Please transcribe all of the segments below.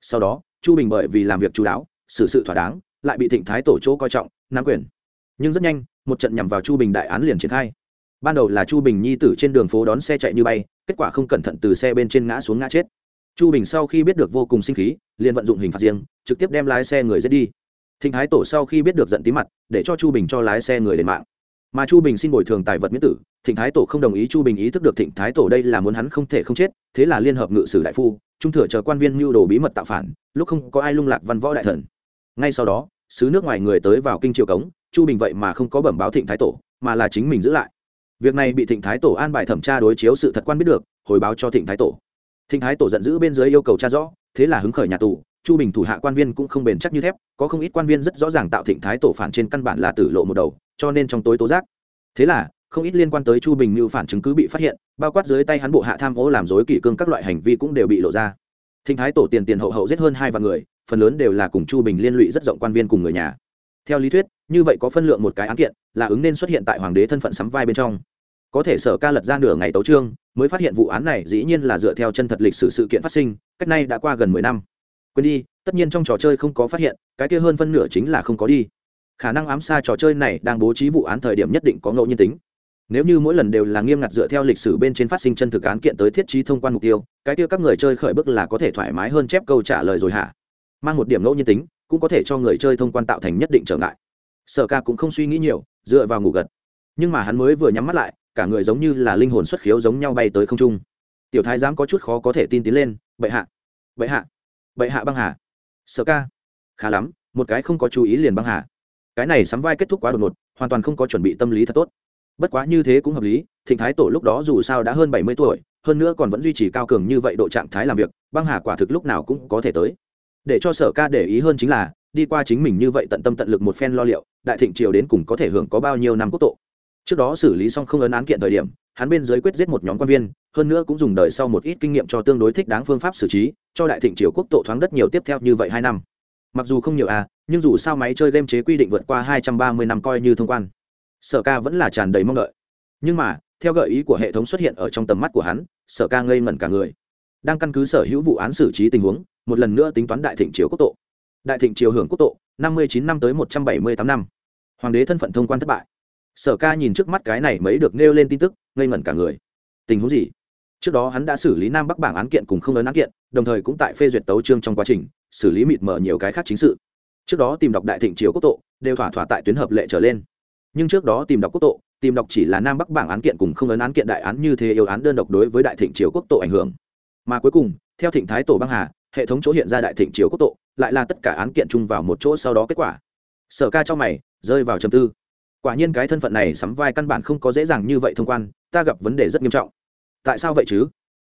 sau đó, chu bình bởi vì làm việc chú đáo, xử sự thỏa đáng, lại bị thịnh thái tổ chỗ coi trọng, nắm quyền. Nhưng rất nhanh, một trận nhằm vào chu bình đại án liền triển khai. Ban đầu là chu bình nhi tử trên đường phố đón xe chạy như bay, kết quả không cẩn thận từ xe bên trên ngã xuống ngã chết. Chu bình sau khi biết được vô cùng sinh khí, liền vận dụng hình phạt riêng, trực tiếp đem lái xe người giết đi. Thịnh thái tổ sau khi biết được giận tí mặt, để cho chu bình cho lái xe người đền mạng. Mà chu bình xin bồi thường tài vật miễn tử, thịnh thái tổ không đồng ý chu bình ý thức được thịnh thái tổ đây là muốn hắn không thể không chết, thế là liên hợp ngự sử đại phu trung thừa chờ quan viên mưu đồ bí mật tạo phản, lúc không có ai lung lạc văn võ đại thần. Ngay sau đó, sứ nước ngoài người tới vào kinh triều cống, chu bình vậy mà không có bẩm báo thịnh thái tổ, mà là chính mình giữ lại. Việc này bị thịnh thái tổ an bài thẩm tra đối chiếu sự thật quan biết được, hồi báo cho thịnh thái tổ. Thịnh thái tổ giận dữ bên dưới yêu cầu tra rõ, thế là hứng khởi nhà tù, chu bình thủ hạ quan viên cũng không bền chắc như thép, có không ít quan viên rất rõ ràng tạo thịnh thái tổ phản trên căn bản là tử lộ một đầu, cho nên trong tối tố giác. Thế là không ít liên quan tới chu bình như phản chứng cứ bị phát hiện, bao quát dưới tay hắn bộ hạ tham ô làm dối kỷ cương các loại hành vi cũng đều bị lộ ra. Thịnh thái tổ tiền tiền hậu hậu giết hơn hai vạn người, phần lớn đều là cùng chu bình liên lụy rất rộng quan viên cùng người nhà. Theo lý thuyết, như vậy có phân lượng một cái án kiện, là ứng nên xuất hiện tại hoàng đế thân phận sắm vai bên trong. Có thể sở ca lật ra nửa ngày tấu trương, mới phát hiện vụ án này dĩ nhiên là dựa theo chân thật lịch sử sự kiện phát sinh, cách nay đã qua gần mười năm. Quên đi, tất nhiên trong trò chơi không có phát hiện, cái kia hơn phân nửa chính là không có đi. Khả năng ám xa trò chơi này đang bố trí vụ án thời điểm nhất định có ngẫu nhiên tính nếu như mỗi lần đều là nghiêm ngặt dựa theo lịch sử bên trên phát sinh chân thực án kiện tới thiết trí thông quan mục tiêu, cái tiêu các người chơi khởi bức là có thể thoải mái hơn chép câu trả lời rồi hả? Mang một điểm ngẫu nhiên tính, cũng có thể cho người chơi thông quan tạo thành nhất định trở ngại. Sở ca cũng không suy nghĩ nhiều, dựa vào ngủ gật. Nhưng mà hắn mới vừa nhắm mắt lại, cả người giống như là linh hồn xuất khiếu giống nhau bay tới không trung. Tiểu thái giám có chút khó có thể tin tiến lên, bệ hạ bệ hạ bệ hạ băng hà. Sở ca, khá lắm, một cái không có chú ý liền băng hà. Cái này sắm vai kết thúc quá đột ngột, hoàn toàn không có chuẩn bị tâm lý thật tốt bất quá như thế cũng hợp lý, thịnh thái tổ lúc đó dù sao đã hơn bảy mươi tuổi, hơn nữa còn vẫn duy trì cao cường như vậy độ trạng thái làm việc, băng hà quả thực lúc nào cũng có thể tới. Để cho sở ca để ý hơn chính là, đi qua chính mình như vậy tận tâm tận lực một phen lo liệu, đại thịnh triều đến cùng có thể hưởng có bao nhiêu năm quốc tộ trước đó xử lý xong không ấn án kiện thời điểm, hắn bên dưới quyết giết một nhóm quan viên, hơn nữa cũng dùng đời sau một ít kinh nghiệm cho tương đối thích đáng phương pháp xử trí, cho đại thịnh triều quốc tộ thoáng đất nhiều tiếp theo như vậy hai năm. Mặc dù không nhiều à nhưng dù sao máy chơi game chế quy định vượt qua hai trăm ba mươi năm coi như thông quan sở ca vẫn là tràn đầy mong đợi. Nhưng mà, theo gợi ý của hệ thống xuất hiện ở trong tầm mắt của hắn, sở ca ngây ngẩn cả người. Đang căn cứ sở hữu vụ án xử trí tình huống, một lần nữa tính toán đại thịnh triều quốc tộ đại thịnh triều hưởng quốc tộ năm mươi chín năm tới một trăm bảy mươi tám năm. Hoàng đế thân phận thông quan thất bại. Sở ca nhìn trước mắt cái này mấy được nêu lên tin tức, ngây ngẩn cả người. Tình huống gì? Trước đó hắn đã xử lý nam bắc bảng án kiện cùng không lớn án kiện, đồng thời cũng tại phê duyệt tấu trương trong quá trình, xử lý mịt mở nhiều cái khác chính sự. Trước đó tìm đọc đại thịnh triều quốc tộ đều thỏa thỏa tại tuyến hợp lệ trở lên nhưng trước đó tìm đọc quốc tộ, tìm đọc chỉ là nam bắc bảng án kiện cùng không ấn án kiện đại án như thế yêu án đơn độc đối với đại thịnh triều quốc tộ ảnh hưởng. Mà cuối cùng, theo thịnh thái tổ băng hà, hệ thống chỗ hiện ra đại thịnh triều quốc tộ, lại là tất cả án kiện chung vào một chỗ sau đó kết quả. Sở ca trong mày, rơi vào trầm tư. Quả nhiên cái thân phận này sắm vai căn bản không có dễ dàng như vậy thông quan, ta gặp vấn đề rất nghiêm trọng. Tại sao vậy chứ?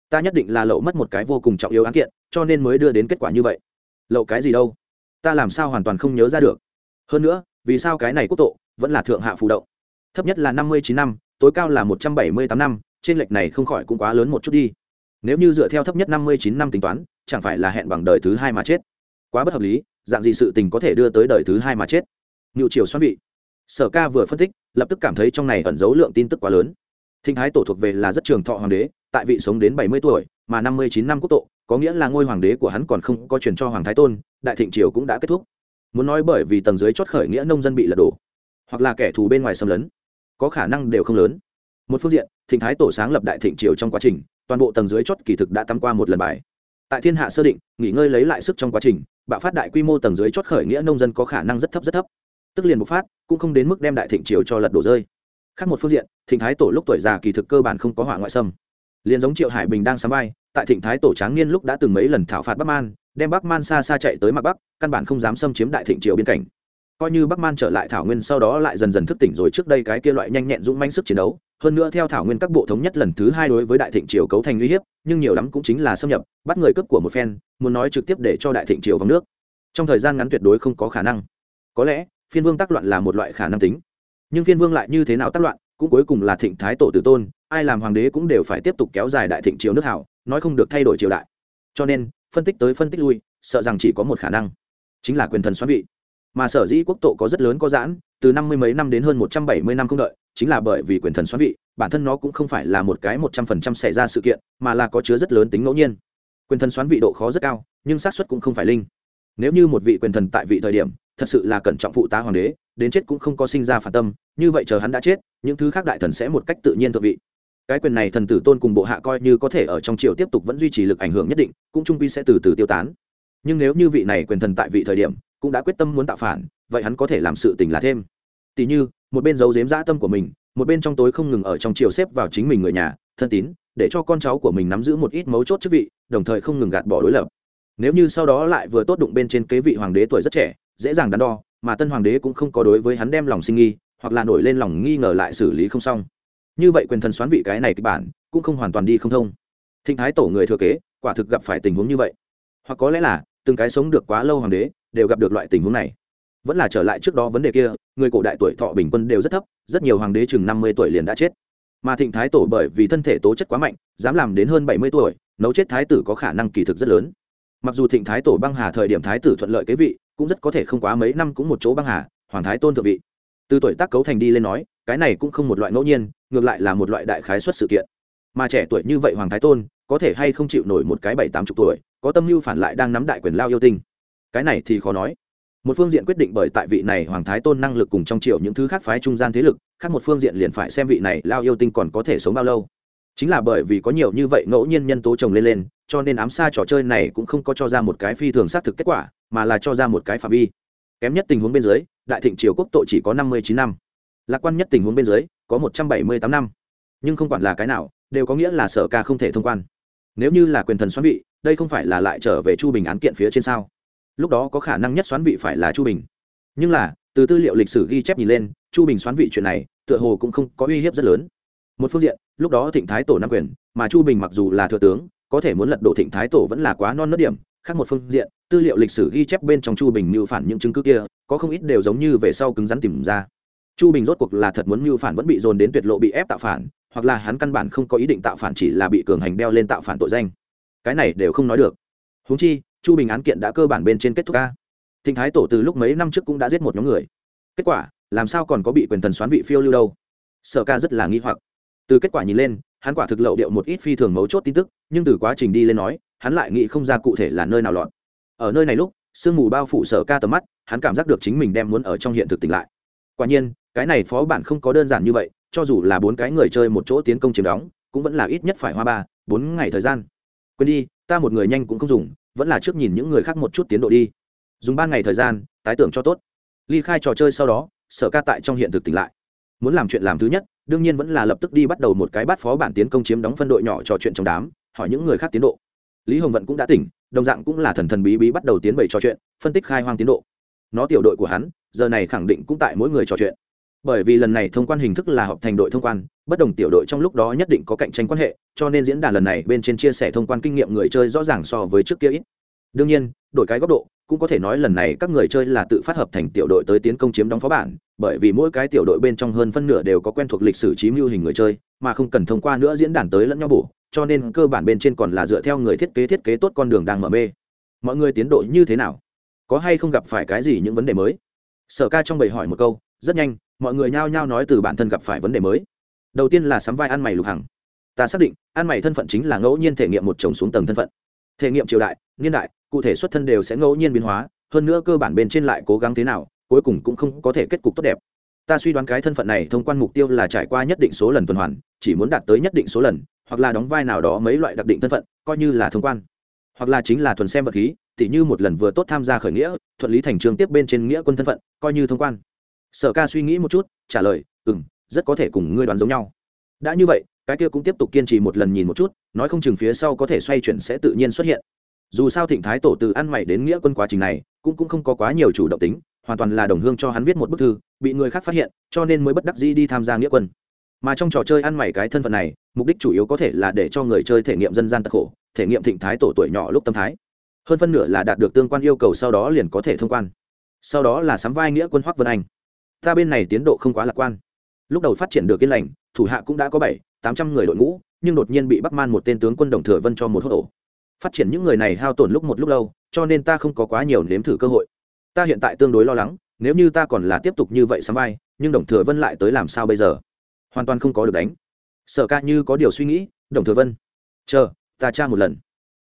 Ta nhất định là lậu mất một cái vô cùng trọng yếu án kiện, cho nên mới đưa đến kết quả như vậy. Lậu cái gì đâu? Ta làm sao hoàn toàn không nhớ ra được? Hơn nữa, vì sao cái này quốc tộ vẫn là thượng hạ phù động. Thấp nhất là năm mươi chín năm, tối cao là một trăm bảy mươi tám năm, trên lệch này không khỏi cũng quá lớn một chút đi. Nếu như dựa theo thấp nhất năm mươi chín năm tính toán, chẳng phải là hẹn bằng đời thứ hai mà chết. Quá bất hợp lý, dạng gì sự tình có thể đưa tới đời thứ hai mà chết? Ngự triều xoan vị. Sở ca vừa phân tích, lập tức cảm thấy trong này ẩn dấu lượng tin tức quá lớn. Thinh thái tổ thuộc về là rất trường thọ hoàng đế, tại vị sống đến bảy mươi tuổi, mà năm mươi chín năm quốc tộ có nghĩa là ngôi hoàng đế của hắn còn không có truyền cho hoàng thái tôn, đại thịnh triều cũng đã kết thúc. Muốn nói bởi vì tầng dưới chót khởi nghĩa nông dân bị lật đổ hoặc là kẻ thù bên ngoài xâm lấn, có khả năng đều không lớn. Một phương diện, thịnh thái tổ sáng lập đại thịnh triều trong quá trình, toàn bộ tầng dưới chót kỳ thực đã tắm qua một lần bài. Tại thiên hạ sơ định, nghỉ ngơi lấy lại sức trong quá trình, bạo phát đại quy mô tầng dưới chót khởi nghĩa nông dân có khả năng rất thấp rất thấp. Tức liền bộc phát, cũng không đến mức đem đại thịnh triều cho lật đổ rơi. Khác một phương diện, thịnh thái tổ lúc tuổi già kỳ thực cơ bản không có hỏa ngoại xâm. Liền giống triệu hải bình đang sắm vai, tại thịnh thái tổ tráng niên lúc đã từng mấy lần thảo phạt bắc man, đem bắc man xa xa chạy tới mặt bắc, căn bản không dám xâm chiếm đại thịnh triều biên cảnh coi như bắc man trở lại thảo nguyên sau đó lại dần dần thức tỉnh rồi. Trước đây cái kia loại nhanh nhẹn dũng manh sức chiến đấu, hơn nữa theo thảo nguyên các bộ thống nhất lần thứ hai đối với đại thịnh triều cấu thành uy hiếp, nhưng nhiều lắm cũng chính là xâm nhập, bắt người cướp của một phen, muốn nói trực tiếp để cho đại thịnh triều vắng nước. Trong thời gian ngắn tuyệt đối không có khả năng. Có lẽ, phiên vương tác loạn là một loại khả năng tính. Nhưng phiên vương lại như thế nào tác loạn, cũng cuối cùng là thịnh thái tổ tử tôn, ai làm hoàng đế cũng đều phải tiếp tục kéo dài đại thịnh triều nước hảo nói không được thay đổi triều đại. Cho nên, phân tích tới phân tích lui, sợ rằng chỉ có một khả năng, chính là quyền thần xoắn vị mà sở dĩ quốc tộ có rất lớn có giãn, từ năm mươi mấy năm đến hơn một trăm bảy mươi năm không đợi, chính là bởi vì quyền thần xoắn vị, bản thân nó cũng không phải là một cái một trăm phần trăm xảy ra sự kiện, mà là có chứa rất lớn tính ngẫu nhiên. Quyền thần xoán vị độ khó rất cao, nhưng xác suất cũng không phải linh. Nếu như một vị quyền thần tại vị thời điểm, thật sự là cẩn trọng phụ tá hoàng đế, đến chết cũng không có sinh ra phản tâm, như vậy chờ hắn đã chết, những thứ khác đại thần sẽ một cách tự nhiên thượng vị. Cái quyền này thần tử tôn cùng bộ hạ coi như có thể ở trong triều tiếp tục vẫn duy trì lực ảnh hưởng nhất định, cũng trung quy sẽ từ từ tiêu tán. Nhưng nếu như vị này quyền thần tại vị thời điểm cũng đã quyết tâm muốn tạo phản, vậy hắn có thể làm sự tình là thêm. Tỷ như, một bên giấu giếm dã tâm của mình, một bên trong tối không ngừng ở trong chiều xếp vào chính mình người nhà, thân tín, để cho con cháu của mình nắm giữ một ít mấu chốt chức vị, đồng thời không ngừng gạt bỏ đối lập. Nếu như sau đó lại vừa tốt đụng bên trên kế vị hoàng đế tuổi rất trẻ, dễ dàng đắn đo, mà tân hoàng đế cũng không có đối với hắn đem lòng sinh nghi, hoặc là nổi lên lòng nghi ngờ lại xử lý không xong. Như vậy quyền thần xoán vị cái này kịch bản, cũng không hoàn toàn đi không thông. Thịnh thái tổ người thừa kế, quả thực gặp phải tình huống như vậy. Hoặc có lẽ là, từng cái sống được quá lâu hoàng đế đều gặp được loại tình huống này. Vẫn là trở lại trước đó vấn đề kia, người cổ đại tuổi thọ bình quân đều rất thấp, rất nhiều hoàng đế chừng năm mươi tuổi liền đã chết. Mà thịnh thái tổ bởi vì thân thể tố chất quá mạnh, dám làm đến hơn bảy mươi tuổi, nấu chết thái tử có khả năng kỳ thực rất lớn. Mặc dù thịnh thái tổ băng hà thời điểm thái tử thuận lợi kế vị, cũng rất có thể không quá mấy năm cũng một chỗ băng hà, hoàng thái tôn thượng vị. Từ tuổi tác cấu thành đi lên nói, cái này cũng không một loại ngẫu nhiên, ngược lại là một loại đại khái xuất sự kiện. Mà trẻ tuổi như vậy hoàng thái tôn, có thể hay không chịu nổi một cái bảy tám chục tuổi, có tâm mưu phản lại đang nắm đại quyền lao yêu tinh cái này thì khó nói. Một phương diện quyết định bởi tại vị này hoàng thái tôn năng lực cùng trong triệu những thứ khác phái trung gian thế lực, khác một phương diện liền phải xem vị này lao yêu tinh còn có thể sống bao lâu. Chính là bởi vì có nhiều như vậy ngẫu nhiên nhân tố chồng lên lên, cho nên ám xa trò chơi này cũng không có cho ra một cái phi thường xác thực kết quả, mà là cho ra một cái phạm vi. Kém nhất tình huống bên dưới, đại thịnh triều quốc tội chỉ có năm mươi chín năm. Lạc quan nhất tình huống bên dưới, có một trăm bảy mươi tám năm. Nhưng không quản là cái nào, đều có nghĩa là sở ca không thể thông quan. Nếu như là quyền thần xoắn vị, đây không phải là lại trở về chu bình án kiện phía trên sao? Lúc đó có khả năng nhất xoán vị phải là chu bình. Nhưng là, từ tư liệu lịch sử ghi chép nhìn lên, chu bình xoán vị chuyện này, tựa hồ cũng không có uy hiếp rất lớn. Một phương diện, lúc đó thịnh thái tổ nam quyền, mà chu bình mặc dù là thừa tướng, có thể muốn lật đổ thịnh thái tổ vẫn là quá non nớt điểm. Khác một phương diện, tư liệu lịch sử ghi chép bên trong chu bình mưu phản những chứng cứ kia, có không ít đều giống như về sau cứng rắn tìm ra. Chu bình rốt cuộc là thật muốn mưu phản vẫn bị dồn đến tuyệt lộ bị ép tạo phản, hoặc là hắn căn bản không có ý định tạo phản chỉ là bị cường hành đeo lên tạo phản tội danh. Cái này đều không nói được. Húng chi chu bình án kiện đã cơ bản bên trên kết thúc ca. Thịnh thái tổ từ lúc mấy năm trước cũng đã giết một nhóm người. Kết quả, làm sao còn có bị quyền thần xoán vị phiêu lưu đâu? Sở ca rất là nghi hoặc. Từ kết quả nhìn lên, hắn quả thực lậu điệu một ít phi thường mấu chốt tin tức, nhưng từ quá trình đi lên nói, hắn lại nghĩ không ra cụ thể là nơi nào lọt. Ở nơi này lúc, sương mù bao phủ sở ca tầm mắt, hắn cảm giác được chính mình đem muốn ở trong hiện thực tỉnh lại. Quả nhiên, cái này phó bản không có đơn giản như vậy, cho dù là bốn cái người chơi một chỗ tiến công chiếm đóng, cũng vẫn là ít nhất phải hoa ba, bốn ngày thời gian. Quên đi, ta một người nhanh cũng không dùng vẫn là trước nhìn những người khác một chút tiến độ đi. Dùng ba ngày thời gian, tái tưởng cho tốt. Ly khai trò chơi sau đó, sở ca tại trong hiện thực tỉnh lại. Muốn làm chuyện làm thứ nhất, đương nhiên vẫn là lập tức đi bắt đầu một cái bắt phó bản tiến công chiếm đóng phân đội nhỏ trò chuyện trong đám, hỏi những người khác tiến độ. Lý hồng vận cũng đã tỉnh, đồng dạng cũng là thần thần bí bí bắt đầu tiến bày trò chuyện, phân tích khai hoang tiến độ. Nó tiểu đội của hắn, giờ này khẳng định cũng tại mỗi người trò chuyện bởi vì lần này thông quan hình thức là họp thành đội thông quan, bất đồng tiểu đội trong lúc đó nhất định có cạnh tranh quan hệ, cho nên diễn đàn lần này bên trên chia sẻ thông quan kinh nghiệm người chơi rõ ràng so với trước kia ít. Đương nhiên, đổi cái góc độ, cũng có thể nói lần này các người chơi là tự phát hợp thành tiểu đội tới tiến công chiếm đóng phó bản, bởi vì mỗi cái tiểu đội bên trong hơn phân nửa đều có quen thuộc lịch sử chí mưu hình người chơi, mà không cần thông qua nữa diễn đàn tới lẫn nhau bổ, cho nên cơ bản bên trên còn là dựa theo người thiết kế thiết kế tốt con đường đang mở mê. Mọi người tiến độ như thế nào? Có hay không gặp phải cái gì những vấn đề mới? Sở ca trong bầy hỏi một câu, rất nhanh mọi người nhao nhao nói từ bản thân gặp phải vấn đề mới. Đầu tiên là sắm vai ăn mày lục hằng. Ta xác định, ăn mày thân phận chính là ngẫu nhiên thể nghiệm một chồng xuống tầng thân phận. Thể nghiệm triều đại, niên đại, cụ thể xuất thân đều sẽ ngẫu nhiên biến hóa, hơn nữa cơ bản bên trên lại cố gắng thế nào, cuối cùng cũng không có thể kết cục tốt đẹp. Ta suy đoán cái thân phận này thông quan mục tiêu là trải qua nhất định số lần tuần hoàn, chỉ muốn đạt tới nhất định số lần, hoặc là đóng vai nào đó mấy loại đặc định thân phận, coi như là thông quan. Hoặc là chính là thuần xem vật khí, tỉ như một lần vừa tốt tham gia khởi nghĩa, thuận lý thành trường tiếp bên trên nghĩa quân thân phận, coi như thông quan sở ca suy nghĩ một chút, trả lời ừ m rất có thể cùng ngươi đoán giống nhau. Đã như vậy, cái kia cũng tiếp tục kiên trì một lần nhìn một chút, nói không chừng phía sau có thể xoay chuyển sẽ tự nhiên xuất hiện. Dù sao thịnh thái tổ từ ăn mày đến nghĩa quân quá trình này, cũng cũng không có quá nhiều chủ động tính, hoàn toàn là đồng hương cho hắn viết một bức thư, bị người khác phát hiện, cho nên mới bất đắc dĩ đi tham gia nghĩa quân. Mà trong trò chơi ăn mày cái thân phận này, mục đích chủ yếu có thể là để cho người chơi thể nghiệm dân gian tật khổ, thể nghiệm thịnh thái tổ tuổi nhỏ lúc tâm thái. Hơn phân nửa là đạt được tương quan yêu cầu sau đó liền có thể thông quan. Sau đó là sắm vai nghĩa quân hoắc vân anh ta bên này tiến độ không quá lạc quan. Lúc đầu phát triển được yên lành, thủ hạ cũng đã có bảy, tám trăm người đội ngũ, nhưng đột nhiên bị bắc man một tên tướng quân đồng thừa vân cho một hốt ổ phát triển những người này hao tổn lúc một lúc lâu, cho nên ta không có quá nhiều nếm thử cơ hội. Ta hiện tại tương đối lo lắng, nếu như ta còn là tiếp tục như vậy sắm vai, nhưng đồng thừa vân lại tới làm sao bây giờ? Hoàn toàn không có được đánh. Sở ca như có điều suy nghĩ, đồng thừa vân, chờ, ta tra một lần.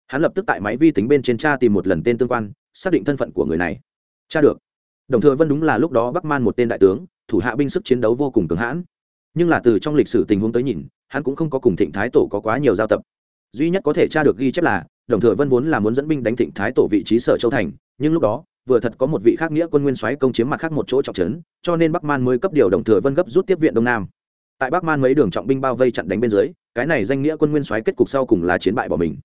Hắn lập tức tại máy vi tính bên trên tra tìm một lần tên tương quan, xác định thân phận của người này. Tra được đồng thừa vân đúng là lúc đó bắc man một tên đại tướng, thủ hạ binh sức chiến đấu vô cùng cứng hãn. Nhưng là từ trong lịch sử tình huống tới nhìn, hắn cũng không có cùng thịnh thái tổ có quá nhiều giao tập. Duy nhất có thể tra được ghi chép là, đồng thừa vân vốn là muốn dẫn binh đánh thịnh thái tổ vị trí sở châu thành, nhưng lúc đó, vừa thật có một vị khác nghĩa quân nguyên soái công chiếm mặt khác một chỗ trọng trấn, cho nên bắc man mới cấp điều đồng thừa vân gấp rút tiếp viện đông nam. Tại bắc man mấy đường trọng binh bao vây chặn đánh bên dưới, cái này danh nghĩa quân nguyên soái kết cục sau cùng là chiến bại bỏ mình.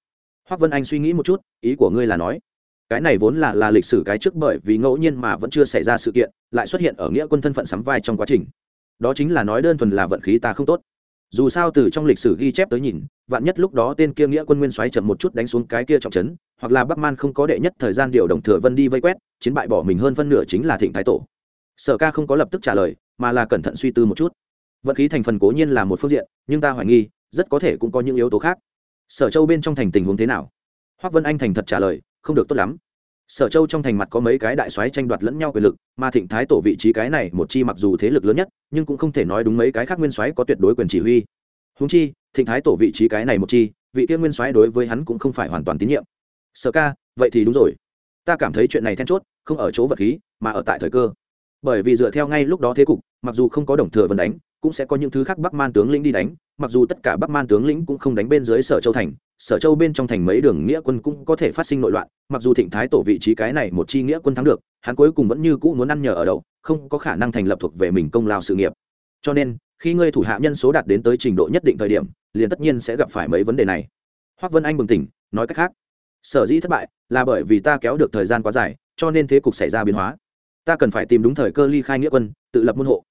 Hoắc vân anh suy nghĩ một chút, ý của ngươi là nói cái này vốn là là lịch sử cái trước bởi vì ngẫu nhiên mà vẫn chưa xảy ra sự kiện, lại xuất hiện ở nghĩa quân thân phận sắm vai trong quá trình. Đó chính là nói đơn thuần là vận khí ta không tốt. Dù sao từ trong lịch sử ghi chép tới nhìn, vạn nhất lúc đó tên kia nghĩa quân nguyên xoáy chậm một chút đánh xuống cái kia trọng trấn, hoặc là bắc man không có đệ nhất thời gian điều động thừa vân đi vây quét, chiến bại bỏ mình hơn phân nửa chính là thịnh thái tổ. Sở ca không có lập tức trả lời, mà là cẩn thận suy tư một chút. Vận khí thành phần cố nhiên là một phương diện, nhưng ta hoài nghi, rất có thể cũng có những yếu tố khác. Sở châu bên trong thành tình huống thế nào? Hoác vân anh thành thật trả lời không được tốt lắm. Sở châu trong thành mặt có mấy cái đại soái tranh đoạt lẫn nhau quyền lực, mà thịnh thái tổ vị trí cái này một chi mặc dù thế lực lớn nhất, nhưng cũng không thể nói đúng mấy cái khác nguyên soái có tuyệt đối quyền chỉ huy. Húng chi, thịnh thái tổ vị trí cái này một chi, vị tiên nguyên soái đối với hắn cũng không phải hoàn toàn tín nhiệm. Sở ca, vậy thì đúng rồi. Ta cảm thấy chuyện này then chốt, không ở chỗ vật khí, mà ở tại thời cơ. Bởi vì dựa theo ngay lúc đó thế cục, mặc dù không có đồng thừa vân đánh cũng sẽ có những thứ khác bắc man tướng lĩnh đi đánh, mặc dù tất cả bắc man tướng lĩnh cũng không đánh bên dưới sở châu thành, sở châu bên trong thành mấy đường nghĩa quân cũng có thể phát sinh nội loạn, mặc dù thịnh thái tổ vị trí cái này một chi nghĩa quân thắng được, hắn cuối cùng vẫn như cũ muốn ăn nhờ ở đậu, không có khả năng thành lập thuộc về mình công lao sự nghiệp. Cho nên, khi ngươi thủ hạ nhân số đạt đến tới trình độ nhất định thời điểm, liền tất nhiên sẽ gặp phải mấy vấn đề này. Hoác vân anh bừng tỉnh, nói cách khác, sở dĩ thất bại là bởi vì ta kéo được thời gian quá dài, cho nên thế cục xảy ra biến hóa. Ta cần phải tìm đúng thời cơ ly khai nghĩa quân, tự lập môn hộ.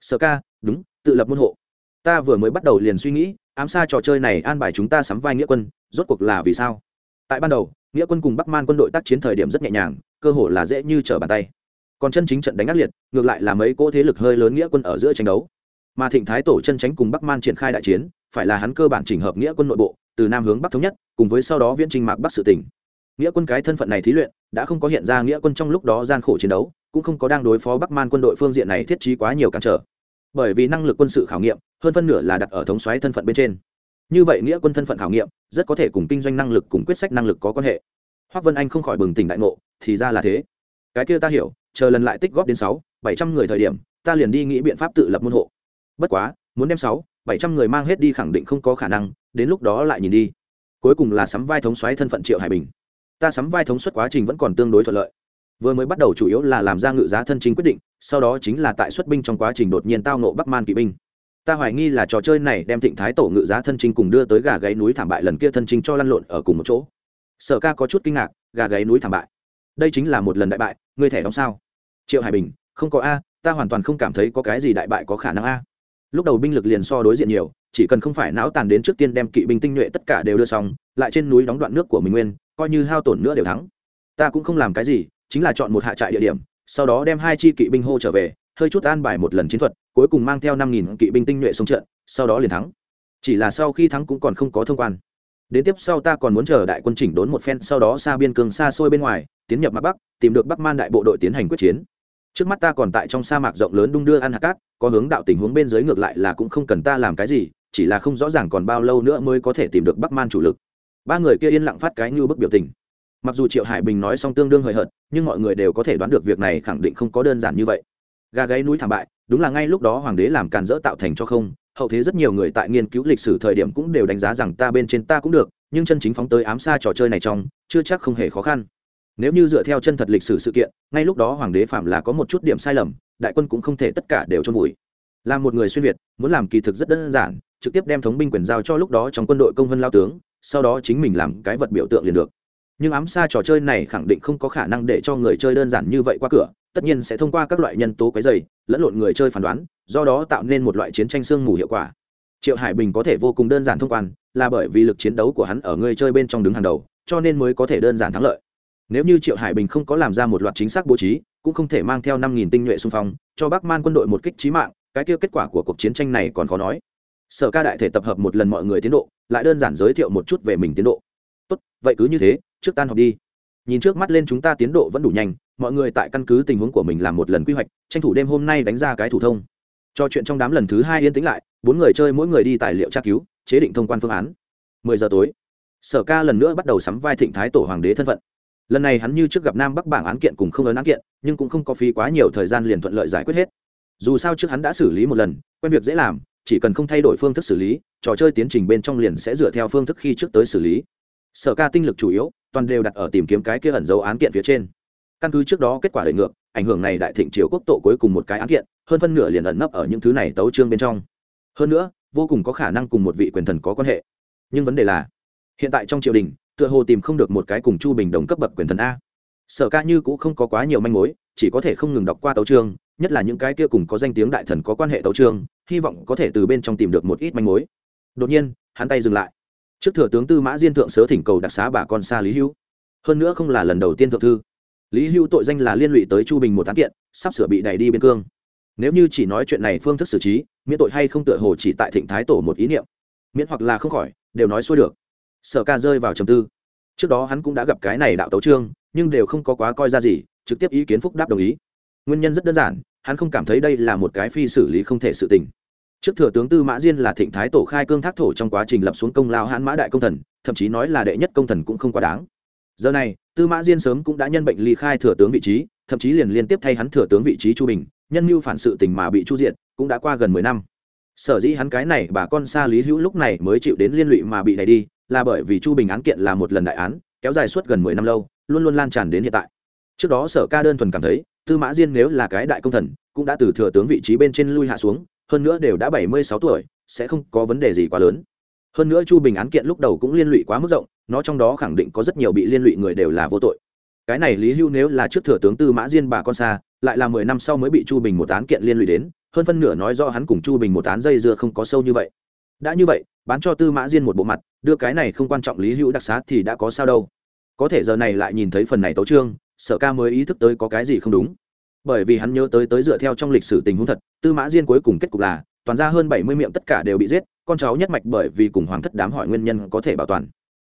Sở ca, đúng tự lập môn hộ. Ta vừa mới bắt đầu liền suy nghĩ, ám xa trò chơi này an bài chúng ta sắm vai nghĩa quân, rốt cuộc là vì sao? Tại ban đầu, nghĩa quân cùng bắc man quân đội tác chiến thời điểm rất nhẹ nhàng, cơ hồ là dễ như trở bàn tay. Còn chân chính trận đánh ác liệt, ngược lại là mấy cỗ thế lực hơi lớn nghĩa quân ở giữa tranh đấu. Mà thịnh thái tổ chân tránh cùng bắc man triển khai đại chiến, phải là hắn cơ bản chỉnh hợp nghĩa quân nội bộ, từ nam hướng bắc thống nhất, cùng với sau đó viễn trình mạc bắc sự tỉnh nghĩa quân cái thân phận này thí luyện, đã không có hiện ra nghĩa quân trong lúc đó gian khổ chiến đấu, cũng không có đang đối phó bắc man quân đội phương diện này thiết trí quá nhiều cản trở bởi vì năng lực quân sự khảo nghiệm, hơn phân nửa là đặt ở thống xoáy thân phận bên trên. Như vậy nghĩa quân thân phận khảo nghiệm, rất có thể cùng kinh doanh năng lực cùng quyết sách năng lực có quan hệ. Hoác vân anh không khỏi bừng tỉnh đại ngộ, thì ra là thế. Cái kia ta hiểu, chờ lần lại tích góp đến sáu, bảy trăm người thời điểm, ta liền đi nghĩ biện pháp tự lập môn hộ. Bất quá, muốn đem sáu, bảy trăm người mang hết đi khẳng định không có khả năng, đến lúc đó lại nhìn đi. Cuối cùng là sắm vai thống xoáy thân phận triệu hải bình. Ta sắm vai thống suất quá trình vẫn còn tương đối thuận lợi vừa mới bắt đầu chủ yếu là làm ra ngự giá thân chính quyết định, sau đó chính là tại xuất binh trong quá trình đột nhiên tao nộ bắc man kỵ binh. Ta hoài nghi là trò chơi này đem thịnh thái tổ ngự giá thân trinh cùng đưa tới gà gáy núi thảm bại lần kia thân trinh cho lăn lộn ở cùng một chỗ. Sở ca có chút kinh ngạc, gà gáy núi thảm bại. Đây chính là một lần đại bại, ngươi thẻ đóng sao? Triệu hải bình, không có a, ta hoàn toàn không cảm thấy có cái gì đại bại có khả năng a. Lúc đầu binh lực liền so đối diện nhiều, chỉ cần không phải não tàn đến trước tiên đem kỵ binh tinh nhuệ tất cả đều đưa xong, lại trên núi đóng đoạn nước của mình nguyên, coi như hao tổn nữa đều thắng. Ta cũng không làm cái gì chính là chọn một hạ trại địa điểm, sau đó đem hai chi kỵ binh hô trở về, hơi chút an bài một lần chiến thuật, cuối cùng mang theo năm nghìn kỵ binh tinh nhuệ xuống trận, sau đó liền thắng. Chỉ là sau khi thắng cũng còn không có thông quan. Đến tiếp sau ta còn muốn chờ đại quân chỉnh đốn một phen, sau đó xa biên cường xa xôi bên ngoài, tiến nhập mặt bắc, tìm được bắc man đại bộ đội tiến hành quyết chiến. Trước mắt ta còn tại trong sa mạc rộng lớn đung đưa ăn hạt cát, có hướng đạo tình huống bên dưới ngược lại là cũng không cần ta làm cái gì, chỉ là không rõ ràng còn bao lâu nữa mới có thể tìm được bắc man chủ lực. Ba người kia yên lặng phát cái như bức biểu tình mặc dù triệu hải bình nói xong tương đương hời hợt, nhưng mọi người đều có thể đoán được việc này khẳng định không có đơn giản như vậy. Gà gáy núi thảm bại, đúng là ngay lúc đó hoàng đế làm càn dỡ tạo thành cho không, hậu thế rất nhiều người tại nghiên cứu lịch sử thời điểm cũng đều đánh giá rằng ta bên trên ta cũng được, nhưng chân chính phóng tới ám xa trò chơi này trong, chưa chắc không hề khó khăn. Nếu như dựa theo chân thật lịch sử sự kiện, ngay lúc đó hoàng đế phạm là có một chút điểm sai lầm, đại quân cũng không thể tất cả đều trôn vùi. Là một người xuyên việt, muốn làm kỳ thực rất đơn giản, trực tiếp đem thống binh quyền giao cho lúc đó trong quân đội công vân lao tướng, sau đó chính mình làm cái vật biểu tượng liền được nhưng ám xa trò chơi này khẳng định không có khả năng để cho người chơi đơn giản như vậy qua cửa, tất nhiên sẽ thông qua các loại nhân tố quấy dày lẫn lộn người chơi phán đoán, do đó tạo nên một loại chiến tranh sương mù hiệu quả. Triệu hải bình có thể vô cùng đơn giản thông quan, là bởi vì lực chiến đấu của hắn ở người chơi bên trong đứng hàng đầu, cho nên mới có thể đơn giản thắng lợi. Nếu như triệu hải bình không có làm ra một loạt chính xác bố trí, cũng không thể mang theo năm nghìn tinh nhuệ xung phong, cho bắc man quân đội một kích trí mạng, cái kia kết quả của cuộc chiến tranh này còn khó nói. Sở ca đại thể tập hợp một lần mọi người tiến độ, lại đơn giản giới thiệu một chút về mình tiến độ. Tốt, vậy cứ như thế trước tan họp đi. Nhìn trước mắt lên chúng ta tiến độ vẫn đủ nhanh, mọi người tại căn cứ tình huống của mình làm một lần quy hoạch, tranh thủ đêm hôm nay đánh ra cái thủ thông. Cho chuyện trong đám lần thứ hai yên tĩnh lại, bốn người chơi mỗi người đi tài liệu tra cứu, chế định thông quan phương án. Mười giờ tối, sở ca lần nữa bắt đầu sắm vai thịnh thái tổ hoàng đế thân phận. Lần này hắn như trước gặp nam bắc bảng án kiện cùng không lớn án kiện, nhưng cũng không có phí quá nhiều thời gian liền thuận lợi giải quyết hết. Dù sao trước hắn đã xử lý một lần, quen việc dễ làm, chỉ cần không thay đổi phương thức xử lý, trò chơi tiến trình bên trong liền sẽ dựa theo phương thức khi trước tới xử lý sở ca tinh lực chủ yếu, toàn đều đặt ở tìm kiếm cái kia ẩn dấu án kiện phía trên. Căn cứ trước đó kết quả đợi ngược, ảnh hưởng này đại thịnh triều quốc tổ cuối cùng một cái án kiện, hơn phân nửa liền ẩn nấp ở những thứ này tấu trương bên trong. Hơn nữa, vô cùng có khả năng cùng một vị quyền thần có quan hệ. Nhưng vấn đề là, hiện tại trong triều đình, tựa hồ tìm không được một cái cùng chu bình đồng cấp bậc quyền thần a. Sở ca như cũng không có quá nhiều manh mối, chỉ có thể không ngừng đọc qua tấu trương nhất là những cái kia cùng có danh tiếng đại thần có quan hệ tấu trương hy vọng có thể từ bên trong tìm được một ít manh mối. Đột nhiên, hắn tay dừng lại trước thừa tướng tư mã diên thượng sớ thỉnh cầu đặc xá bà con xa lý hữu. Hơn nữa không là lần đầu tiên thượng thư. Lý hữu tội danh là liên lụy tới chu bình một án kiện, sắp sửa bị đẩy đi biên cương. Nếu như chỉ nói chuyện này phương thức xử trí, miễn tội hay không tựa hồ chỉ tại thịnh thái tổ một ý niệm. Miễn hoặc là không khỏi, đều nói xuôi được. Sở ca rơi vào trầm tư. Trước đó hắn cũng đã gặp cái này đạo tấu trương, nhưng đều không có quá coi ra gì, trực tiếp ý kiến phúc đáp đồng ý. Nguyên nhân rất đơn giản, hắn không cảm thấy đây là một cái phi xử lý không thể sự tình trước thừa tướng tư mã diên là thịnh thái tổ khai cương thác thổ trong quá trình lập xuống công lao hãn mã đại công thần, thậm chí nói là đệ nhất công thần cũng không quá đáng. Giờ này, tư mã diên sớm cũng đã nhân bệnh ly khai thừa tướng vị trí, thậm chí liền liên tiếp thay hắn thừa tướng vị trí chu bình, nhân mưu phản sự tình mà bị chu diện cũng đã qua gần mười năm. Sở dĩ hắn cái này bà con xa lý hữu lúc này mới chịu đến liên lụy mà bị đẩy đi, là bởi vì chu bình án kiện là một lần đại án, kéo dài suốt gần mười năm lâu, luôn luôn lan tràn đến hiện tại. Trước đó sở ca đơn thuần cảm thấy, tư mã diên nếu là cái đại công thần, cũng đã từ thừa tướng vị trí bên trên lui hạ xuống hơn nữa đều đã bảy mươi sáu tuổi, sẽ không có vấn đề gì quá lớn. Hơn nữa chu bình án kiện lúc đầu cũng liên lụy quá mức rộng, nó trong đó khẳng định có rất nhiều bị liên lụy người đều là vô tội. Cái này lý hưu nếu là trước thừa tướng tư mã diên bà con xa, lại là mười năm sau mới bị chu bình một án kiện liên lụy đến, hơn phân nửa nói do hắn cùng chu bình một án dây dưa không có sâu như vậy. Đã như vậy, bán cho tư mã diên một bộ mặt, đưa cái này không quan trọng lý hữu đặc xá thì đã có sao đâu. Có thể giờ này lại nhìn thấy phần này tấu trương sở ca mới ý thức tới có cái gì không đúng bởi vì hắn nhớ tới tới dựa theo trong lịch sử tình huống thật, tư mã diên cuối cùng kết cục là, toàn ra hơn bảy mươi miệng tất cả đều bị giết, con cháu nhất mạch bởi vì cùng hoàng thất đám hỏi nguyên nhân có thể bảo toàn.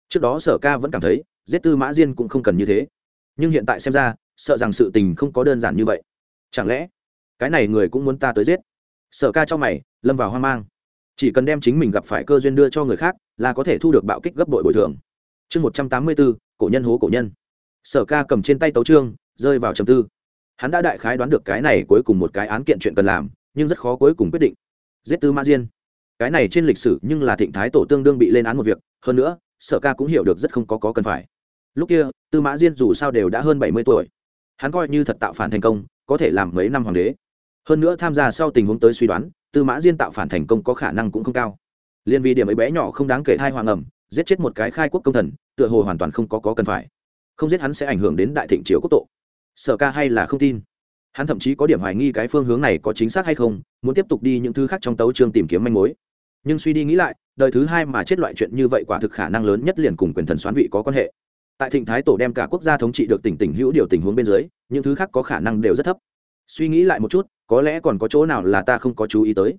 Trước đó sở ca vẫn cảm thấy, giết tư mã diên cũng không cần như thế. Nhưng hiện tại xem ra, sợ rằng sự tình không có đơn giản như vậy. Chẳng lẽ, cái này người cũng muốn ta tới giết? Sở ca cho mày, lâm vào hoang mang. Chỉ cần đem chính mình gặp phải cơ duyên đưa cho người khác, là có thể thu được bạo kích gấp đội bồi thường. Chương một trăm tám mươi bốn cổ nhân hố cổ nhân. Sở ca cầm trên tay tấu trương rơi vào trầm tư hắn đã đại khái đoán được cái này cuối cùng một cái án kiện chuyện cần làm, nhưng rất khó cuối cùng quyết định. Giết tư ma diên. Cái này trên lịch sử nhưng là thịnh thái tổ tương đương bị lên án một việc, hơn nữa, sở ca cũng hiểu được rất không có có cần phải. Lúc kia, tư mã diên dù sao đều đã hơn bảy mươi tuổi. Hắn coi như thật tạo phản thành công, có thể làm mấy năm hoàng đế. Hơn nữa tham gia sau tình huống tới suy đoán, tư mã diên tạo phản thành công có khả năng cũng không cao. Liên vì điểm ấy bé nhỏ không đáng kể thai hoàng ẩm, giết chết một cái khai quốc công thần, tựa hồ hoàn toàn không có có cần phải. Không giết hắn sẽ ảnh hưởng đến đại thịnh triều quốc tộ sở ca hay là không tin? Hắn thậm chí có điểm hoài nghi cái phương hướng này có chính xác hay không, muốn tiếp tục đi những thứ khác trong tấu chương tìm kiếm manh mối. Nhưng suy đi nghĩ lại, đời thứ hai mà chết loại chuyện như vậy quả thực khả năng lớn nhất liền cùng quyền thần xoán vị có quan hệ. Tại thịnh thái tổ đem cả quốc gia thống trị được tỉnh tỉnh hữu điều tình huống bên dưới, những thứ khác có khả năng đều rất thấp. Suy nghĩ lại một chút, có lẽ còn có chỗ nào là ta không có chú ý tới.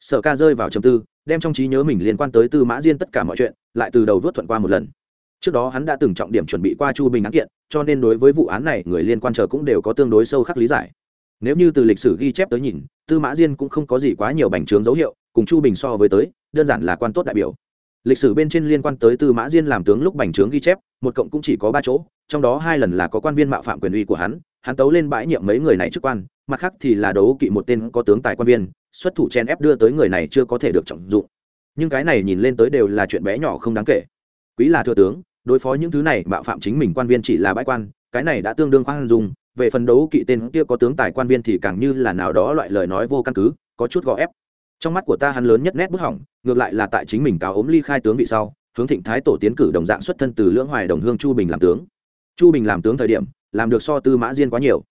Sở ca rơi vào trầm tư, đem trong trí nhớ mình liên quan tới tư mã diên tất cả mọi chuyện, lại từ đầu vớt thuận qua một lần trước đó hắn đã từng trọng điểm chuẩn bị qua chu bình án kiện, cho nên đối với vụ án này người liên quan chờ cũng đều có tương đối sâu khắc lý giải. Nếu như từ lịch sử ghi chép tới nhìn, tư mã diên cũng không có gì quá nhiều bành trướng dấu hiệu, cùng chu bình so với tới, đơn giản là quan tốt đại biểu. Lịch sử bên trên liên quan tới tư mã diên làm tướng lúc bành trướng ghi chép, một cộng cũng chỉ có ba chỗ, trong đó hai lần là có quan viên mạo phạm quyền uy của hắn hắn tấu lên bãi nhiệm mấy người này chức quan, mặt khác thì là đấu kỵ một tên có tướng tài quan viên, xuất thủ chen ép đưa tới người này chưa có thể được trọng dụng. Nhưng cái này nhìn lên tới đều là chuyện bé nhỏ không đáng kể quý là thừa tướng, đối phó những thứ này bạo phạm chính mình quan viên chỉ là bãi quan, cái này đã tương đương khoan dung. Về phần đấu kỵ tên kia có tướng tài quan viên thì càng như là nào đó loại lời nói vô căn cứ, có chút gò ép. Trong mắt của ta hắn lớn nhất nét bút hỏng, ngược lại là tại chính mình cáo ốm ly khai tướng vị sau, hướng thịnh thái tổ tiến cử đồng dạng xuất thân từ lưỡng hoài đồng hương chu bình làm tướng. Chu bình làm tướng thời điểm, làm được so tư mã diên quá nhiều.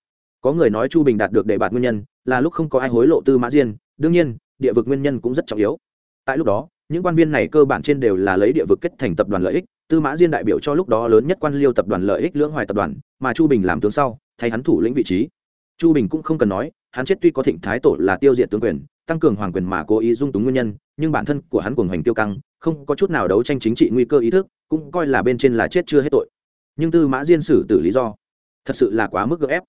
Có người nói chu bình đạt được đề bạt nguyên nhân, là lúc không có ai hối lộ tư mã diên, đương nhiên, địa vực nguyên nhân cũng rất trọng yếu. Tại lúc đó những quan viên này cơ bản trên đều là lấy địa vực kết thành tập đoàn lợi ích, tư mã diên đại biểu cho lúc đó lớn nhất quan liêu tập đoàn lợi ích lưỡng hoài tập đoàn, mà chu bình làm tướng sau, thay hắn thủ lĩnh vị trí. Chu bình cũng không cần nói, hắn chết tuy có thịnh thái tổ là tiêu diệt tướng quyền, tăng cường hoàng quyền mà cố ý dung túng nguyên nhân, nhưng bản thân của hắn cuồng hoành tiêu căng, không có chút nào đấu tranh chính trị nguy cơ ý thức, cũng coi là bên trên là chết chưa hết tội. Nhưng tư mã diên xử tử lý do, thật sự là quá mức gỡ ép.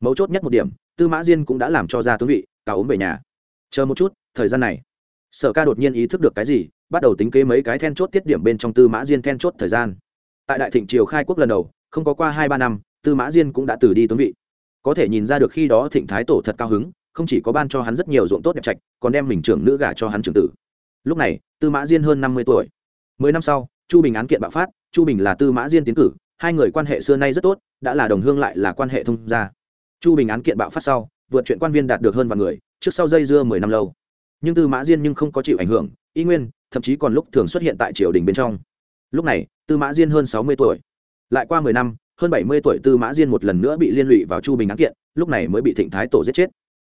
Mấu chốt nhất một điểm, tư mã diên cũng đã làm cho ra tướng vị, cả ốm về nhà. Chờ một chút, thời gian này sở ca đột nhiên ý thức được cái gì, bắt đầu tính kế mấy cái then chốt tiết điểm bên trong tư mã diên then chốt thời gian. Tại đại thịnh triều khai quốc lần đầu, không có qua hai ba năm, tư mã diên cũng đã từ đi tướng vị. Có thể nhìn ra được khi đó thịnh thái tổ thật cao hứng, không chỉ có ban cho hắn rất nhiều ruộng tốt đẹp trạch, còn đem mình trưởng nữ gả cho hắn trưởng tử. Lúc này, tư mã diên hơn năm mươi tuổi. Mười năm sau, chu bình án kiện bạo phát, chu bình là tư mã diên tiến cử, hai người quan hệ xưa nay rất tốt, đã là đồng hương lại là quan hệ thông gia. Chu bình án kiện bạo phát sau, vượt chuyện quan viên đạt được hơn vài người, trước sau dây dưa mười năm lâu nhưng tư mã diên nhưng không có chịu ảnh hưởng, y nguyên, thậm chí còn lúc thường xuất hiện tại triều đình bên trong. Lúc này, tư mã diên hơn sáu mươi tuổi. Lại qua mười năm, hơn bảy mươi tuổi tư mã diên một lần nữa bị liên lụy vào chu bình án kiện, lúc này mới bị thịnh thái tổ giết chết.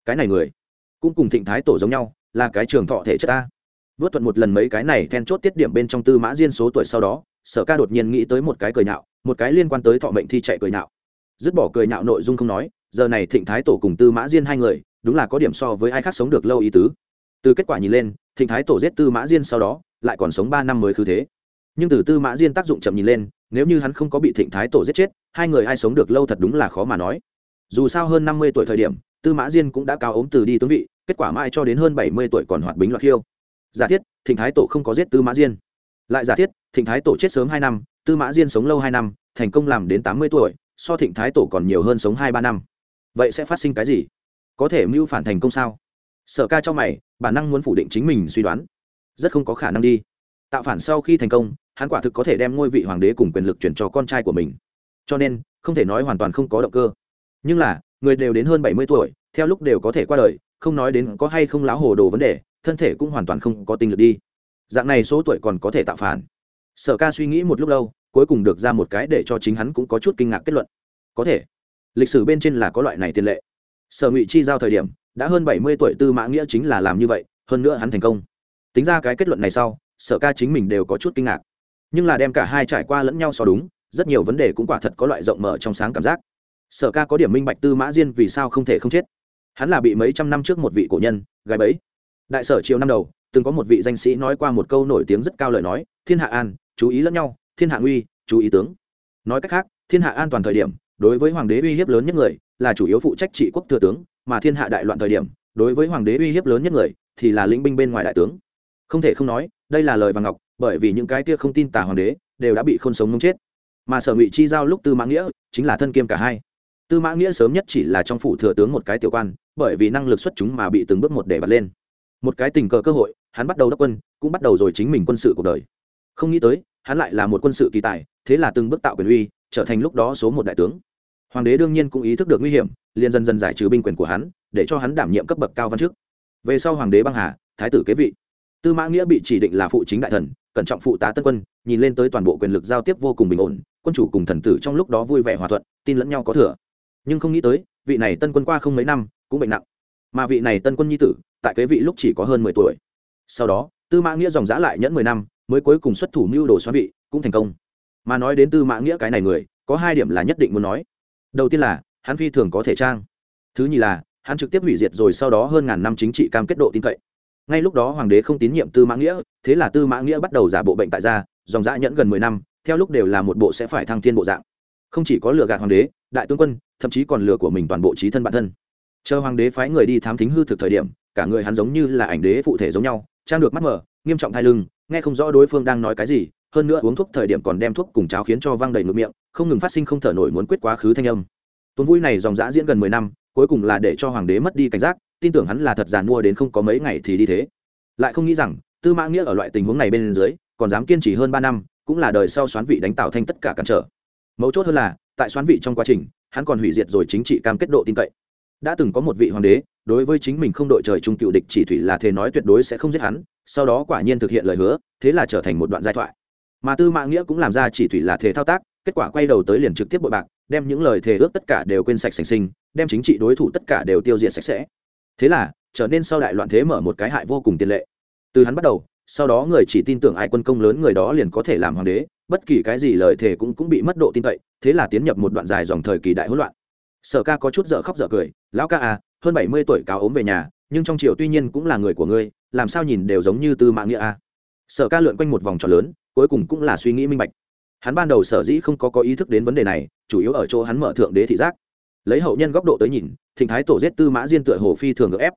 Cái này người, cũng cùng thịnh thái tổ giống nhau, là cái trường thọ thể chất ta vớt thuận một lần mấy cái này then chốt tiết điểm bên trong tư mã diên số tuổi sau đó, sở ca đột nhiên nghĩ tới một cái cười nhạo, một cái liên quan tới thọ mệnh thi chạy cười nhạo. Dứt bỏ cười nhạo nội dung không nói, giờ này thịnh thái tổ cùng tư mã diên hai người, đúng là có điểm so với ai khác sống được lâu ý tứ từ kết quả nhìn lên, thịnh thái tổ giết tư mã diên sau đó, lại còn sống ba năm mới cứ thế. Nhưng từ tư mã diên tác dụng chậm nhìn lên, nếu như hắn không có bị thịnh thái tổ giết chết, hai người ai sống được lâu thật đúng là khó mà nói. Dù sao hơn năm mươi tuổi thời điểm, tư mã diên cũng đã cao ốm từ đi tướng vị, kết quả mãi cho đến hơn bảy mươi tuổi còn hoạt bính loạt khiêu. Giả thiết, thịnh thái tổ không có giết tư mã diên. Lại giả thiết, thịnh thái tổ chết sớm hai năm, tư mã diên sống lâu hai năm, thành công làm đến tám mươi tuổi, so thịnh thái tổ còn nhiều hơn sống hai ba năm. Vậy sẽ phát sinh cái gì? Có thể mưu phản thành công sao? Sở ca cho mày bản năng muốn phủ định chính mình suy đoán. Rất không có khả năng đi. Tạo phản sau khi thành công, hắn quả thực có thể đem ngôi vị hoàng đế cùng quyền lực chuyển cho con trai của mình. Cho nên, không thể nói hoàn toàn không có động cơ. Nhưng là, người đều đến hơn bảy mươi tuổi, theo lúc đều có thể qua đời, không nói đến có hay không láo hồ đồ vấn đề, thân thể cũng hoàn toàn không có tinh lực đi. Dạng này số tuổi còn có thể tạo phản. Sở ca suy nghĩ một lúc lâu, cuối cùng được ra một cái để cho chính hắn cũng có chút kinh ngạc kết luận. Có thể. Lịch sử bên trên là có loại này tiền lệ sở ngụy chi giao thời điểm, đã hơn bảy mươi tuổi tư mã nghĩa chính là làm như vậy, hơn nữa hắn thành công. Tính ra cái kết luận này sau, sở ca chính mình đều có chút kinh ngạc. Nhưng là đem cả hai trải qua lẫn nhau so đúng, rất nhiều vấn đề cũng quả thật có loại rộng mở trong sáng cảm giác. Sở ca có điểm minh bạch tư mã diên vì sao không thể không chết. Hắn là bị mấy trăm năm trước một vị cổ nhân gái bẫy. Đại sở chiều năm đầu, từng có một vị danh sĩ nói qua một câu nổi tiếng rất cao lời nói, thiên hạ an, chú ý lẫn nhau, thiên hạ nguy, chú ý tướng. Nói cách khác, thiên hạ an toàn thời điểm, đối với hoàng đế uy hiếp lớn nhất người là chủ yếu phụ trách trị quốc thừa tướng, mà thiên hạ đại loạn thời điểm, đối với hoàng đế uy hiếp lớn nhất người, thì là lĩnh binh bên ngoài đại tướng. Không thể không nói, đây là lời vàng ngọc, bởi vì những cái kia không tin tà hoàng đế, đều đã bị không sống mông chết. Mà sở ngụy chi giao lúc tư mã nghĩa, chính là thân kiêm cả hai. Tư mã nghĩa sớm nhất chỉ là trong phủ thừa tướng một cái tiểu quan, bởi vì năng lực xuất chúng mà bị từng bước một để bật lên. Một cái tình cờ cơ hội, hắn bắt đầu đốc quân, cũng bắt đầu rồi chính mình quân sự cuộc đời. Không nghĩ tới, hắn lại là một quân sự kỳ tài, thế là từng bước tạo quyền uy, trở thành lúc đó số một đại tướng hoàng đế đương nhiên cũng ý thức được nguy hiểm, liền dần dần giải trừ binh quyền của hắn, để cho hắn đảm nhiệm cấp bậc cao văn chức. Về sau hoàng đế băng hà, thái tử kế vị. Tư mã nghĩa bị chỉ định là phụ chính đại thần, cẩn trọng phụ tá tân quân, nhìn lên tới toàn bộ quyền lực giao tiếp vô cùng bình ổn, quân chủ cùng thần tử trong lúc đó vui vẻ hòa thuận, tin lẫn nhau có thừa. Nhưng không nghĩ tới, vị này tân quân qua không mấy năm, cũng bệnh nặng. Mà vị này tân quân nhi tử, tại kế vị lúc chỉ có hơn mười tuổi. Sau đó, tư mã nghĩa dòng giã lại nhẫn mười năm, mới cuối cùng xuất thủ mưu đồ xoá vị, cũng thành công. Mà nói đến tư mã nghĩa cái này người, có hai điểm là nhất định muốn nói đầu tiên là, hắn phi thường có thể trang. Thứ nhì là, hắn trực tiếp hủy diệt rồi sau đó hơn ngàn năm chính trị cam kết độ tin cậy. Ngay lúc đó hoàng đế không tín nhiệm tư mã nghĩa, thế là tư mã nghĩa bắt đầu giả bộ bệnh tại gia, dòng dã nhẫn gần mười năm, theo lúc đều là một bộ sẽ phải thăng thiên bộ dạng. Không chỉ có lừa gạt hoàng đế, đại tướng quân, thậm chí còn lừa của mình toàn bộ trí thân bản thân. Chờ hoàng đế phái người đi thám thính hư thực thời điểm, cả người hắn giống như là ảnh đế phụ thể giống nhau, trang được mắt mở, nghiêm trọng thai lưng, nghe không rõ đối phương đang nói cái gì hơn nữa uống thuốc thời điểm còn đem thuốc cùng cháo khiến cho văng đầy ngực miệng, không ngừng phát sinh không thở nổi muốn quyết quá khứ thanh âm. Tuần vui này dòng dã diễn gần mười năm, cuối cùng là để cho hoàng đế mất đi cảnh giác, tin tưởng hắn là thật giàn mua đến không có mấy ngày thì đi thế. Lại không nghĩ rằng, tư mã nghĩa ở loại tình huống này bên dưới, còn dám kiên trì hơn ba năm, cũng là đời sau xoán vị đánh tạo thanh tất cả cản trở. Mấu chốt hơn là, tại xoán vị trong quá trình, hắn còn hủy diệt rồi chính trị cam kết độ tin cậy. Đã từng có một vị hoàng đế, đối với chính mình không đội trời chung cựu địch chỉ thủy là thề nói tuyệt đối sẽ không giết hắn, sau đó quả nhiên thực hiện lời hứa, thế là trở thành một đoạn giai thoại mà tư mã nghĩa cũng làm ra chỉ thủy là thể thao tác, kết quả quay đầu tới liền trực tiếp bội bạc, đem những lời thề ước tất cả đều quên sạch sành sinh, đem chính trị đối thủ tất cả đều tiêu diệt sạch sẽ. Thế là, trở nên sau đại loạn thế mở một cái hại vô cùng tiền lệ. Từ hắn bắt đầu, sau đó người chỉ tin tưởng ai quân công lớn người đó liền có thể làm hoàng đế, bất kỳ cái gì lời thề cũng cũng bị mất độ tin cậy, thế là tiến nhập một đoạn dài dòng thời kỳ đại hỗn loạn. Sở ca có chút dở khóc dở cười, lão ca à hơn bảy mươi tuổi cáo ốm về nhà, nhưng trong triều tuy nhiên cũng là người của ngươi, làm sao nhìn đều giống như tư mạng nghĩa à? Sở ca lượn quanh một vòng tròn lớn cuối cùng cũng là suy nghĩ minh bạch. Hắn ban đầu sở dĩ không có có ý thức đến vấn đề này, chủ yếu ở chỗ hắn mở thượng đế thị giác. Lấy hậu nhân góc độ tới nhìn, thịnh thái tổ giết tư mã diên tựa hồ phi thường gợ ép.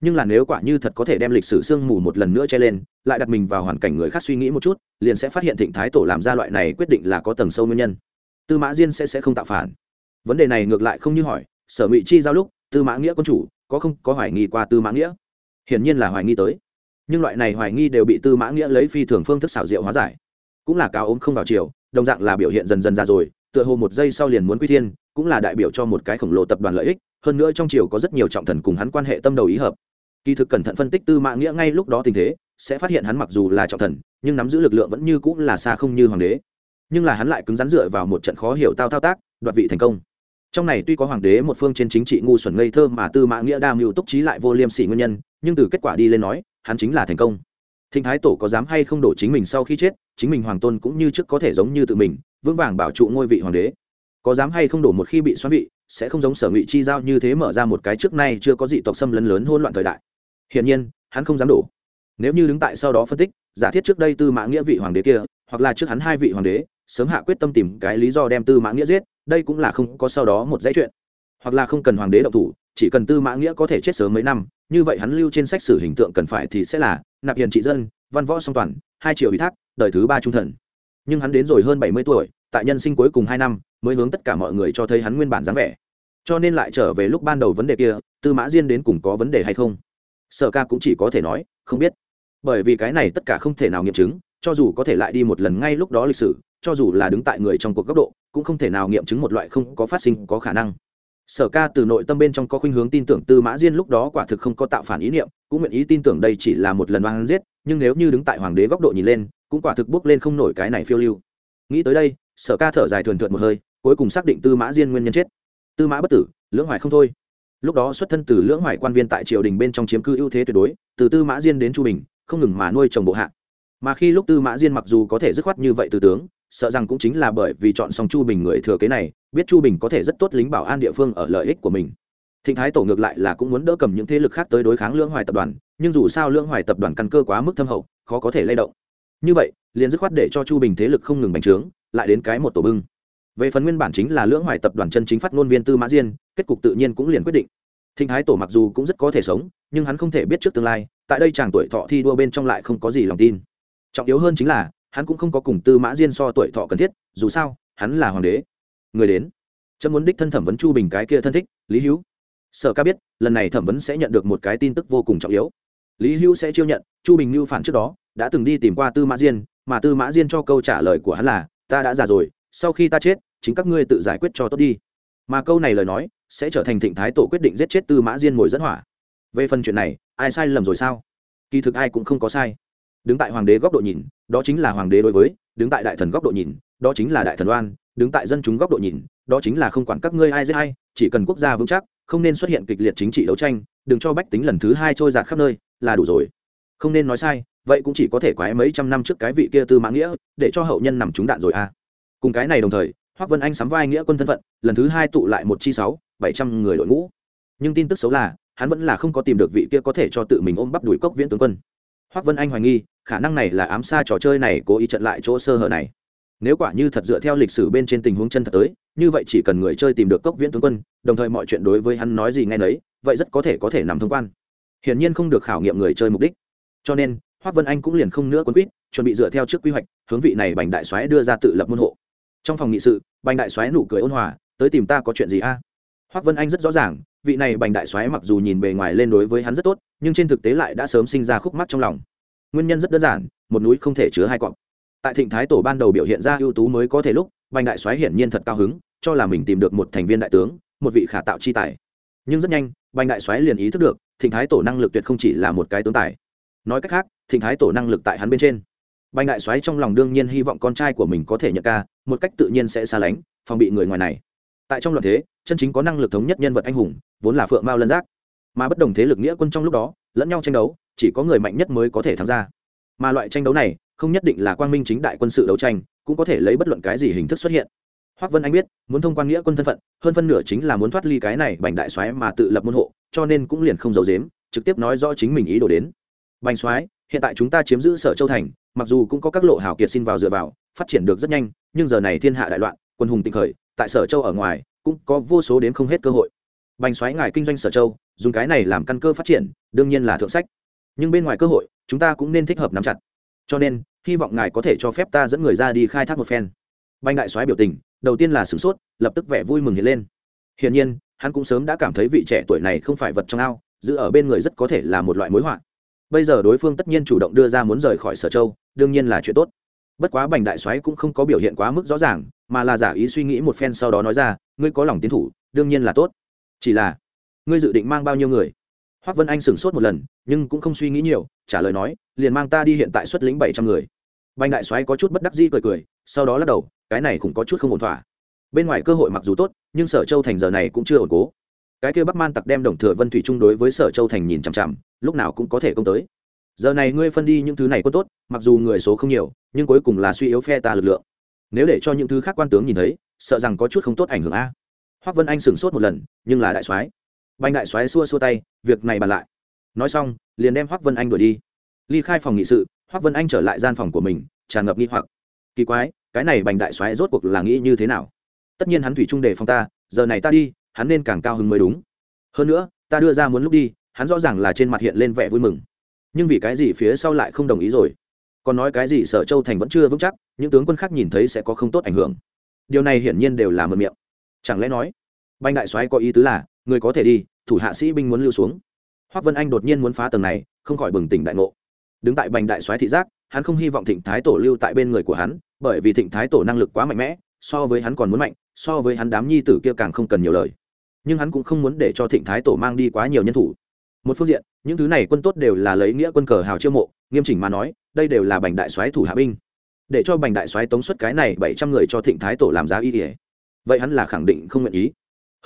Nhưng là nếu quả như thật có thể đem lịch sử sương mù một lần nữa che lên, lại đặt mình vào hoàn cảnh người khác suy nghĩ một chút, liền sẽ phát hiện thịnh thái tổ làm ra loại này quyết định là có tầng sâu nguyên nhân. Tư mã diên sẽ sẽ không tạo phản. Vấn đề này ngược lại không như hỏi, sở ngụy chi giao lúc, tư mã nghĩa quân chủ, có không có hoài nghi qua tư mã nghĩa? Hiển nhiên là hoài nghi tới. Nhưng loại này hoài nghi đều bị tư mã nghĩa lấy phi thường phương thức xảo diệu hóa giải cũng là cao ốm không vào chiều đồng dạng là biểu hiện dần dần ra rồi, tựa hồ một giây sau liền muốn quy thiên, cũng là đại biểu cho một cái khổng lồ tập đoàn lợi ích, hơn nữa trong chiều có rất nhiều trọng thần cùng hắn quan hệ tâm đầu ý hợp. Kỳ thực cẩn thận phân tích tư mã nghĩa ngay lúc đó tình thế, sẽ phát hiện hắn mặc dù là trọng thần, nhưng nắm giữ lực lượng vẫn như cũng là xa không như hoàng đế. Nhưng là hắn lại cứng rắn dựa vào một trận khó hiểu tao thao tác, đoạt vị thành công. Trong này tuy có hoàng đế một phương trên chính trị ngu xuẩn ngây thơ mà tư mã nghĩa đa mưu túc trí lại vô liêm sỉ nguyên nhân, nhưng từ kết quả đi lên nói, hắn chính là thành công thịnh thái tổ có dám hay không đổ chính mình sau khi chết, chính mình hoàng tôn cũng như trước có thể giống như tự mình, vững vàng bảo trụ ngôi vị hoàng đế. Có dám hay không đổ một khi bị xoắn vị, sẽ không giống sở ngụy chi giao như thế mở ra một cái trước nay chưa có dị tộc xâm lấn lớn hôn loạn thời đại. Hiển nhiên, hắn không dám đổ. Nếu như đứng tại sau đó phân tích, giả thiết trước đây tư mã nghĩa vị hoàng đế kia, hoặc là trước hắn hai vị hoàng đế, sớm hạ quyết tâm tìm cái lý do đem tư mã nghĩa giết, đây cũng là không có sau đó một dãy chuyện. Hoặc là không cần hoàng đế độc thủ, chỉ cần tư mã nghĩa có thể chết sớm mấy năm, như vậy hắn lưu trên sách sử hình tượng cần phải thì sẽ là nạp hiền trị dân, văn võ song toàn, hai triệu ủy thác, đời thứ ba trung thần. Nhưng hắn đến rồi hơn bảy mươi tuổi, tại nhân sinh cuối cùng hai năm, mới hướng tất cả mọi người cho thấy hắn nguyên bản dáng vẻ. Cho nên lại trở về lúc ban đầu vấn đề kia, tư mã diên đến cùng có vấn đề hay không? Sở ca cũng chỉ có thể nói, không biết. Bởi vì cái này tất cả không thể nào nghiệm chứng, cho dù có thể lại đi một lần ngay lúc đó lịch sử, cho dù là đứng tại người trong cuộc góc độ, cũng không thể nào nghiệm chứng một loại không có phát sinh, có khả năng. Sở ca từ nội tâm bên trong có khuynh hướng tin tưởng tư mã diên lúc đó quả thực không có tạo phản ý niệm cũng nguyện ý tin tưởng đây chỉ là một lần oan giết, nhưng nếu như đứng tại hoàng đế góc độ nhìn lên, cũng quả thực bước lên không nổi cái này phiêu lưu. Nghĩ tới đây, sở ca thở dài thườn thượt một hơi, cuối cùng xác định tư mã diên nguyên nhân chết. Tư mã bất tử, lưỡng hoài không thôi. Lúc đó xuất thân từ lưỡng hoài quan viên tại triều đình bên trong chiếm cư ưu thế tuyệt đối, từ tư mã diên đến chu bình, không ngừng mà nuôi chồng bộ hạ. Mà khi lúc tư mã diên mặc dù có thể dứt khoát như vậy từ tướng, sợ rằng cũng chính là bởi vì chọn xong chu bình người thừa kế này, biết chu bình có thể rất tốt lính bảo an địa phương ở lợi ích của mình thịnh thái tổ ngược lại là cũng muốn đỡ cầm những thế lực khác tới đối kháng lưỡng hoài tập đoàn, nhưng dù sao lưỡng hoài tập đoàn căn cơ quá mức thâm hậu, khó có thể lay động. Như vậy, liền dứt khoát để cho chu bình thế lực không ngừng bành trướng, lại đến cái một tổ bưng. Về phần nguyên bản chính là lưỡng hoài tập đoàn chân chính phát ngôn viên tư mã diên, kết cục tự nhiên cũng liền quyết định. Thịnh thái tổ mặc dù cũng rất có thể sống, nhưng hắn không thể biết trước tương lai, tại đây chàng tuổi thọ thi đua bên trong lại không có gì lòng tin. Trọng yếu hơn chính là, hắn cũng không có cùng tư mã diên so tuổi thọ cần thiết, dù sao, hắn là hoàng đế. Người đến. Chấm muốn đích thân thẩm vấn chu bình cái kia thân thích, lý hữu sở ca biết, lần này thẩm vấn sẽ nhận được một cái tin tức vô cùng trọng yếu. Lý hữu sẽ chiêu nhận, chu bình mưu phản trước đó, đã từng đi tìm qua tư mã diên, mà tư mã diên cho câu trả lời của hắn là, ta đã già rồi, sau khi ta chết, chính các ngươi tự giải quyết cho tốt đi. Mà câu này lời nói, sẽ trở thành thịnh thái tổ quyết định giết chết tư mã diên ngồi dẫn hỏa. Về phần chuyện này, ai sai lầm rồi sao? Kỳ thực ai cũng không có sai. Đứng tại hoàng đế góc độ nhìn, đó chính là hoàng đế đối với, đứng tại đại thần góc độ nhìn, đó chính là đại thần oan, đứng tại dân chúng góc độ nhìn, đó chính là không quản các ngươi ai giết ai, chỉ cần quốc gia vững chắc không nên xuất hiện kịch liệt chính trị đấu tranh, đừng cho bách tính lần thứ hai trôi giạt khắp nơi, là đủ rồi. Không nên nói sai, vậy cũng chỉ có thể quái mấy trăm năm trước cái vị kia tư mã nghĩa, để cho hậu nhân nằm trúng đạn rồi à. Cùng cái này đồng thời hoắc vân anh sắm vai nghĩa quân thân phận, lần thứ hai tụ lại một chi sáu, bảy trăm người đội ngũ. Nhưng tin tức xấu là, hắn vẫn là không có tìm được vị kia có thể cho tự mình ôm bắp đuổi cốc viễn tướng quân. Hoắc vân anh hoài nghi, khả năng này là ám xa trò chơi này cố ý trận lại chỗ sơ hở này nếu quả như thật dựa theo lịch sử bên trên tình huống chân thật tới, như vậy chỉ cần người chơi tìm được cốc viễn tướng quân, đồng thời mọi chuyện đối với hắn nói gì ngay nấy, vậy rất có thể có thể nằm thông quan. Hiển nhiên không được khảo nghiệm người chơi mục đích. Cho nên hoắc vân anh cũng liền không nữa quân quýt, chuẩn bị dựa theo trước quy hoạch, hướng vị này bành đại soái đưa ra tự lập môn hộ. Trong phòng nghị sự, bành đại soái nụ cười ôn hòa, tới tìm ta có chuyện gì a? À? hoắc vân anh rất rõ ràng, vị này bành đại soái mặc dù nhìn bề ngoài lên đối với hắn rất tốt, nhưng trên thực tế lại đã sớm sinh ra khúc mắt trong lòng. Nguyên nhân rất đơn giản, một núi không thể chứa hai cọp tại thịnh thái tổ ban đầu biểu hiện ra ưu tú mới có thể lúc, bành đại soái hiển nhiên thật cao hứng, cho là mình tìm được một thành viên đại tướng, một vị khả tạo chi tài. Nhưng rất nhanh, bành đại soái liền ý thức được, thịnh thái tổ năng lực tuyệt không chỉ là một cái tướng tài. Nói cách khác, thịnh thái tổ năng lực tại hắn bên trên. Bành đại soái trong lòng đương nhiên hy vọng con trai của mình có thể nhận ca, một cách tự nhiên sẽ xa lánh, phòng bị người ngoài này. Tại trong loạn thế, chân chính có năng lực thống nhất nhân vật anh hùng, vốn là phượng mao lân giác. Mà bất đồng thế lực nghĩa quân trong lúc đó, lẫn nhau tranh đấu, chỉ có người mạnh nhất mới có thể tham gia mà loại tranh đấu này không nhất định là quang minh chính đại quân sự đấu tranh, cũng có thể lấy bất luận cái gì hình thức xuất hiện. Hoác vân anh biết, muốn thông quan nghĩa quân thân phận, hơn phân nửa chính là muốn thoát ly cái này bành đại soái mà tự lập môn hộ, cho nên cũng liền không giấu dếm trực tiếp nói rõ chính mình ý đồ đến. Bành soái, hiện tại chúng ta chiếm giữ sở châu thành, mặc dù cũng có các lộ hảo kiệt xin vào dựa vào, phát triển được rất nhanh, nhưng giờ này thiên hạ đại loạn, quân hùng tịnh khởi, tại sở châu ở ngoài, cũng có vô số đến không hết cơ hội. Bành soái ngài kinh doanh sở châu, dùng cái này làm căn cơ phát triển, đương nhiên là thượng sách nhưng bên ngoài cơ hội, chúng ta cũng nên thích hợp nắm chặt. Cho nên, hy vọng ngài có thể cho phép ta dẫn người ra đi khai thác một phen. Bành đại soái biểu tình, đầu tiên là sửng sốt, lập tức vẻ vui mừng hiện lên. Hiển nhiên, hắn cũng sớm đã cảm thấy vị trẻ tuổi này không phải vật trong ao, giữ ở bên người rất có thể là một loại mối họa. Bây giờ đối phương tất nhiên chủ động đưa ra muốn rời khỏi sở châu, đương nhiên là chuyện tốt. Bất quá bành đại soái cũng không có biểu hiện quá mức rõ ràng, mà là giả ý suy nghĩ một phen sau đó nói ra, ngươi có lòng tiến thủ, đương nhiên là tốt. Chỉ là, ngươi dự định mang bao nhiêu người? Hoác vân anh sửng sốt một lần, nhưng cũng không suy nghĩ nhiều, trả lời nói, liền mang ta đi hiện tại xuất lĩnh bảy trăm người. Bành đại soái có chút bất đắc dĩ cười cười, sau đó lắc đầu, cái này cũng có chút không ổn thỏa. Bên ngoài cơ hội mặc dù tốt, nhưng sở châu thành giờ này cũng chưa ổn cố. Cái kia bắc man tặc đem đồng thừa vân thủy Trung đối với sở châu thành nhìn chằm chằm, lúc nào cũng có thể công tới. Giờ này ngươi phân đi những thứ này có tốt, mặc dù người số không nhiều, nhưng cuối cùng là suy yếu phe ta lực lượng. Nếu để cho những thứ khác quan tướng nhìn thấy, sợ rằng có chút không tốt ảnh hưởng a. Hoác vân anh sửng sốt một lần, nhưng là đại soái. Bành đại soái xua xua tay, việc này bàn lại. Nói xong, liền đem hoác vân anh đuổi đi. Ly khai phòng nghị sự hoác vân anh trở lại gian phòng của mình, tràn ngập nghi hoặc. Kỳ quái, cái này bành đại soái rốt cuộc là nghĩ như thế nào? Tất nhiên hắn thủy trung để phòng ta, giờ này ta đi, hắn nên càng cao hứng mới đúng. Hơn nữa, ta đưa ra muốn lúc đi, hắn rõ ràng là trên mặt hiện lên vẻ vui mừng. Nhưng vì cái gì phía sau lại không đồng ý rồi? Còn nói cái gì sở châu thành vẫn chưa vững chắc, những tướng quân khác nhìn thấy sẽ có không tốt ảnh hưởng. Điều này hiển nhiên đều là mượn miệng. Chẳng lẽ nói banh đại soái có ý tứ là, người có thể đi thủ hạ sĩ binh muốn lưu xuống. Hoắc vân anh đột nhiên muốn phá tầng này, không khỏi bừng tỉnh đại ngộ. Đứng tại bành đại soái thị giác, hắn không hy vọng thịnh thái tổ lưu tại bên người của hắn, bởi vì thịnh thái tổ năng lực quá mạnh mẽ, so với hắn còn muốn mạnh, so với hắn đám nhi tử kia càng không cần nhiều lời. Nhưng hắn cũng không muốn để cho thịnh thái tổ mang đi quá nhiều nhân thủ. Một phương diện, những thứ này quân tốt đều là lấy nghĩa quân cờ hào chiêu mộ, nghiêm chỉnh mà nói, đây đều là bành đại soái thủ hạ binh. Để cho bành đại soái tống xuất cái này bảy trăm người cho thịnh thái tổ làm giá y ỉa vậy hắn là khẳng định không nguyện ý.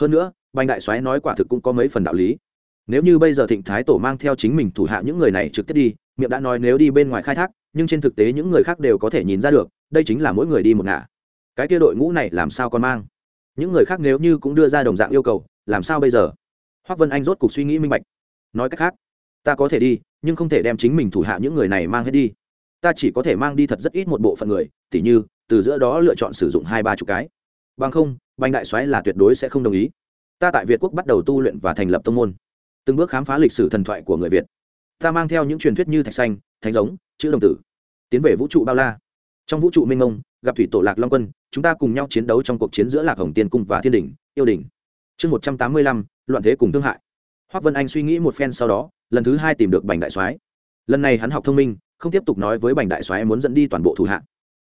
Hơn nữa bành đại soái nói quả thực cũng có mấy phần đạo lý. Nếu như bây giờ thịnh thái tổ mang theo chính mình thủ hạ những người này trực tiếp đi, miệng đã nói nếu đi bên ngoài khai thác, nhưng trên thực tế những người khác đều có thể nhìn ra được, đây chính là mỗi người đi một ngả. Cái kia đội ngũ này làm sao còn mang? Những người khác nếu như cũng đưa ra đồng dạng yêu cầu, làm sao bây giờ? Hoác vân anh rốt cuộc suy nghĩ minh bạch. Nói cách khác, ta có thể đi, nhưng không thể đem chính mình thủ hạ những người này mang hết đi. Ta chỉ có thể mang đi thật rất ít một bộ phận người, tỉ như, từ giữa đó lựa chọn sử dụng hai ba chục cái. Bằng không, bành đại soái là tuyệt đối sẽ không đồng ý ta tại việt quốc bắt đầu tu luyện và thành lập tông môn. Từng bước khám phá lịch sử thần thoại của người việt. Ta mang theo những truyền thuyết như thạch xanh, thánh giống, chữ đồng tử, tiến về vũ trụ bao la. Trong vũ trụ minh ông gặp thủy tổ lạc long quân, chúng ta cùng nhau chiến đấu trong cuộc chiến giữa lạc hồng tiên cung và thiên đình yêu đình chương một trăm tám mươi lăm, loạn thế cùng thương hại. Hoác vân anh suy nghĩ một phen sau đó, lần thứ hai tìm được bành đại soái. Lần này hắn học thông minh, không tiếp tục nói với bành đại soái muốn dẫn đi toàn bộ thủ hạ.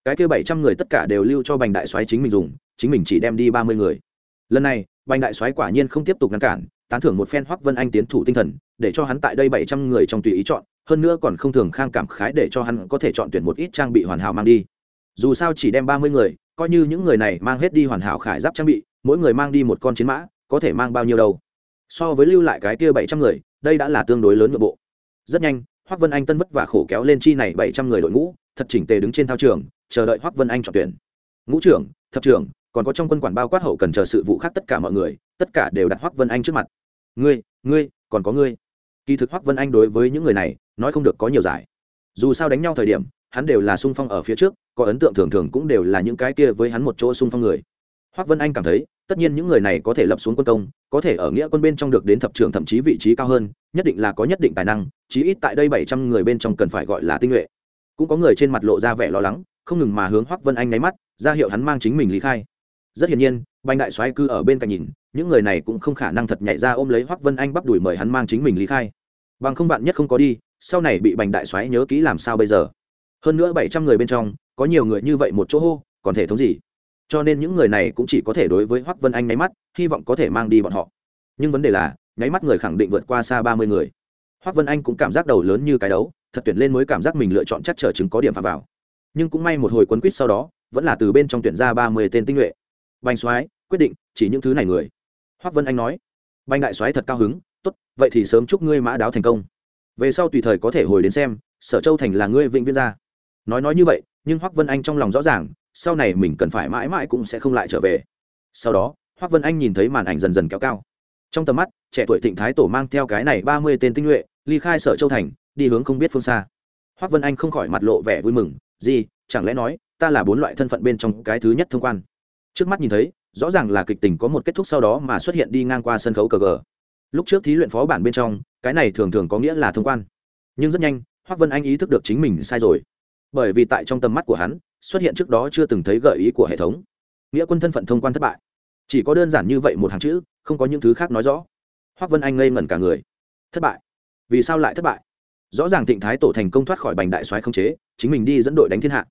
Cái kia bảy trăm người tất cả đều lưu cho bành đại soái chính mình dùng, chính mình chỉ đem đi ba mươi người. Lần này bành đại soái quả nhiên không tiếp tục ngăn cản, tán thưởng một phen hoắc vân anh tiến thủ tinh thần, để cho hắn tại đây bảy trăm người trong tùy ý chọn, hơn nữa còn không thường khang cảm khái để cho hắn có thể chọn tuyển một ít trang bị hoàn hảo mang đi. Dù sao chỉ đem ba mươi người, coi như những người này mang hết đi hoàn hảo khải giáp trang bị, mỗi người mang đi một con chiến mã, có thể mang bao nhiêu đâu. So với lưu lại cái kia bảy trăm người, đây đã là tương đối lớn nội bộ. Rất nhanh, hoắc vân anh tân vất vả khổ kéo lên chi này bảy trăm người đội ngũ, thật chỉnh tề đứng trên thao trường, chờ đợi hoắc vân anh chọn tuyển. Ngũ trưởng, thập trưởng còn có trong quân quản bao quát hậu cần chờ sự vụ khác tất cả mọi người, tất cả đều đặt hoắc vân anh trước mặt. Ngươi ngươi, còn có ngươi. Kỳ thực hoắc vân anh đối với những người này, nói không được có nhiều giải. Dù sao đánh nhau thời điểm, hắn đều là sung phong ở phía trước, có ấn tượng thường thường cũng đều là những cái kia với hắn một chỗ sung phong người. Hoắc vân anh cảm thấy, tất nhiên những người này có thể lập xuống quân công, có thể ở nghĩa quân bên trong được đến thập trưởng thậm chí vị trí cao hơn, nhất định là có nhất định tài năng, chí ít tại đây bảy trăm người bên trong cần phải gọi là tinh nhuệ. Cũng có người trên mặt lộ ra vẻ lo lắng, không ngừng mà hướng hoắc vân anh nháy mắt, ra hiệu hắn mang chính mình lý khai rất hiển nhiên banh đại soái cư ở bên cạnh nhìn, những người này cũng không khả năng thật nhảy ra ôm lấy hoắc vân anh bắp đuổi mời hắn mang chính mình lý khai. Bằng không vạn nhất không có đi, sau này bị bành đại soái nhớ kỹ làm sao bây giờ? Hơn nữa bảy trăm người bên trong, có nhiều người như vậy một chỗ hô, còn thể thống gì? Cho nên những người này cũng chỉ có thể đối với hoắc vân anh nháy mắt, hy vọng có thể mang đi bọn họ. Nhưng vấn đề là, nháy mắt người khẳng định vượt qua xa ba mươi người. Hoắc vân anh cũng cảm giác đầu lớn như cái đấu, thật tuyển lên mới cảm giác mình lựa chọn chắc trở chứng có điểm phạm vào. Nhưng cũng may một hồi quấn quýt sau đó, vẫn là từ bên trong tuyển ra ba mươi tên tinh nhuệ bành soái, quyết định, chỉ những thứ này người. Hoắc vân anh nói. Bành đại soái thật cao hứng, tốt, vậy thì sớm chúc ngươi mã đáo thành công. Về sau tùy thời có thể hồi đến xem, sở châu thành là ngươi vĩnh viễn gia nói nói như vậy, nhưng hoắc vân anh trong lòng rõ ràng, sau này mình cần phải mãi mãi cũng sẽ không lại trở về. Sau đó, hoắc vân anh nhìn thấy màn ảnh dần dần kéo cao. Trong tầm mắt, trẻ tuổi thịnh thái tổ mang theo cái này ba mươi tên tinh nhuệ, ly khai sở châu thành, đi hướng không biết phương xa. Hoắc vân anh không khỏi mặt lộ vẻ vui mừng, gì, chẳng lẽ nói, ta là bốn loại thân phận bên trong cái thứ nhất thông quan? Trước mắt nhìn thấy, rõ ràng là kịch tình có một kết thúc sau đó mà xuất hiện đi ngang qua sân khấu cờ gờ. Lúc trước thí luyện phó bản bên trong, cái này thường thường có nghĩa là thông quan. Nhưng rất nhanh, hoác vân anh ý thức được chính mình sai rồi. Bởi vì tại trong tầm mắt của hắn, xuất hiện trước đó chưa từng thấy gợi ý của hệ thống. Nghĩa quân thân phận thông quan thất bại. Chỉ có đơn giản như vậy một hàng chữ, không có những thứ khác nói rõ. Hoác vân anh ngây ngẩn cả người. Thất bại. Vì sao lại thất bại? Rõ ràng thịnh thái tổ thành công thoát khỏi bành đại soái không chế, chính mình đi dẫn đội đánh thiên hạ.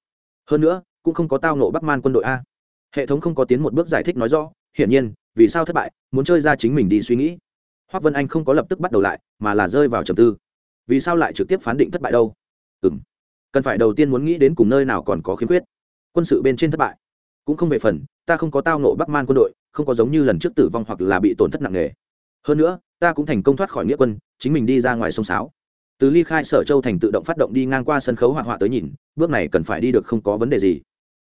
Hơn nữa, cũng không có tao nộ bắc man quân đội a hệ thống không có tiến một bước giải thích nói rõ, hiển nhiên, vì sao thất bại, muốn chơi ra chính mình đi suy nghĩ. Hoác vân anh không có lập tức bắt đầu lại, mà là rơi vào trầm tư. Vì sao lại trực tiếp phán định thất bại đâu? Ừ m cần phải đầu tiên muốn nghĩ đến cùng nơi nào còn có khiếm khuyết. Quân sự bên trên thất bại, cũng không về phần, ta không có tao nộ bắc man quân đội, không có giống như lần trước tử vong hoặc là bị tổn thất nặng nề. Hơn nữa, ta cũng thành công thoát khỏi nghĩa quân, chính mình đi ra ngoài sông sáo. Từ ly khai sở châu thành tự động phát động đi ngang qua sân khấu hoạt họa tới nhìn, bước này cần phải đi được không có vấn đề gì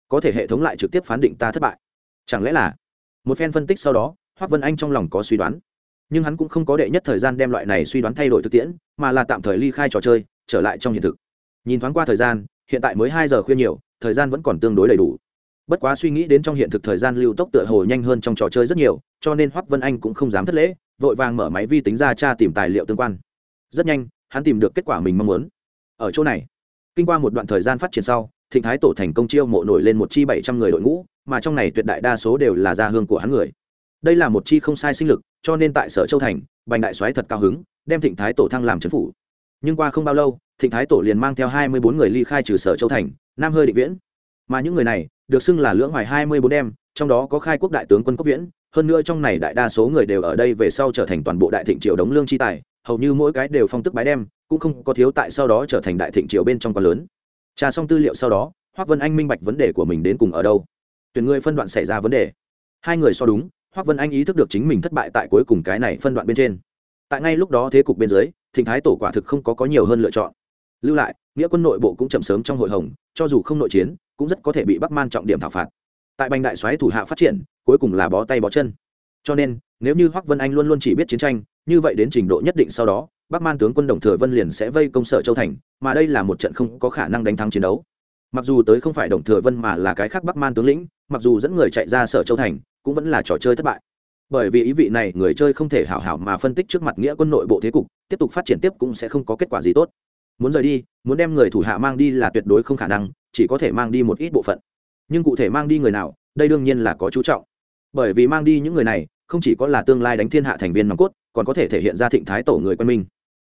có thể hệ thống lại trực tiếp phán định ta thất bại. Chẳng lẽ là một phen phân tích sau đó, hoác vân anh trong lòng có suy đoán. Nhưng hắn cũng không có đệ nhất thời gian đem loại này suy đoán thay đổi thực tiễn, mà là tạm thời ly khai trò chơi, trở lại trong hiện thực. Nhìn thoáng qua thời gian, hiện tại mới hai giờ khuya nhiều, thời gian vẫn còn tương đối đầy đủ. Bất quá suy nghĩ đến trong hiện thực thời gian lưu tốc tựa hồ nhanh hơn trong trò chơi rất nhiều, cho nên hoắc vân anh cũng không dám thất lễ, vội vàng mở máy vi tính ra tra tìm tài liệu tương quan. Rất nhanh, hắn tìm được kết quả mình mong muốn. Ở chỗ này, kinh qua một đoạn thời gian phát triển sau thịnh thái tổ thành công chiêu mộ nổi lên một chi bảy trăm người đội ngũ, mà trong này tuyệt đại đa số đều là gia hương của hắn người. Đây là một chi không sai sinh lực, cho nên tại sở châu thành, bành đại soái thật cao hứng, đem thịnh thái tổ thăng làm trấn phủ. Nhưng qua không bao lâu, thịnh thái tổ liền mang theo hai mươi bốn người ly khai trừ sở châu thành, nam hơi định viễn. Mà những người này, được xưng là lưỡng hoài hai mươi bốn em trong đó có khai quốc đại tướng quân cốc viễn, hơn nữa trong này đại đa số người đều ở đây về sau trở thành toàn bộ đại thịnh triều đống lương chi tài, hầu như mỗi cái đều phong tức bái đem, cũng không có thiếu tại sau đó trở thành đại thịnh triều bên trong quá lớn trà xong tư liệu sau đó, Hoắc vân anh minh bạch vấn đề của mình đến cùng ở đâu. Tuyển người phân đoạn xảy ra vấn đề. Hai người so đúng, Hoắc vân anh ý thức được chính mình thất bại tại cuối cùng cái này phân đoạn bên trên. Tại ngay lúc đó thế cục bên dưới, thịnh thái tổ quả thực không có có nhiều hơn lựa chọn. Lưu lại, nghĩa quân nội bộ cũng chậm sớm trong hội hồng, cho dù không nội chiến, cũng rất có thể bị bắc man trọng điểm thảo phạt. Tại bành đại soái thủ hạ phát triển, cuối cùng là bó tay bó chân. Cho nên, nếu như hoắc vân anh luôn luôn chỉ biết chiến tranh, như vậy đến trình độ nhất định sau đó bắc man tướng quân đồng thừa vân liền sẽ vây công sở châu thành, mà đây là một trận không có khả năng đánh thắng chiến đấu. Mặc dù tới không phải đồng thừa vân mà là cái khác bắc man tướng lĩnh, mặc dù dẫn người chạy ra sở châu thành, cũng vẫn là trò chơi thất bại. Bởi vì ý vị này, người chơi không thể hảo hảo mà phân tích trước mặt nghĩa quân nội bộ thế cục, tiếp tục phát triển tiếp cũng sẽ không có kết quả gì tốt. Muốn rời đi, muốn đem người thủ hạ mang đi là tuyệt đối không khả năng, chỉ có thể mang đi một ít bộ phận. Nhưng cụ thể mang đi người nào, đây đương nhiên là có chú trọng. Bởi vì mang đi những người này, không chỉ có là tương lai đánh thiên hạ thành viên nòng cốt còn có thể thể hiện ra thịnh thái tổ người quân minh.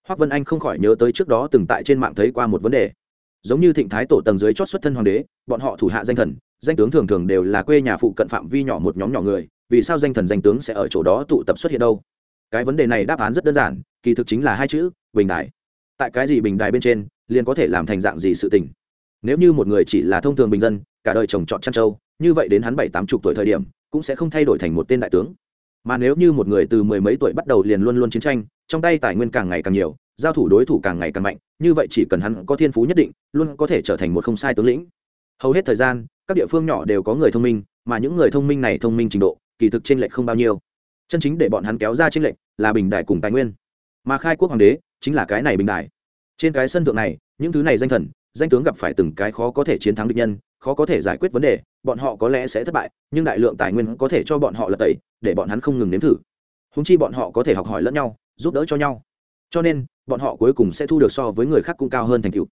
Hoác vân anh không khỏi nhớ tới trước đó từng tại trên mạng thấy qua một vấn đề. Giống như thịnh thái tổ tầng dưới chót xuất thân hoàng đế, bọn họ thủ hạ danh thần, danh tướng thường thường đều là quê nhà phụ cận phạm vi nhỏ một nhóm nhỏ người, vì sao danh thần danh tướng sẽ ở chỗ đó tụ tập xuất hiện đâu? Cái vấn đề này đáp án rất đơn giản, kỳ thực chính là hai chữ, bình đại tại cái gì bình đài bên trên, liền có thể làm thành dạng gì sự tình. Nếu như một người chỉ là thông thường bình dân, cả đời trồng trọt chăn trâu, như vậy đến hắn bảy tám chục tuổi thời điểm, cũng sẽ không thay đổi thành một tên đại tướng mà nếu như một người từ mười mấy tuổi bắt đầu liền luôn luôn chiến tranh, trong tay tài nguyên càng ngày càng nhiều, giao thủ đối thủ càng ngày càng mạnh, như vậy chỉ cần hắn có thiên phú nhất định, luôn có thể trở thành một không sai tướng lĩnh. Hầu hết thời gian, các địa phương nhỏ đều có người thông minh, mà những người thông minh này thông minh trình độ, kỳ thực t r ê n lệch không bao nhiêu. Chân chính để bọn hắn kéo ra t r ê n lệch là bình đại cùng tài nguyên. Mà khai quốc hoàng đế chính là cái này bình đại trên cái sân thượng này, những thứ này danh thần, danh tướng gặp phải từng cái khó có thể chiến thắng địch nhân khó có thể giải quyết vấn đề, bọn họ có lẽ sẽ thất bại, nhưng đại lượng tài nguyên có thể cho bọn họ lật tẩy, để bọn hắn không ngừng nếm thử. Húng chi bọn họ có thể học hỏi lẫn nhau, giúp đỡ cho nhau. Cho nên, bọn họ cuối cùng sẽ thu được so với người khác cũng cao hơn thành tựu.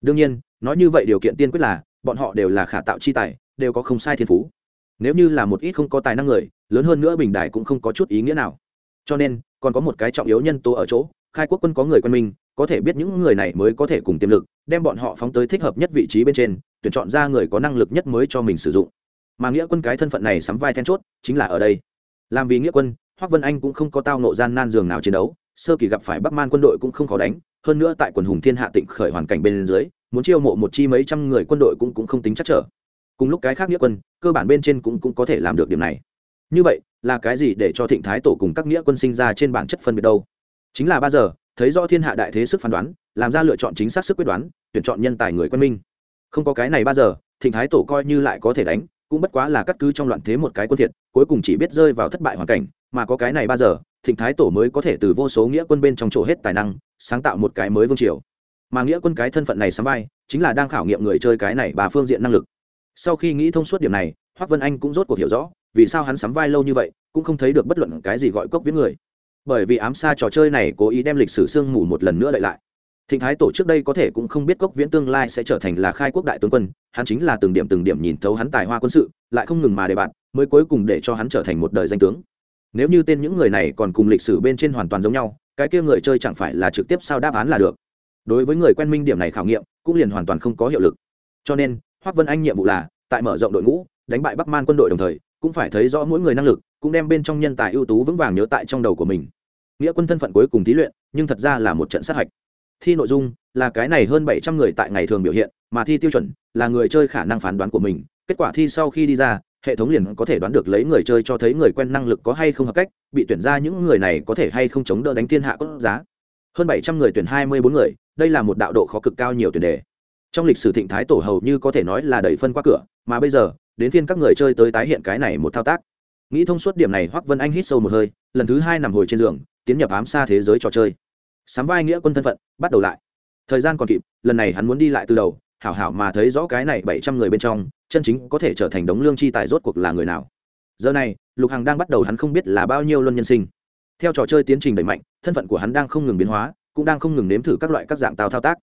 Đương nhiên, nói như vậy điều kiện tiên quyết là, bọn họ đều là khả tạo chi tài, đều có không sai thiên phú. Nếu như là một ít không có tài năng người, lớn hơn nữa bình đại cũng không có chút ý nghĩa nào. Cho nên, còn có một cái trọng yếu nhân tố ở chỗ, khai quốc quân có người quân minh có thể biết những người này mới có thể cùng tiềm lực, đem bọn họ phóng tới thích hợp nhất vị trí bên trên, tuyển chọn ra người có năng lực nhất mới cho mình sử dụng. Mà nghĩa quân cái thân phận này sắm vai then chốt, chính là ở đây. Làm vì nghĩa quân, hoắc vân anh cũng không có tao nộ gian nan giường nào chiến đấu, sơ kỳ gặp phải bắc man quân đội cũng không khó đánh, hơn nữa tại quần hùng thiên hạ tịnh khởi hoàn cảnh bên dưới, muốn chiêu mộ một chi mấy trăm người quân đội cũng cũng không tính chắc trở. Cùng lúc cái khác nghĩa quân, cơ bản bên trên cũng cũng có thể làm được điểm này. Như vậy, là cái gì để cho thịnh thái tổ cùng các nghĩa quân sinh ra trên bản chất phân biệt đâu? Chính là ba giờ thấy rõ thiên hạ đại thế sức phán đoán, làm ra lựa chọn chính xác sức quyết đoán, tuyển chọn nhân tài người quân minh. Không có cái này ba giờ, thịnh thái tổ coi như lại có thể đánh, cũng bất quá là cắt cứ trong loạn thế một cái quân thiệt, cuối cùng chỉ biết rơi vào thất bại hoàn cảnh, mà có cái này ba giờ, thịnh thái tổ mới có thể từ vô số nghĩa quân bên trong chỗ hết tài năng, sáng tạo một cái mới vương triều. Mà nghĩa quân cái thân phận này sắm vai, chính là đang khảo nghiệm người chơi cái này bà phương diện năng lực. Sau khi nghĩ thông suốt điểm này hoác vân anh cũng rốt cuộc hiểu rõ, vì sao hắn sắm vai lâu như vậy, cũng không thấy được bất luận cái gì gọi cốc viễn người bởi vì ám xa trò chơi này cố ý đem lịch sử sương mù một lần nữa lại lại. Thịnh thái tổ trước đây có thể cũng không biết cốc viễn tương lai sẽ trở thành là khai quốc đại tướng quân, hắn chính là từng điểm từng điểm nhìn thấu hắn tài hoa quân sự, lại không ngừng mà đề bạt, mới cuối cùng để cho hắn trở thành một đời danh tướng. Nếu như tên những người này còn cùng lịch sử bên trên hoàn toàn giống nhau, cái kia người chơi chẳng phải là trực tiếp sao đáp án là được. Đối với người quen minh điểm này khảo nghiệm, cũng liền hoàn toàn không có hiệu lực. Cho nên hoác vân anh nhiệm vụ là, tại mở rộng đội ngũ, đánh bại bắc man quân đội đồng thời, cũng phải thấy rõ mỗi người năng lực, cũng đem bên trong nhân tài ưu tú vững vàng nhớ tại trong đầu của mình nghĩa quân thân phận cuối cùng thí luyện, nhưng thật ra là một trận sát hạch. Thi nội dung là cái này hơn bảy trăm người tại ngày thường biểu hiện, mà thi tiêu chuẩn là người chơi khả năng phán đoán của mình. Kết quả thi sau khi đi ra, hệ thống liền có thể đoán được lấy người chơi cho thấy người quen năng lực có hay không hợp cách, bị tuyển ra những người này có thể hay không chống đỡ đánh thiên hạ cốt giá. Hơn bảy trăm người tuyển hai mươi bốn người, đây là một đạo độ khó cực cao nhiều tuyển đề. Trong lịch sử thịnh thái tổ hầu như có thể nói là đẩy phân qua cửa, mà bây giờ, đến phiên các người chơi tới tái hiện cái này một thao tác. Nghĩ thông suốt điểm này, hoắc vân anh hít sâu một hơi, lần thứ hai nằm hồi trên giường tiến nhập ám xa thế giới trò chơi. Sắm vai nghĩa quân thân phận, bắt đầu lại. Thời gian còn kịp, lần này hắn muốn đi lại từ đầu, hảo hảo mà thấy rõ cái này bảy trăm người bên trong, chân chính có thể trở thành đống lương chi tài rốt cuộc là người nào. Giờ này, lục hằng đang bắt đầu hắn không biết là bao nhiêu luân nhân sinh. Theo trò chơi tiến trình đẩy mạnh, thân phận của hắn đang không ngừng biến hóa, cũng đang không ngừng nếm thử các loại các dạng tàu thao tác.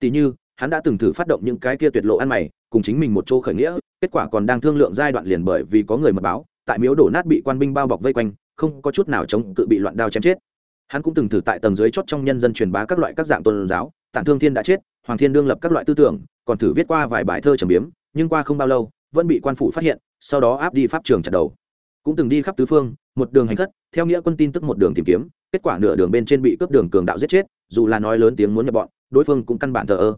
Tỷ như, hắn đã từng thử phát động những cái kia tuyệt lộ ăn mày, cùng chính mình một chỗ khởi nghĩa, kết quả còn đang thương lượng giai đoạn liền bởi vì có người mật báo, tại miếu đổ nát bị quan binh bao bọc vây quanh không có chút nào chống cự bị loạn đao chém chết. Hắn cũng từng thử tại tầng dưới chót trong nhân dân truyền bá các loại các dạng tôn giáo, tản thương thiên đã chết, hoàng thiên đương lập các loại tư tưởng, còn thử viết qua vài bài thơ trầm biếm, nhưng qua không bao lâu, vẫn bị quan phủ phát hiện, sau đó áp đi pháp trường chặt đầu. Cũng từng đi khắp tứ phương, một đường hành khất, theo nghĩa quân tin tức một đường tìm kiếm, kết quả nửa đường bên trên bị cướp đường cường đạo giết chết, dù là nói lớn tiếng muốn nhập bọn, đối phương cũng căn bản thờ ơ.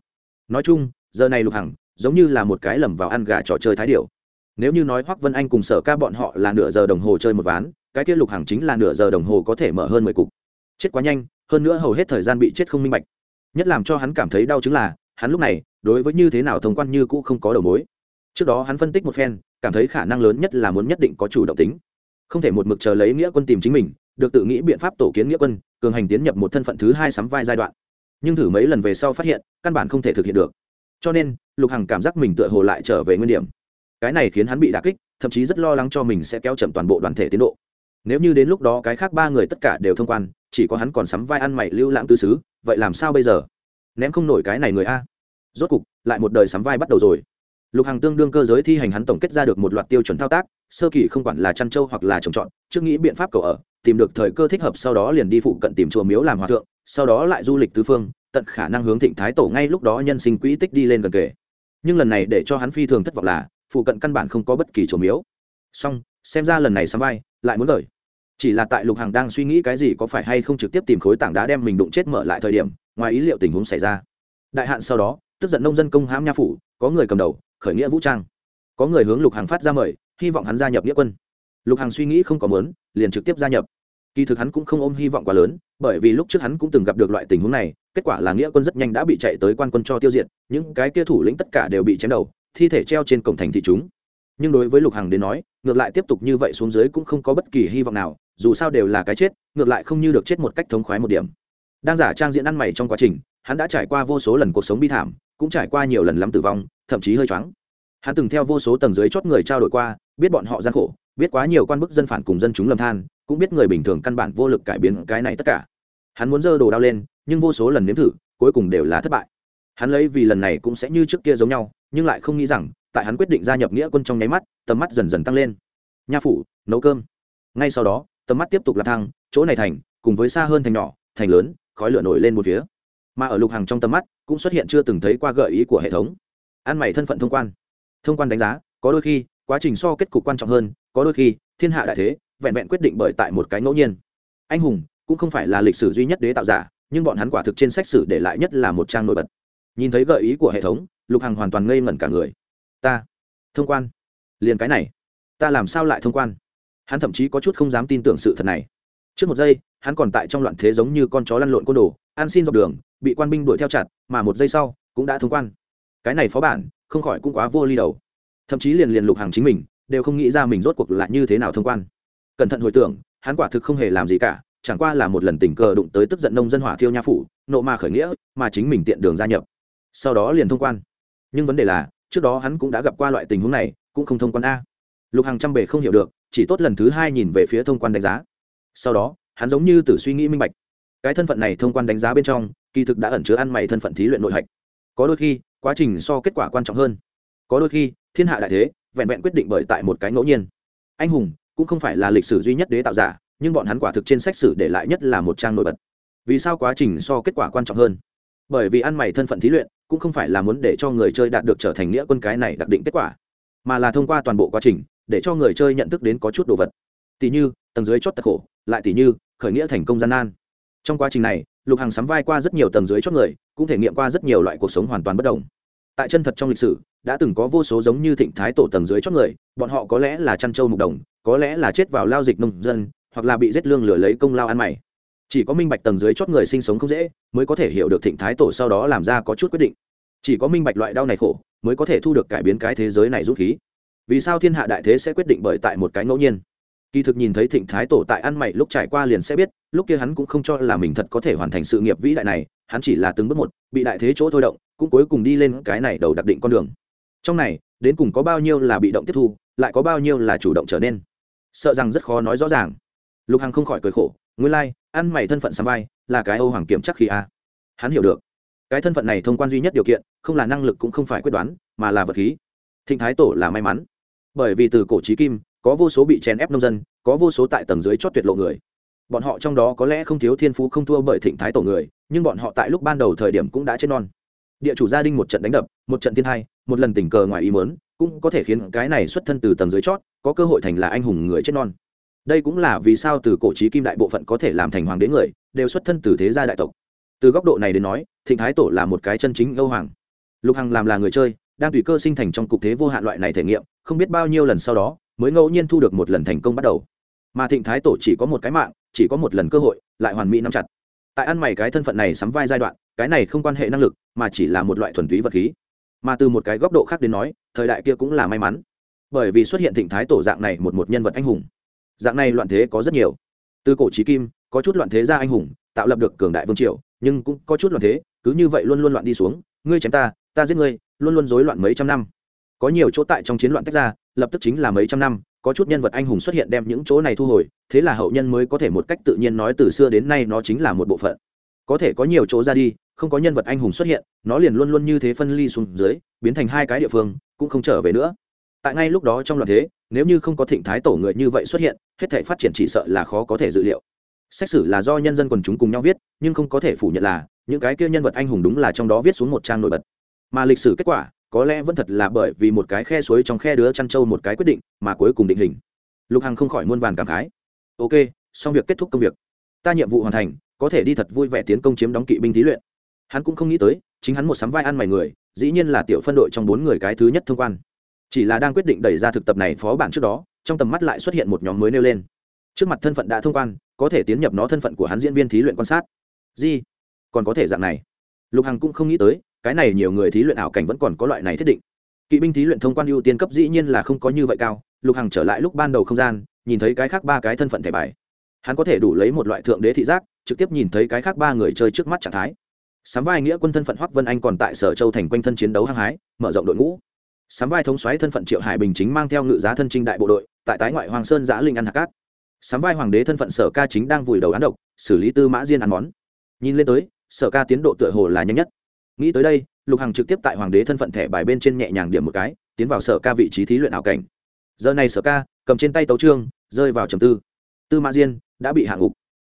Nói chung, giờ này lục hằng, giống như là một cái lầm vào ăn gà trò chơi thái điệu nếu như nói hoắc vân anh cùng sở ca bọn họ là nửa giờ đồng hồ chơi một ván cái kia lục hàng chính là nửa giờ đồng hồ có thể mở hơn mười cục. Chết quá nhanh, hơn nữa hầu hết thời gian bị chết không minh bạch. Nhất làm cho hắn cảm thấy đau chứng là, hắn lúc này, đối với như thế nào thông quan như cũ không có đầu mối. Trước đó hắn phân tích một phen, cảm thấy khả năng lớn nhất là muốn nhất định có chủ động tính. Không thể một mực chờ lấy nghĩa quân tìm chính mình, được tự nghĩ biện pháp tổ kiến nghĩa quân, cường hành tiến nhập một thân phận thứ hai sắm vai giai đoạn. Nhưng thử mấy lần về sau phát hiện, căn bản không thể thực hiện được. Cho nên, lục hằng cảm giác mình tựa hồ lại trở về nguyên điểm. Cái này khiến hắn bị đà kích, thậm chí rất lo lắng cho mình sẽ kéo chậm toàn bộ đoàn thể tiến độ nếu như đến lúc đó cái khác ba người tất cả đều thông quan, chỉ có hắn còn sắm vai ăn mày lưu lãng tư xứ, vậy làm sao bây giờ? Ném không nổi cái này người a. Rốt cục, lại một đời sắm vai bắt đầu rồi. Lục hàng tương đương cơ giới thi hành hắn tổng kết ra được một loạt tiêu chuẩn thao tác, sơ kỳ không quản là chăn trâu hoặc là trồng trọt, trước nghĩ biện pháp cầu ở, tìm được thời cơ thích hợp sau đó liền đi phụ cận tìm chùa miếu làm hòa thượng, sau đó lại du lịch tứ phương, tận khả năng hướng thịnh thái tổ ngay lúc đó nhân sinh quỹ tích đi lên gần kề. Nhưng lần này để cho hắn phi thường thất vọng là, phụ cận căn bản không có bất kỳ chùa miếu. Song xem ra lần này sắm vai, lại muốn lời chỉ là tại lục hàng đang suy nghĩ cái gì có phải hay không trực tiếp tìm khối tảng đá đem mình đụng chết mở lại thời điểm, ngoài ý liệu tình huống xảy ra. Đại hạn sau đó, tức giận nông dân công hãm nha phủ, có người cầm đầu, khởi nghĩa vũ trang. Có người hướng lục hàng phát ra mời, hy vọng hắn gia nhập nghĩa quân. Lục hàng suy nghĩ không có mớn liền trực tiếp gia nhập. Kỳ thực hắn cũng không ôm hy vọng quá lớn, bởi vì lúc trước hắn cũng từng gặp được loại tình huống này, kết quả là nghĩa quân rất nhanh đã bị chạy tới quan quân cho tiêu diệt, những cái kia thủ lĩnh tất cả đều bị chém đầu, thi thể treo trên cổng thành thị chúng. Nhưng đối với lục hằng đến nói, ngược lại tiếp tục như vậy xuống dưới cũng không có bất kỳ hy vọng nào dù sao đều là cái chết, ngược lại không như được chết một cách thống khoái một điểm. Đang giả trang diễn ăn mày trong quá trình, hắn đã trải qua vô số lần cuộc sống bi thảm, cũng trải qua nhiều lần lắm tử vong, thậm chí hơi choáng. Hắn từng theo vô số tầng dưới chót người trao đổi qua, biết bọn họ gian khổ, biết quá nhiều quan bức dân phản cùng dân chúng lầm than, cũng biết người bình thường căn bản vô lực cải biến cái này tất cả. Hắn muốn dơ đồ đao lên, nhưng vô số lần nếm thử, cuối cùng đều là thất bại. Hắn lấy vì lần này cũng sẽ như trước kia giống nhau, nhưng lại không nghĩ rằng, tại hắn quyết định gia nhập nghĩa quân trong nháy mắt, tầm mắt dần dần tăng lên. Nha phủ, nấu cơm. Ngay sau đó tầm mắt tiếp tục là thang chỗ này thành, cùng với xa hơn thành nhỏ, thành lớn, khói lửa nổi lên một phía. Mà ở lục hàng trong tầm mắt, cũng xuất hiện chưa từng thấy qua gợi ý của hệ thống. Ăn mày thân phận thông quan. Thông quan đánh giá, có đôi khi, quá trình so kết cục quan trọng hơn, có đôi khi, thiên hạ đại thế, vẹn vẹn quyết định bởi tại một cái ngẫu nhiên. Anh hùng, cũng không phải là lịch sử duy nhất đế tạo giả, nhưng bọn hắn quả thực trên sách sử để lại nhất là một trang nổi bật. Nhìn thấy gợi ý của hệ thống, lục hằng hoàn toàn ngây ngẩn cả người. Ta, thông quan. Liền cái này. Ta làm sao lại thông quan? Hắn thậm chí có chút không dám tin tưởng sự thật này. Trước một giây, hắn còn tại trong loạn thế giống như con chó lăn lộn côn đồ, ăn xin dọc đường, bị quan binh đuổi theo chặt, mà một giây sau, cũng đã thông quan. Cái này phó bản, không khỏi cũng quá vô ly đầu. Thậm chí liền liền lục hàng chính mình, đều không nghĩ ra mình rốt cuộc là như thế nào thông quan. Cẩn thận hồi tưởng, hắn quả thực không hề làm gì cả, chẳng qua là một lần tình cờ đụng tới tức giận nông dân hỏa thiêu nha phủ, nộ mà khởi nghĩa, mà chính mình tiện đường gia nhập. Sau đó liền thông quan. Nhưng vấn đề là, trước đó hắn cũng đã gặp qua loại tình huống này, cũng không thông quan a. Lục hàng trăm bề không hiểu được chỉ tốt lần thứ hai nhìn về phía thông quan đánh giá. Sau đó, hắn giống như từ suy nghĩ minh bạch. Cái thân phận này thông quan đánh giá bên trong, kỳ thực đã ẩn chứa ăn mày thân phận thí luyện nội hạch. Có đôi khi, quá trình so kết quả quan trọng hơn. Có đôi khi, thiên hạ đại thế, vẹn vẹn quyết định bởi tại một cái ngẫu nhiên. Anh hùng cũng không phải là lịch sử duy nhất đế tạo giả, nhưng bọn hắn quả thực trên sách sử để lại nhất là một trang nổi bật. Vì sao quá trình so kết quả quan trọng hơn? Bởi vì ăn mày thân phận thí luyện cũng không phải là muốn để cho người chơi đạt được trở thành nghĩa quân cái này đặc định kết quả, mà là thông qua toàn bộ quá trình để cho người chơi nhận thức đến có chút đồ vật. Tỷ như, tầng dưới chót tật khổ, lại tỷ như, khởi nghĩa thành công gian nan. Trong quá trình này, lục hàng sắm vai qua rất nhiều tầng dưới chót người, cũng thể nghiệm qua rất nhiều loại cuộc sống hoàn toàn bất đồng. Tại chân thật trong lịch sử, đã từng có vô số giống như thịnh thái tổ tầng dưới chót người, bọn họ có lẽ là chăn trâu mục đồng, có lẽ là chết vào lao dịch nông dân, hoặc là bị giết lương lửa lấy công lao ăn mày. Chỉ có minh bạch tầng dưới chót người sinh sống không dễ, mới có thể hiểu được thịnh thái tổ sau đó làm ra có chút quyết định. Chỉ có minh bạch loại đau này khổ, mới có thể thu được cải biến cái thế giới này rút khí vì sao thiên hạ đại thế sẽ quyết định bởi tại một cái ngẫu nhiên? Kỳ thực nhìn thấy thịnh thái tổ tại ăn mày lúc trải qua liền sẽ biết lúc kia hắn cũng không cho là mình thật có thể hoàn thành sự nghiệp vĩ đại này hắn chỉ là từng bước một bị đại thế chỗ thôi động cũng cuối cùng đi lên cái này đầu đặc định con đường. Trong này đến cùng có bao nhiêu là bị động tiếp thu lại có bao nhiêu là chủ động trở nên? Sợ rằng rất khó nói rõ ràng. Lục hằng không khỏi cười khổ nguyên lai、like, ăn mày thân phận sắm vai là cái âu hoàng kiểm chắc khi a. Hắn hiểu được. Cái thân phận này thông quan duy nhất điều kiện không là năng lực cũng không phải quyết đoán mà là vật khí. Thịnh thái tổ là may mắn bởi vì từ cổ trí kim, có vô số bị chèn ép nông dân, có vô số tại tầng dưới chót tuyệt lộ người. Bọn họ trong đó có lẽ không thiếu thiên phú không thua bởi thịnh thái tổ người, nhưng bọn họ tại lúc ban đầu thời điểm cũng đã chết non. Địa chủ gia đình một trận đánh đập, một trận thiên hai một lần tình cờ ngoài ý mớn cũng có thể khiến cái này xuất thân từ tầng dưới chót, có cơ hội thành là anh hùng người chết non. Đây cũng là vì sao từ cổ trí kim đại bộ phận có thể làm thành hoàng đế người, đều xuất thân từ thế gia đại tộc. Từ góc độ này đến nói, thịnh thái tổ là một cái chân chính âu hoàng. Lục hằng làm là người chơi đang tùy cơ sinh thành trong cục thế vô hạn loại này thể nghiệm, không biết bao nhiêu lần sau đó, mới ngẫu nhiên thu được một lần thành công bắt đầu. Mà thịnh thái tổ chỉ có một cái mạng, chỉ có một lần cơ hội, lại hoàn mỹ nắm chặt. Tại ăn mày cái thân phận này sắm vai giai đoạn, cái này không quan hệ năng lực, mà chỉ là một loại thuần túy vật khí. Mà từ một cái góc độ khác đến nói, thời đại kia cũng là may mắn. Bởi vì xuất hiện thịnh thái tổ dạng này một một nhân vật anh hùng. Dạng này loạn thế có rất nhiều. Từ cổ trí kim, có chút loạn thế ra anh hùng, tạo lập được cường đại vương triều, nhưng cũng có chút loạn thế, cứ như vậy luôn luôn loạn đi xuống. Ngươi chém ta ta giết ngươi luôn luôn rối loạn mấy trăm năm. Có nhiều chỗ tại trong chiến loạn tách ra, lập tức chính là mấy trăm năm, có chút nhân vật anh hùng xuất hiện đem những chỗ này thu hồi, thế là hậu nhân mới có thể một cách tự nhiên nói từ xưa đến nay nó chính là một bộ phận. Có thể có nhiều chỗ ra đi, không có nhân vật anh hùng xuất hiện, nó liền luôn luôn như thế phân ly xuống dưới, biến thành hai cái địa phương, cũng không trở về nữa. Tại ngay lúc đó trong loạn thế, nếu như không có thịnh thái tổ người như vậy xuất hiện, hết thể phát triển chỉ sợ là khó có thể dự liệu. Xét xử là do nhân dân quần chúng cùng nhau viết, nhưng không có thể phủ nhận là, những cái kia nhân vật anh hùng đúng là trong đó viết xuống một trang nổi bật mà lịch sử kết quả có lẽ vẫn thật là bởi vì một cái khe suối trong khe đứa chăn trâu một cái quyết định mà cuối cùng định hình. Lục hằng không khỏi muôn vàn cảm khái. Ok, xong việc kết thúc công việc. Ta nhiệm vụ hoàn thành, có thể đi thật vui vẻ tiến công chiếm đóng kỵ binh thí luyện. Hắn cũng không nghĩ tới, chính hắn một sắm vai ăn mày người, dĩ nhiên là tiểu phân đội trong bốn người cái thứ nhất thông quan. Chỉ là đang quyết định đẩy ra thực tập này phó bản trước đó, trong tầm mắt lại xuất hiện một nhóm mới nêu lên. Trước mặt thân phận đã thông quan, có thể tiến nhập nó thân phận của hắn diễn viên thí luyện quan sát. Gì? Còn có thể dạng này. Lục hằng cũng không nghĩ tới cái này nhiều người thí luyện ảo cảnh vẫn còn có loại này thiết định. Kỵ binh thí luyện thông quan ưu tiên cấp dĩ nhiên là không có như vậy cao, lục hằng trở lại lúc ban đầu không gian, nhìn thấy cái khác ba cái thân phận thẻ bài. Hắn có thể đủ lấy một loại thượng đế thị giác, trực tiếp nhìn thấy cái khác ba người chơi trước mắt trạng thái. Sắm vai nghĩa quân thân phận hoắc vân anh còn tại sở châu thành quanh thân chiến đấu hăng hái, mở rộng đội ngũ. Sắm vai thống xoáy thân phận triệu hải bình chính mang theo ngự giá thân trinh đại bộ đội, tại tái ngoại hoàng sơn giã linh ăn hạt cát. Sắm vai hoàng đế thân phận sở ca chính đang vùi đầu án độc, xử lý tư mã diên ăn món. Nhìn lên tới, sở ca tiến độ tựa hồ là nhanh nhất nghĩ tới đây, lục hằng trực tiếp tại hoàng đế thân phận thẻ bài bên trên nhẹ nhàng điểm một cái, tiến vào sở ca vị trí thí luyện ảo cảnh. Giờ này sở ca, cầm trên tay tấu trương rơi vào trầm tư. Tư mã diên đã bị hạ ngục.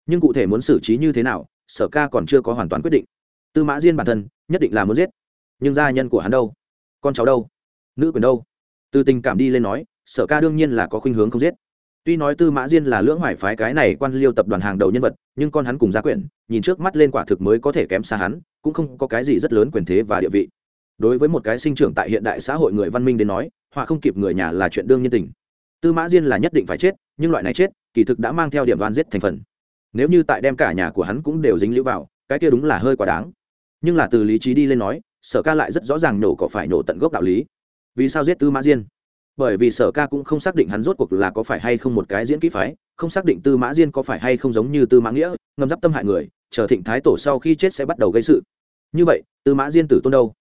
Nhưng cụ thể muốn xử trí như thế nào, sở ca còn chưa có hoàn toàn quyết định. Tư mã diên bản thân nhất định là muốn giết. Nhưng gia nhân của hắn đâu? Con cháu đâu? Nữ quyền đâu? Từ tình cảm đi lên nói, sở ca đương nhiên là có khuynh hướng không giết tuy nói tư mã diên là lưỡng hoài phái cái này quan liêu tập đoàn hàng đầu nhân vật, nhưng con hắn cùng gia quyển, nhìn trước mắt lên quả thực mới có thể kém xa hắn, cũng không có cái gì rất lớn quyền thế và địa vị. Đối với một cái sinh trưởng tại hiện đại xã hội người văn minh đến nói, họa không kịp người nhà là chuyện đương nhiên tình. Tư mã diên là nhất định phải chết, nhưng loại này chết, kỳ thực đã mang theo điểm đoan giết thành phần. Nếu như tại đem cả nhà của hắn cũng đều dính liễu vào, cái kia đúng là hơi quá đáng. Nhưng là từ lý trí đi lên nói, sở ca lại rất rõ ràng nổ có phải nổ tận gốc đạo lý. Vì sao giết tư mã diên? Bởi vì sở ca cũng không xác định hắn rốt cuộc là có phải hay không một cái diễn kỹ phái, không xác định tư mã diên có phải hay không giống như tư mã nghĩa, ngầm d tâm hại người, chờ thịnh thái tổ sau khi chết sẽ bắt đầu gây sự. Như vậy, tư mã diên tử tôn đâu?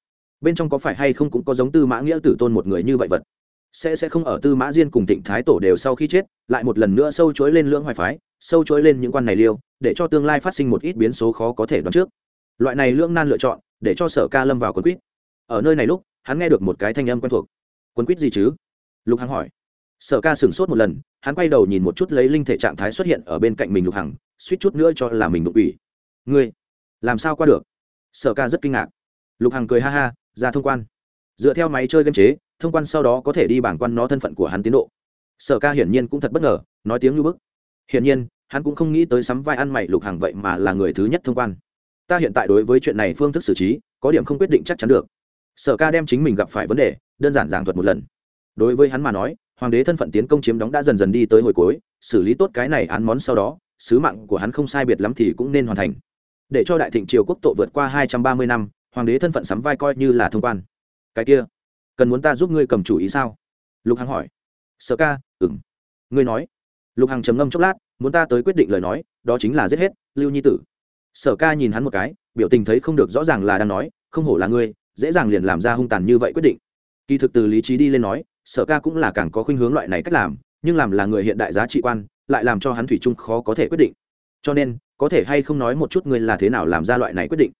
Bên trong có phải hay không cũng có giống tư mã nghĩa tử tôn một người như vậy vật? Sẽ sẽ không ở tư mã diên cùng thịnh thái tổ đều sau khi chết, lại một lần nữa sâu chối lên lưỡng hoài phái, sâu chối lên những quan này liêu, để cho tương lai phát sinh một ít biến số khó có thể đoán trước. Loại này lưỡng nan lựa chọn, để cho sở ca lâm vào quần quýt. Ở nơi này lúc, hắn nghe được một cái thanh âm quen thuộc. Quần quýt gì chứ? Lục hằng hỏi. Sở ca sửng sốt một lần, hắn quay đầu nhìn một chút lấy linh thể trạng thái xuất hiện ở bên cạnh mình lục hằng, suýt chút nữa cho là mình đụng ủy ngươi, làm sao qua được? Sở ca rất kinh ngạc. Lục hằng cười ha ha, ra thông quan. Dựa theo máy chơi game chế, thông quan sau đó có thể đi bảng quan nó thân phận của hắn tiến độ. Sở ca hiển nhiên cũng thật bất ngờ, nói tiếng như bức. Hiển nhiên, hắn cũng không nghĩ tới sắm vai ăn mày lục hàng vậy mà là người thứ nhất thông quan. Ta hiện tại đối với chuyện này phương thức xử trí, có điểm không quyết định chắc chắn được. Sở ca đem chính mình gặp phải vấn đề, đơn giản giảng thuật một lần đối với hắn mà nói, hoàng đế thân phận tiến công chiếm đóng đã dần dần đi tới hồi cuối, xử lý tốt cái này án món sau đó, sứ mạng của hắn không sai biệt lắm thì cũng nên hoàn thành. Để cho đại thịnh triều quốc tội vượt qua hai trăm ba mươi năm, hoàng đế thân phận sắm vai coi như là thông quan. Cái kia, cần muốn ta giúp ngươi cầm chủ ý sao? Lục hằng hỏi. Sở ca ừng ngươi nói. Lục hằng trầm ngâm chốc lát, muốn ta tới quyết định lời nói, đó chính là giết hết, lưu nhi tử. Sở ca nhìn hắn một cái, biểu tình thấy không được rõ ràng là đang nói, không hổ là ngươi, dễ dàng liền làm ra hung tàn như vậy quyết định kỳ thực từ lý trí đi lên nói, sở ca cũng là càng có khuynh hướng loại này cách làm, nhưng làm là người hiện đại giá trị quan, lại làm cho hắn thủy chung khó có thể quyết định. Cho nên, có thể hay không nói một chút người là thế nào làm ra loại này quyết định?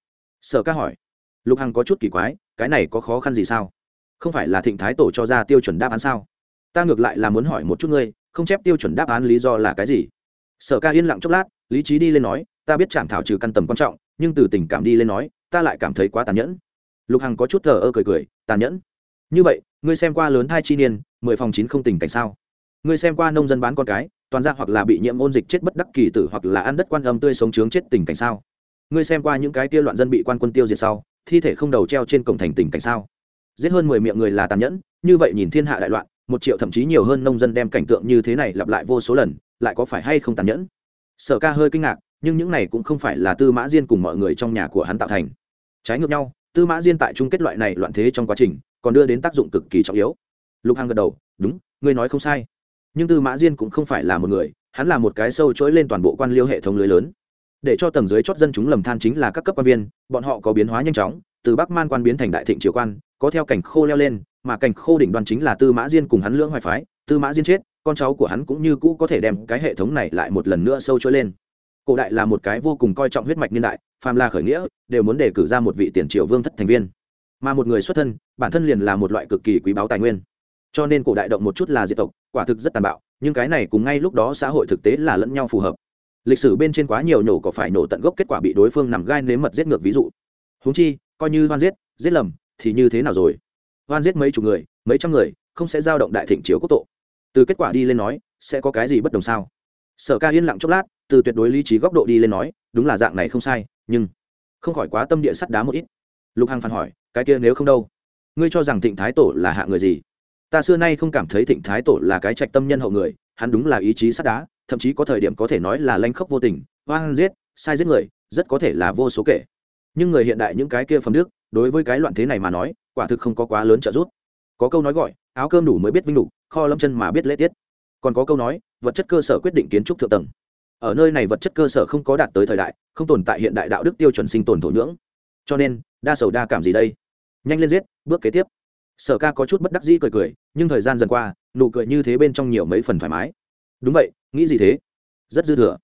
Sở ca hỏi. Lục hằng có chút kỳ quái, cái này có khó khăn gì sao? Không phải là thịnh thái tổ cho ra tiêu chuẩn đáp án sao? Ta ngược lại là muốn hỏi một chút ngươi, không chép tiêu chuẩn đáp án lý do là cái gì? Sở ca yên lặng chốc lát, lý trí đi lên nói, ta biết chạm thảo trừ căn tầm quan trọng, nhưng từ tình cảm đi lên nói, ta lại cảm thấy quá tàn nhẫn. Lục hằng có chút thờ ơ cười cười, tàn nhẫn như vậy, ngươi xem qua lớn thai chi niên, mười phòng chín không tình cảnh sao? Ngươi xem qua nông dân bán con cái, toàn ra hoặc là bị nhiễm ôn dịch chết bất đắc kỳ tử hoặc là ăn đất quan âm tươi sống trướng chết tình cảnh sao? Ngươi xem qua những cái tia loạn dân bị quan quân tiêu diệt sau, thi thể không đầu treo trên cổng thành tình cảnh sao? Giết hơn mười miệng người là tàn nhẫn, như vậy nhìn thiên hạ đại loạn, một triệu thậm chí nhiều hơn nông dân đem cảnh tượng như thế này lặp lại vô số lần, lại có phải hay không tàn nhẫn? Sở ca hơi kinh ngạc, nhưng những này cũng không phải là tư mã diên cùng mọi người trong nhà của hắn tạo thành. Trái ngược nhau, tư mã diên tại chung kết loại này loạn thế trong quá trình còn đưa đến tác dụng cực kỳ trọng yếu. Lục hằng gật đầu, đúng, ngươi nói không sai. Nhưng tư mã diên cũng không phải là một người, hắn là một cái sâu chối lên toàn bộ quan liêu hệ thống lưới lớn. Để cho tầng dưới chót dân chúng lầm than chính là các cấp quan viên, bọn họ có biến hóa nhanh chóng, từ bắc man quan biến thành đại thịnh triều quan, có theo cảnh khô leo lên, mà cảnh khô đỉnh đoàn chính là tư mã diên cùng hắn lưỡng hoài phái. Tư mã diên chết, con cháu của hắn cũng như cũ có thể đem cái hệ thống này lại một lần nữa sâu trôi lên. Cổ đại là một cái vô cùng coi trọng huyết mạch niên đại, phàm là khởi nghĩa, đều muốn đề cử ra một vị tiền triều vương thất thành viên mà một người xuất thân, bản thân liền là một loại cực kỳ quý báu tài nguyên. Cho nên cổ đại động một chút là diệt tộc, quả thực rất tàn bạo, nhưng cái này cùng ngay lúc đó xã hội thực tế là lẫn nhau phù hợp. Lịch sử bên trên quá nhiều nổ có phải nổ tận gốc kết quả bị đối phương nằm gai nếm mật giết ngược ví dụ. Húng chi, coi như hoan giết giết lầm, thì như thế nào rồi? Hoan giết mấy chục người, mấy trăm người, không sẽ giao động đại thịnh chiếu quốc tộ từ kết quả đi lên nói, sẽ có cái gì bất đồng sao? Sở ca yên lặng chốc lát, từ tuyệt đối lý trí góc độ đi lên nói, đúng là dạng này không sai, nhưng không khỏi quá tâm địa sắt đá một ít. Lục hằng phản hỏi cái kia nếu không đâu? Ngươi cho rằng thịnh thái tổ là hạ người gì? Ta xưa nay không cảm thấy thịnh thái tổ là cái trạch tâm nhân hậu người, hắn đúng là ý chí sắt đá, thậm chí có thời điểm có thể nói là lanh khốc vô tình hoang giết, sai giết người, rất có thể là vô số kể. Nhưng người hiện đại những cái kia phẩm đức, đối với cái loạn thế này mà nói, quả thực không có quá lớn trợ giúp. Có câu nói gọi, áo cơm đủ mới biết vinh đủ kho lâm chân mà biết lễ tiết. Còn có câu nói, vật chất cơ sở quyết định kiến trúc thượng tầng. Ở nơi này vật chất cơ sở không có đạt tới thời đại, không tồn tại hiện đại đạo đức tiêu chuẩn sinh tồn thổ nhưỡng. Cho nên, đa sầu đa cảm gì đây? Nhanh lên giết, bước kế tiếp. Sở ca có chút bất đắc dĩ cười cười, nhưng thời gian dần qua, nụ cười như thế bên trong nhiều mấy phần thoải mái. Đúng vậy, nghĩ gì thế? Rất dư thừa.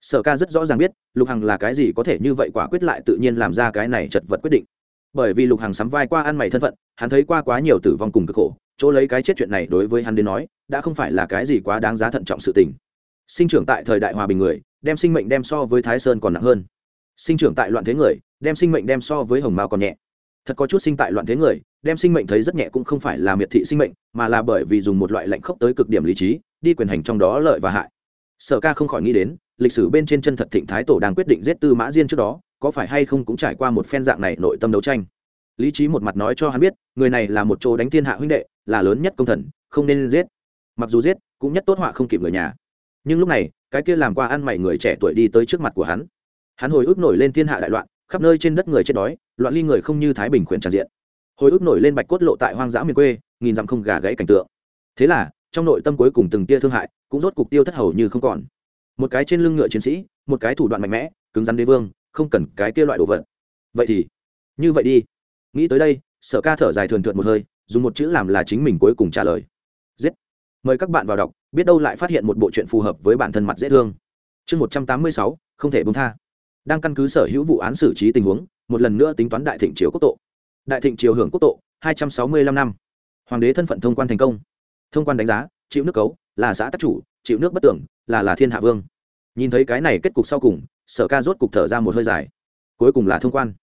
Sở ca rất rõ ràng biết, lục hằng là cái gì có thể như vậy quả quyết lại tự nhiên làm ra cái này chật vật quyết định. Bởi vì lục hằng sắm vai qua ăn mày thân phận, hắn thấy qua quá nhiều tử vong cùng cực khổ, chỗ lấy cái chết chuyện này đối với hắn đến nói, đã không phải là cái gì quá đáng giá thận trọng sự tình. Sinh trưởng tại thời đại hòa bình người, đem sinh mệnh đem so với thái sơn còn nặng hơn. Sinh trưởng tại loạn thế người, đem sinh mệnh đem so với hồng mao còn nhẹ thật có chút sinh tại loạn thế người, đem sinh mệnh thấy rất nhẹ cũng không phải là miệt thị sinh mệnh, mà là bởi vì dùng một loại lạnh khốc tới cực điểm lý trí, đi quyền hành trong đó lợi và hại. Sở ca không khỏi nghĩ đến, lịch sử bên trên chân thật thịnh thái tổ đang quyết định giết tư mã diên trước đó, có phải hay không cũng trải qua một phen dạng này nội tâm đấu tranh. Lý trí một mặt nói cho hắn biết, người này là một chỗ đánh thiên hạ huynh đệ, là lớn nhất công thần, không nên giết. Mặc dù giết, cũng nhất tốt họa không kịp người nhà. Nhưng lúc này, cái kia làm qua ăn mày người trẻ tuổi đi tới trước mặt của hắn. Hắn hồi ức nổi lên thiên hạ đại loạn khắp nơi trên đất người chết đói, loạn ly người không như thái bình khuyển tràn diện. Hồi ức nổi lên bạch cốt lộ tại hoang dã miền quê, nghìn dặm không gà gãy cảnh tượng. Thế là, trong nội tâm cuối cùng từng tia thương hại, cũng rốt cục tiêu thất hầu như không còn. Một cái trên lưng ngựa chiến sĩ, một cái thủ đoạn mạnh mẽ, cứng rắn đế vương, không cần cái kia loại đồ vật. Vậy thì, như vậy đi. Nghĩ tới đây, sở ca thở dài thường thượt một hơi, dùng một chữ làm là chính mình cuối cùng trả lời. Giết. Mời các bạn vào đọc, biết đâu lại phát hiện một bộ chuyện phù hợp với bản thân mặt dễ thương. Chương một trăm tám mươi sáu, không thể bông tha đang căn cứ sở hữu vụ án xử trí tình huống, một lần nữa tính toán đại thịnh triều quốc tộ đại thịnh triều hưởng quốc tộ hai trăm sáu mươi lăm năm. Hoàng đế thân phận thông quan thành công. Thông quan đánh giá, chịu nước cấu, là xã tác chủ, chịu nước bất tưởng là là thiên hạ vương. Nhìn thấy cái này kết cục sau cùng, sở ca rốt cục thở ra một hơi dài. Cuối cùng là thông quan.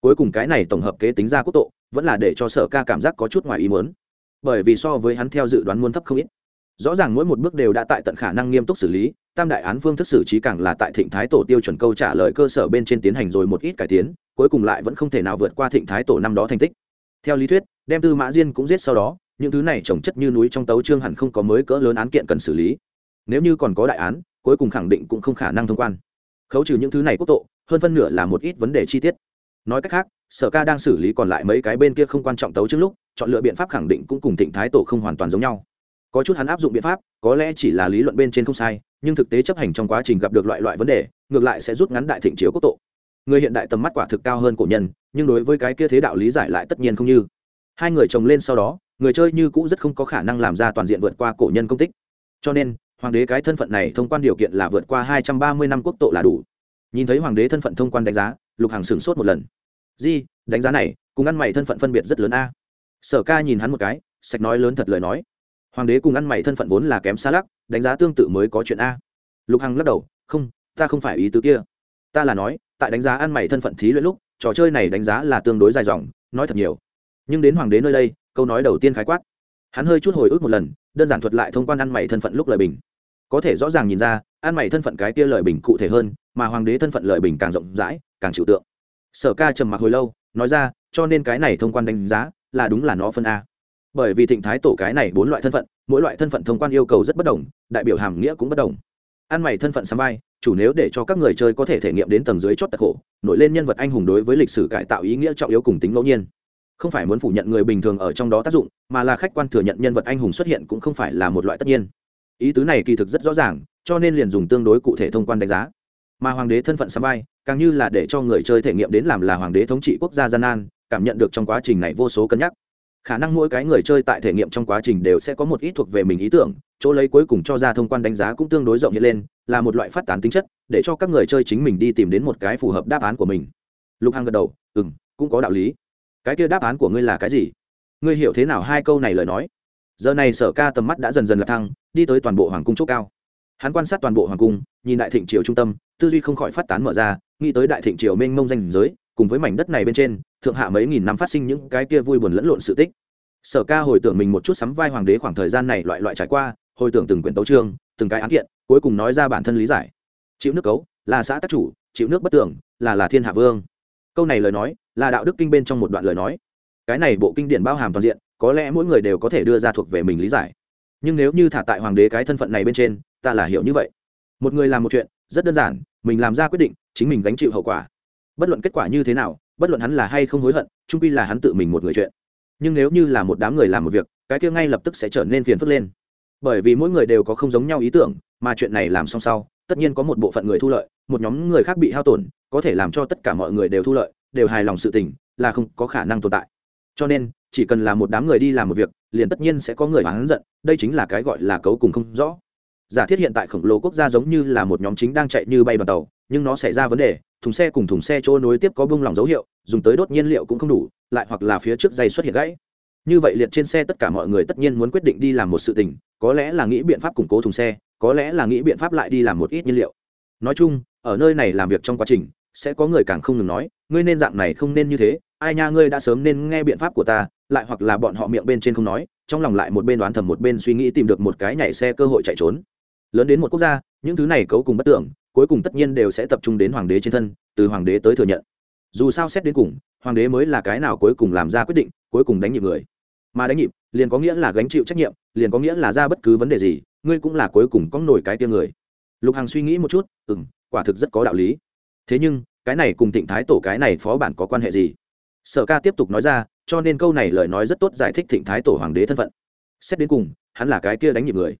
Cuối cùng cái này tổng hợp kế tính ra quốc tộ vẫn là để cho sở ca cảm giác có chút ngoài ý muốn. Bởi vì so với hắn theo dự đoán muôn thấp không ít. Rõ ràng mỗi một bước đều đã tại tận khả năng nghiêm túc xử lý tam đại án phương thức xử trí càng là tại thịnh thái tổ tiêu chuẩn câu trả lời cơ sở bên trên tiến hành rồi một ít cải tiến, cuối cùng lại vẫn không thể nào vượt qua thịnh thái tổ năm đó thành tích. Theo lý thuyết, đem tư mã diên cũng giết sau đó, những thứ này trồng chất như núi trong tấu trương hẳn không có mới cỡ lớn án kiện cần xử lý. Nếu như còn có đại án, cuối cùng khẳng định cũng không khả năng thông quan. Khấu trừ những thứ này quốc tộ hơn phân nửa là một ít vấn đề chi tiết. Nói cách khác, sở ca đang xử lý còn lại mấy cái bên kia không quan trọng tấu trước lúc, chọn lựa biện pháp khẳng định cũng cùng thịnh thái tổ không hoàn toàn giống nhau. Có chút hắn áp dụng biện pháp, có lẽ chỉ là lý luận bên trên không sai nhưng thực tế chấp hành trong quá trình gặp được loại loại vấn đề, ngược lại sẽ rút ngắn đại thịnh chiếu quốc tộ người hiện đại tầm mắt quả thực cao hơn cổ nhân, nhưng đối với cái kia thế đạo lý giải lại tất nhiên không như. Hai người chồng lên sau đó, người chơi như cũ rất không có khả năng làm ra toàn diện vượt qua cổ nhân công tích. Cho nên, hoàng đế cái thân phận này thông quan điều kiện là vượt qua hai trăm ba mươi năm quốc tộ là đủ. Nhìn thấy hoàng đế thân phận thông quan đánh giá, lục hàng sửng sốt một lần. Di, đánh giá này, cùng ăn mày thân phận phân biệt rất lớn a. Sở ca nhìn hắn một cái, sạch nói lớn thật lời nói hoàng đế cùng ăn mày thân phận vốn là kém xa lắc, đánh giá tương tự mới có chuyện a. Lục hằng lắc đầu, không, ta không phải ý tứ kia. Ta là nói, tại đánh giá ăn mày thân phận thí luyện lúc, trò chơi này đánh giá là tương đối dài dòng, nói thật nhiều. Nhưng đến hoàng đế nơi đây, câu nói đầu tiên khái quát. Hắn hơi chút hồi ức một lần, đơn giản thuật lại thông quan ăn mày thân phận lúc lời bình. Có thể rõ ràng nhìn ra, ăn mày thân phận cái kia lời bình cụ thể hơn, mà hoàng đế thân phận lời bình càng rộng rãi, càng chịu tượng. Sở ca trầm mặc hồi lâu, nói ra, cho nên cái này thông quan đánh giá là đúng là nó phân a bởi vì thịnh thái tổ cái này bốn loại thân phận, mỗi loại thân phận thông quan yêu cầu rất bất đồng, đại biểu hàm nghĩa cũng bất đồng. Ăn mày thân phận sắm vai, chủ nếu để cho các người chơi có thể thể nghiệm đến tầng dưới chót tật khổ, nổi lên nhân vật anh hùng đối với lịch sử cải tạo ý nghĩa trọng yếu cùng tính ngẫu nhiên. Không phải muốn phủ nhận người bình thường ở trong đó tác dụng, mà là khách quan thừa nhận nhân vật anh hùng xuất hiện cũng không phải là một loại tất nhiên. Ý tứ này kỳ thực rất rõ ràng, cho nên liền dùng tương đối cụ thể thông quan đánh giá. Mà hoàng đế thân phận sắm vai, càng như là để cho người chơi thể nghiệm đến làm là hoàng đế thống trị quốc gia gian nan, cảm nhận được trong quá trình này vô số cân nhắc khả năng mỗi cái người chơi tại thể nghiệm trong quá trình đều sẽ có một ít thuộc về mình ý tưởng, chỗ lấy cuối cùng cho ra thông quan đánh giá cũng tương đối rộng hiện lên, là một loại phát tán tính chất, để cho các người chơi chính mình đi tìm đến một cái phù hợp đáp án của mình. Lục hằng gật đầu ừ m cũng có đạo lý. Cái kia đáp án của ngươi là cái gì? Ngươi hiểu thế nào hai câu này lời nói? Giờ này sở ca tầm mắt đã dần dần lập thăng, đi tới toàn bộ hoàng cung chỗ cao. Hắn quan sát toàn bộ hoàng cung, nhìn đại thịnh triều trung tâm, tư duy không khỏi phát tán mở ra, nghĩ tới đại thịnh triều mênh mông danh giới cùng với mảnh đất này bên trên, thượng hạ mấy nghìn năm phát sinh những cái kia vui buồn lẫn lộn sự tích. Sở ca hồi tưởng mình một chút sắm vai hoàng đế khoảng thời gian này loại loại trải qua, hồi tưởng từng quyển tấu trương từng cái án kiện, cuối cùng nói ra bản thân lý giải. Chịu nước cấu, là xã tác chủ, chịu nước bất tưởng là là thiên hạ vương. Câu này lời nói, là đạo đức kinh bên trong một đoạn lời nói. Cái này bộ kinh điển bao hàm toàn diện, có lẽ mỗi người đều có thể đưa ra thuộc về mình lý giải. Nhưng nếu như thả tại hoàng đế cái thân phận này bên trên, ta là hiểu như vậy. Một người làm một chuyện, rất đơn giản, mình làm ra quyết định, chính mình gánh chịu hậu quả bất luận kết quả như thế nào, bất luận hắn là hay không hối hận trung quy là hắn tự mình một người chuyện. Nhưng nếu như là một đám người làm một việc, cái kia ngay lập tức sẽ trở nên phiền phức lên. Bởi vì mỗi người đều có không giống nhau ý tưởng, mà chuyện này làm xong sau, tất nhiên có một bộ phận người thu lợi, một nhóm người khác bị hao tổn, có thể làm cho tất cả mọi người đều thu lợi, đều hài lòng sự tình, là không có khả năng tồn tại. Cho nên, chỉ cần là một đám người đi làm một việc, liền tất nhiên sẽ có người hắn giận, đây chính là cái gọi là cấu cùng không rõ. Giả thiết hiện tại khổng lồ quốc gia giống như là một nhóm chính đang chạy như bay đoàn tàu, nhưng nó xảy ra vấn đề thùng xe cùng thùng xe chỗ nối tiếp có bung lỏng dấu hiệu, dùng tới đốt nhiên liệu cũng không đủ, lại hoặc là phía trước dây xuất hiện gãy. Như vậy liệt trên xe tất cả mọi người tất nhiên muốn quyết định đi làm một sự tình, có lẽ là nghĩ biện pháp củng cố thùng xe, có lẽ là nghĩ biện pháp lại đi làm một ít nhiên liệu. Nói chung, ở nơi này làm việc trong quá trình, sẽ có người càng không ngừng nói, ngươi nên dạng này không nên như thế, ai nha ngươi đã sớm nên nghe biện pháp của ta, lại hoặc là bọn họ miệng bên trên không nói, trong lòng lại một bên đoán thầm một bên suy nghĩ tìm được một cái nhảy xe cơ hội chạy trốn. Lớn đến một quốc gia những thứ này cấu cùng bất tưởng, cuối cùng tất nhiên đều sẽ tập trung đến hoàng đế trên thân, từ hoàng đế tới thừa nhận. Dù sao xét đến cùng, hoàng đế mới là cái nào cuối cùng làm ra quyết định, cuối cùng đánh nhịp người. Mà đánh nhịp, liền có nghĩa là gánh chịu trách nhiệm, liền có nghĩa là ra bất cứ vấn đề gì, ngươi cũng là cuối cùng có nổi cái tia người. Lục hằng suy nghĩ một chút ừ m quả thực rất có đạo lý. Thế nhưng, cái này cùng thịnh thái tổ cái này phó bản có quan hệ gì? Sở ca tiếp tục nói ra, cho nên câu này lời nói rất tốt giải thích thịnh thái tổ hoàng đế thân phận. Xét đến cùng, hắn là cái kia đánh nhịp người.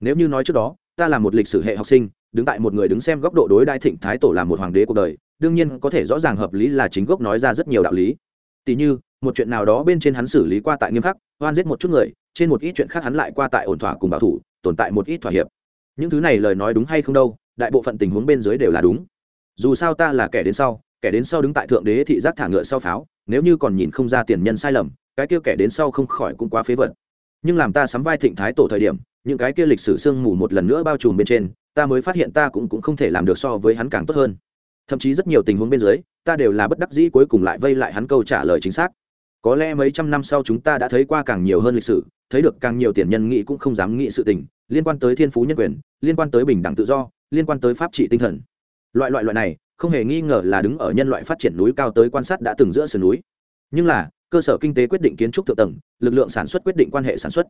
Nếu như nói trước đó ta là một lịch sử hệ học sinh, đứng tại một người đứng xem góc độ đối đại thịnh thái tổ là một hoàng đế cuộc đời, đương nhiên có thể rõ ràng hợp lý là chính gốc nói ra rất nhiều đạo lý. Tỉ như, một chuyện nào đó bên trên hắn xử lý qua tại nghiêm khắc, oan giết một chút người, trên một ít chuyện khác hắn lại qua tại ổn thỏa cùng bảo thủ, tồn tại một ít thỏa hiệp. Những thứ này lời nói đúng hay không đâu, đại bộ phận tình huống bên dưới đều là đúng. Dù sao ta là kẻ đến sau, kẻ đến sau đứng tại thượng đế thị giác thả ngựa sau pháo, nếu như còn nhìn không ra tiền nhân sai lầm, cái kia kẻ đến sau không khỏi cũng quá phế vật. Nhưng làm ta sắm vai thịnh thái tổ thời điểm những cái kia lịch sử sương mù một lần nữa bao trùm bên trên, ta mới phát hiện ta cũng cũng không thể làm được so với hắn càng tốt hơn. Thậm chí rất nhiều tình huống bên dưới, ta đều là bất đắc dĩ cuối cùng lại vây lại hắn câu trả lời chính xác. Có lẽ mấy trăm năm sau chúng ta đã thấy qua càng nhiều hơn lịch sử, thấy được càng nhiều tiền nhân nghĩ cũng không dám nghĩ sự tình, liên quan tới thiên phú nhân quyền, liên quan tới bình đẳng tự do, liên quan tới pháp trị tinh thần. Loại loại loại này, không hề nghi ngờ là đứng ở nhân loại phát triển núi cao tới quan sát đã từng giữa sườn núi. Nhưng là, cơ sở kinh tế quyết định kiến trúc thượng tầng, lực lượng sản xuất quyết định quan hệ sản xuất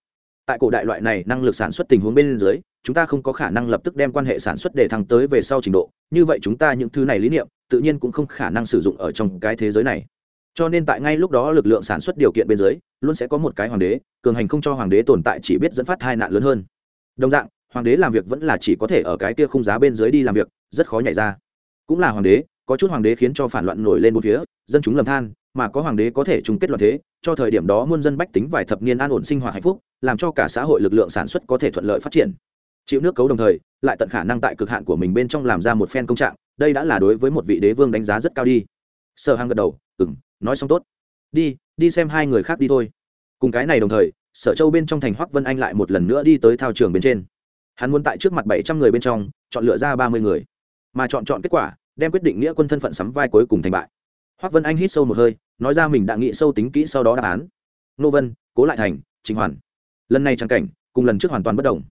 tại cổ đại loại này năng lực sản xuất tình huống bên dưới, chúng ta không có khả năng lập tức đem quan hệ sản xuất để thăng tới về sau trình độ. Như vậy chúng ta những thứ này lý niệm, tự nhiên cũng không khả năng sử dụng ở trong cái thế giới này. Cho nên tại ngay lúc đó lực lượng sản xuất điều kiện bên dưới, luôn sẽ có một cái hoàng đế, cường hành không cho hoàng đế tồn tại chỉ biết dẫn phát hai nạn lớn hơn. Đồng dạng, hoàng đế làm việc vẫn là chỉ có thể ở cái kia khung giá bên dưới đi làm việc, rất khó nhảy ra. Cũng là hoàng đế, có chút hoàng đế khiến cho phản loạn nổi lên một phía, dân chúng lầm than, mà có hoàng đế có thể chung kết loạn thế, cho thời điểm đó muôn dân bách tính vài thập niên an ổn sinh hoạt hạnh phúc làm cho cả xã hội lực lượng sản xuất có thể thuận lợi phát triển. Chịu nước cấu đồng thời, lại tận khả năng tại cực hạn của mình bên trong làm ra một phen công trạng, đây đã là đối với một vị đế vương đánh giá rất cao đi. Sở hằng gật đầu ừ m nói xong tốt. Đi đi xem hai người khác đi thôi. Cùng cái này đồng thời, sở châu bên trong thành hoắc vân anh lại một lần nữa đi tới thao trường bên trên. Hắn muốn tại trước mặt bảy trăm người bên trong, chọn lựa ra ba mươi người, mà chọn chọn kết quả, đem quyết định nghĩa quân thân phận sắm vai cuối cùng thành bại. Hoắc vân anh hít sâu một hơi, nói ra mình đã nghĩ sâu tính kỹ sau đó đáp án. Nô vân, cố lại thành, trình hoàn lần này trang cảnh, cùng lần trước hoàn toàn bất đồng.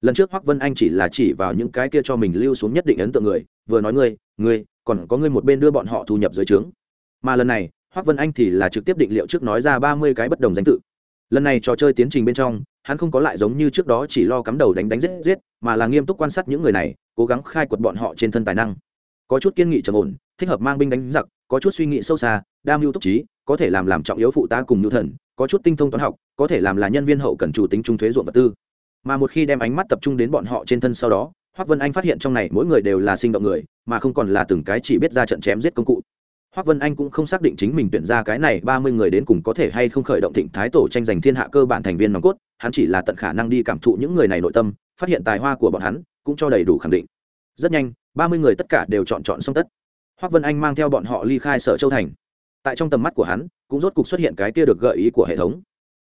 Lần trước hoắc vân anh chỉ là chỉ vào những cái kia cho mình lưu xuống nhất định ấn tượng người, vừa nói ngươi ngươi, còn có ngươi một bên đưa bọn họ thu nhập dưới trướng. Mà lần này, hoắc vân anh thì là trực tiếp định liệu trước nói ra ba mươi cái bất đồng danh tự. Lần này trò chơi tiến trình bên trong, hắn không có lại giống như trước đó chỉ lo cắm đầu đánh đánh giết giết, mà là nghiêm túc quan sát những người này, cố gắng khai quật bọn họ trên thân tài năng. Có chút kiên nghị trầm ổn, thích hợp mang binh đánh giặc, có chút suy nghĩ sâu xa đam mưu túc trí, có thể làm làm trọng yếu phụ ta cùng nhu thần có chút tinh thông toán học, có thể làm là nhân viên hậu cần chủ tính trung thuế ruộng vật tư. Mà một khi đem ánh mắt tập trung đến bọn họ trên thân sau đó hoác vân anh phát hiện trong này mỗi người đều là sinh động người, mà không còn là từng cái chỉ biết ra trận chém giết công cụ. Hoác vân anh cũng không xác định chính mình tuyển ra cái này ba mươi người đến cùng có thể hay không khởi động thịnh thái tổ tranh giành thiên hạ cơ bản thành viên nòng cốt, hắn chỉ là tận khả năng đi cảm thụ những người này nội tâm, phát hiện tài hoa của bọn hắn cũng cho đầy đủ khẳng định. Rất nhanh, ba mươi người tất cả đều chọn chọn xong tất. Hoác vân anh mang theo bọn họ ly khai sở châu thành. Tại trong tầm mắt của hắn cũng rốt cục xuất hiện cái kia được gợi ý của hệ thống.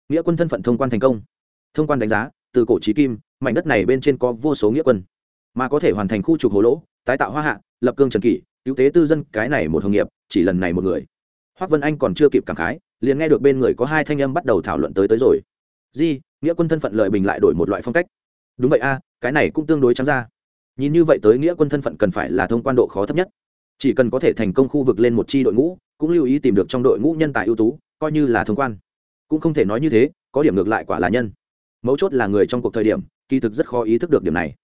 Nghĩa quân thân phận thông quan thành công. Thông quan đánh giá, từ cổ trí kim, mảnh đất này bên trên có vô số nghĩa quân. Mà có thể hoàn thành khu trục hồ lỗ, tái tạo hoa hạ, lập cương trần kỷ, cứu tế tư dân, cái này một hồng nghiệp, chỉ lần này một người. Hoác vân anh còn chưa kịp cảm khái, liền nghe được bên người có hai thanh âm bắt đầu thảo luận tới tới rồi. Di, nghĩa quân thân phận lợi bình lại đổi một loại phong cách. Đúng vậy a, cái này cũng tương đối trắng ra. Nhìn như vậy tới nghĩa quân thân phận cần phải là thông quan độ khó thấp nhất chỉ cần có thể thành công khu vực lên một chi đội ngũ, cũng lưu ý tìm được trong đội ngũ nhân tài ưu tú, coi như là thông quan. Cũng không thể nói như thế, có điểm ngược lại quả là nhân. Mấu chốt là người trong cuộc thời điểm, kỳ thực rất khó ý thức được điểm này.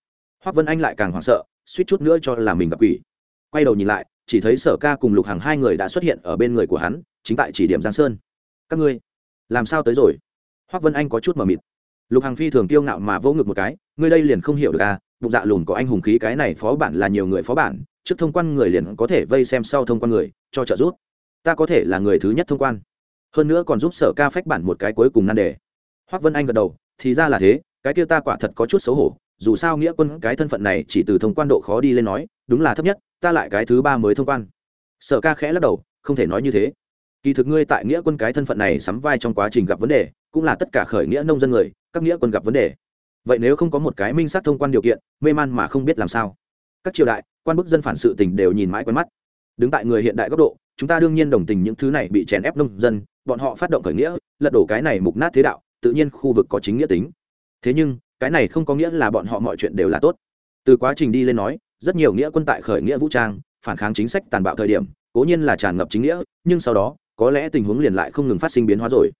Hoác vân anh lại càng hoảng sợ, suýt chút nữa cho là mình gặp quỷ. Quay đầu nhìn lại, chỉ thấy sở ca cùng lục hàng hai người đã xuất hiện ở bên người của hắn, chính tại chỉ điểm giang sơn. Các ngươi, làm sao tới rồi? Hoác vân anh có chút mờ mịt. Lục hàng phi thường tiêu ngạo mà vỗ ngực một cái, ngươi đây liền không hiểu được à bụng dạ lùn có anh hùng khí, cái này phó bản là nhiều người phó bản trước thông quan người liền có thể vây xem sau thông quan người, cho trợ giúp. Ta có thể là người thứ nhất thông quan. Hơn nữa còn giúp sở ca phách bản một cái cuối cùng nan đề. Hoác vân anh gật đầu, thì ra là thế, cái kia ta quả thật có chút xấu hổ, dù sao nghĩa quân cái thân phận này chỉ từ thông quan độ khó đi lên nói, đúng là thấp nhất, ta lại cái thứ ba mới thông quan. Sở ca khẽ lắc đầu, không thể nói như thế. Kỳ thực ngươi tại nghĩa quân cái thân phận này sắm vai trong quá trình gặp vấn đề, cũng là tất cả khởi nghĩa nông dân người, các nghĩa quân gặp vấn đề. Vậy nếu không có một cái minh sát thông quan điều kiện, mê man mà không biết làm sao các triều đại, quan bức dân phản sự tình đều nhìn mãi quen mắt. Đứng tại người hiện đại góc độ, chúng ta đương nhiên đồng tình những thứ này bị chèn ép nông dân, bọn họ phát động khởi nghĩa, lật đổ cái này mục nát thế đạo, tự nhiên khu vực có chính nghĩa tính. Thế nhưng, cái này không có nghĩa là bọn họ mọi chuyện đều là tốt. Từ quá trình đi lên nói, rất nhiều nghĩa quân tại khởi nghĩa vũ trang, phản kháng chính sách tàn bạo thời điểm, cố nhiên là tràn ngập chính nghĩa, nhưng sau đó, có lẽ tình huống liền lại không ngừng phát sinh biến hóa rồi.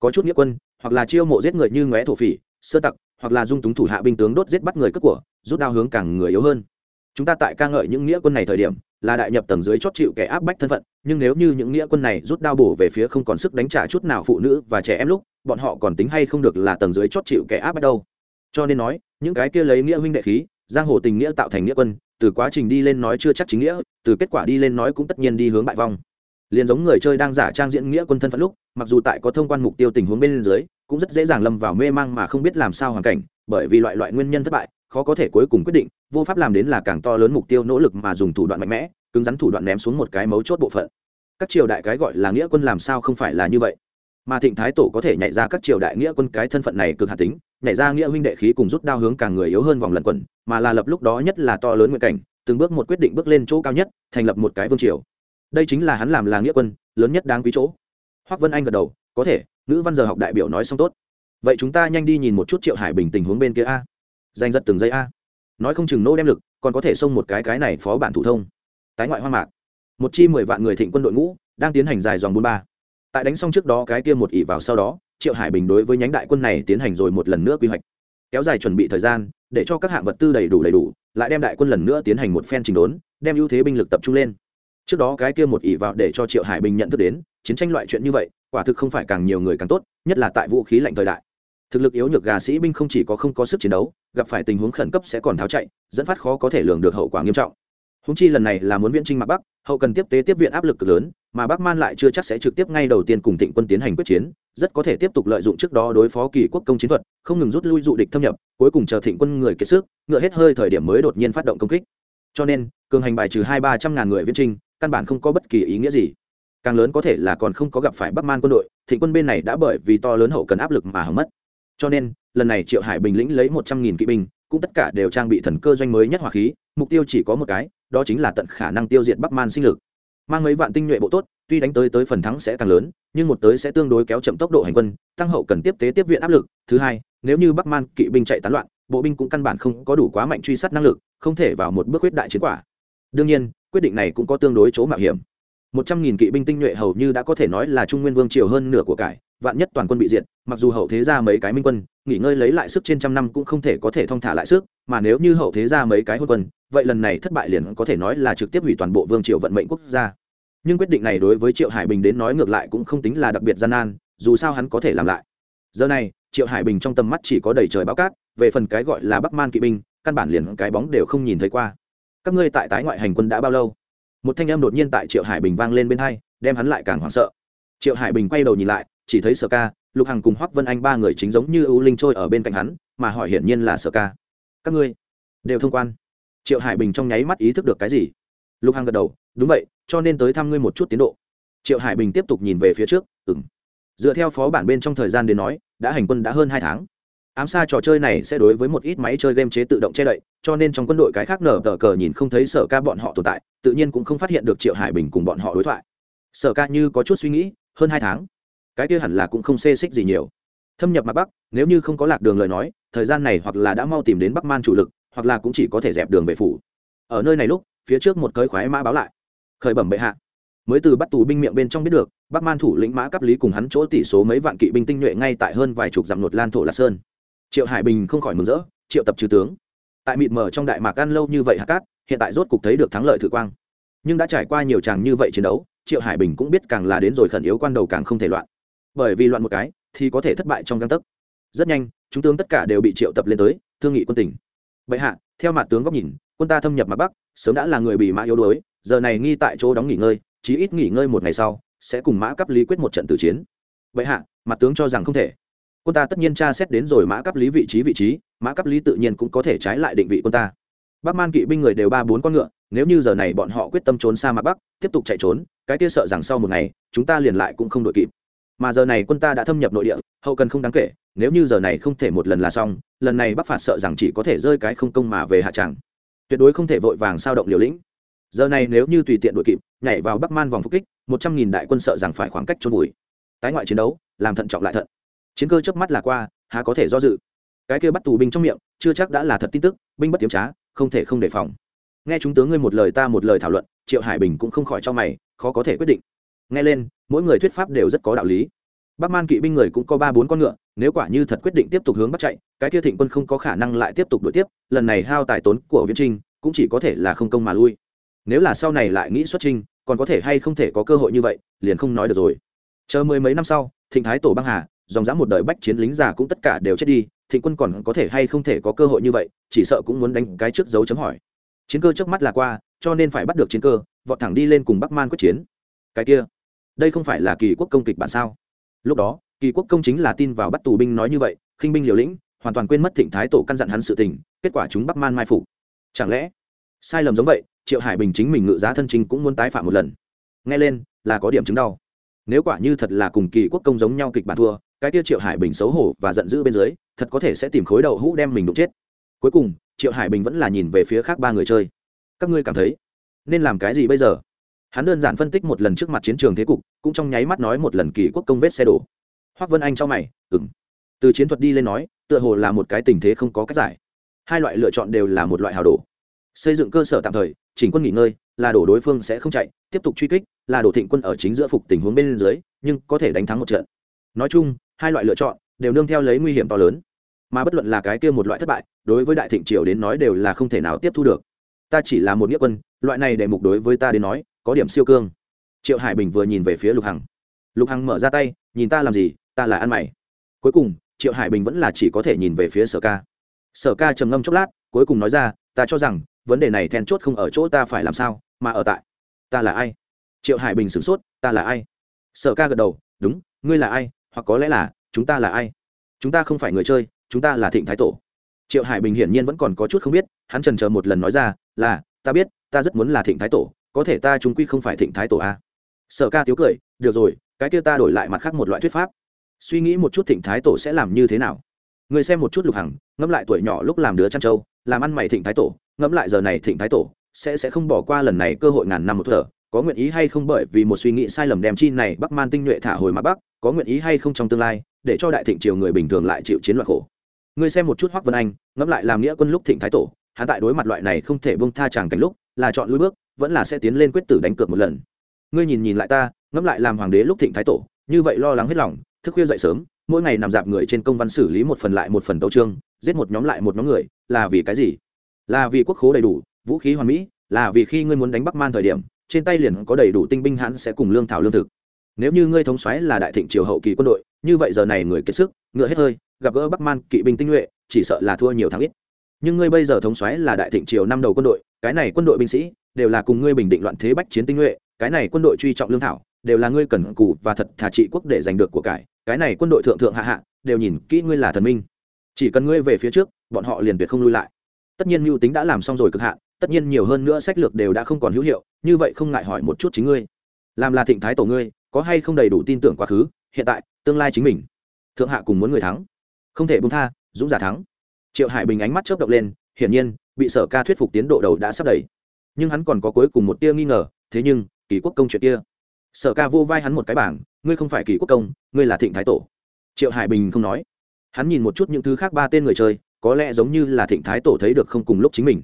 Có chút nghĩa quân, hoặc là chiêu mộ giết người như ngóe thổ phỉ, sơ tặc, hoặc là dung túng thủ hạ binh tướng đốt giết bắt người cướp của, rút đao hướng càng người yếu hơn chúng ta tại ca ngợi những nghĩa quân này thời điểm, là đại nhập tầng dưới chót chịu kẻ áp bách thân phận, nhưng nếu như những nghĩa quân này rút đao bổ về phía không còn sức đánh trả chút nào phụ nữ và trẻ em lúc, bọn họ còn tính hay không được là tầng dưới chót chịu kẻ áp bách đâu. Cho nên nói, những cái kia lấy nghĩa huynh đệ khí, giang hồ tình nghĩa tạo thành nghĩa quân, từ quá trình đi lên nói chưa chắc chính nghĩa, từ kết quả đi lên nói cũng tất nhiên đi hướng bại vong. Liền giống người chơi đang giả trang diễn nghĩa quân thân phận lúc, mặc dù tại có thông quan mục tiêu tình huống bên dưới, cũng rất dễ dàng lâm vào mê mang mà không biết làm sao hoàn cảnh, bởi vì loại loại nguyên nhân thất bại khó có thể cuối cùng quyết định, vô pháp làm đến là càng to lớn mục tiêu nỗ lực mà dùng thủ đoạn mạnh mẽ, cứng rắn thủ đoạn ném xuống một cái mấu chốt bộ phận. Các triều đại cái gọi là nghĩa quân làm sao không phải là như vậy? Mà thịnh thái tổ có thể nhảy ra các triều đại nghĩa quân cái thân phận này cực hà tính, nhảy ra nghĩa huynh đệ khí cùng rút đao hướng càng người yếu hơn vòng lần quẩn, mà là lập lúc đó nhất là to lớn nguyện cảnh, từng bước một quyết định bước lên chỗ cao nhất, thành lập một cái vương triều. Đây chính là hắn làm là nghĩa quân, lớn nhất đáng quý chỗ. Hoắc vân anh gật đầu, có thể, nữ văn giờ học đại biểu nói xong tốt. Vậy chúng ta nhanh đi nhìn một chút triệu hải bình tình huống bên kia a danh giật từng giây a. Nói không chừng nô đem lực, còn có thể xông một cái cái này phó bản thủ thông. Tái ngoại hoang mạc. Một chi mười vạn người thịnh quân đội ngũ, đang tiến hành dài dòng bốn ba. Tại đánh xong trước đó cái kia một ỉ vào sau đó, triệu hải bình đối với nhánh đại quân này tiến hành rồi một lần nữa quy hoạch. Kéo dài chuẩn bị thời gian, để cho các hạng vật tư đầy đủ đầy đủ, lại đem đại quân lần nữa tiến hành một phen trình đốn, đem ưu thế binh lực tập trung lên. Trước đó cái kia một ỉ vào để cho triệu hải bình nhận thức đến, chiến tranh loại chuyện như vậy, quả thực không phải càng nhiều người càng tốt, nhất là tại vũ khí lạnh thời đại thực lực yếu nhược gà sĩ binh không chỉ có không có sức chiến đấu, gặp phải tình huống khẩn cấp sẽ còn tháo chạy, dẫn phát khó có thể lường được hậu quả nghiêm trọng. Húng chi lần này là muốn viễn trinh mặc bắc, hậu cần tiếp tế tiếp viện áp lực cực lớn, mà bắc man lại chưa chắc sẽ trực tiếp ngay đầu tiên cùng thịnh quân tiến hành quyết chiến, rất có thể tiếp tục lợi dụng trước đó đối phó kỳ quốc công chiến thuật, không ngừng rút lui dụ địch thâm nhập, cuối cùng chờ thịnh quân người kiệt sức, ngựa hết hơi thời điểm mới đột nhiên phát động công kích. Cho nên, cường hành bài trừ hai ba trăm ngàn người viễn trinh, căn bản không có bất kỳ ý nghĩa gì. Càng lớn có thể là còn không có gặp phải bắc man quân đội, thịnh quân bên này đã bởi vì to lớn hậu cần áp lực mà hầm mất cho nên, lần này triệu hải bình lĩnh lấy một trăm nghìn kỵ binh, cũng tất cả đều trang bị thần cơ doanh mới nhất hỏa khí, mục tiêu chỉ có một cái, đó chính là tận khả năng tiêu diệt bắc man sinh lực. Mang mấy vạn tinh nhuệ bộ tốt, tuy đánh tới tới phần thắng sẽ càng lớn, nhưng một tới sẽ tương đối kéo chậm tốc độ hành quân, tăng hậu cần tiếp tế tiếp viện áp lực. Thứ hai, nếu như bắc man kỵ binh chạy tán loạn, bộ binh cũng căn bản không có đủ quá mạnh truy sát năng lực, không thể vào một bước quyết đại chiến quả. Đương nhiên, quyết định này cũng có tương đối chỗ mạo hiểm. Một trăm nghìn kỵ binh tinh nhuệ hầu như đã có thể nói là trung nguyên vương triều hơn nửa của cải vạn nhất toàn quân bị diệt, mặc dù hậu thế ra mấy cái minh quân, nghỉ ngơi lấy lại sức trên trăm năm cũng không thể có thể thong thả lại sức, mà nếu như hậu thế ra mấy cái hôn quân, vậy lần này thất bại liền có thể nói là trực tiếp hủy toàn bộ vương triều vận mệnh quốc gia. Nhưng quyết định này đối với triệu hải bình đến nói ngược lại cũng không tính là đặc biệt gian nan, dù sao hắn có thể làm lại. Giờ này, triệu hải bình trong tầm mắt chỉ có đầy trời báo cát, về phần cái gọi là bắc man kỵ binh, căn bản liền cái bóng đều không nhìn thấy qua. Các ngươi tại tái ngoại hành quân đã bao lâu? Một thanh em đột nhiên tại triệu hải bình vang lên bên hai, đem hắn lại càng hoảng sợ. Triệu hải bình quay đầu nhìn lại chỉ thấy sở ca, lục hằng cùng hoắc vân anh ba người chính giống như ưu linh trôi ở bên cạnh hắn, mà hỏi hiển nhiên là sở ca. Các ngươi đều thông quan. Triệu hải bình trong nháy mắt ý thức được cái gì? Lục hằng gật đầu, đúng vậy, cho nên tới thăm ngươi một chút tiến độ. Triệu hải bình tiếp tục nhìn về phía trước ừng dựa theo phó bản bên trong thời gian đến nói, đã hành quân đã hơn hai tháng. Ám xa trò chơi này sẽ đối với một ít máy chơi game chế tự động che đậy, cho nên trong quân đội cái khác nở tờ cờ nhìn không thấy sở ca bọn họ tồn tại, tự nhiên cũng không phát hiện được triệu hải bình cùng bọn họ đối thoại. Sở ca như có chút suy nghĩ, hơn hai tháng cái kia hẳn là cũng không xê xích gì nhiều. Thâm nhập mặt bắc, nếu như không có lạc đường lời nói, thời gian này hoặc là đã mau tìm đến bắc man chủ lực, hoặc là cũng chỉ có thể dẹp đường về phủ. Ở nơi này lúc, phía trước một cơi khoái mã báo lại. Khởi bẩm bệ hạ. Mới từ bắt tù binh miệng bên trong biết được, bắc man thủ lĩnh mã cấp lý cùng hắn chỗ tỷ số mấy vạn kỵ binh tinh nhuệ ngay tại hơn vài chục dặm nột lan thổ lạc sơn. Triệu hải bình không khỏi mừng rỡ, triệu tập trừ tướng. Tại mịt mờ trong đại mạc ăn lâu như vậy hạ cát, hiện tại rốt cục thấy được thắng lợi thử quang. Nhưng đã trải qua nhiều tràng như vậy chiến đấu, triệu hải bình cũng biết càng là đến rồi khẩn yếu quan đầu càng không thể loạn bởi vì loạn một cái, thì có thể thất bại trong găng tấc. Rất nhanh, chúng tướng tất cả đều bị triệu tập lên tới, thương nghị quân tỉnh. Bệ hạ, theo mặt tướng góc nhìn, quân ta thâm nhập mặt bắc, sớm đã là người bị mã yếu đuối, giờ này nghi tại chỗ đóng nghỉ ngơi, chí ít nghỉ ngơi một ngày sau, sẽ cùng mã cấp lý quyết một trận tử chiến. Bệ hạ, mặt tướng cho rằng không thể. Quân ta tất nhiên tra xét đến rồi mã cấp lý vị trí vị trí, mã cấp lý tự nhiên cũng có thể trái lại định vị quân ta. Bắc man kỵ binh người đều ba bốn con ngựa, nếu như giờ này bọn họ quyết tâm trốn xa mặt bắc, tiếp tục chạy trốn, cái kia sợ rằng sau một ngày, chúng ta liền lại cũng không đội kịp mà giờ này quân ta đã thâm nhập nội địa, hậu cần không đáng kể, nếu như giờ này không thể một lần là xong, lần này bắc phạt sợ rằng chỉ có thể rơi cái không công mà về hạ tràng. Tuyệt đối không thể vội vàng sao động liều lĩnh. Giờ này nếu như tùy tiện đội kịp, nhảy vào bắc man vòng phục kích, một trăm nghìn đại quân sợ rằng phải khoảng cách trôn vùi. Tái ngoại chiến đấu, làm thận trọng lại thận. Chiến cơ trước mắt là qua, há có thể do dự. Cái kia bắt tù binh trong miệng, chưa chắc đã là thật tin tức, binh bất tiếm trá, không thể không đề phòng. Nghe chúng tướng ngươi một lời ta một lời thảo luận, triệu hải bình cũng không khỏi cho mày, khó có thể quyết định nghe lên, mỗi người thuyết pháp đều rất có đạo lý. Bắc man kỵ binh người cũng có ba bốn con ngựa, nếu quả như thật quyết định tiếp tục hướng bắt chạy, cái kia thịnh quân không có khả năng lại tiếp tục đuổi tiếp, lần này hao tài tốn của viễn trinh, cũng chỉ có thể là không công mà lui. Nếu là sau này lại nghĩ xuất trinh còn có thể hay không thể có cơ hội như vậy, liền không nói được rồi. Chờ mười mấy năm sau, thịnh thái tổ băng hà, dòng dã một đời bách chiến lính già cũng tất cả đều chết đi, thịnh quân còn có thể hay không thể có cơ hội như vậy, chỉ sợ cũng muốn đánh cái trước dấu chấm hỏi. Chiến cơ trước mắt là qua, cho nên phải bắt được chiến cơ, vọt thẳng đi lên cùng bắc man quyết chiến. Cái kia đây không phải là kỳ quốc công kịch bản sao? Lúc đó, kỳ quốc công chính là tin vào bắt tù binh nói như vậy, khinh binh liều lĩnh, hoàn toàn quên mất thịnh thái tổ căn dặn hắn sự tình, kết quả chúng bắc man mai phục. Chẳng lẽ, sai lầm giống vậy, triệu hải bình chính mình ngự giá thân chính cũng muốn tái phạm một lần. Nghe lên, là có điểm chứng đau. Nếu quả như thật là cùng kỳ quốc công giống nhau kịch bản thua, cái tiêu triệu hải bình xấu hổ và giận dữ bên dưới, thật có thể sẽ tìm khối đầu hũ đem mình đụng chết. Cuối cùng, triệu hải bình vẫn là nhìn về phía khác ba người chơi. Các ngươi cảm thấy, nên làm cái gì bây giờ? Hắn đơn giản phân tích một lần trước mặt chiến trường thế cục, cũng trong nháy mắt nói một lần kỳ quốc công vết xe đổ. Hoác vân anh cho mày ừng từ chiến thuật đi lên nói, tựa hồ là một cái tình thế không có cách giải. Hai loại lựa chọn đều là một loại hào đổ. Xây dựng cơ sở tạm thời, chỉnh quân nghỉ ngơi, là đổ đối phương sẽ không chạy, tiếp tục truy kích, là đổ thịnh quân ở chính giữa phục tình huống bên dưới, nhưng có thể đánh thắng một trận. Nói chung, hai loại lựa chọn đều nương theo lấy nguy hiểm to lớn. Mà bất luận là cái kia một loại thất bại, đối với đại thịnh triều đến nói đều là không thể nào tiếp thu được. Ta chỉ là một nghĩa quân, loại này để mục đối với ta đến nói có điểm siêu cương. Triệu hải bình vừa nhìn về phía lục hằng. Lục hằng mở ra tay, nhìn ta làm gì, ta là ăn mày. Cuối cùng, triệu hải bình vẫn là chỉ có thể nhìn về phía sở ca. Sở ca trầm ngâm chốc lát, cuối cùng nói ra, ta cho rằng, vấn đề này then chốt không ở chỗ ta phải làm sao, mà ở tại, ta là ai? Triệu hải bình sửng sốt, ta là ai? Sở ca gật đầu, đúng, ngươi là ai, hoặc có lẽ là, chúng ta là ai? Chúng ta không phải người chơi, chúng ta là thịnh thái tổ. Triệu hải bình hiển nhiên vẫn còn có chút không biết, hắn trần chờ một lần nói ra, là, ta biết, ta rất muốn là thịnh thái tổ có thể ta chúng quy không phải thịnh thái tổ a. Sở ca tiếu cười, được rồi, cái kia ta đổi lại mặt khác một loại thuyết pháp. Suy nghĩ một chút thịnh thái tổ sẽ làm như thế nào. Người xem một chút lục hằng, ngẫm lại tuổi nhỏ lúc làm đứa chăn trâu, làm ăn mày thịnh thái tổ, ngẫm lại giờ này thịnh thái tổ, sẽ sẽ không bỏ qua lần này cơ hội ngàn năm một thở, có nguyện ý hay không bởi vì một suy nghĩ sai lầm đem chi này bắc man tinh nhuệ thả hồi mặt bắc, có nguyện ý hay không trong tương lai, để cho đại thịnh triều người bình thường lại chịu chiến loạn khổ. Ngươi xem một chút hoắc vân anh, ngẫm lại làm nghĩa quân lúc thịnh thái tổ, hắn tại đối mặt loại này không thể bông tha chàng cảnh lúc là chọn lui bước, vẫn là sẽ tiến lên quyết tử đánh cược một lần. Ngươi nhìn nhìn lại ta, ngẫm lại làm hoàng đế lúc thịnh thái tổ, như vậy lo lắng hết lòng, thức khuya dậy sớm, mỗi ngày nằm dạp người trên công văn xử lý một phần lại một phần tấu trương giết một nhóm lại một nhóm người, là vì cái gì? Là vì quốc khố đầy đủ, vũ khí hoàn mỹ, là vì khi ngươi muốn đánh bắc man thời điểm, trên tay liền có đầy đủ tinh binh hãn sẽ cùng lương thảo lương thực. Nếu như ngươi thống xoáy là đại thịnh triều hậu kỳ quân đội, như vậy giờ này người kiệt sức, ngựa hết hơi, gặp gỡ bắc man kỵ binh tinh nhuệ, chỉ sợ là thua nhiều thắng ít nhưng ngươi bây giờ thống xoáy là đại thịnh triều năm đầu quân đội, cái này quân đội binh sĩ đều là cùng ngươi bình định loạn thế bách chiến tinh nhuệ, cái này quân đội truy trọng lương thảo đều là ngươi cần cù và thật thà trị quốc để giành được của cải, cái này quân đội thượng thượng hạ hạ đều nhìn kỹ ngươi là thần minh. Chỉ cần ngươi về phía trước, bọn họ liền tuyệt không lui lại. Tất nhiên mưu tính đã làm xong rồi cực hạn, tất nhiên nhiều hơn nữa sách lược đều đã không còn hữu hiệu, như vậy không ngại hỏi một chút chính ngươi. Làm là thịnh thái tổ ngươi, có hay không đầy đủ tin tưởng quá khứ, hiện tại, tương lai chính mình. Thượng hạ cùng muốn người thắng. Không thể bung tha, dũng giả thắng triệu hải bình ánh mắt chớp động lên, hiển nhiên, bị sở ca thuyết phục tiến độ đầu đã sắp đẩy nhưng hắn còn có cuối cùng một tia nghi ngờ, thế nhưng, kỳ quốc công chuyện kia. Sở ca vô vai hắn một cái bảng, ngươi không phải kỳ quốc công, ngươi là thịnh thái tổ. Triệu hải bình không nói. Hắn nhìn một chút những thứ khác ba tên người chơi, có lẽ giống như là thịnh thái tổ thấy được không cùng lúc chính mình.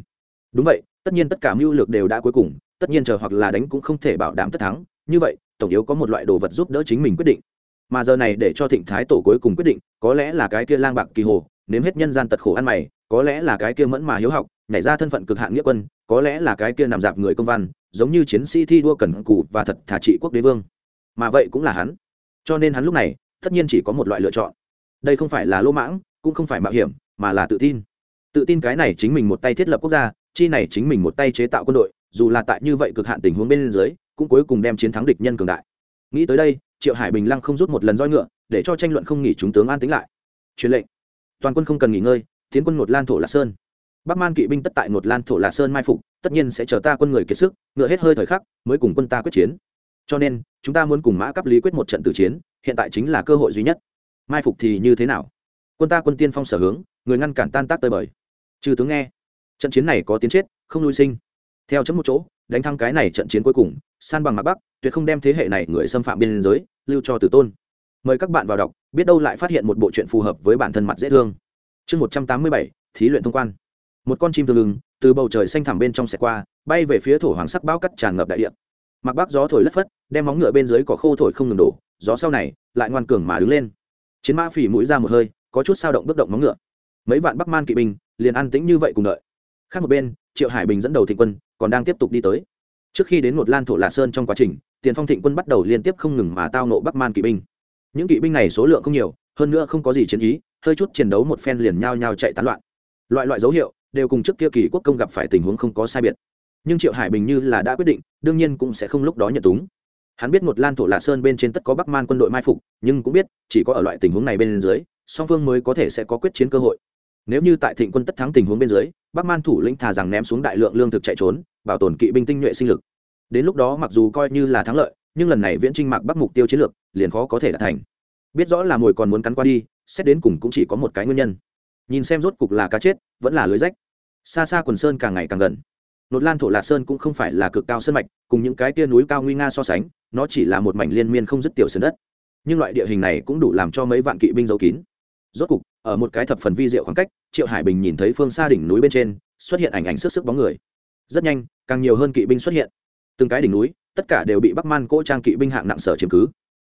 Đúng vậy, tất nhiên tất cả mưu lược đều đã cuối cùng, tất nhiên chờ hoặc là đánh cũng không thể bảo đảm tất thắng. Như vậy, tổng yếu có một loại đồ vật giúp đỡ chính mình quyết định. Mà giờ này để cho thịnh thái tổ cuối cùng quyết định, có lẽ là cái kia lang bạc kỳ hồ nếm hết nhân gian tật khổ ăn mày, có lẽ là cái kia mẫn mà hiếu học, nhảy ra thân phận cực hạn nghĩa quân, có lẽ là cái kia nằm dạp người công văn, giống như chiến sĩ thi đua cần cù và thật thả trị quốc đế vương. Mà vậy cũng là hắn. Cho nên hắn lúc này, tất nhiên chỉ có một loại lựa chọn. Đây không phải là lỗ mãng, cũng không phải mạo hiểm, mà là tự tin. Tự tin cái này chính mình một tay thiết lập quốc gia, chi này chính mình một tay chế tạo quân đội, dù là tại như vậy cực hạn tình huống bên dưới, cũng cuối cùng đem chiến thắng địch nhân cường đại. Nghĩ tới đây, triệu hải bình lăng không rút một lần roi ngựa, để cho tranh luận không nghỉ chúng tướng an tính lại. Truyền lệnh toàn quân không cần nghỉ ngơi, tiến quân một lan thổ lạc sơn. Bắc man kỵ binh tất tại một lan thổ lạc sơn mai phục, tất nhiên sẽ chờ ta quân người kiệt sức, ngựa hết hơi thời khắc, mới cùng quân ta quyết chiến. Cho nên, chúng ta muốn cùng mã cấp lý quyết một trận tử chiến, hiện tại chính là cơ hội duy nhất. Mai phục thì như thế nào? Quân ta quân tiên phong sở hướng, người ngăn cản tan tác tơi bời. Trừ tướng nghe. Trận chiến này có tiến chết, không nuôi sinh. Theo chấm một chỗ, đánh thắng cái này trận chiến cuối cùng, san bằng mặt bắc, tuyệt không đem thế hệ này người xâm phạm biên giới, lưu cho tử tôn mời các bạn vào đọc, biết đâu lại phát hiện một bộ chuyện phù hợp với bản thân mặt dễ thương. Chương một trăm tám mươi bảy, thí luyện thông quan. Một con chim tương lưng từ bầu trời xanh thẳm bên trong xẹt qua, bay về phía thổ hoàng sắc bão cắt tràn ngập đại địa. Mặc bắc gió thổi lất phất, đem móng ngựa bên dưới có khô thổi không ngừng đổ, gió sau này, lại ngoan cường mà đứng lên. Chiến mã phỉ mũi ra một hơi, có chút sao động bước động móng ngựa. Mấy vạn bắc man kỵ binh, liền an tĩnh như vậy cùng đợi. Khác một bên, triệu hải bình dẫn đầu thịnh quân, còn đang tiếp tục đi tới. Trước khi đến một lan thổ lạ sơn trong quá trình, tiền phong thịnh quân bắt đầu liên tiếp không ngừng mà tao nộ bắc man kỵ binh những kỵ binh này số lượng không nhiều, hơn nữa không có gì chiến ý, hơi chút chiến đấu một phen liền nhao nhao chạy tán loạn. Loại loại dấu hiệu đều cùng trước kia kỳ quốc công gặp phải tình huống không có sai biệt. Nhưng triệu hải bình như là đã quyết định, đương nhiên cũng sẽ không lúc đó nhận túng. Hắn biết một lan thổ lạ sơn bên trên tất có bắc man quân đội mai phục, nhưng cũng biết, chỉ có ở loại tình huống này bên dưới, song phương mới có thể sẽ có quyết chiến cơ hội. Nếu như tại thịnh quân tất thắng tình huống bên dưới, bắc man thủ lĩnh thà rằng ném xuống đại lượng lương thực chạy trốn, bảo tồn kỵ binh tinh nhuệ sinh lực. Đến lúc đó mặc dù coi như là thắng lợi nhưng lần này viễn trinh mạc bắc mục tiêu chiến lược liền khó có thể đạt thành. Biết rõ là mồi còn muốn cắn qua đi, xét đến cùng cũng chỉ có một cái nguyên nhân. Nhìn xem rốt cục là cá chết, vẫn là lưới rách. Xa xa quần sơn càng ngày càng gần. Nột lan thổ lạc sơn cũng không phải là cực cao sân mạch, cùng những cái tia núi cao nguy nga so sánh, nó chỉ là một mảnh liên miên không dứt tiểu sơn đất. Nhưng loại địa hình này cũng đủ làm cho mấy vạn kỵ binh giấu kín. Rốt cục, ở một cái thập phần vi diệu khoảng cách, triệu hải bình nhìn thấy phương xa đỉnh núi bên trên, xuất hiện ảnh ảnh sức sức bóng người. Rất nhanh, càng nhiều hơn kỵ binh xuất hiện. Từng cái đỉnh núi tất cả đều bị bắc man cỗ trang kỵ binh hạng nặng sở chiếm cứ.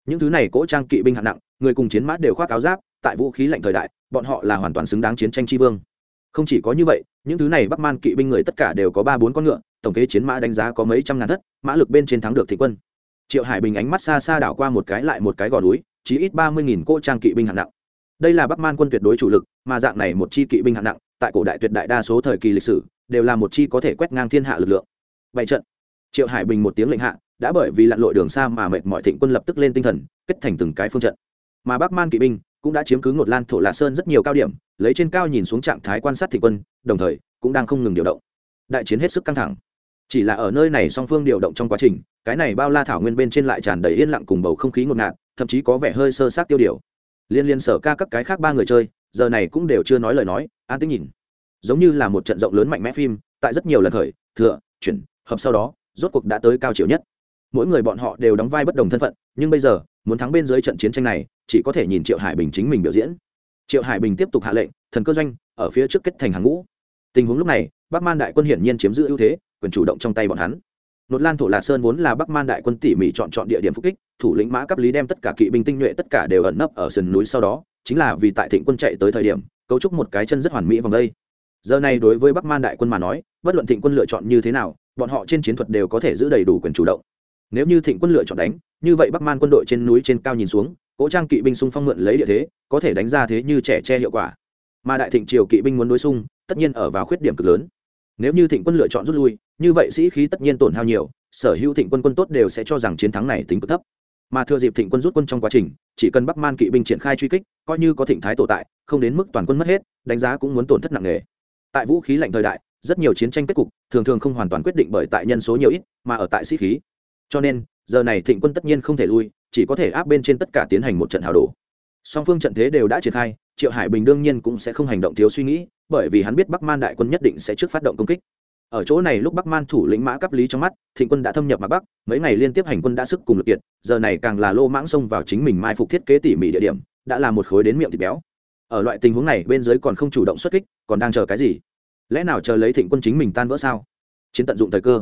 Những thứ này cỗ trang kỵ binh hạng nặng, người cùng chiến mã đều khoác áo giáp, tại vũ khí lạnh thời đại, bọn họ là hoàn toàn xứng đáng chiến tranh tri vương. Không chỉ có như vậy, những thứ này bắc man kỵ binh người tất cả đều có ba bốn con ngựa, tổng kế chiến mã đánh giá có mấy trăm ngàn thất, mã lực bên trên thắng được thị quân. Triệu hải bình ánh mắt xa xa đảo qua một cái lại một cái gò núi chỉ ít ba mươi nghìn cỗ trang kỵ binh hạng nặng. Đây là bắc man quân tuyệt đối chủ lực, mà dạng này một chi kỵ binh hạng nặng, tại cổ đại tuyệt đại đa số thời kỳ lịch sử, đều là một chi có thể quét ngang thiên hạ lực lượng. Bảy trận triệu hải bình một tiếng lệnh hạ, đã bởi vì lặn lội đường xa mà mệt mọi thịnh quân lập tức lên tinh thần, kết thành từng cái phương trận. Mà bắc man kỵ binh cũng đã chiếm cứ ngột lan, thổ lạ sơn rất nhiều cao điểm, lấy trên cao nhìn xuống trạng thái quan sát thịnh quân, đồng thời cũng đang không ngừng điều động. Đại chiến hết sức căng thẳng. Chỉ là ở nơi này song phương điều động trong quá trình, cái này bao la thảo nguyên bên trên lại tràn đầy yên lặng cùng bầu không khí ngột ngạt, thậm chí có vẻ hơi sơ sát tiêu điều. Liên liên sở ca các cái khác ba người chơi, giờ này cũng đều chưa nói lời nói, an tính nhìn. Giống như là một trận rộng lớn mạnh mẽ phim, tại rất nhiều lần khởi, thừa, chuyển, hợp sau đó rốt cuộc đã tới cao chiều nhất. Mỗi người bọn họ đều đóng vai bất đồng thân phận, nhưng bây giờ, muốn thắng bên dưới trận chiến tranh này, chỉ có thể nhìn triệu hải bình chính mình biểu diễn. Triệu hải bình tiếp tục hạ lệnh, thần cơ doanh, ở phía trước kết thành hàng ngũ. Tình huống lúc này, bắc man đại quân hiển nhiên chiếm giữ ưu thế, quyền chủ động trong tay bọn hắn. Nốt lan thổ lạc sơn vốn là bắc man đại quân tỉ mỉ chọn chọn địa điểm phục kích, thủ lĩnh mã cấp lý đem tất cả kỵ binh tinh nhuệ tất cả đều ẩn nấp ở sườn núi sau đó, chính là vì tại thịnh quân chạy tới thời điểm, cấu trúc một cái chân rất hoàn mỹ vòng đây giờ này đối với bắc man đại quân mà nói, bất luận thịnh quân lựa chọn như thế nào, bọn họ trên chiến thuật đều có thể giữ đầy đủ quyền chủ động. Nếu như thịnh quân lựa chọn đánh, như vậy bắc man quân đội trên núi trên cao nhìn xuống cỗ trang kỵ binh xung phong mượn lấy địa thế, có thể đánh ra thế như trẻ che hiệu quả. Mà đại thịnh triều kỵ binh muốn đối xung, tất nhiên ở vào khuyết điểm cực lớn. Nếu như thịnh quân lựa chọn rút lui, như vậy sĩ khí tất nhiên tổn hao nhiều, sở hữu thịnh quân quân tốt đều sẽ cho rằng chiến thắng này tính cực thấp. Mà thừa dịp thịnh quân rút quân trong quá trình, chỉ cần bắc man kỵ binh triển khai truy kích, coi như có thịnh thái tổ tại, không đến mức toàn quân mất hết, đánh giá cũng muốn tổn thất nặng nề tại vũ khí lạnh thời đại, rất nhiều chiến tranh kết cục thường thường không hoàn toàn quyết định bởi tại nhân số nhiều ít mà ở tại sĩ khí. Cho nên, giờ này thịnh quân tất nhiên không thể lui, chỉ có thể áp bên trên tất cả tiến hành một trận hào đổ. Song phương trận thế đều đã triển khai, triệu hải bình đương nhiên cũng sẽ không hành động thiếu suy nghĩ, bởi vì hắn biết bắc man đại quân nhất định sẽ trước phát động công kích. Ở chỗ này lúc bắc man thủ lĩnh mã cấp lý trong mắt, thịnh quân đã thâm nhập mặt bắc, mấy ngày liên tiếp hành quân đã sức cùng lực kiệt, giờ này càng là lô mãng xông vào chính mình mai phục thiết kế tỉ mỉ địa điểm, đã là một khối đến miệng thịt béo ở loại tình huống này bên dưới còn không chủ động xuất kích, còn đang chờ cái gì? Lẽ nào chờ lấy thịnh quân chính mình tan vỡ sao? Chiến tận dụng thời cơ.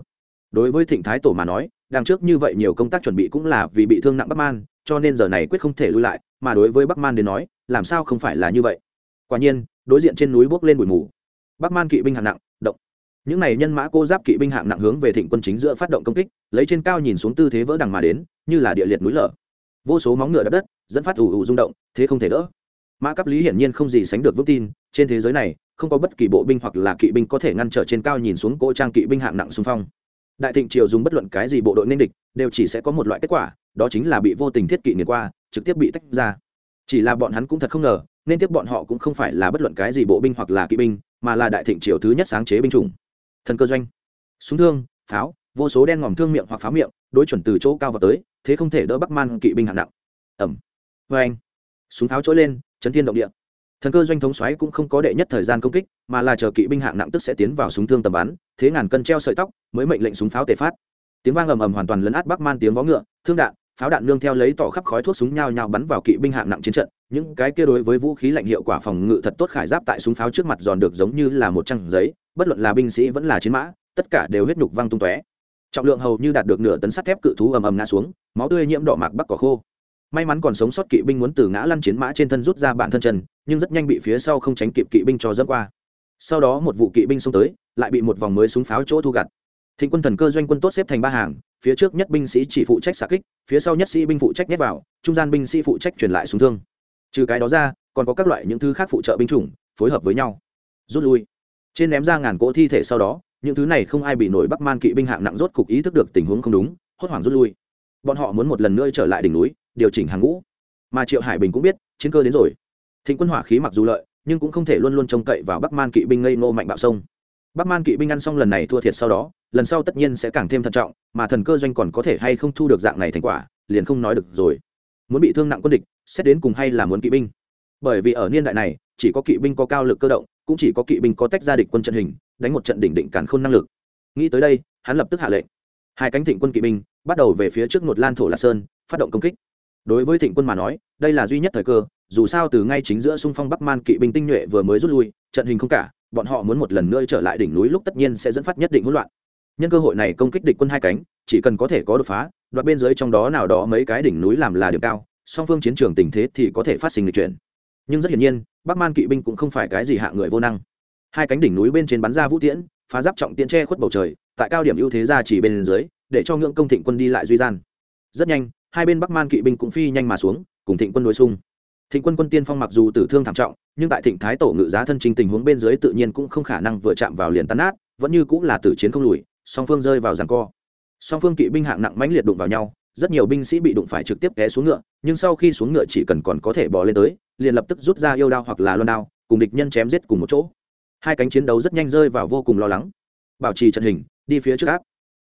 Đối với thịnh thái tổ mà nói, đằng trước như vậy nhiều công tác chuẩn bị cũng là vì bị thương nặng bắc man, cho nên giờ này quyết không thể lui lại, mà đối với bắc man đến nói, làm sao không phải là như vậy? Quả nhiên, đối diện trên núi bốc lên bụi mù. Bắc man kỵ binh hạng nặng, động. Những này nhân mã cô giáp kỵ binh hạng nặng hướng về thịnh quân chính giữa phát động công kích, lấy trên cao nhìn xuống tư thế vỡ đằng mà đến, như là địa liệt núi lở. Vô số móng ngựa đập đất, dẫn phát ủ ủ rung động, thế không thể đỡ mã cấp lý hiển nhiên không gì sánh được vững tin, trên thế giới này, không có bất kỳ bộ binh hoặc là kỵ binh có thể ngăn trở trên cao nhìn xuống cỗ trang kỵ binh hạng nặng xung phong. Đại thịnh triều dùng bất luận cái gì bộ đội nên địch, đều chỉ sẽ có một loại kết quả, đó chính là bị vô tình thiết kỵ nghiền qua, trực tiếp bị tách ra. Chỉ là bọn hắn cũng thật không ngờ, nên tiếp bọn họ cũng không phải là bất luận cái gì bộ binh hoặc là kỵ binh, mà là đại thịnh triều thứ nhất sáng chế binh chủng. Thần cơ doanh. Súng thương, pháo, vô số đen ngòm thương miệng hoặc pháo miệng, đối chuẩn từ chỗ cao vào tới, thế không thể đỡ bắc man kỵ binh hạng nặng. Ẩm vê anh súng pháo trỗi lên chấn thiên động địa. Thần cơ doanh thống xoáy cũng không có đệ nhất thời gian công kích, mà là chờ kỵ binh hạng nặng tức sẽ tiến vào súng thương tầm bắn, thế ngàn cân treo sợi tóc, mới mệnh lệnh súng pháo tề phát. Tiếng vang ầm ầm hoàn toàn lấn át bắc man tiếng vó ngựa, thương đạn, pháo đạn nương theo lấy tỏ khắp khói thuốc súng nhao nhao bắn vào kỵ binh hạng nặng chiến trận, những cái kia đối với vũ khí lạnh hiệu quả phòng ngự thật tốt khải giáp tại súng pháo trước mặt giòn được giống như là một trang giấy, bất luận là binh sĩ vẫn là chiến mã, tất cả đều huyết nhục văng tung tóe. Trọng lượng hầu như đạt được nửa tấn sắt thép cự thú ầm ầm ngã xuống, máu tươi nhiễm đỏ mạc bắc cỏ khô may mắn còn sống sót kỵ binh muốn từ ngã lăn chiến mã trên thân rút ra bản thân chân, nhưng rất nhanh bị phía sau không tránh kịp kỵ binh cho dẫm qua. Sau đó một vụ kỵ binh xông tới, lại bị một vòng mới súng pháo chỗ thu gặt. Thịnh quân thần cơ doanh quân tốt xếp thành ba hàng, phía trước nhất binh sĩ chỉ phụ trách xạ kích, phía sau nhất sĩ binh phụ trách nhét vào, trung gian binh sĩ phụ trách truyền lại súng thương. Trừ cái đó ra, còn có các loại những thứ khác phụ trợ binh chủng, phối hợp với nhau. Rút lui. Trên ném ra ngàn cỗ thi thể sau đó, những thứ này không ai bị nổi bắc man kỵ binh hạng nặng rốt cục ý thức được tình huống không đúng, hốt hoảng rút lui. Bọn họ muốn một lần nữa trở lại đỉnh núi điều chỉnh hàng ngũ. Mà triệu hải bình cũng biết, chiến cơ đến rồi. Thịnh quân hỏa khí mặc dù lợi, nhưng cũng không thể luôn luôn trông cậy vào bắc man kỵ binh ngây ngô mạnh bạo sông. Bắc man kỵ binh ăn xong lần này thua thiệt sau đó, lần sau tất nhiên sẽ càng thêm thận trọng, mà thần cơ doanh còn có thể hay không thu được dạng này thành quả, liền không nói được rồi. Muốn bị thương nặng quân địch, xét đến cùng hay là muốn kỵ binh. Bởi vì ở niên đại này, chỉ có kỵ binh có cao lực cơ động, cũng chỉ có kỵ binh có tách ra địch quân trận hình, đánh một trận đỉnh định cản khôn năng lực. Nghĩ tới đây, hắn lập tức hạ lệnh. Hai cánh thịnh quân kỵ binh bắt đầu về phía trước một lan thổ lạc sơn, phát động công kích đối với thịnh quân mà nói, đây là duy nhất thời cơ, dù sao từ ngay chính giữa xung phong bắc man kỵ binh tinh nhuệ vừa mới rút lui, trận hình không cả, bọn họ muốn một lần nữa trở lại đỉnh núi lúc tất nhiên sẽ dẫn phát nhất định hỗn loạn. Nhân cơ hội này công kích địch quân hai cánh, chỉ cần có thể có đột phá, đoạt bên dưới trong đó nào đó mấy cái đỉnh núi làm là điểm cao, song phương chiến trường tình thế thì có thể phát sinh lịch chuyển. Nhưng rất hiển nhiên, bắc man kỵ binh cũng không phải cái gì hạ người vô năng. Hai cánh đỉnh núi bên trên bắn ra vũ tiễn, phá giáp trọng tiễn tre khuất bầu trời, tại cao điểm ưu thế ra chỉ bên dưới, để cho ngưỡng công thịnh quân đi lại duy gian. Rất nhanh hai bên bắc man kỵ binh cũng phi nhanh mà xuống, cùng thịnh quân đối xung. Thịnh quân quân tiên phong mặc dù tử thương thảm trọng, nhưng tại thịnh thái tổ ngự giá thân trình tình huống bên dưới tự nhiên cũng không khả năng vừa chạm vào liền tan nát, vẫn như cũng là tử chiến không lùi, song phương rơi vào ràng co. Song phương kỵ binh hạng nặng mãnh liệt đụng vào nhau, rất nhiều binh sĩ bị đụng phải trực tiếp té xuống ngựa, nhưng sau khi xuống ngựa chỉ cần còn có thể bò lên tới, liền lập tức rút ra yêu đao hoặc là loan đao, cùng địch nhân chém giết cùng một chỗ. Hai cánh chiến đấu rất nhanh rơi vào vô cùng lo lắng. Bảo trì trận hình, đi phía trước áp.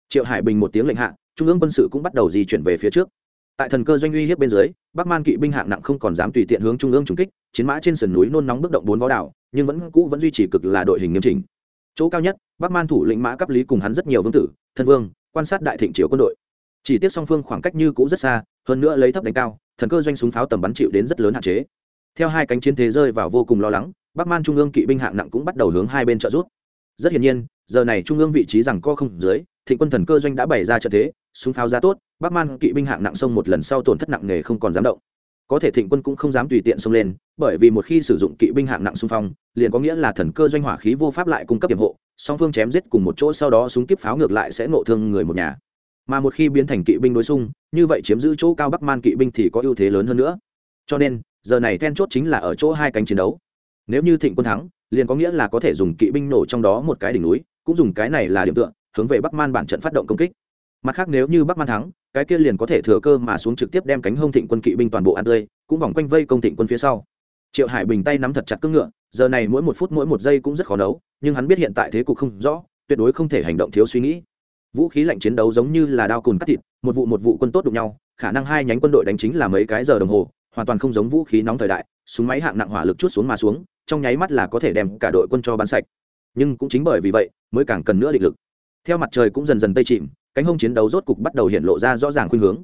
Triệu hải bình một tiếng lệnh hạ, trung ương quân sự cũng bắt đầu di chuyển về phía trước tại thần cơ doanh uy hiếp bên dưới, bắc man kỵ binh hạng nặng không còn dám tùy tiện hướng trung ương trung kích, chiến mã trên sườn núi nôn nóng bước động bốn vó đảo, nhưng vẫn cũ vẫn duy trì cực là đội hình nghiêm chỉnh. Chỗ cao nhất, bắc man thủ lĩnh mã cấp lý cùng hắn rất nhiều vương tử, thân vương, quan sát đại thịnh triều quân đội. Chỉ tiếc song phương khoảng cách như cũ rất xa, hơn nữa lấy thấp đánh cao, thần cơ doanh súng pháo tầm bắn chịu đến rất lớn hạn chế. Theo hai cánh chiến thế rơi vào vô cùng lo lắng, bắc man trung ương kỵ binh hạng nặng cũng bắt đầu hướng hai bên trợ rút rất hiển nhiên, giờ này trung ương vị trí rằng co không dưới thịnh quân thần cơ doanh đã bày ra trận thế, súng pháo ra tốt, bắc man kỵ binh hạng nặng sông một lần sau tổn thất nặng nề không còn dám động. Có thể thịnh quân cũng không dám tùy tiện xông lên, bởi vì một khi sử dụng kỵ binh hạng nặng xung phong, liền có nghĩa là thần cơ doanh hỏa khí vô pháp lại cung cấp hiểm hộ, song phương chém giết cùng một chỗ sau đó súng kíp pháo ngược lại sẽ ngộ thương người một nhà. Mà một khi biến thành kỵ binh đối xung, như vậy chiếm giữ chỗ cao bắc man kỵ binh thì có ưu thế lớn hơn nữa. Cho nên, giờ này then chốt chính là ở chỗ hai cánh chiến đấu. Nếu như thịnh quân thắng, liền có nghĩa là có thể dùng kỵ binh nổ trong đó một cái đỉnh núi, cũng dùng cái này là điểm tựa hướng về bắc man bản trận phát động công kích. Mặt khác nếu như bắc man thắng, cái kia liền có thể thừa cơ mà xuống trực tiếp đem cánh hông thịnh quân kỵ binh toàn bộ ăn tươi, cũng vòng quanh vây công thịnh quân phía sau. Triệu hải bình tay nắm thật chặt cưỡng ngựa, giờ này mỗi một phút mỗi một giây cũng rất khó nấu nhưng hắn biết hiện tại thế cục không rõ, tuyệt đối không thể hành động thiếu suy nghĩ. Vũ khí lạnh chiến đấu giống như là đao cùn cắt thịt, một vụ một vụ quân tốt đụng nhau, khả năng hai nhánh quân đội đánh chính là mấy cái giờ đồng hồ, hoàn toàn không giống vũ khí nóng thời đại, súng máy hạng nặng hỏa lực chút xuống mà xuống, trong nháy mắt là có thể đem cả đội quân cho bắn sạch. Nhưng cũng chính bởi vì vậy, mới càng cần nữa định lực theo mặt trời cũng dần dần tây chìm, cánh hông chiến đấu rốt cục bắt đầu hiện lộ ra rõ ràng khuynh hướng.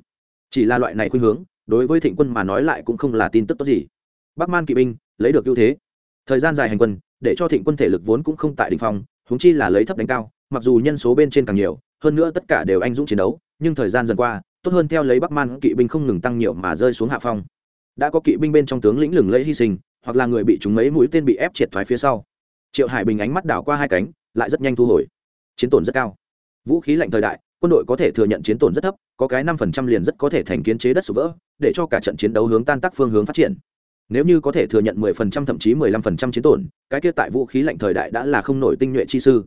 Chỉ là loại này khuynh hướng, đối với thịnh quân mà nói lại cũng không là tin tức tốt gì. Bắc man kỵ binh, lấy được ưu thế. Thời gian dài hành quân, để cho thịnh quân thể lực vốn cũng không tại đ ỉ n h phong húng chi là lấy thấp đánh cao, mặc dù nhân số bên trên càng nhiều, hơn nữa tất cả đều anh dũng chiến đấu, nhưng thời gian dần qua, tốt hơn theo lấy bắc man kỵ binh không ngừng tăng nhiều mà rơi xuống hạ phong. Đã có kỵ binh bên trong tướng lĩnh lừng lẫy hy sinh, hoặc là người bị chúng mấy mũi tên bị ép triệt thoái phía sau. Triệu hải bình ánh mắt đảo qua hai cánh, lại rất nhanh thu hồi chiến tổn rất cao. Vũ khí lạnh thời đại, quân đội có thể thừa nhận chiến tổn rất thấp, có cái năm phần trăm liền rất có thể thành kiến chế đất sụp vỡ, để cho cả trận chiến đấu hướng tan tác phương hướng phát triển. Nếu như có thể thừa nhận mười phần trăm thậm chí mười lăm phần trăm chiến tổn, cái kia tại vũ khí lạnh thời đại đã là không nổi tinh nhuệ chi sư.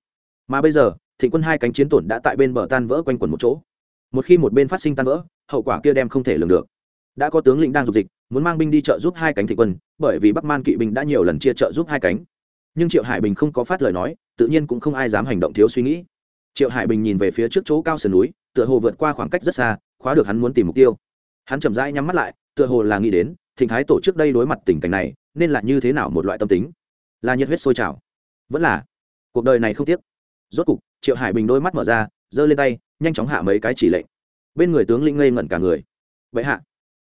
Mà bây giờ, thịnh quân hai cánh chiến tổn đã tại bên bờ tan vỡ quanh quẩn một chỗ. Một khi một bên phát sinh tan vỡ, hậu quả kia đem không thể lường được. Đã có tướng lĩnh đang dục dịch, muốn mang binh đi trợ giúp hai cánh thịnh quân, bởi vì bắc man kỵ binh đã nhiều lần chia trợ giúp hai cánh nhưng triệu hải bình không có phát lời nói tự nhiên cũng không ai dám hành động thiếu suy nghĩ triệu hải bình nhìn về phía trước chỗ cao sườn núi tựa hồ vượt qua khoảng cách rất xa khóa được hắn muốn tìm mục tiêu hắn chậm rãi nhắm mắt lại tựa hồ là nghĩ đến thịnh thái tổ trước đây đối mặt tình cảnh này nên là như thế nào một loại tâm tính là nhiệt huyết sôi trào vẫn là cuộc đời này không tiếc rốt cục triệu hải bình đôi mắt mở ra giơ lên tay nhanh chóng hạ mấy cái chỉ lệnh bên người tướng lĩnh ngây ngẩn cả người vậy hạ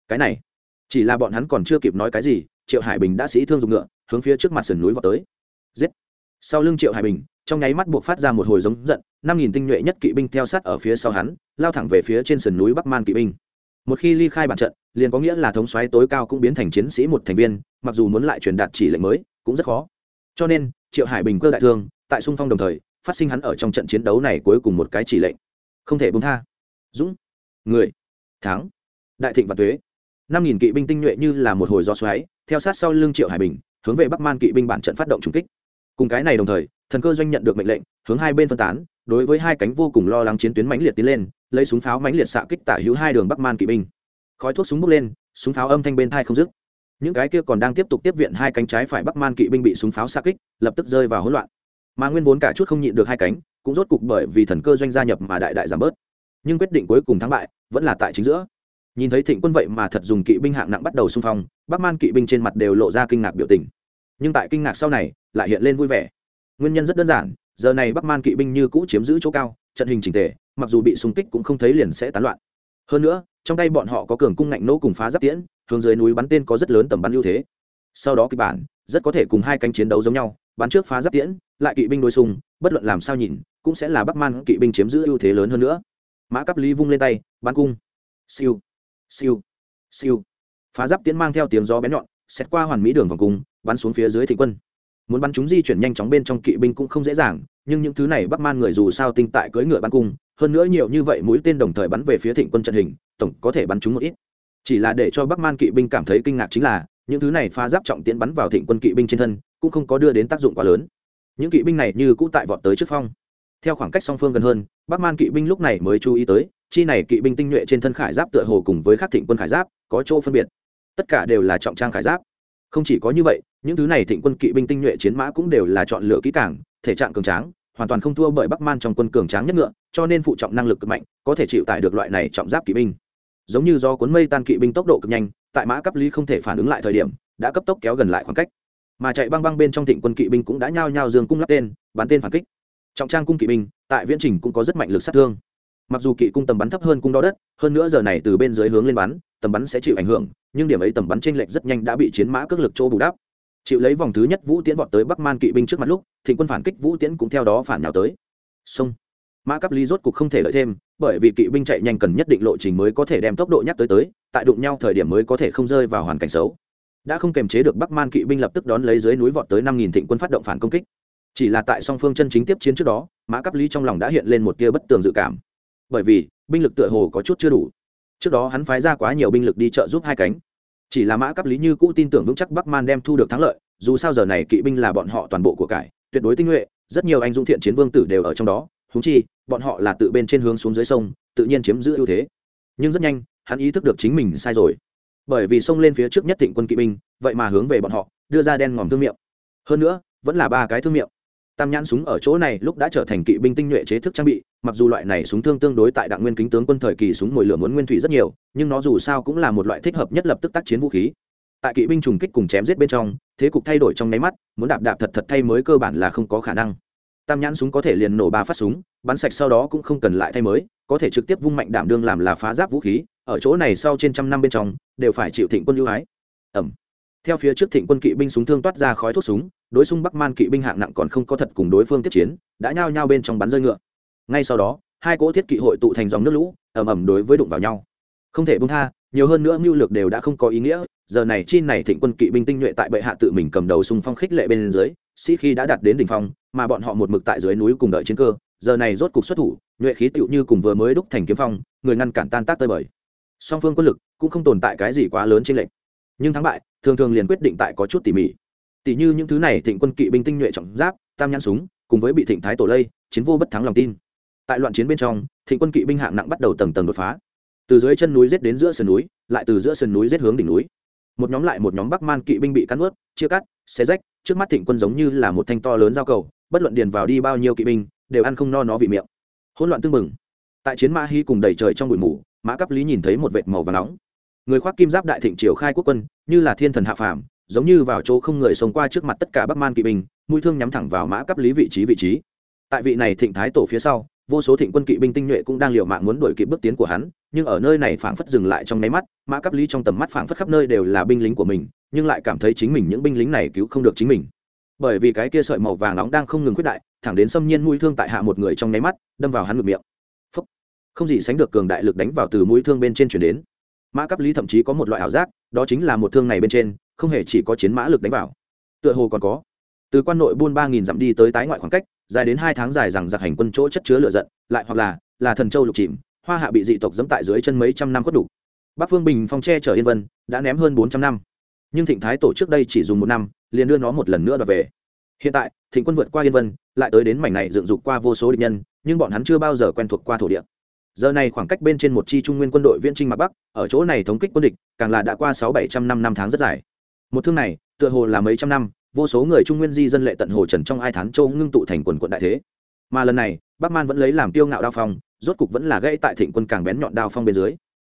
cái này chỉ là bọn hắn còn chưa kịp nói cái gì triệu hải bình đã sĩ thương dùng ngựa hướng phía trước mặt sườn núi vào tới giết. Sau lưng triệu hải bình, trong nháy mắt buộc phát ra một hồi giống giận, năm nghìn tinh nhuệ nhất kỵ binh theo sát ở phía sau hắn, lao thẳng về phía trên sườn núi bắc man kỵ binh. Một khi ly khai bản trận, liền có nghĩa là thống soái tối cao cũng biến thành chiến sĩ một thành viên, mặc dù muốn lại truyền đạt chỉ lệnh mới, cũng rất khó. Cho nên, triệu hải bình cơ đại thương, tại xung phong đồng thời, phát sinh hắn ở trong trận chiến đấu này cuối cùng một cái chỉ lệnh. Không thể bung tha. Dũng. Người. Thắng. Đại thịnh và tuế. Năm nghìn kỵ binh tinh nhuệ như là một hồi gió xoáy, theo sát sau lưng triệu hải bình, hướng về bắc man kỵ binh bản trận phát động trùng kích cùng cái này đồng thời, thần cơ doanh nhận được mệnh lệnh, hướng hai bên phân tán, đối với hai cánh vô cùng lo lắng chiến tuyến mãnh liệt tiến lên, lấy súng pháo mãnh liệt xạ kích tả hữu hai đường bắc man kỵ binh. Khói thuốc súng bốc lên, súng pháo âm thanh bên thai không dứt. Những cái kia còn đang tiếp tục tiếp viện hai cánh trái phải bắc man kỵ binh bị súng pháo xạ kích, lập tức rơi vào hỗn loạn. Mà nguyên vốn cả chút không nhịn được hai cánh, cũng rốt cục bởi vì thần cơ doanh gia nhập mà đại đại giảm bớt. Nhưng quyết định cuối cùng thắng bại, vẫn là tại chính giữa. Nhìn thấy thịnh quân vậy mà thật dùng kỵ binh hạng nặng bắt đầu xung phong, bắc man kỵ binh trên mặt đều lộ ra kinh ngạc biểu tình nhưng tại kinh ngạc sau này, lại hiện lên vui vẻ. Nguyên nhân rất đơn giản, giờ này bắc man kỵ binh như cũ chiếm giữ chỗ cao, trận hình trình tề, mặc dù bị xung kích cũng không thấy liền sẽ tán loạn. Hơn nữa, trong tay bọn họ có cường cung ngạnh nỗ cùng phá giáp tiễn, hướng dưới núi bắn tên có rất lớn tầm bắn ưu thế. Sau đó kịch bản, rất có thể cùng hai cánh chiến đấu giống nhau, bắn trước phá giáp tiễn, lại kỵ binh đối xung, bất luận làm sao nhìn, cũng sẽ là bắc man kỵ binh chiếm giữ ưu thế lớn hơn nữa. Mã cắp lý vung lên tay, bắn cung. Siêu siêu siêu. Phá giáp tiễn mang theo tiếng gió bén nhọn xét qua hoàn mỹ đường vòng cung bắn xuống phía dưới Thịnh quân. Muốn bắn chúng di chuyển nhanh chóng bên trong kỵ binh cũng không dễ dàng, nhưng những thứ này bắc man người dù sao tinh tại cưỡi ngựa bắn cung, hơn nữa nhiều như vậy mũi tên đồng thời bắn về phía thịnh quân trận hình, tổng có thể bắn chúng một ít. Chỉ là để cho bắc man kỵ binh cảm thấy kinh ngạc chính là, những thứ này pha giáp trọng tiễn bắn vào thịnh quân kỵ binh trên thân, cũng không có đưa đến tác dụng quá lớn. Những kỵ binh này như cũ tại vọt tới trước phong. Theo khoảng cách song phương gần hơn, bắc man kỵ binh lúc này mới chú ý tới, chi này kỵ binh tinh nhuệ trên thân khải giáp tựa hồ cùng với khắc thịnh quân khải giáp có chỗ phân biệt. Tất cả đều là trọng trang khải giáp không chỉ có như vậy những thứ này thịnh quân kỵ binh tinh nhuệ chiến mã cũng đều là chọn lựa kỹ càng, thể trạng cường tráng hoàn toàn không thua bởi bắc man trong quân cường tráng nhất ngựa cho nên phụ trọng năng lực cực mạnh có thể chịu tải được loại này trọng giáp kỵ binh. Giống như do cuốn mây tan kỵ binh tốc độ cực nhanh tại mã cấp lý không thể phản ứng lại thời điểm đã cấp tốc kéo gần lại khoảng cách. Mà chạy băng băng bên trong thịnh quân kỵ binh cũng đã nhao nhao dương cung lắp tên bắn tên phản kích. Trọng trang cung kỵ binh tại viễn trình cũng có rất mạnh lực sát thương. Mặc dù kỵ cung tầm bắn thấp hơn cung đo đất hơn nữa giờ này từ bên dưới hướng lên bắn tầm bắn sẽ chịu ảnh hưởng, nhưng điểm ấy tầm bắn trên lệch rất nhanh đã bị chiến mã cước lực chỗ bù đắp chịu lấy vòng thứ nhất vũ tiễn vọt tới bắc man kỵ binh trước mặt lúc, thịnh quân phản kích vũ tiễn cũng theo đó phản nhào tới. Sông mã cắp ly rốt cục không thể lợi thêm, bởi vì kỵ binh chạy nhanh cần nhất định lộ trình mới có thể đem tốc độ nhắc tới tới, tại đụng nhau thời điểm mới có thể không rơi vào hoàn cảnh xấu. Đã không kềm chế được bắc man kỵ binh lập tức đón lấy dưới núi vọt tới năm nghìn thịnh quân phát động phản công kích. Chỉ là tại song phương chân chính tiếp chiến trước đó, mã cắp ly trong lòng đã hiện lên một tia bất tường dự cảm. Bởi vì, binh lực tựa hồ có chút chưa đủ trước đó hắn phái ra quá nhiều binh lực đi trợ giúp hai cánh. Chỉ là mã cấp lý như cũ tin tưởng vững chắc bắc man đem thu được thắng lợi, dù sao giờ này kỵ binh là bọn họ toàn bộ của cải, tuyệt đối tinh nhuệ, rất nhiều anh dũng thiện chiến vương tử đều ở trong đó húng chi, bọn họ là tự bên trên hướng xuống dưới sông, tự nhiên chiếm giữ ưu thế. Nhưng rất nhanh, hắn ý thức được chính mình sai rồi. Bởi vì sông lên phía trước nhất thịnh quân kỵ binh, vậy mà hướng về bọn họ, đưa ra đen ngòm thương miệng. Hơn nữa, vẫn là ba cái thương miệng tam nhãn súng ở chỗ này lúc đã trở thành kỵ binh tinh nhuệ chế thức trang bị, mặc dù loại này súng thương tương đối tại đặng nguyên kính tướng quân thời kỳ súng mồi lửa muốn nguyên thủy rất nhiều, nhưng nó dù sao cũng là một loại thích hợp nhất lập tức tác chiến vũ khí. Tại kỵ binh trùng kích cùng chém giết bên trong, thế cục thay đổi trong nháy mắt, muốn đạp đạp thật thật thay mới cơ bản là không có khả năng. Tam nhãn súng có thể liền nổ ba phát súng, bắn sạch sau đó cũng không cần lại thay mới, có thể trực tiếp vung mạnh đảm đương làm là phá giáp vũ khí, ở chỗ này sau trên trăm năm bên trong, đều phải chịu thịnh quân ưu ái. Ẩm. Theo phía trước thịnh quân kỵ binh súng thương toát ra khói thuốc súng đối xung bắc man kỵ binh hạng nặng còn không có thật cùng đối phương tiếp chiến, đã nhao nhao bên trong bắn rơi ngựa. Ngay sau đó, hai cỗ thiết kỵ hội tụ thành dòng nước lũ ẩm ẩm đối với đụng vào nhau. Không thể bung tha, nhiều hơn nữa mưu lược đều đã không có ý nghĩa, giờ này chi này thịnh quân kỵ binh tinh nhuệ tại bệ hạ tự mình cầm đầu xung phong khích lệ bên dưới, sĩ khi đã đạt đến đỉnh phong, mà bọn họ một mực tại dưới núi cùng đợi chiến cơ, giờ này rốt cục xuất thủ, nhuệ khí tựu như cùng vừa mới đúc thành kiếm phong, người ngăn cản tan tác tơi bời. Song phương quân lực cũng không tồn tại cái gì quá lớn trên lệnh nhưng thắng bại, thường thường liền quyết định tại có chút tỉ mỉ tỉ như những thứ này thịnh quân kỵ binh tinh nhuệ trọng giáp, tam nhãn súng, cùng với bị thịnh thái tổ lây, chiến vô bất thắng lòng tin. Tại loạn chiến bên trong, thịnh quân kỵ binh hạng nặng bắt đầu tầng tầng đột phá. Từ dưới chân núi giết đến giữa sườn núi, lại từ giữa sườn núi giết hướng đỉnh núi. Một nhóm lại một nhóm bắc man kỵ binh bị cắn ướt chia cắt, xé rách, trước mắt thịnh quân giống như là một thanh to lớn giao cầu, bất luận điền vào đi bao nhiêu kỵ binh, đều ăn không no nó vị miệng. Hỗn loạn tương mừng tại chiến mã hy cùng đầy trời trong bụi mù, mã cấp lý nhìn thấy một vệt màu và nóng. Người khoác kim giáp đại thịnh triều khai quốc quân, như là thiên thần hạ phàm giống như vào chỗ không người sống qua trước mặt tất cả bắc man kỵ binh, mũi thương nhắm thẳng vào mã cấp lý vị trí vị trí. Tại vị này thịnh thái tổ phía sau, vô số thịnh quân kỵ binh tinh nhuệ cũng đang liều mạng muốn đuổi kịp bước tiến của hắn, nhưng ở nơi này phảng phất dừng lại trong nháy mắt, mã cấp lý trong tầm mắt phảng phất khắp nơi đều là binh lính của mình, nhưng lại cảm thấy chính mình những binh lính này cứu không được chính mình. Bởi vì cái kia sợi màu vàng nóng đang không ngừng quyết đại, thẳng đến xâm nhiên mũi thương tại hạ một người trong nháy mắt, đâm vào hắn ngực miệng. Phúc. không gì sánh được cường đại lực đánh vào từ mũi thương bên trên chuyển đến. Mã cấp lý thậm chí có một loại ảo giác, đó chính là một thương này bên trên không hề chỉ có chiến mã lực đánh vào. Tựa hồ còn có. Từ quan nội buôn ba nghìn dặm đi tới tái ngoại khoảng cách, dài đến hai tháng dài rằng giặc hành quân chỗ chất chứa lửa giận, lại hoặc là là thần châu lục chìm, hoa hạ bị dị tộc dẫm tại dưới chân mấy trăm năm khuất đủ. Bắc phương bình phong tre chở yên vân, đã ném hơn bốn trăm năm. Nhưng thịnh thái tổ trước đây chỉ dùng một năm, liền đưa nó một lần nữa đ về. Hiện tại, thịnh quân vượt qua yên vân, lại tới đến mảnh này dựng dục qua vô số địch nhân, nhưng bọn hắn chưa bao giờ quen thuộc qua thổ địa. Giờ này khoảng cách bên trên một chi trung nguyên quân đội viễn trinh mặc bắc, ở chỗ này thống kích quân địch, càng là đã qua sáu bảy trăm năm năm tháng rất dài một thương này tựa hồ là mấy trăm năm vô số người trung nguyên di dân lệ tận hồ trần trong ai thán châu ngưng tụ thành quần quận đại thế. Mà lần này bắc man vẫn lấy làm tiêu ngạo đao phong rốt cục vẫn là gãy tại thịnh quân càng bén nhọn đao phong bên dưới.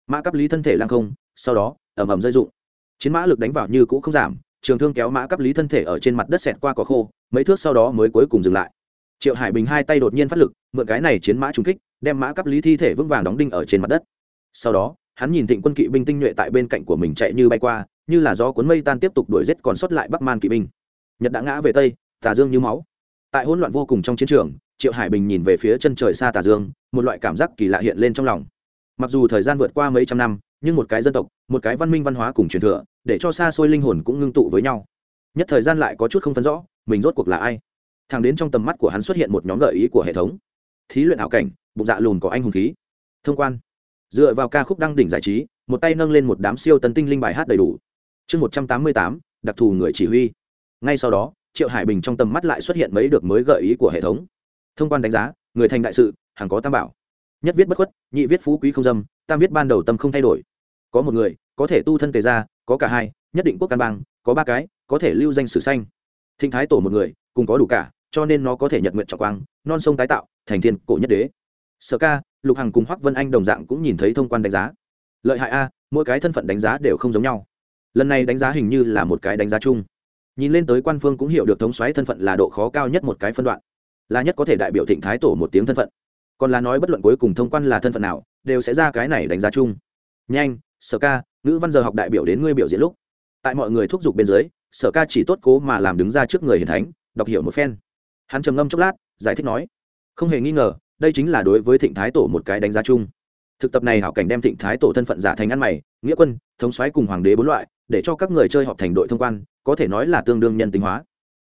Mã cấp lý thân thể lăng không sau đó ẩm ẩm rơi dụng, chiến mã lực đánh vào như cũ không giảm trường thương kéo mã cấp lý thân thể ở trên mặt đất xẹt qua cỏ khô mấy thước sau đó mới cuối cùng dừng lại. Triệu hải bình hai tay đột nhiên phát lực mượn cái này chiến mã trúng kích đem mã cấp lý thi thể vững vàng đóng đinh ở trên mặt đất. Sau đó hắn nhìn thịnh quân kỵ binh tinh nhuệ tại bên cạnh của mình chạy như bay qua, như là do cuốn mây tan tiếp tục đuổi giết còn sót lại bắc man kỵ binh. Nhật đã ngã về tây, tà dương như máu. Tại hỗn loạn vô cùng trong chiến trường, triệu hải bình nhìn về phía chân trời xa tà dương, một loại cảm giác kỳ lạ hiện lên trong lòng. Mặc dù thời gian vượt qua mấy trăm năm, nhưng một cái dân tộc, một cái văn minh văn hóa cùng truyền thừa, để cho xa xôi linh hồn cũng ngưng tụ với nhau. Nhất thời gian lại có chút không phân rõ, mình rốt cuộc là ai? Thằng đến trong tầm mắt của hắn xuất hiện một nhóm gợi ý của hệ thống. Thí luyện ảo cảnh, bụng dạ lùn có anh hùng khí. Thông quan dựa vào ca khúc đăng đỉnh giải trí, một tay nâng lên một đám siêu tấn tinh linh bài hát đầy đủ. Chương một trăm tám mươi tám, đặc thù người chỉ huy. Ngay sau đó, triệu hải bình trong tầm mắt lại xuất hiện mấy được mới gợi ý của hệ thống. Thông quan đánh giá, người thành đại sự, hàng có tam bảo. Nhất viết bất khuất, nhị viết phú quý không dâm, tam viết ban đầu tâm không thay đổi. Có một người, có thể tu thân tề ra có cả hai, nhất định quốc căn bang, có ba cái, có thể lưu danh sử xanh thịnh thái tổ một người, cùng có đủ cả, cho nên nó có thể nhận nguyện trọng quang, non sông tái tạo, thành thiên cổ nhất đế. Sở ca lục hằng cùng hoắc vân anh đồng dạng cũng nhìn thấy thông quan đánh giá. Lợi hại a, mỗi cái thân phận đánh giá đều không giống nhau. Lần này đánh giá hình như là một cái đánh giá chung. Nhìn lên tới quan phương cũng hiểu được thống xoáy thân phận là độ khó cao nhất một cái phân đoạn. Là nhất có thể đại biểu thịnh thái tổ một tiếng thân phận. Còn là nói bất luận cuối cùng thông quan là thân phận nào, đều sẽ ra cái này đánh giá chung. Nhanh, sở ca, ngữ văn giờ học đại biểu đến ngươi biểu diễn lúc. Tại mọi người thúc giục bên dưới, sở ca chỉ tốt cố mà làm đứng ra trước người hiền thánh, đọc hiểu một phen. Hắn trầm ngâm chốc lát, giải thích nói, không hề nghi ngờ đây chính là đối với thịnh thái tổ một cái đánh giá chung. Thực tập này hảo cảnh đem thịnh thái tổ thân phận giả thành ăn mày, nghĩa quân, thống xoáy cùng hoàng đế bốn loại, để cho các người chơi họp thành đội thông quan, có thể nói là tương đương nhân tính hóa.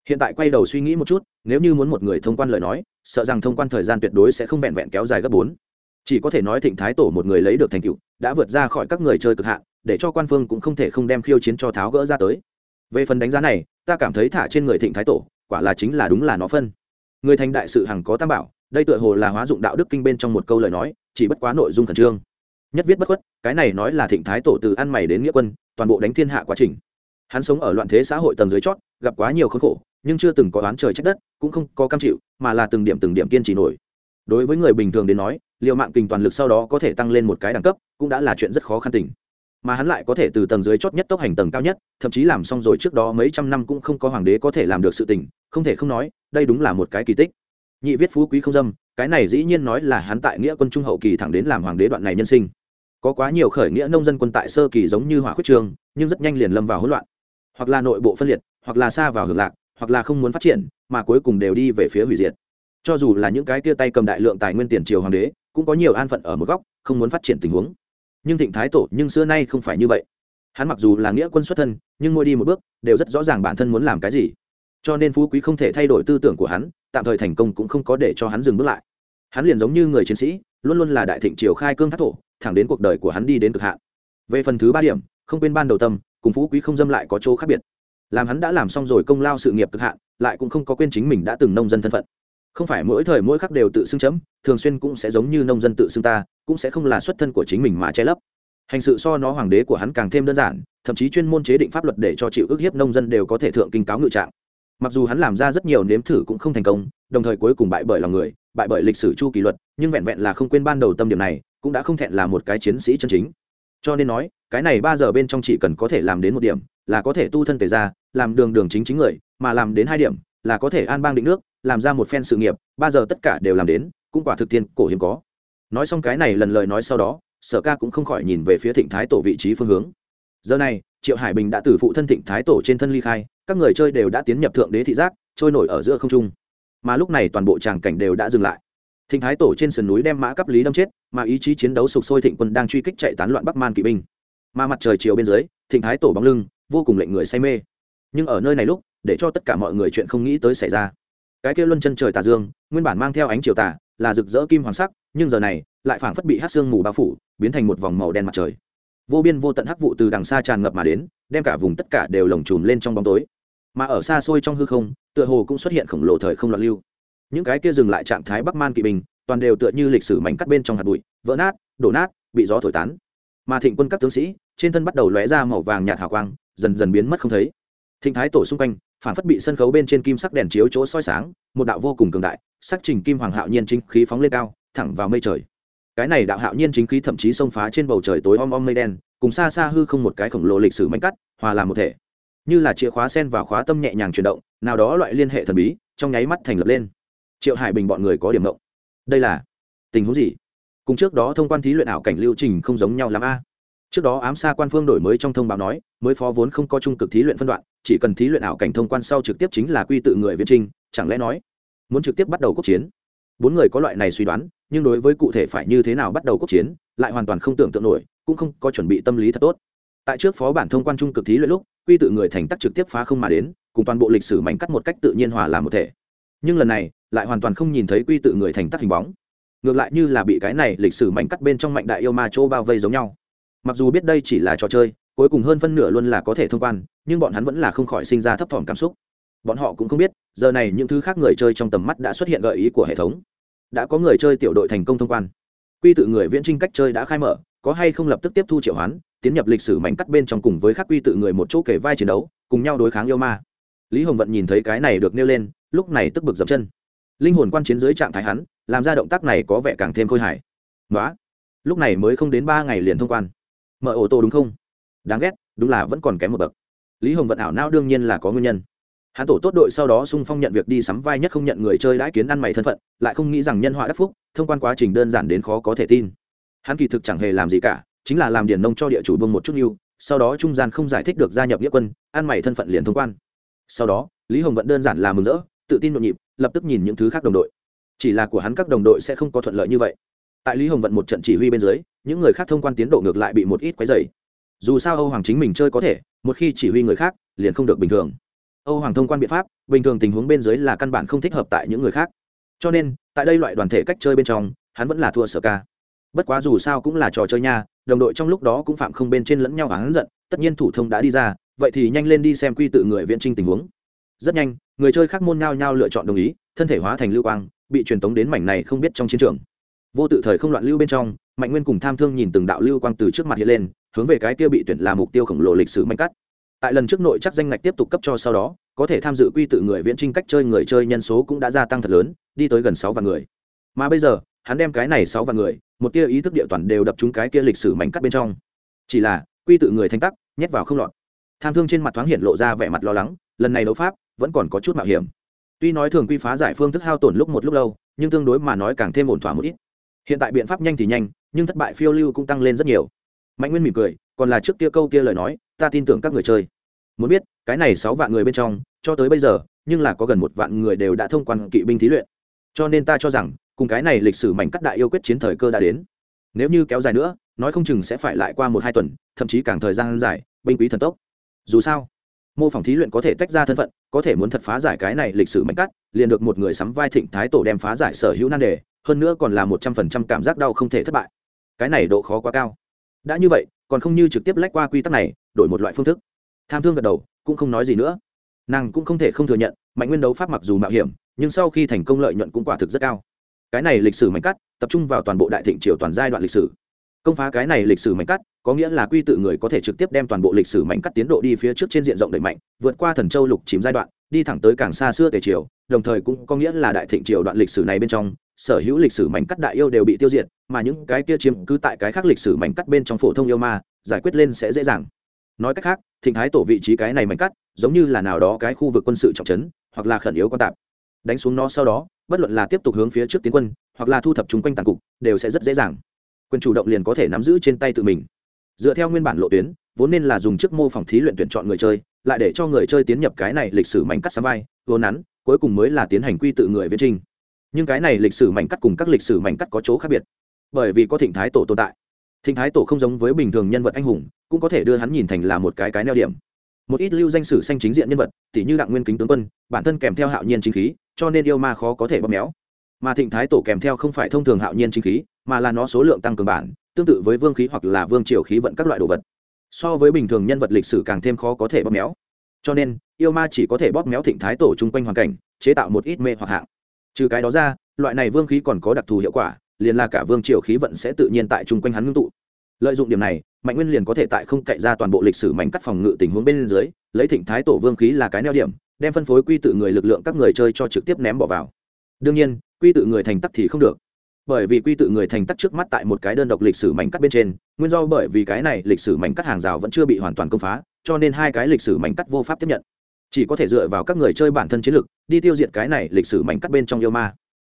Hiện tại quay đầu suy nghĩ một chút, nếu như muốn một người thông quan lời nói, sợ rằng thông quan thời gian tuyệt đối sẽ không vẹn vẹn kéo dài gấp bốn. Chỉ có thể nói thịnh thái tổ một người lấy được thành tựu, đã vượt ra khỏi các người chơi cực hạn, để cho quan phương cũng không thể không đem khiêu chiến cho tháo gỡ ra tới. Về phần đánh giá này, ta cảm thấy thả trên người thịnh thái tổ, quả là chính là đúng là nó phân. Người thành đại sự hằng có tam bảo đây tựa hồ là hóa dụng đạo đức kinh bên trong một câu lời nói, chỉ bất quá nội dung khẩn trương. Nhất viết bất khuất, cái này nói là thịnh thái tổ từ ăn mày đến nghĩa quân, toàn bộ đánh thiên hạ quá trình. Hắn sống ở loạn thế xã hội tầng dưới chót, gặp quá nhiều khốn khổ, nhưng chưa từng có oán trời trách đất, cũng không có cam chịu, mà là từng điểm từng điểm kiên trì nổi. Đối với người bình thường đến nói liệu mạng kinh toàn lực sau đó có thể tăng lên một cái đẳng cấp, cũng đã là chuyện rất khó khăn tình. Mà hắn lại có thể từ tầng dưới chót nhất tốc hành tầng cao nhất, thậm chí làm xong rồi trước đó mấy trăm năm cũng không có hoàng đế có thể làm được sự tình, không thể không nói, đây đúng là một cái kỳ tích nhị viết phú quý không dâm, cái này dĩ nhiên nói là hắn tại nghĩa quân trung hậu kỳ thẳng đến làm hoàng đế đoạn này nhân sinh. Có quá nhiều khởi nghĩa nông dân quân tại sơ kỳ giống như hỏa khuyết trường, nhưng rất nhanh liền lâm vào hỗn loạn. Hoặc là nội bộ phân liệt, hoặc là xa vào hưởng lạc, hoặc là không muốn phát triển, mà cuối cùng đều đi về phía hủy diệt. Cho dù là những cái tia tay cầm đại lượng tài nguyên tiền triều hoàng đế, cũng có nhiều an phận ở một góc, không muốn phát triển tình huống. Nhưng thịnh thái tổ nhưng xưa nay không phải như vậy. Hắn mặc dù là nghĩa quân xuất thân, nhưng ngôi đi một bước, đều rất rõ ràng bản thân muốn làm cái gì. Cho nên phú quý không thể thay đổi tư tưởng của hắn tạm thời thành công cũng không có để cho hắn dừng bước lại. Hắn liền giống như người chiến sĩ, luôn luôn là đại thịnh triều khai cương thác thổ, thẳng đến cuộc đời của hắn đi đến cực hạn. Về phần thứ ba điểm, không quên ban đầu tâm, cùng phú quý không dâm lại có chỗ khác biệt. Làm hắn đã làm xong rồi công lao sự nghiệp cực hạn, lại cũng không có quên chính mình đã từng nông dân thân phận. Không phải mỗi thời mỗi khắc đều tự xưng chấm, thường xuyên cũng sẽ giống như nông dân tự xưng ta, cũng sẽ không là xuất thân của chính mình mà che lấp. Hành sự so nó hoàng đế của hắn càng thêm đơn giản, thậm chí chuyên môn chế định pháp luật để cho chịu ức hiếp nông dân đều có thể thượng kinh cáo ngự trạng mặc dù hắn làm ra rất nhiều nếm thử cũng không thành công, đồng thời cuối cùng bại bởi lòng người, bại bởi lịch sử chu kỳ luật, nhưng vẹn vẹn là không quên ban đầu tâm điểm này, cũng đã không thẹn là một cái chiến sĩ chân chính. Cho nên nói, cái này ba giờ bên trong chỉ cần có thể làm đến một điểm, là có thể tu thân tề ra làm đường đường chính chính người, mà làm đến hai điểm, là có thể an bang định nước, làm ra một phen sự nghiệp, ba giờ tất cả đều làm đến, cũng quả thực tiên cổ hiếm có. Nói xong cái này lần lời nói sau đó, sở ca cũng không khỏi nhìn về phía thịnh thái tổ vị trí phương hướng. Giờ này, triệu hải bình đã từ phụ thân thịnh thái tổ trên thân ly khai các người chơi đều đã tiến nhập thượng đế thị giác, trôi nổi ở giữa không trung. Mà lúc này toàn bộ tràng cảnh đều đã dừng lại. Thịnh thái tổ trên sườn núi đem mã cấp lý đâm chết, mà ý chí chiến đấu sục sôi thịnh quân đang truy kích chạy tán loạn bắc man kỵ binh. Mà mặt trời chiều bên dưới, thịnh thái tổ bóng lưng, vô cùng lệnh người say mê. Nhưng ở nơi này lúc, để cho tất cả mọi người chuyện không nghĩ tới xảy ra. Cái kia luân chân trời tà dương, nguyên bản mang theo ánh chiều tà, là rực rỡ kim hoàng sắc, nhưng giờ này, lại phảng phất bị hát sương mù bao phủ, biến thành một vòng màu đen mặt trời. Vô biên vô tận hắc vụ từ đằng xa tràn ngập mà đến, đem cả vùng tất cả đều lồng chùm lên trong bóng tối mà ở xa xôi trong hư không tựa hồ cũng xuất hiện khổng lồ thời không loạn lưu. Những cái kia dừng lại trạng thái bắc man kỵ bình, toàn đều tựa như lịch sử mảnh cắt bên trong hạt bụi vỡ nát đổ nát bị gió thổi tán. Mà thịnh quân các tướng sĩ trên thân bắt đầu lóe ra màu vàng nhạt hào quang dần dần biến mất không thấy. Thịnh thái tổ xung quanh phản phất bị sân khấu bên trên kim sắc đèn chiếu chỗ soi sáng một đạo vô cùng cường đại sắc trình kim hoàng hạo nhiên chính khí phóng lên cao thẳng vào mây trời. Cái này đạo hạo nhiên chính khí thậm chí xông phá trên bầu trời tối om om mây đen cùng xa xa hư không một cái khổng lồ lịch sử mảnh cắt hòa làm một thể như là chìa khóa sen vào khóa tâm nhẹ nhàng chuyển động, nào đó loại liên hệ thần bí, trong nháy mắt thành lập lên. Triệu hải bình bọn người có điểm động đây là tình huống gì? Cùng trước đó thông quan thí luyện ảo cảnh lưu trình không giống nhau l a. Trước đó ám xa quan phương đổi mới trong thông báo nói, mới phó vốn không có trung cực thí luyện phân đoạn, chỉ cần thí luyện ảo cảnh thông quan sau trực tiếp chính là quy tự người viễn trinh chẳng lẽ nói muốn trực tiếp bắt đầu quốc chiến? Bốn người có loại này suy đoán, nhưng đối với cụ thể phải như thế nào bắt đầu quốc chiến, lại hoàn toàn không tưởng tượng nổi, cũng không có chuẩn bị tâm lý thật tốt. Tại trước phó bản thông quan trung cực thí luyện lúc quy tự người thành tắc trực tiếp phá không mà đến, cùng toàn bộ lịch sử mảnh cắt một cách tự nhiên hòa làm một thể. Nhưng lần này, lại hoàn toàn không nhìn thấy quy tự người thành tắc hình bóng. Ngược lại như là bị cái này lịch sử mảnh cắt bên trong mạnh đại yêu ma chỗ bao vây giống nhau. Mặc dù biết đây chỉ là trò chơi, cuối cùng hơn phân nửa luôn là có thể thông quan, nhưng bọn hắn vẫn là không khỏi sinh ra thấp thỏm cảm xúc. Bọn họ cũng không biết, giờ này những thứ khác người chơi trong tầm mắt đã xuất hiện gợi ý của hệ thống. Đã có người chơi tiểu đội thành công thông quan. Quy tự người viễn trinh cách chơi đã khai mở, có hay không lập tức tiếp thu triệu hoán tiến nhập lịch sử mảnh cắt bên trong cùng với các quy tự người một chỗ kể vai chiến đấu, cùng nhau đối kháng yêu ma. Lý hồng vận nhìn thấy cái này được nêu lên, lúc này tức bực dậm chân. Linh hồn quan chiến dưới trạng thái hắn, làm ra động tác này có vẻ càng thêm khôi hài. Nói lúc này mới không đến ba ngày liền thông quan. Mở ô tô đúng không? Đáng ghét, đúng là vẫn còn kém một bậc. Lý hồng vận ảo não đương nhiên là có nguyên nhân. Hắn tổ tốt đội sau đó sung phong nhận việc đi sắm vai nhất không nhận người chơi đãi kiến ăn mày thân phận, lại không nghĩ rằng nhân họa đắc phúc, thông quan quá trình đơn giản đến khó có thể tin. Hắn kỳ thực chẳng hề làm gì cả chính là làm điển nông cho địa chủ bông một chút yêu, sau đó trung gian không giải thích được gia nhập nghĩa quân ăn mày thân phận liền thông quan. Sau đó, lý hồng vận đơn giản là mừng rỡ, tự tin nhộn nhịp, lập tức nhìn những thứ khác đồng đội. Chỉ là của hắn các đồng đội sẽ không có thuận lợi như vậy. Tại lý hồng vận một trận chỉ huy bên dưới, những người khác thông quan tiến độ ngược lại bị một ít quấy dày dù sao âu hoàng chính mình chơi có thể, một khi chỉ huy người khác, liền không được bình thường. Âu hoàng thông quan biện pháp, bình thường tình huống bên dưới là căn bản không thích hợp tại những người khác. Cho nên, tại đây loại đoàn thể cách chơi bên trong, hắn vẫn là thua sở ca bất quá dù sao cũng là trò chơi nha, đồng đội trong lúc đó cũng phạm không bên trên lẫn nhau hắn giận, tất nhiên thủ thông đã đi ra, vậy thì nhanh lên đi xem quy tự người viễn trinh tình huống. Rất nhanh, người chơi khác môn nhao nhao lựa chọn đồng ý, thân thể hóa thành lưu quang, bị truyền tống đến mảnh này không biết trong chiến trường. Vô tự thời không loạn lưu bên trong, mạnh nguyên cùng tham thương nhìn từng đạo lưu quang từ trước mặt hiện lên, hướng về cái kia bị tuyển là mục tiêu khổng lồ lịch sử mạnh cắt. Tại lần trước nội chắc danh ngạch tiếp tục cấp cho sau đó, có thể tham dự quy tự người viễn trinh cách chơi người chơi nhân số cũng đã gia tăng thật lớn, đi tới gần sáu vạn người. Mà bây giờ hắn đem cái này sáu vạn người, một tia ý thức địa toàn đều đập trúng cái kia lịch sử mảnh cắt bên trong. Chỉ là, quy tự người thanh tắc, nhét vào không lọt. Tham thương trên mặt thoáng hiện lộ ra vẻ mặt lo lắng, lần này đấu pháp, vẫn còn có chút mạo hiểm. Tuy nói thường quy phá giải phương thức hao tổn lúc một lúc lâu, nhưng tương đối mà nói càng thêm ổn thỏa một ít. Hiện tại biện pháp nhanh thì nhanh, nhưng thất bại phiêu lưu cũng tăng lên rất nhiều. Mạnh nguyên mỉm cười, còn là trước kia câu kia lời nói, ta tin tưởng các người chơi. Muốn biết, cái này sáu vạn người bên trong, cho tới bây giờ, nhưng là có gần một vạn người đều đã thông quan kỵ binh thí luyện cho nên ta cho rằng, cùng cái này lịch sử mảnh cắt đại yêu quyết chiến thời cơ đã đến. Nếu như kéo dài nữa, nói không chừng sẽ phải lại qua một hai tuần, thậm chí càng thời gian dài, binh quý thần tốc. Dù sao, mô phỏng thí luyện có thể tách ra thân phận, có thể muốn thật phá giải cái này lịch sử mảnh cắt, liền được một người sắm vai thịnh thái tổ đem phá giải sở hữu nan đề, hơn nữa còn là một trăm phần trăm cảm giác đau không thể thất bại. Cái này độ khó quá cao. Đã như vậy, còn không như trực tiếp lách qua quy tắc này, đổi một loại phương thức. Tham thương gật đầu, cũng không nói gì nữa. Nàng cũng không thể không thừa nhận, mạnh nguyên đấu pháp mặc dù mạo hiểm nhưng sau khi thành công lợi nhuận cũng quả thực rất cao. Cái này lịch sử mạnh cắt, tập trung vào toàn bộ đại thịnh triều toàn giai đoạn lịch sử. Công phá cái này lịch sử mạnh cắt, có nghĩa là quy tự người có thể trực tiếp đem toàn bộ lịch sử mạnh cắt tiến độ đi phía trước trên diện rộng đẩy mạnh, vượt qua thần châu lục chìm giai đoạn, đi thẳng tới càng xa xưa tề triều, đồng thời cũng có nghĩa là đại thịnh triều đoạn lịch sử này bên trong, sở hữu lịch sử mảnh cắt đại yêu đều bị tiêu diệt, mà những cái kia chiếm cứ tại cái khác lịch sử mảnh cắt bên trong phổ thông yêu ma, giải quyết lên sẽ dễ dàng. Nói cách khác, thịnh thái tổ vị trí cái này mảnh cắt, giống như là nào đó cái khu vực quân sự trọng trấn, hoặc là khẩn yếu quan tạp đánh xuống nó sau đó, bất luận là tiếp tục hướng phía trước tiến quân, hoặc là thu thập chúng quanh tàn cục, đều sẽ rất dễ dàng. Quyền chủ động liền có thể nắm giữ trên tay tự mình. Dựa theo nguyên bản lộ tuyến, vốn nên là dùng chức mô phỏng thí luyện tuyển chọn người chơi, lại để cho người chơi tiến nhập cái này lịch sử mảnh cắt sắm vai vốn nắn, cuối cùng mới là tiến hành quy tự người viễn trinh nhưng cái này lịch sử mảnh cắt cùng các lịch sử mảnh cắt có chỗ khác biệt. Bởi vì có thịnh thái tổ tồn tại. Thịnh thái tổ không giống với bình thường nhân vật anh hùng, cũng có thể đưa hắn nhìn thành là một cái cái neo điểm một ít lưu danh sử xanh chính diện nhân vật tỷ như đặng nguyên kính tướng quân, bản thân kèm theo hạo nhiên chính khí, cho nên yêu ma khó có thể bóp méo. Mà thịnh thái tổ kèm theo không phải thông thường hạo nhiên chính khí, mà là nó số lượng tăng cường bản, tương tự với vương khí hoặc là vương triều khí vận các loại đồ vật. So với bình thường nhân vật lịch sử càng thêm khó có thể bóp méo. Cho nên, yêu ma chỉ có thể bóp méo thịnh thái tổ chung quanh hoàn cảnh, chế tạo một ít mê hoặc hạng. Trừ cái đó ra, loại này vương khí còn có đặc thù hiệu quả, liền là cả vương triều khí vận sẽ tự nhiên tại chung quanh hắn ngưng tụ lợi dụng điểm này, mạnh nguyên liền có thể tại không cậy ra toàn bộ lịch sử mảnh cắt phòng ngự tình huống bên dưới, lấy thịnh thái tổ vương khí là cái neo điểm, đem phân phối quy tự người lực lượng các người chơi cho trực tiếp ném bỏ vào. Đương nhiên, quy tự người thành tắc thì không được. Bởi vì quy tự người thành tắc trước mắt tại một cái đơn độc lịch sử mảnh cắt bên trên, nguyên do bởi vì cái này lịch sử mảnh cắt hàng rào vẫn chưa bị hoàn toàn công phá, cho nên hai cái lịch sử mảnh cắt vô pháp tiếp nhận. Chỉ có thể dựa vào các người chơi bản thân chiến lược đi tiêu diệt cái này lịch sử mảnh cắt bên trong yêu ma.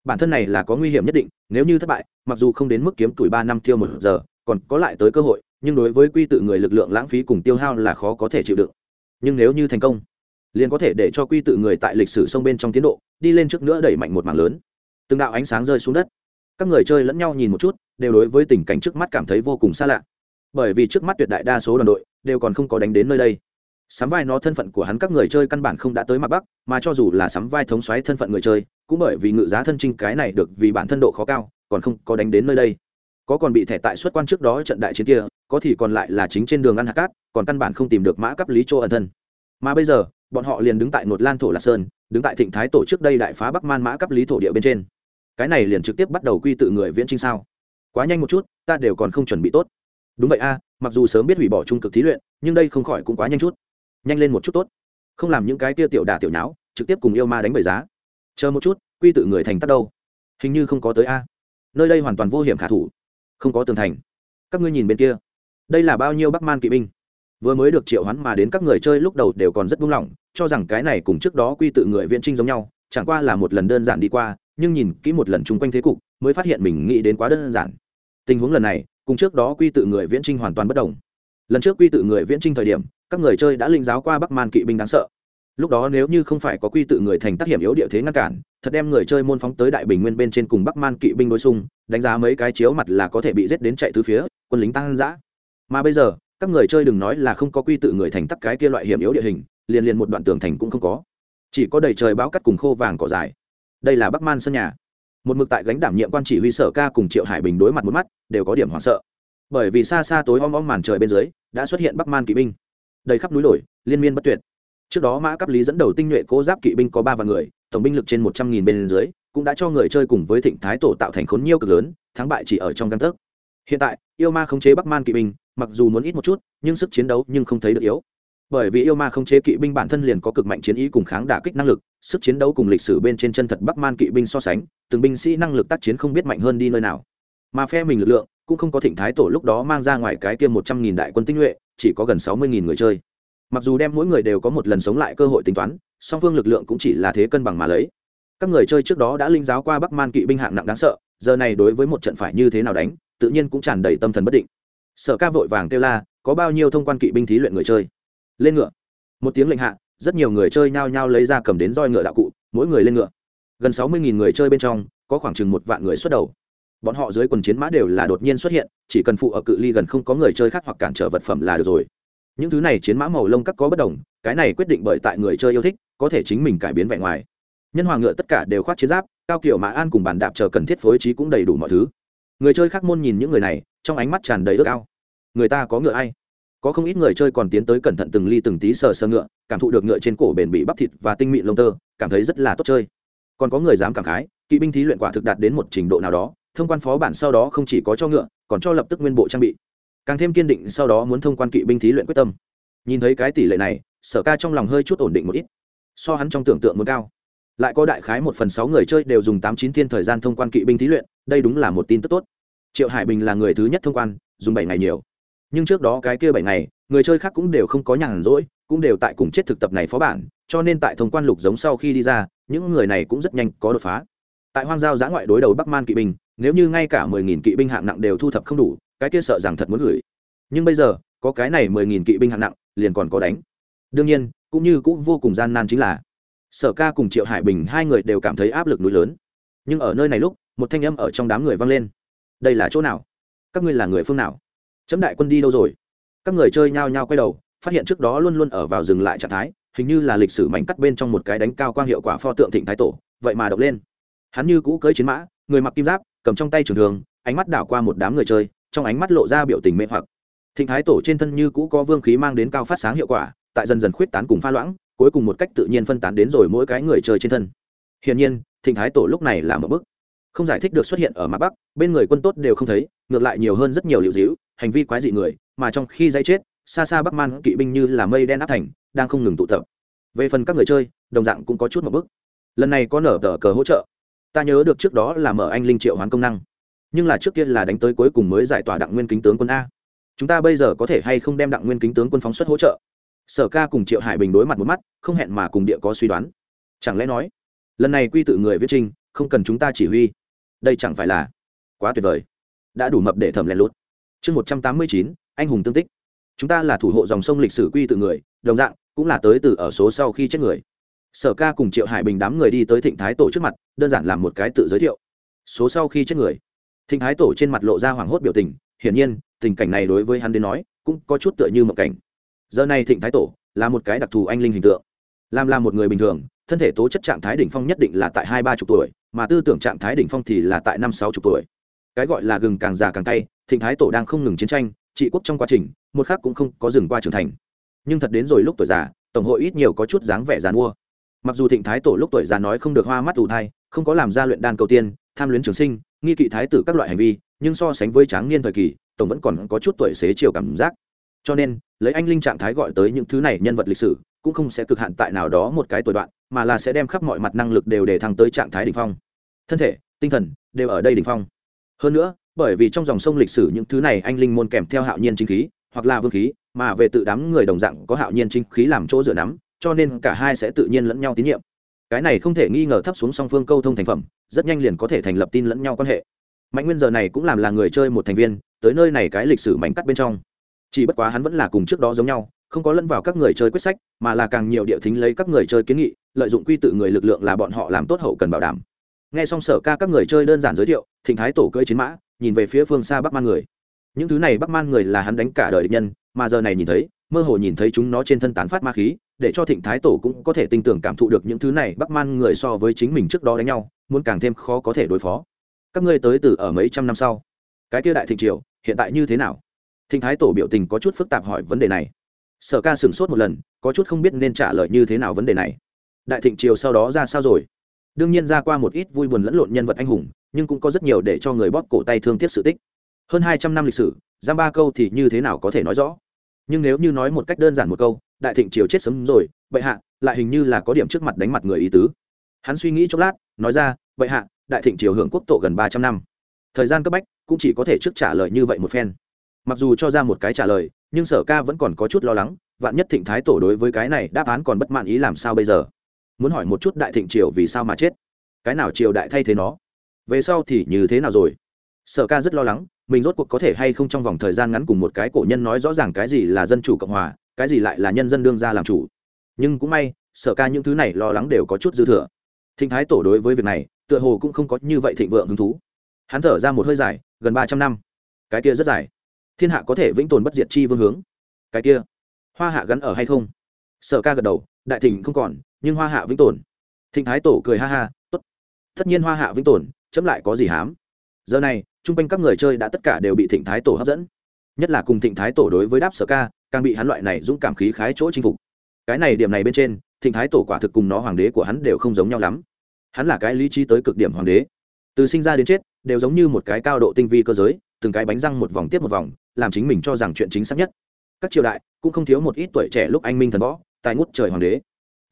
Bản thân này là có nguy hiểm nhất định, nếu như thất bại, mặc dù không đến mức kiếm tuổi ba năm tiêu một giờ còn có lại tới cơ hội, nhưng đối với quy tự người lực lượng lãng phí cùng tiêu hao là khó có thể chịu đựng. Nhưng nếu như thành công, liền có thể để cho quy tự người tại lịch sử sông bên trong tiến độ, đi lên trước nữa đẩy mạnh một mảng lớn. Từng đạo ánh sáng rơi xuống đất. Các người chơi lẫn nhau nhìn một chút, đều đối với tình cảnh trước mắt cảm thấy vô cùng xa lạ. Bởi vì trước mắt tuyệt đại đa số đoàn đội đều còn không có đánh đến nơi đây. Sắm vai nó thân phận của hắn các người chơi căn bản không đã tới mặt bắc, mà cho dù là sắm vai thống xoáy thân phận người chơi, cũng bởi vì ngự giá thân trinh cái này được vì bản thân độ khó cao, còn không có đánh đến nơi đây có còn bị thẻ tại xuất quan trước đó trận đại chiến kia, có thì còn lại là chính trên đường ăn hạt cát, còn căn bản không tìm được mã cấp lý chỗ ẩn thân. Mà bây giờ, bọn họ liền đứng tại nột lan thổ lạc sơn, đứng tại thịnh thái tổ trước đây đại phá bắc man mã cấp lý thổ địa bên trên. Cái này liền trực tiếp bắt đầu quy tự người viễn trinh sao? Quá nhanh một chút, ta đều còn không chuẩn bị tốt. Đúng vậy a, mặc dù sớm biết hủy bỏ trung cực thí luyện, nhưng đây không khỏi cũng quá nhanh chút. Nhanh lên một chút tốt. Không làm những cái tia tiểu đà tiểu nháo, trực tiếp cùng yêu ma đánh bày giá. Chờ một chút, quy tự người thành tắt đâu? Hình như không có tới a. Nơi đây hoàn toàn vô hiểm khả thủ không có tường thành. Các ngươi nhìn bên kia. Đây là bao nhiêu bắc man kỵ binh? Vừa mới được triệu hoán mà đến các người chơi lúc đầu đều còn rất buông lỏng, cho rằng cái này cùng trước đó quy tự người viễn trinh giống nhau, chẳng qua là một lần đơn giản đi qua, nhưng nhìn kỹ một lần chung quanh thế cục, mới phát hiện mình nghĩ đến quá đơn giản. Tình huống lần này, cùng trước đó quy tự người viễn trinh hoàn toàn bất đồng. Lần trước quy tự người viễn trinh thời điểm, các người chơi đã linh giáo qua bắc man kỵ binh đáng sợ lúc đó nếu như không phải có quy tự người thành tác hiểm yếu địa thế ngăn cản, thật đem người chơi môn phóng tới đại bình nguyên bên trên cùng bắc man kỵ binh đối xung, đánh giá mấy cái chiếu mặt là có thể bị giết đến chạy từ phía, quân lính tăng giã mà bây giờ, các người chơi đừng nói là không có quy tự người thành tắc cái kia loại hiểm yếu địa hình, liền liền một đoạn tường thành cũng không có. Chỉ có đầy trời bão cắt cùng khô vàng cỏ dài. Đây là bắc man sân nhà. Một mực tại gánh đảm nhiệm quan chỉ huy sở ca cùng triệu hải bình đối mặt một mắt, đều có điểm hoảng sợ. Bởi vì xa xa tối om om màn trời bên dưới, đã xuất hiện bắc man kỵ binh. Đầy khắp núi đồi, liên miên bất tuyệt trước đó mã cấp lý dẫn đầu tinh nhuệ cố giáp kỵ binh có ba vạn người, tổng binh lực trên một trăm nghìn bên dưới, cũng đã cho người chơi cùng với thịnh thái tổ tạo thành khốn nhiêu cực lớn, thắng bại chỉ ở trong căn tấc. Hiện tại, yêu ma khống chế bắc man kỵ binh, mặc dù muốn ít một chút, nhưng sức chiến đấu nhưng không thấy được yếu. Bởi vì yêu ma khống chế kỵ binh bản thân liền có cực mạnh chiến ý cùng kháng đả kích năng lực, sức chiến đấu cùng lịch sử bên trên chân thật bắc man kỵ binh so sánh, từng binh sĩ năng lực tác chiến không biết mạnh hơn đi nơi nào. Mà phe mình lực lượng, cũng không có thịnh thái tổ lúc đó mang ra ngoài cái kia một trăm nghìn đại quân tinh nhuệ, chỉ có gần sáu mươi nghìn người chơi mặc dù đem mỗi người đều có một lần sống lại cơ hội tính toán, song phương lực lượng cũng chỉ là thế cân bằng mà lấy. Các người chơi trước đó đã linh giáo qua bắc man kỵ binh hạng nặng đáng sợ, giờ này đối với một trận phải như thế nào đánh, tự nhiên cũng tràn đầy tâm thần bất định. Sở ca vội vàng kêu la, có bao nhiêu thông quan kỵ binh thí luyện người chơi? Lên ngựa. Một tiếng lệnh hạ, rất nhiều người chơi nhao nhao lấy ra cầm đến roi ngựa đạo cụ, mỗi người lên ngựa. Gần sáu mươi người chơi bên trong, có khoảng chừng một vạn người xuất đầu. Bọn họ dưới quần chiến mã đều là đột nhiên xuất hiện, chỉ cần phụ ở cự ly gần không có người chơi khác hoặc cản trở vật phẩm là được rồi những thứ này chiến mã màu lông các có bất đồng, cái này quyết định bởi tại người chơi yêu thích, có thể chính mình cải biến vẻ ngoài. Nhân hoàng ngựa tất cả đều khoác chiến giáp, cao kiểu mã an cùng bàn đạp chờ cần thiết phối trí cũng đầy đủ mọi thứ. Người chơi khác môn nhìn những người này, trong ánh mắt tràn đầy ước ao. Người ta có ngựa ai? Có không ít người chơi còn tiến tới cẩn thận từng ly từng tí sờ sờ ngựa, cảm thụ được ngựa trên cổ bền bị bắp thịt và tinh mịn lông tơ, cảm thấy rất là tốt chơi. Còn có người dám cảm khái, kỵ binh thí luyện quả thực đạt đến một trình độ nào đó, thông quan phó bản sau đó không chỉ có cho ngựa, còn cho lập tức nguyên bộ trang bị càng thêm kiên định sau đó muốn thông quan kỵ binh thí luyện quyết tâm. Nhìn thấy cái tỷ lệ này, sở ca trong lòng hơi chút ổn định một ít. So hắn trong tưởng tượng muốn cao. Lại có đại khái một phần sáu người chơi đều dùng tám chín thiên thời gian thông quan kỵ binh thí luyện, đây đúng là một tin tức tốt. Triệu hải bình là người thứ nhất thông quan, dùng bảy ngày nhiều. Nhưng trước đó cái kia bảy ngày, người chơi khác cũng đều không có nhàn rỗi, cũng đều tại cùng chết thực tập này phó bản, cho nên tại thông quan lục giống sau khi đi ra, những người này cũng rất nhanh có đột phá. Tại hoang giao giã ngoại đối đầu bắc man kỵ binh nếu như ngay cả mười nghìn kỵ binh hạng nặng đều thu thập không đủ, cái kia sợ rằng thật muốn gửi. Nhưng bây giờ, có cái này mười nghìn kỵ binh hạng nặng, liền còn có đánh. Đương nhiên, cũng như cũng vô cùng gian nan chính là, sở ca cùng triệu hải bình hai người đều cảm thấy áp lực núi lớn. Nhưng ở nơi này lúc, một thanh âm ở trong đám người vang lên. Đây là chỗ nào? Các ngươi là người phương nào? Chấm đại quân đi đâu rồi? Các người chơi nhao nhao quay đầu, phát hiện trước đó luôn luôn ở vào dừng lại trạng thái, hình như là lịch sử mảnh cắt bên trong một cái đánh cao quang hiệu quả pho tượng thịnh thái tổ, vậy mà động lên. Hắn như cũ cưỡi chiến mã, người mặc kim giáp cầm trong tay trường thường ánh mắt đảo qua một đám người chơi, trong ánh mắt lộ ra biểu tình mê hoặc. Thịnh thái tổ trên thân như cũ có vương khí mang đến cao phát sáng hiệu quả, tại dần dần khuyết tán cùng pha loãng, cuối cùng một cách tự nhiên phân tán đến rồi mỗi cái người chơi trên thân. Hiển nhiên, thịnh thái tổ lúc này là một bức không giải thích được xuất hiện ở mặt bắc, bên người quân tốt đều không thấy, ngược lại nhiều hơn rất nhiều liệu dĩu hành vi quái dị người, mà trong khi dây chết, xa xa bắc man kỵ binh như là mây đen áp thành, đang không ngừng tụ tập. Về phần các người chơi, đồng dạng cũng có chút một bức lần này có nở tờ cờ hỗ trợ ta nhớ được trước đó là mở anh linh triệu hoán công năng. Nhưng là trước kia là đánh tới cuối cùng mới giải tỏa đặng nguyên kính tướng quân a. Chúng ta bây giờ có thể hay không đem đặng nguyên kính tướng quân phóng xuất hỗ trợ? Sở ca cùng triệu hải bình đối mặt một mắt, không hẹn mà cùng địa có suy đoán. Chẳng lẽ nói, lần này quy tự người viết trinh không cần chúng ta chỉ huy? Đây chẳng phải là quá tuyệt vời. Đã đủ mập để thẩm lén lút. Chương một trăm tám mươi chín, anh hùng tương tích. Chúng ta là thủ hộ dòng sông lịch sử quy tự người, đồng dạng cũng là tới từ ở số sau khi chết người sở ca cùng triệu hải bình đám người đi tới thịnh thái tổ trước mặt, đơn giản làm một cái tự giới thiệu. Số sau khi chết người, thịnh thái tổ trên mặt lộ ra hoảng hốt biểu tình, hiển nhiên, tình cảnh này đối với hắn đến nói, cũng có chút tựa như một cảnh. Giờ này thịnh thái tổ là một cái đặc thù anh linh hình tượng. Làm là một người bình thường, thân thể tố chất trạng thái đỉnh phong nhất định là tại hai ba chục tuổi, mà tư tưởng trạng thái đỉnh phong thì là tại năm sáu chục tuổi. Cái gọi là gừng càng già càng tay thịnh thái tổ đang không ngừng chiến tranh, trị quốc trong quá trình, một khác cũng không có dừng qua trưởng thành. Nhưng thật đến rồi lúc tuổi già, tổng hội ít nhiều có chút dáng vẻ dàn mua mặc dù thịnh thái tổ lúc tuổi già nói không được hoa mắt ù thai, không có làm ra luyện đan cầu tiên, tham luyến trường sinh, nghi kỵ thái tử các loại hành vi, nhưng so sánh với tráng niên thời kỳ, tổng vẫn còn có chút tuổi xế chiều cảm giác. Cho nên, lấy anh linh trạng thái gọi tới những thứ này nhân vật lịch sử, cũng không sẽ cực hạn tại nào đó một cái tuổi đoạn, mà là sẽ đem khắp mọi mặt năng lực đều để thăng tới trạng thái đ ỉ n h phong. Thân thể, tinh thần, đều ở đây đ ỉ n h phong. Hơn nữa, bởi vì trong dòng sông lịch sử những thứ này anh linh môn kèm theo hạo nhiên chính khí, hoặc là vương khí, mà về tự đám người đồng dạng có hạo nhiên chính khí làm chỗ dựa nắm cho nên cả hai sẽ tự nhiên lẫn nhau tín nhiệm. Cái này không thể nghi ngờ thấp xuống song phương câu thông thành phẩm, rất nhanh liền có thể thành lập tin lẫn nhau quan hệ. Mạnh nguyên giờ này cũng làm là người chơi một thành viên, tới nơi này cái lịch sử mảnh cắt bên trong. Chỉ bất quá hắn vẫn là cùng trước đó giống nhau, không có lẫn vào các người chơi quyết sách, mà là càng nhiều địa thính lấy các người chơi kiến nghị, lợi dụng quy tự người lực lượng là bọn họ làm tốt hậu cần bảo đảm. Nghe xong sở ca các người chơi đơn giản giới thiệu, thịnh thái tổ cưỡi chiến mã, nhìn về phía phương xa bắc man người. Những thứ này bắc man người là hắn đánh cả đời địch nhân, mà giờ này nhìn thấy, mơ hồ nhìn thấy chúng nó trên thân tán phát ma khí để cho thịnh thái tổ cũng có thể tin tưởng cảm thụ được những thứ này, bắc man người so với chính mình trước đó đánh nhau, muốn càng thêm khó có thể đối phó. Các ngươi tới từ ở mấy trăm năm sau? Cái kia đại thịnh triều, hiện tại như thế nào? Thịnh thái tổ biểu tình có chút phức tạp hỏi vấn đề này. Sở ca sửng sốt một lần, có chút không biết nên trả lời như thế nào vấn đề này. Đại thịnh triều sau đó ra sao rồi? Đương nhiên ra qua một ít vui buồn lẫn lộn nhân vật anh hùng, nhưng cũng có rất nhiều để cho người bóp cổ tay thương tiếc sự tích. Hơn hai trăm năm lịch sử giam ba câu thì như thế nào có thể nói rõ? Nhưng nếu như nói một cách đơn giản một câu đại thịnh triều chết sớm rồi, bệ hạ, lại hình như là có điểm trước mặt đánh mặt người ý tứ. Hắn suy nghĩ chốc lát, nói ra, bệ hạ, đại thịnh triều hưởng quốc tổ gần ba trăm năm. Thời gian cấp bách, cũng chỉ có thể trước trả lời như vậy một phen. Mặc dù cho ra một cái trả lời, nhưng sở ca vẫn còn có chút lo lắng, vạn nhất thịnh thái tổ đối với cái này đáp án còn bất mãn ý làm sao bây giờ? Muốn hỏi một chút đại thịnh triều vì sao mà chết? Cái nào triều đại thay thế nó? Về sau thì như thế nào rồi? Sở ca rất lo lắng, mình rốt cuộc có thể hay không trong vòng thời gian ngắn cùng một cái cổ nhân nói rõ ràng cái gì là dân chủ cộng hòa cái gì lại là nhân dân đương ra làm chủ? Nhưng cũng may, sở ca những thứ này lo lắng đều có chút dư thừa. Thịnh thái tổ đối với việc này, tựa hồ cũng không có như vậy thịnh vượng hứng thú. Hắn thở ra một hơi dài, gần ba trăm năm. Cái kia rất dài. Thiên hạ có thể vĩnh tồn bất diệt chi vương hướng. Cái kia. Hoa hạ gắn ở hay không? Sở ca gật đầu, đại thịnh không còn, nhưng hoa hạ vĩnh tồn. Thịnh thái tổ cười ha ha, tốt. Tất nhiên hoa hạ vĩnh tồn, chấm lại có gì hám? Giờ này, chung quanh các người chơi đã tất cả đều bị thịnh thái tổ hấp dẫn. Nhất là cùng thịnh thái tổ đối với đáp sở ca càng bị hắn loại này dũng cảm khí khái chỗ chinh phục. Cái này điểm này bên trên, thịnh thái tổ quả thực cùng nó hoàng đế của hắn đều không giống nhau lắm. Hắn là cái lý trí tới cực điểm hoàng đế. Từ sinh ra đến chết, đều giống như một cái cao độ tinh vi cơ giới, từng cái bánh răng một vòng tiếp một vòng, làm chính mình cho rằng chuyện chính xác nhất. Các triều đại cũng không thiếu một ít tuổi trẻ lúc anh minh thần võ, tài ngút trời hoàng đế.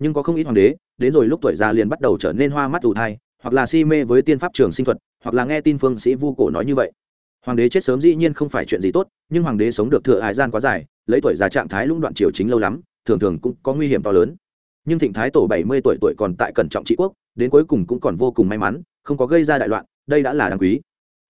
Nhưng có không ít hoàng đế, đến rồi lúc tuổi già liền bắt đầu trở nên hoa mắt ù thai, hoặc là si mê với tiên pháp trường sinh thuật, hoặc là nghe tin phương sĩ vu cổ nói như vậy. Hoàng đế chết sớm dĩ nhiên không phải chuyện gì tốt, nhưng hoàng đế sống được thừa hải gian quá dài lấy tuổi già trạng thái lũng đoạn triều chính lâu lắm, thường thường cũng có nguy hiểm to lớn. Nhưng thịnh thái tổ bảy mươi tuổi tuổi còn tại cẩn trọng trị quốc, đến cuối cùng cũng còn vô cùng may mắn, không có gây ra đại loạn, đây đã là đáng quý.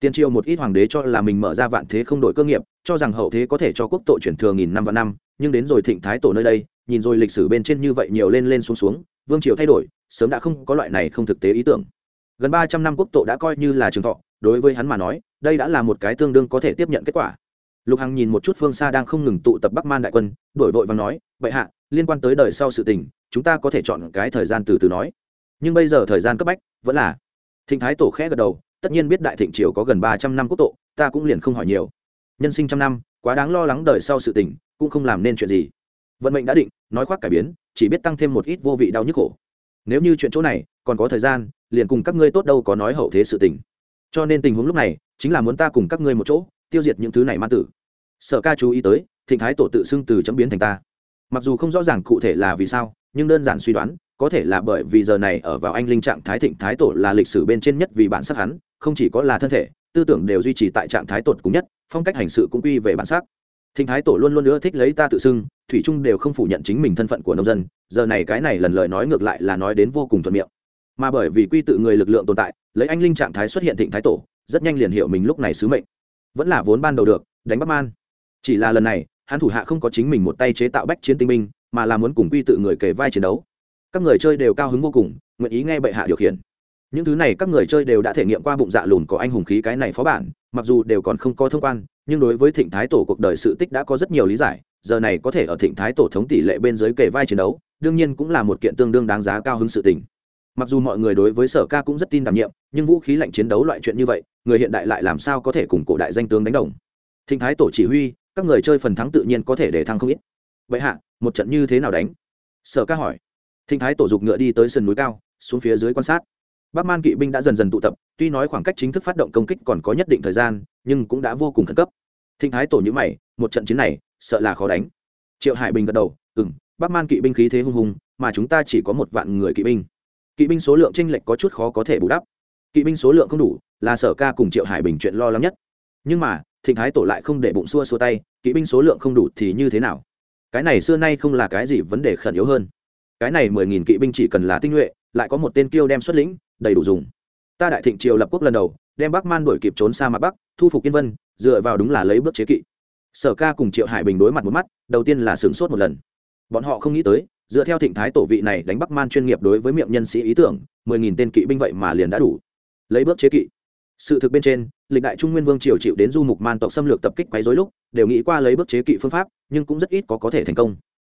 Tiền triều một ít hoàng đế cho là mình mở ra vạn thế không đổi cơ nghiệp, cho rằng hậu thế có thể cho quốc tội chuyển thừa nghìn năm và năm, nhưng đến rồi thịnh thái tổ nơi đây, nhìn rồi lịch sử bên trên như vậy nhiều lên lên xuống xuống, vương triều thay đổi, sớm đã không có loại này không thực tế ý tưởng. Gần ba trăm năm quốc tội đã coi như là trường thọ, đối với hắn mà nói, đây đã là một cái tương đương có thể tiếp nhận kết quả lục hằng nhìn một chút phương xa đang không ngừng tụ tập bắc man đại quân, đổi vội và nói vậy hạ, liên quan tới đời sau sự tình, chúng ta có thể chọn cái thời gian từ từ nói. Nhưng bây giờ thời gian cấp bách vẫn là. Thịnh thái tổ khẽ gật đầu, tất nhiên biết đại thịnh triều có gần ba trăm năm quốc tộ, ta cũng liền không hỏi nhiều. Nhân sinh trăm năm, quá đáng lo lắng đời sau sự tình, cũng không làm nên chuyện gì. Vận mệnh đã định, nói khoác cải biến, chỉ biết tăng thêm một ít vô vị đau nhức khổ. Nếu như chuyện chỗ này còn có thời gian, liền cùng các ngươi tốt đâu có nói hậu thế sự tình. Cho nên tình huống lúc này, chính là muốn ta cùng các ngươi một chỗ tiêu diệt những thứ này man tử. Sở ca chú ý tới, thịnh thái tổ tự xưng từ chấm biến thành ta. Mặc dù không rõ ràng cụ thể là vì sao, nhưng đơn giản suy đoán, có thể là bởi vì giờ này ở vào anh linh trạng thái thịnh thái tổ là lịch sử bên trên nhất vì bản sắc hắn, không chỉ có là thân thể, tư tưởng đều duy trì tại trạng thái tột cùng nhất, phong cách hành sự cũng quy về bản sắc. Thịnh thái tổ luôn luôn ưa thích lấy ta tự xưng, thủy trung đều không phủ nhận chính mình thân phận của nông dân, giờ này cái này lần lời nói ngược lại là nói đến vô cùng thuận miệng. Mà bởi vì quy tự người lực lượng tồn tại, lấy anh linh trạng thái xuất hiện thịnh thái tổ, rất nhanh liền hiểu mình lúc này sứ mệnh vẫn là vốn ban đầu được, đánh bắc man. Chỉ là lần này, hắn thủ hạ không có chính mình một tay chế tạo bách chiến tinh minh mà là muốn cùng quy tự người kể vai chiến đấu. Các người chơi đều cao hứng vô cùng, nguyện ý nghe bệ hạ điều khiển. Những thứ này các người chơi đều đã thể nghiệm qua bụng dạ lùn có anh hùng khí cái này phó bản, mặc dù đều còn không có thông quan, nhưng đối với thịnh thái tổ cuộc đời sự tích đã có rất nhiều lý giải, giờ này có thể ở thịnh thái tổ thống tỷ lệ bên dưới kể vai chiến đấu, đương nhiên cũng là một kiện tương đương đáng giá cao hứng sự tình mặc dù mọi người đối với sở ca cũng rất tin đảm nhiệm, nhưng vũ khí lạnh chiến đấu loại chuyện như vậy, người hiện đại lại làm sao có thể cùng cổ đại danh tướng đánh đồng? Thịnh thái tổ chỉ huy, các người chơi phần thắng tự nhiên có thể để thăng không ít. Vậy hạ, một trận như thế nào đánh? Sở ca hỏi. Thịnh thái tổ dục ngựa đi tới sườn núi cao, xuống phía dưới quan sát. Bắc man kỵ binh đã dần dần tụ tập, tuy nói khoảng cách chính thức phát động công kích còn có nhất định thời gian, nhưng cũng đã vô cùng khẩn cấp. Thịnh thái tổ nhữ mày, một trận chiến này, sợ là khó đánh. Triệu hải bình gật đầu ừ m bắc man kỵ binh khí thế hung hùng, mà chúng ta chỉ có một vạn người kỵ binh kỵ binh số lượng tranh lệch có chút khó có thể bù đắp. Kỵ binh số lượng không đủ, là sở ca cùng triệu hải bình chuyện lo lắng nhất. Nhưng mà, thịnh thái tổ lại không để bụng xua xua tay, kỵ binh số lượng không đủ thì như thế nào? Cái này xưa nay không là cái gì vấn đề khẩn yếu hơn. Cái này mười nghìn kỵ binh chỉ cần là tinh nhuệ, lại có một tên kiêu đem xuất lĩnh, đầy đủ dùng. Ta đại thịnh triều lập quốc lần đầu, đem bắc man đuổi kịp trốn xa mặt bắc, thu phục yên vân, dựa vào đúng là lấy bước chế kỵ. Sở ca cùng triệu hải bình đối mặt một mắt, đầu tiên là sửng sốt một lần. Bọn họ không nghĩ tới dựa theo thịnh thái tổ vị này đánh bắc man chuyên nghiệp đối với miệng nhân sĩ ý tưởng, mười nghìn tên kỵ binh vậy mà liền đã đủ. Lấy bước chế kỵ. Sự thực bên trên, lịch đại trung nguyên vương triều chịu đến du mục man tộc xâm lược tập kích quấy dối lúc, đều nghĩ qua lấy bước chế kỵ phương pháp, nhưng cũng rất ít có có thể thành công.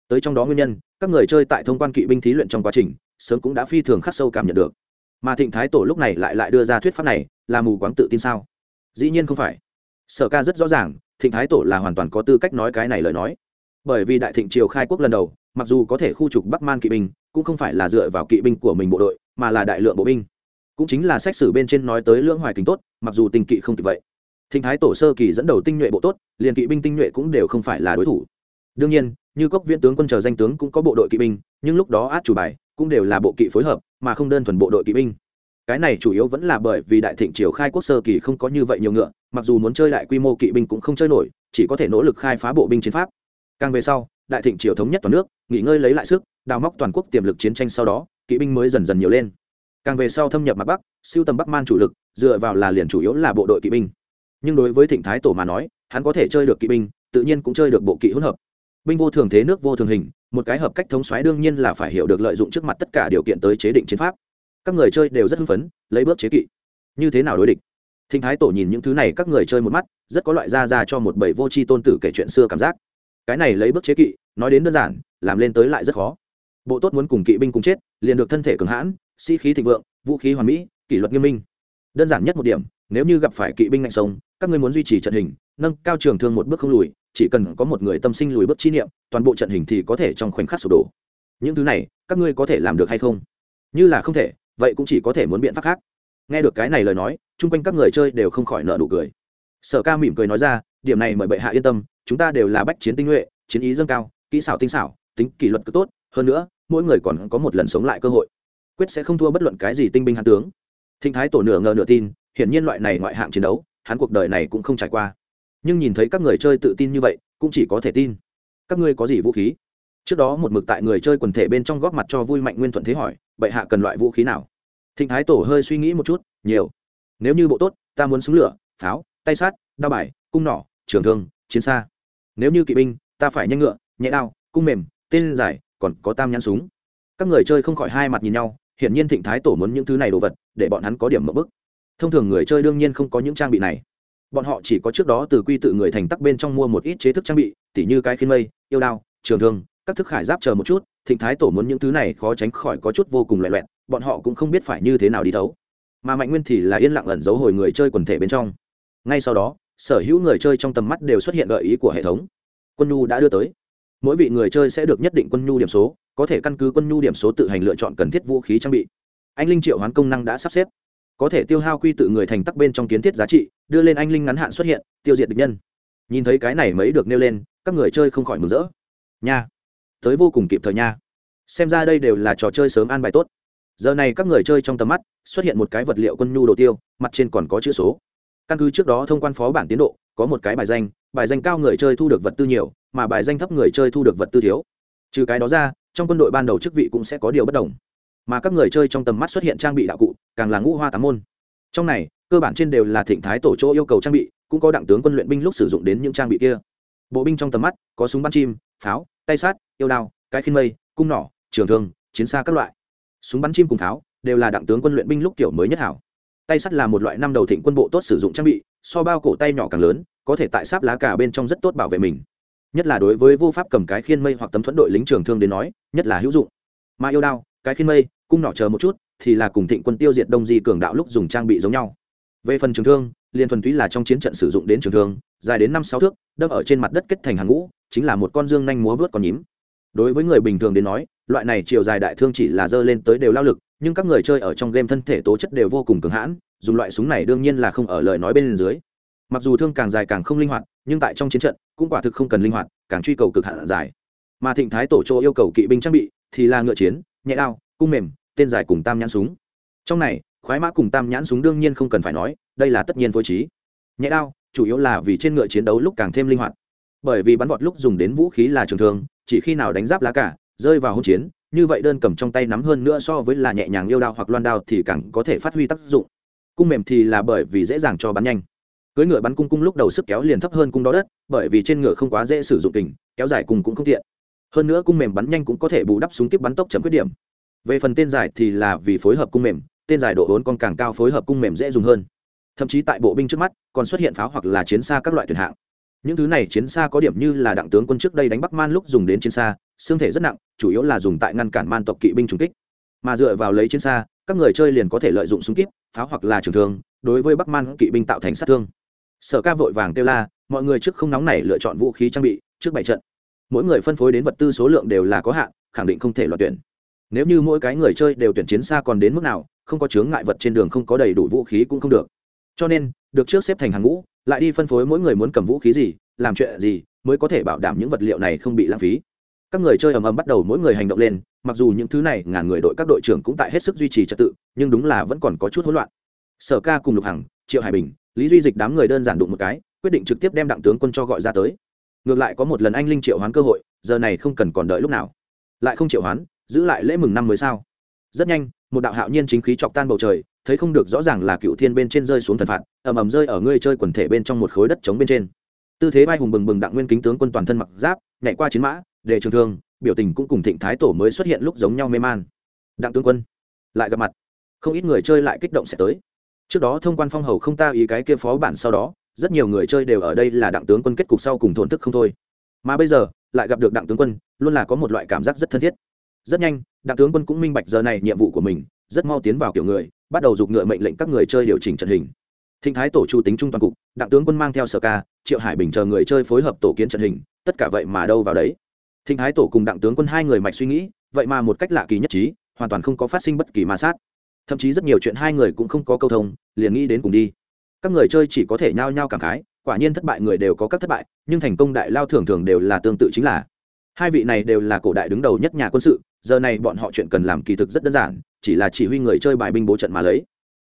Tới trong đó nguyên nhân, các người chơi tại thông quan kỵ binh thí luyện trong quá trình, sớm cũng đã phi thường khắc sâu cảm nhận được. Mà thịnh thái tổ lúc này lại lại đưa ra thuyết pháp này, là mù quáng tự tin sao? Dĩ nhiên không phải. Sở ca rất rõ ràng, thịnh thái tổ là hoàn toàn có tư cách nói cái này lời nói bởi vì đại thịnh triều khai quốc lần đầu, mặc dù có thể khu trục bắc man kỵ binh, cũng không phải là dựa vào kỵ binh của mình bộ đội, mà là đại lượng bộ binh. Cũng chính là sách sử bên trên nói tới lưỡng hoài kính tốt, mặc dù tình kỵ không kịp vậy. Thịnh thái tổ sơ kỳ dẫn đầu tinh nhuệ bộ tốt, liền kỵ binh tinh nhuệ cũng đều không phải là đối thủ. Đương nhiên, như cốc viễn tướng quân chờ danh tướng cũng có bộ đội kỵ binh, nhưng lúc đó át chủ bài cũng đều là bộ kỵ phối hợp, mà không đơn thuần bộ đội kỵ binh. Cái này chủ yếu vẫn là bởi vì đại thịnh triều khai quốc sơ kỳ không có như vậy nhiều ngựa, mặc dù muốn chơi đại quy mô kỵ binh cũng không chơi nổi, chỉ có thể nỗ lực khai phá bộ binh chiến pháp càng về sau, đại thịnh triều thống nhất toàn nước, nghỉ ngơi lấy lại sức, đào móc toàn quốc tiềm lực chiến tranh sau đó, kỵ binh mới dần dần nhiều lên. Càng về sau thâm nhập mặt bắc, siêu tầm bắc man chủ lực, dựa vào là liền chủ yếu là bộ đội kỵ binh. Nhưng đối với thịnh thái tổ mà nói, hắn có thể chơi được kỵ binh, tự nhiên cũng chơi được bộ kỵ hỗn hợp. Binh vô thường thế, nước vô thường hình, một cái hợp cách thống xoáy đương nhiên là phải hiểu được lợi dụng trước mặt tất cả điều kiện tới chế định chiến pháp. Các người chơi đều rất hưng phấn, lấy bước chế kỵ. Như thế nào đối địch? Thịnh thái tổ nhìn những thứ này các người chơi một mắt, rất có loại ra ra cho một bầy vô tri tôn tử kể chuyện xưa cảm giác cái này lấy bước chế kỵ, nói đến đơn giản, làm lên tới lại rất khó. Bộ tốt muốn cùng kỵ binh cùng chết, liền được thân thể cường hãn, sĩ、si、khí thịnh vượng, vũ khí hoàn mỹ, kỷ luật nghiêm minh. Đơn giản nhất một điểm, nếu như gặp phải kỵ binh ngạnh sông các ngươi muốn duy trì trận hình, nâng cao trường thương một bước không lùi, chỉ cần có một người tâm sinh lùi bước chi niệm, toàn bộ trận hình thì có thể trong khoảnh khắc sụp đổ. Những thứ này, các ngươi có thể làm được hay không? Như là không thể, vậy cũng chỉ có thể muốn biện pháp khác. Nghe được cái này lời nói, chung quanh các người chơi đều không khỏi nợ nụ cười. Sở ca mỉm cười nói ra, điểm này mời bệ hạ yên tâm chúng ta đều là bách chiến tinh nhuệ, chiến ý dâng cao, kỹ xảo tinh xảo, tính kỷ luật cứ tốt, hơn nữa, mỗi người còn có một lần sống lại cơ hội. Quyết sẽ không thua bất luận cái gì tinh binh hàn tướng. Thinh thái tổ nửa ngờ nửa tin, hiển nhiên loại này ngoại hạng chiến đấu, hắn cuộc đời này cũng không trải qua. Nhưng nhìn thấy các người chơi tự tin như vậy, cũng chỉ có thể tin. Các ngươi có gì vũ khí? Trước đó một mực tại người chơi quần thể bên trong góp mặt cho vui mạnh nguyên thuận thế hỏi, bệ hạ cần loại vũ khí nào? Thịnh thái tổ hơi suy nghĩ một chút, nhiều. Nếu như bộ tốt, ta muốn súng lửa, pháo, tay sát đao bài, cung nỏ, trường thương, chiến xa nếu như kỵ binh, ta phải nhanh ngựa, nhẹ đao, cung mềm, tên dài còn có tam nhãn súng. Các người chơi không khỏi hai mặt nhìn nhau, hiển nhiên thịnh thái tổ muốn những thứ này đồ vật, để bọn hắn có điểm mở bức thông thường người chơi đương nhiên không có những trang bị này. Bọn họ chỉ có trước đó từ quy tự người thành tắc bên trong mua một ít chế thức trang bị, tỉ như cái khiên mây, yêu đao, trường thương, các thức khải giáp chờ một chút, thịnh thái tổ muốn những thứ này khó tránh khỏi có chút vô cùng loẹ loẹt, bọn họ cũng không biết phải như thế nào đi thấu. Mà mạnh nguyên thì là yên lặng ẩn giấu hồi người chơi quần thể bên trong. Ngay sau đó sở hữu người chơi trong tầm mắt đều xuất hiện gợi ý của hệ thống. Quân nhu đã đưa tới. Mỗi vị người chơi sẽ được nhất định quân nhu điểm số, có thể căn cứ quân nhu điểm số tự hành lựa chọn cần thiết vũ khí trang bị. Anh linh triệu hoán công năng đã sắp xếp. Có thể tiêu hao quy tự người thành tắc bên trong kiến thiết giá trị, đưa lên anh linh ngắn hạn xuất hiện, tiêu diệt địch nhân. Nhìn thấy cái này mấy được nêu lên, các người chơi không khỏi mừng rỡ. Nha. Tới vô cùng kịp thời nha. Xem ra đây đều là trò chơi sớm an bài tốt. Giờ này các người chơi trong tầm mắt, xuất hiện một cái vật liệu quân nhu đồ tiêu, mặt trên còn có chữ số căn cứ trước đó thông quan phó bản tiến độ, có một cái bài danh bài danh cao người chơi thu được vật tư nhiều, mà bài danh thấp người chơi thu được vật tư thiếu. Trừ cái đó ra, trong quân đội ban đầu chức vị cũng sẽ có điều bất đồng. Mà các người chơi trong tầm mắt xuất hiện trang bị đạo cụ, càng là ngũ hoa tám môn. Trong này, cơ bản trên đều là thịnh thái tổ chỗ yêu cầu trang bị, cũng có đặng tướng quân luyện binh lúc sử dụng đến những trang bị kia. Bộ binh trong tầm mắt, có súng bắn chim, pháo, tay sát, yêu đao, cái khinh mây, cung nỏ, trường thương, chiến xa các loại. Súng bắn chim cùng pháo, đều là đặng tướng quân luyện binh lúc kiểu mới nhất hảo tay sắt là một loại năm đầu thịnh quân bộ tốt sử dụng trang bị, so bao cổ tay nhỏ càng lớn, có thể tại sáp lá cả bên trong rất tốt bảo vệ mình. Nhất là đối với vô pháp cầm cái khiên mây hoặc tấm thuẫn đội lính trường thương đến nói, nhất là hữu dụng. Mà yêu đao, cái khiên mây, cung nỏ chờ một chút, thì là cùng thịnh quân tiêu diệt đông di cường đạo lúc dùng trang bị giống nhau. Về phần trường thương, liên thuần túy là trong chiến trận sử dụng đến trường thương, dài đến năm sáu thước, đâm ở trên mặt đất kết thành hàng ngũ, chính là một con dương nhanh múa vớt con nhím đối với người bình thường đến nói, loại này chiều dài đại thương chỉ là dơ lên tới đều lao lực, nhưng các người chơi ở trong game thân thể tố chất đều vô cùng cường hãn, dùng loại súng này đương nhiên là không ở lời nói bên dưới. Mặc dù thương càng dài càng không linh hoạt, nhưng tại trong chiến trận, cũng quả thực không cần linh hoạt, càng truy cầu cực hạn dài. Mà thịnh thái tổ chỗ yêu cầu kỵ binh trang bị thì là ngựa chiến, nhẹ đao, cung mềm, tên dài cùng tam nhãn súng. Trong này, khoái mã cùng tam nhãn súng đương nhiên không cần phải nói, đây là tất nhiên phối trí. Nhẹ đao, chủ yếu là vì trên ngựa chiến đấu lúc càng thêm linh hoạt bởi vì bắn vọt lúc dùng đến vũ khí là trường thương chỉ khi nào đánh giáp lá cả, rơi vào hỗn chiến, như vậy đơn cầm trong tay nắm hơn nữa so với là nhẹ nhàng yêu đao hoặc loan đao thì càng có thể phát huy tác dụng. Cung mềm thì là bởi vì dễ dàng cho bắn nhanh. Cưới ngựa bắn cung cung lúc đầu sức kéo liền thấp hơn cung đó đất, bởi vì trên ngựa không quá dễ sử dụng kình, kéo dài cung cũng không tiện. Hơn nữa cung mềm bắn nhanh cũng có thể bù đắp súng kíp bắn tốc chấm khuyết điểm. Về phần tên dài thì là vì phối hợp cung mềm, tên dài độ hốn còn càng cao phối hợp cung mềm dễ dùng hơn. Thậm chí tại bộ binh trước mắt, còn xuất hiện pháo hoặc là chiến xa các loại tuyển hạng những thứ này chiến xa có điểm như là đặng tướng quân trước đây đánh bắc man lúc dùng đến chiến xa, xương thể rất nặng, chủ yếu là dùng tại ngăn cản man tộc kỵ binh trùng kích. Mà dựa vào lấy chiến xa, các người chơi liền có thể lợi dụng súng kíp, pháo hoặc là trường thương, đối với bắc man kỵ binh tạo thành sát thương. Sở ca vội vàng kêu la, mọi người trước không nóng này lựa chọn vũ khí trang bị, trước bảy trận. Mỗi người phân phối đến vật tư số lượng đều là có hạn, khẳng định không thể loại tuyển. Nếu như mỗi cái người chơi đều tuyển chiến xa còn đến mức nào, không có chướng ngại vật trên đường không có đầy đủ vũ khí cũng không được. Cho nên, được trước xếp thành hàng ngũ lại đi phân phối mỗi người muốn cầm vũ khí gì, làm chuyện gì mới có thể bảo đảm những vật liệu này không bị lãng phí. Các người chơi ầm ầm bắt đầu mỗi người hành động lên, mặc dù những thứ này ngàn người đội các đội trưởng cũng tại hết sức duy trì trật tự, nhưng đúng là vẫn còn có chút hỗn loạn. Sở ca cùng lục hằng, triệu hải bình, lý duy dịch đám người đơn giản đụng một cái, quyết định trực tiếp đem đặng tướng quân cho gọi ra tới. Ngược lại có một lần anh linh triệu hoán cơ hội, giờ này không cần còn đợi lúc nào. Lại không triệu hoán, giữ lại lễ mừng năm mới sao? Rất nhanh một đạo hạo nhiên chính khí chọc tan bầu trời, thấy không được rõ ràng là cựu thiên bên trên rơi xuống thần phạt, ầm ầm rơi ở ngươi chơi quần thể bên trong một khối đất trống bên trên. Tư thế bay hùng bừng bừng đặng nguyên kính tướng quân toàn thân mặc giáp, nhảy qua chiến mã, để trường thương, biểu tình cũng cùng thịnh thái tổ mới xuất hiện lúc giống nhau mê man. Đặng tướng quân, lại gặp mặt. Không ít người chơi lại kích động sẽ tới. Trước đó thông quan phong hầu không ta ý cái kia phó bản sau đó, rất nhiều người chơi đều ở đây là đặng tướng quân kết cục sau cùng thổn thức không thôi. Mà bây giờ, lại gặp được đặng tướng quân, luôn là có một loại cảm giác rất thân thiết. Rất nhanh đặng tướng quân cũng minh bạch giờ này nhiệm vụ của mình, rất mau tiến vào kiểu người, bắt đầu giục ngựa mệnh lệnh các người chơi điều chỉnh trận hình. Thịnh thái tổ chu tính trung toàn cục, đặng tướng quân mang theo sở ca, triệu hải bình chờ người chơi phối hợp tổ kiến trận hình, tất cả vậy mà đâu vào đấy. Thịnh thái tổ cùng đặng tướng quân hai người mạch suy nghĩ, vậy mà một cách lạ kỳ nhất trí, hoàn toàn không có phát sinh bất kỳ ma sát. Thậm chí rất nhiều chuyện hai người cũng không có câu thông, liền nghĩ đến cùng đi. Các người chơi chỉ có thể nhao nhao cảm khái, quả nhiên thất bại người đều có các thất bại, nhưng thành công đại lao thường thường đều là tương tự chính là hai vị này đều là cổ đại đứng đầu nhất nhà quân sự, giờ này bọn họ chuyện cần làm kỳ thực rất đơn giản, chỉ là chỉ huy người chơi bài binh bố trận mà lấy.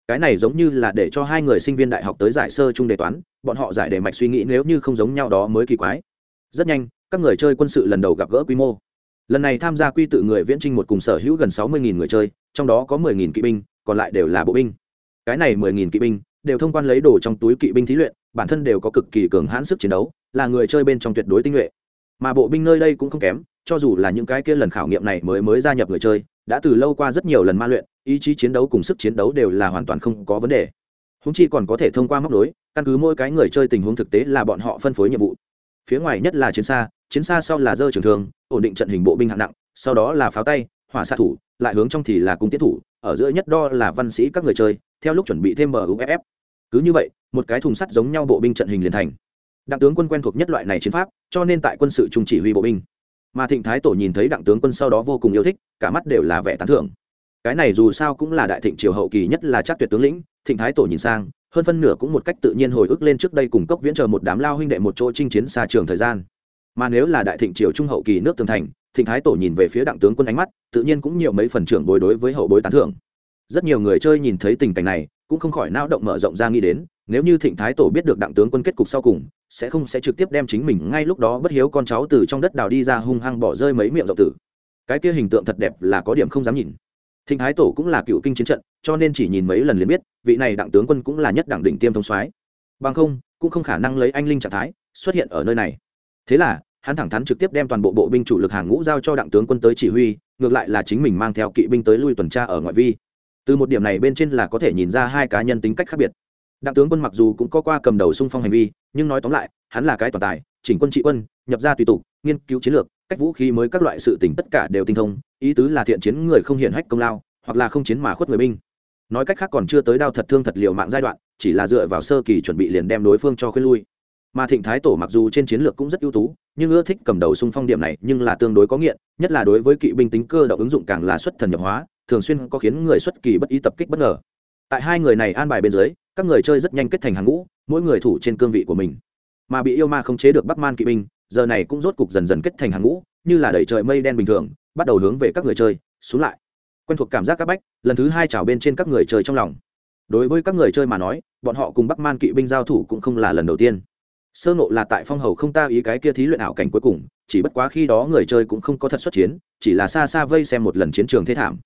Cái này giống như là để cho hai người sinh viên đại học tới giải sơ chung đề toán, bọn họ giải đề mạch suy nghĩ nếu như không giống nhau đó mới kỳ quái. Rất nhanh, các người chơi quân sự lần đầu gặp gỡ quy mô. Lần này tham gia quy tự người viễn trinh một cùng sở hữu gần sáu mươi người chơi, trong đó có mười kỵ binh, còn lại đều là bộ binh. Cái này mười kỵ binh đều thông quan lấy đồ trong túi kỵ binh thí luyện, bản thân đều có cực kỳ cường hãn sức chiến đấu, là người chơi bên trong tuyệt đối tinh nhuệ mà bộ binh nơi đây cũng không kém, cho dù là những cái kia lần khảo nghiệm này mới mới gia nhập người chơi, đã từ lâu qua rất nhiều lần ma luyện, ý chí chiến đấu cùng sức chiến đấu đều là hoàn toàn không có vấn đề. Húng chi còn có thể thông qua móc đối căn cứ mỗi cái người chơi tình huống thực tế là bọn họ phân phối nhiệm vụ. Phía ngoài nhất là chiến xa chiến xa sau là dơ trường thường ổn định trận hình bộ binh hạng nặng, sau đó là pháo tay, hỏa xạ thủ, lại hướng trong thì là cung tiết thủ, ở giữa nhất đo là văn sĩ các người chơi, theo lúc chuẩn bị thêm bờ cứ như vậy, một cái thùng sắt giống nhau bộ binh trận hình liền thành đặng tướng quân quen thuộc nhất loại này chiến pháp, cho nên tại quân sự trung chỉ huy bộ binh. Mà thịnh thái tổ nhìn thấy đặng tướng quân sau đó vô cùng yêu thích, cả mắt đều là vẻ tán thưởng. Cái này dù sao cũng là đại thịnh triều hậu kỳ nhất là chắc tuyệt tướng lĩnh, thịnh thái tổ nhìn sang, hơn phân nửa cũng một cách tự nhiên hồi ức lên trước đây cùng cốc viễn chờ một đám lao huynh đệ một chỗ chinh chiến xa trường thời gian. Mà nếu là đại thịnh triều trung hậu kỳ nước tường thành, thịnh thái tổ nhìn về phía đặng tướng quân ánh mắt, tự nhiên cũng nhiều mấy phần trưởng bối đối với hậu bối tán thưởng. Rất nhiều người chơi nhìn thấy tình cảnh này, cũng không khỏi não động mở rộng ra nghĩ đến, nếu như thịnh thái tổ biết được đặng tướng quân kết cục sau cùng sẽ không sẽ trực tiếp đem chính mình ngay lúc đó bất hiếu con cháu từ trong đất đào đi ra hung hăng bỏ rơi mấy miệng rộng tử. Cái kia hình tượng thật đẹp là có điểm không dám nhìn. Thịnh thái tổ cũng là cựu kinh chiến trận, cho nên chỉ nhìn mấy lần liền biết, vị này đặng tướng quân cũng là nhất đẳng đỉnh tiêm thông soái. Bằng không, cũng không khả năng lấy anh linh trạng thái xuất hiện ở nơi này. Thế là, hắn thẳng thắn trực tiếp đem toàn bộ bộ binh chủ lực hàng ngũ giao cho đặng tướng quân tới chỉ huy, ngược lại là chính mình mang theo kỵ binh tới lui tuần tra ở ngoại vi. Từ một điểm này bên trên là có thể nhìn ra hai cá nhân tính cách khác biệt đặng tướng quân mặc dù cũng có qua cầm đầu xung phong hành vi, nhưng nói tóm lại, hắn là cái toàn tài, chỉnh quân trị quân, nhập ra tùy tục, nghiên cứu chiến lược, cách vũ khí mới các loại sự tình tất cả đều tinh thông, ý tứ là thiện chiến người không hiển hách công lao, hoặc là không chiến mà khuất người binh. Nói cách khác còn chưa tới đao thật thương thật liều mạng giai đoạn, chỉ là dựa vào sơ kỳ chuẩn bị liền đem đối phương cho khuyên lui. Mà thịnh thái tổ mặc dù trên chiến lược cũng rất ưu tú, nhưng ưa thích cầm đầu xung phong điểm này nhưng là tương đối có nghiện, nhất là đối với kỵ binh tính cơ động ứng dụng càng là xuất thần nhập hóa, thường xuyên có khiến người xuất kỳ bất ý tập kích bất ngờ. Tại hai người này an bài bên dưới các người chơi rất nhanh kết thành hàng ngũ, mỗi người thủ trên cương vị của mình. Mà bị yêu ma không chế được bắc man kỵ binh, giờ này cũng rốt cục dần dần kết thành hàng ngũ, như là đẩy trời mây đen bình thường, bắt đầu hướng về các người chơi, xuống lại. Quen thuộc cảm giác các bách, lần thứ hai trào bên trên các người chơi trong lòng. Đối với các người chơi mà nói, bọn họ cùng bắc man kỵ binh giao thủ cũng không là lần đầu tiên. Sơ nộ là tại phong hầu không ta ý cái kia thí luyện ảo cảnh cuối cùng, chỉ bất quá khi đó người chơi cũng không có thật xuất chiến, chỉ là xa xa vây xem một lần chiến trường thế thảm.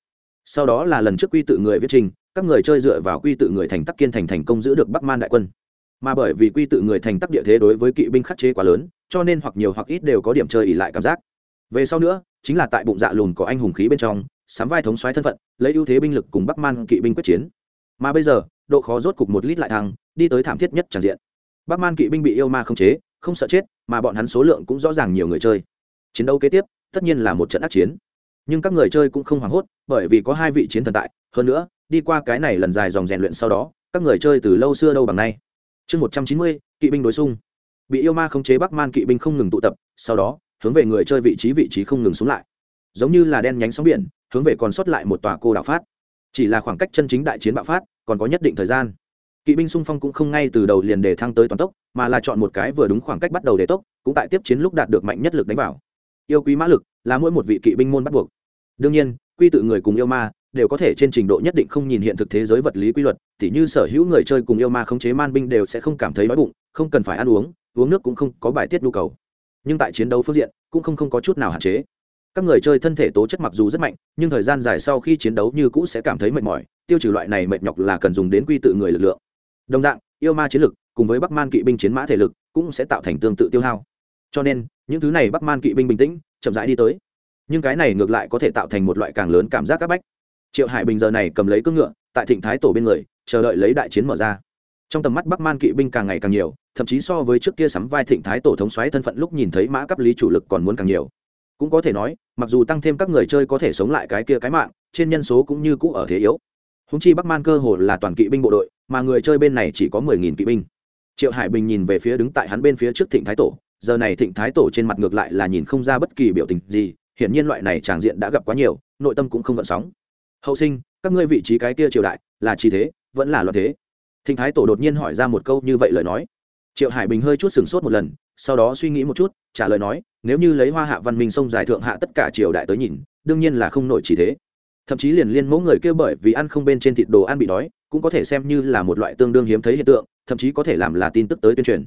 Sau đó là lần trước quy tự người viết trình các người chơi dựa vào quy tự người thành tắc kiên thành thành công giữ được bắc man đại quân. Mà bởi vì quy tự người thành tắc địa thế đối với kỵ binh khắc chế quá lớn, cho nên hoặc nhiều hoặc ít đều có điểm chơi ỉ lại cảm giác. Về sau nữa, chính là tại bụng dạ lùn có anh hùng khí bên trong, sắm vai thống xoáy thân phận, lấy ưu thế binh lực cùng bắc man kỵ binh quyết chiến. Mà bây giờ, độ khó rốt cục một lít lại thăng, đi tới thảm thiết nhất tràn diện. Bắc man kỵ binh bị yêu ma không chế, không sợ chết, mà bọn hắn số lượng cũng rõ ràng nhiều người chơi. Chiến đấu kế tiếp, tất nhiên là một trận ác chiến. Nhưng các người chơi cũng không hoảng hốt, bởi vì có hai vị chiến thần tại, hơn nữa đi qua cái này lần dài dòng rèn luyện sau đó, các người chơi từ lâu xưa đâu bằng nay. Chương một trăm chín mươi, kỵ binh đối xung. Bị yêu ma khống chế bắc man kỵ binh không ngừng tụ tập, sau đó, hướng về người chơi vị trí vị trí không ngừng xuống lại. Giống như là đen nhánh sóng biển, hướng về còn sót lại một tòa cô đảo phát. Chỉ là khoảng cách chân chính đại chiến bạo phát, còn có nhất định thời gian. Kỵ binh xung phong cũng không ngay từ đầu liền để thăng tới toàn tốc, mà là chọn một cái vừa đúng khoảng cách bắt đầu để tốc, cũng tại tiếp chiến lúc đạt được mạnh nhất lực đánh vào. Yêu quý mã lực là mỗi một vị kỵ binh môn bắt buộc. Đương nhiên, quy tự người cùng yêu ma đều có thể trên trình độ nhất định không nhìn hiện thực thế giới vật lý quy luật tỉ như sở hữu người chơi cùng yêu ma khống chế man binh đều sẽ không cảm thấy đói bụng không cần phải ăn uống uống nước cũng không có bài tiết nhu cầu. Nhưng tại chiến đấu phương diện cũng không, không có chút nào hạn chế. Các người chơi thân thể tố chất mặc dù rất mạnh nhưng thời gian dài sau khi chiến đấu như cũ sẽ cảm thấy mệt mỏi tiêu trừ loại này mệt nhọc là cần dùng đến quy tự người lực lượng. Đồng dạng yêu ma chiến lực cùng với bắc man kỵ binh chiến mã thể lực cũng sẽ tạo thành tương tự tiêu hao. Cho nên những thứ này bắc man kỵ binh bình tĩnh chậm rãi đi tới. Nhưng cái này ngược lại có thể tạo thành một loại càng lớn cảm giác c áp bách triệu hải bình giờ này cầm lấy cưỡng ngựa, tại thịnh thái tổ bên người, chờ đợi lấy đại chiến mở ra. Trong tầm mắt bắc man kỵ binh càng ngày càng nhiều, thậm chí so với trước kia sắm vai thịnh thái tổ thống xoáy thân phận lúc nhìn thấy mã cấp lý chủ lực còn muốn càng nhiều. Cũng có thể nói, mặc dù tăng thêm các người chơi có thể sống lại cái kia cái mạng, trên nhân số cũng như cũ ở thế yếu. Húng chi bắc man cơ hồ là toàn kỵ binh bộ đội, mà người chơi bên này chỉ có mười nghìn kỵ binh. Triệu hải bình nhìn về phía đứng tại hắn bên phía trước thịnh thái tổ, giờ này thịnh thái tổ trên mặt ngược lại là nhìn không ra bất kỳ biểu tình gì, hiển nhiên loại này tràng diện đã gặp quá nhiều, nội tâm cũng không gợn sóng hậu sinh, các ngươi vị trí cái kia triều đại là chi thế, vẫn là loạn thế. Thịnh thái tổ đột nhiên hỏi ra một câu như vậy lời nói. Triệu hải bình hơi chút sừng sốt một lần, sau đó suy nghĩ một chút, trả lời nói, nếu như lấy hoa hạ văn minh sông dài thượng hạ tất cả triều đại tới nhìn, đương nhiên là không nổi chỉ thế. Thậm chí liền liên mẫu người kêu bởi vì ăn không bên trên thịt đồ ăn bị đói, cũng có thể xem như là một loại tương đương hiếm thấy hiện tượng, thậm chí có thể làm là tin tức tới tuyên truyền.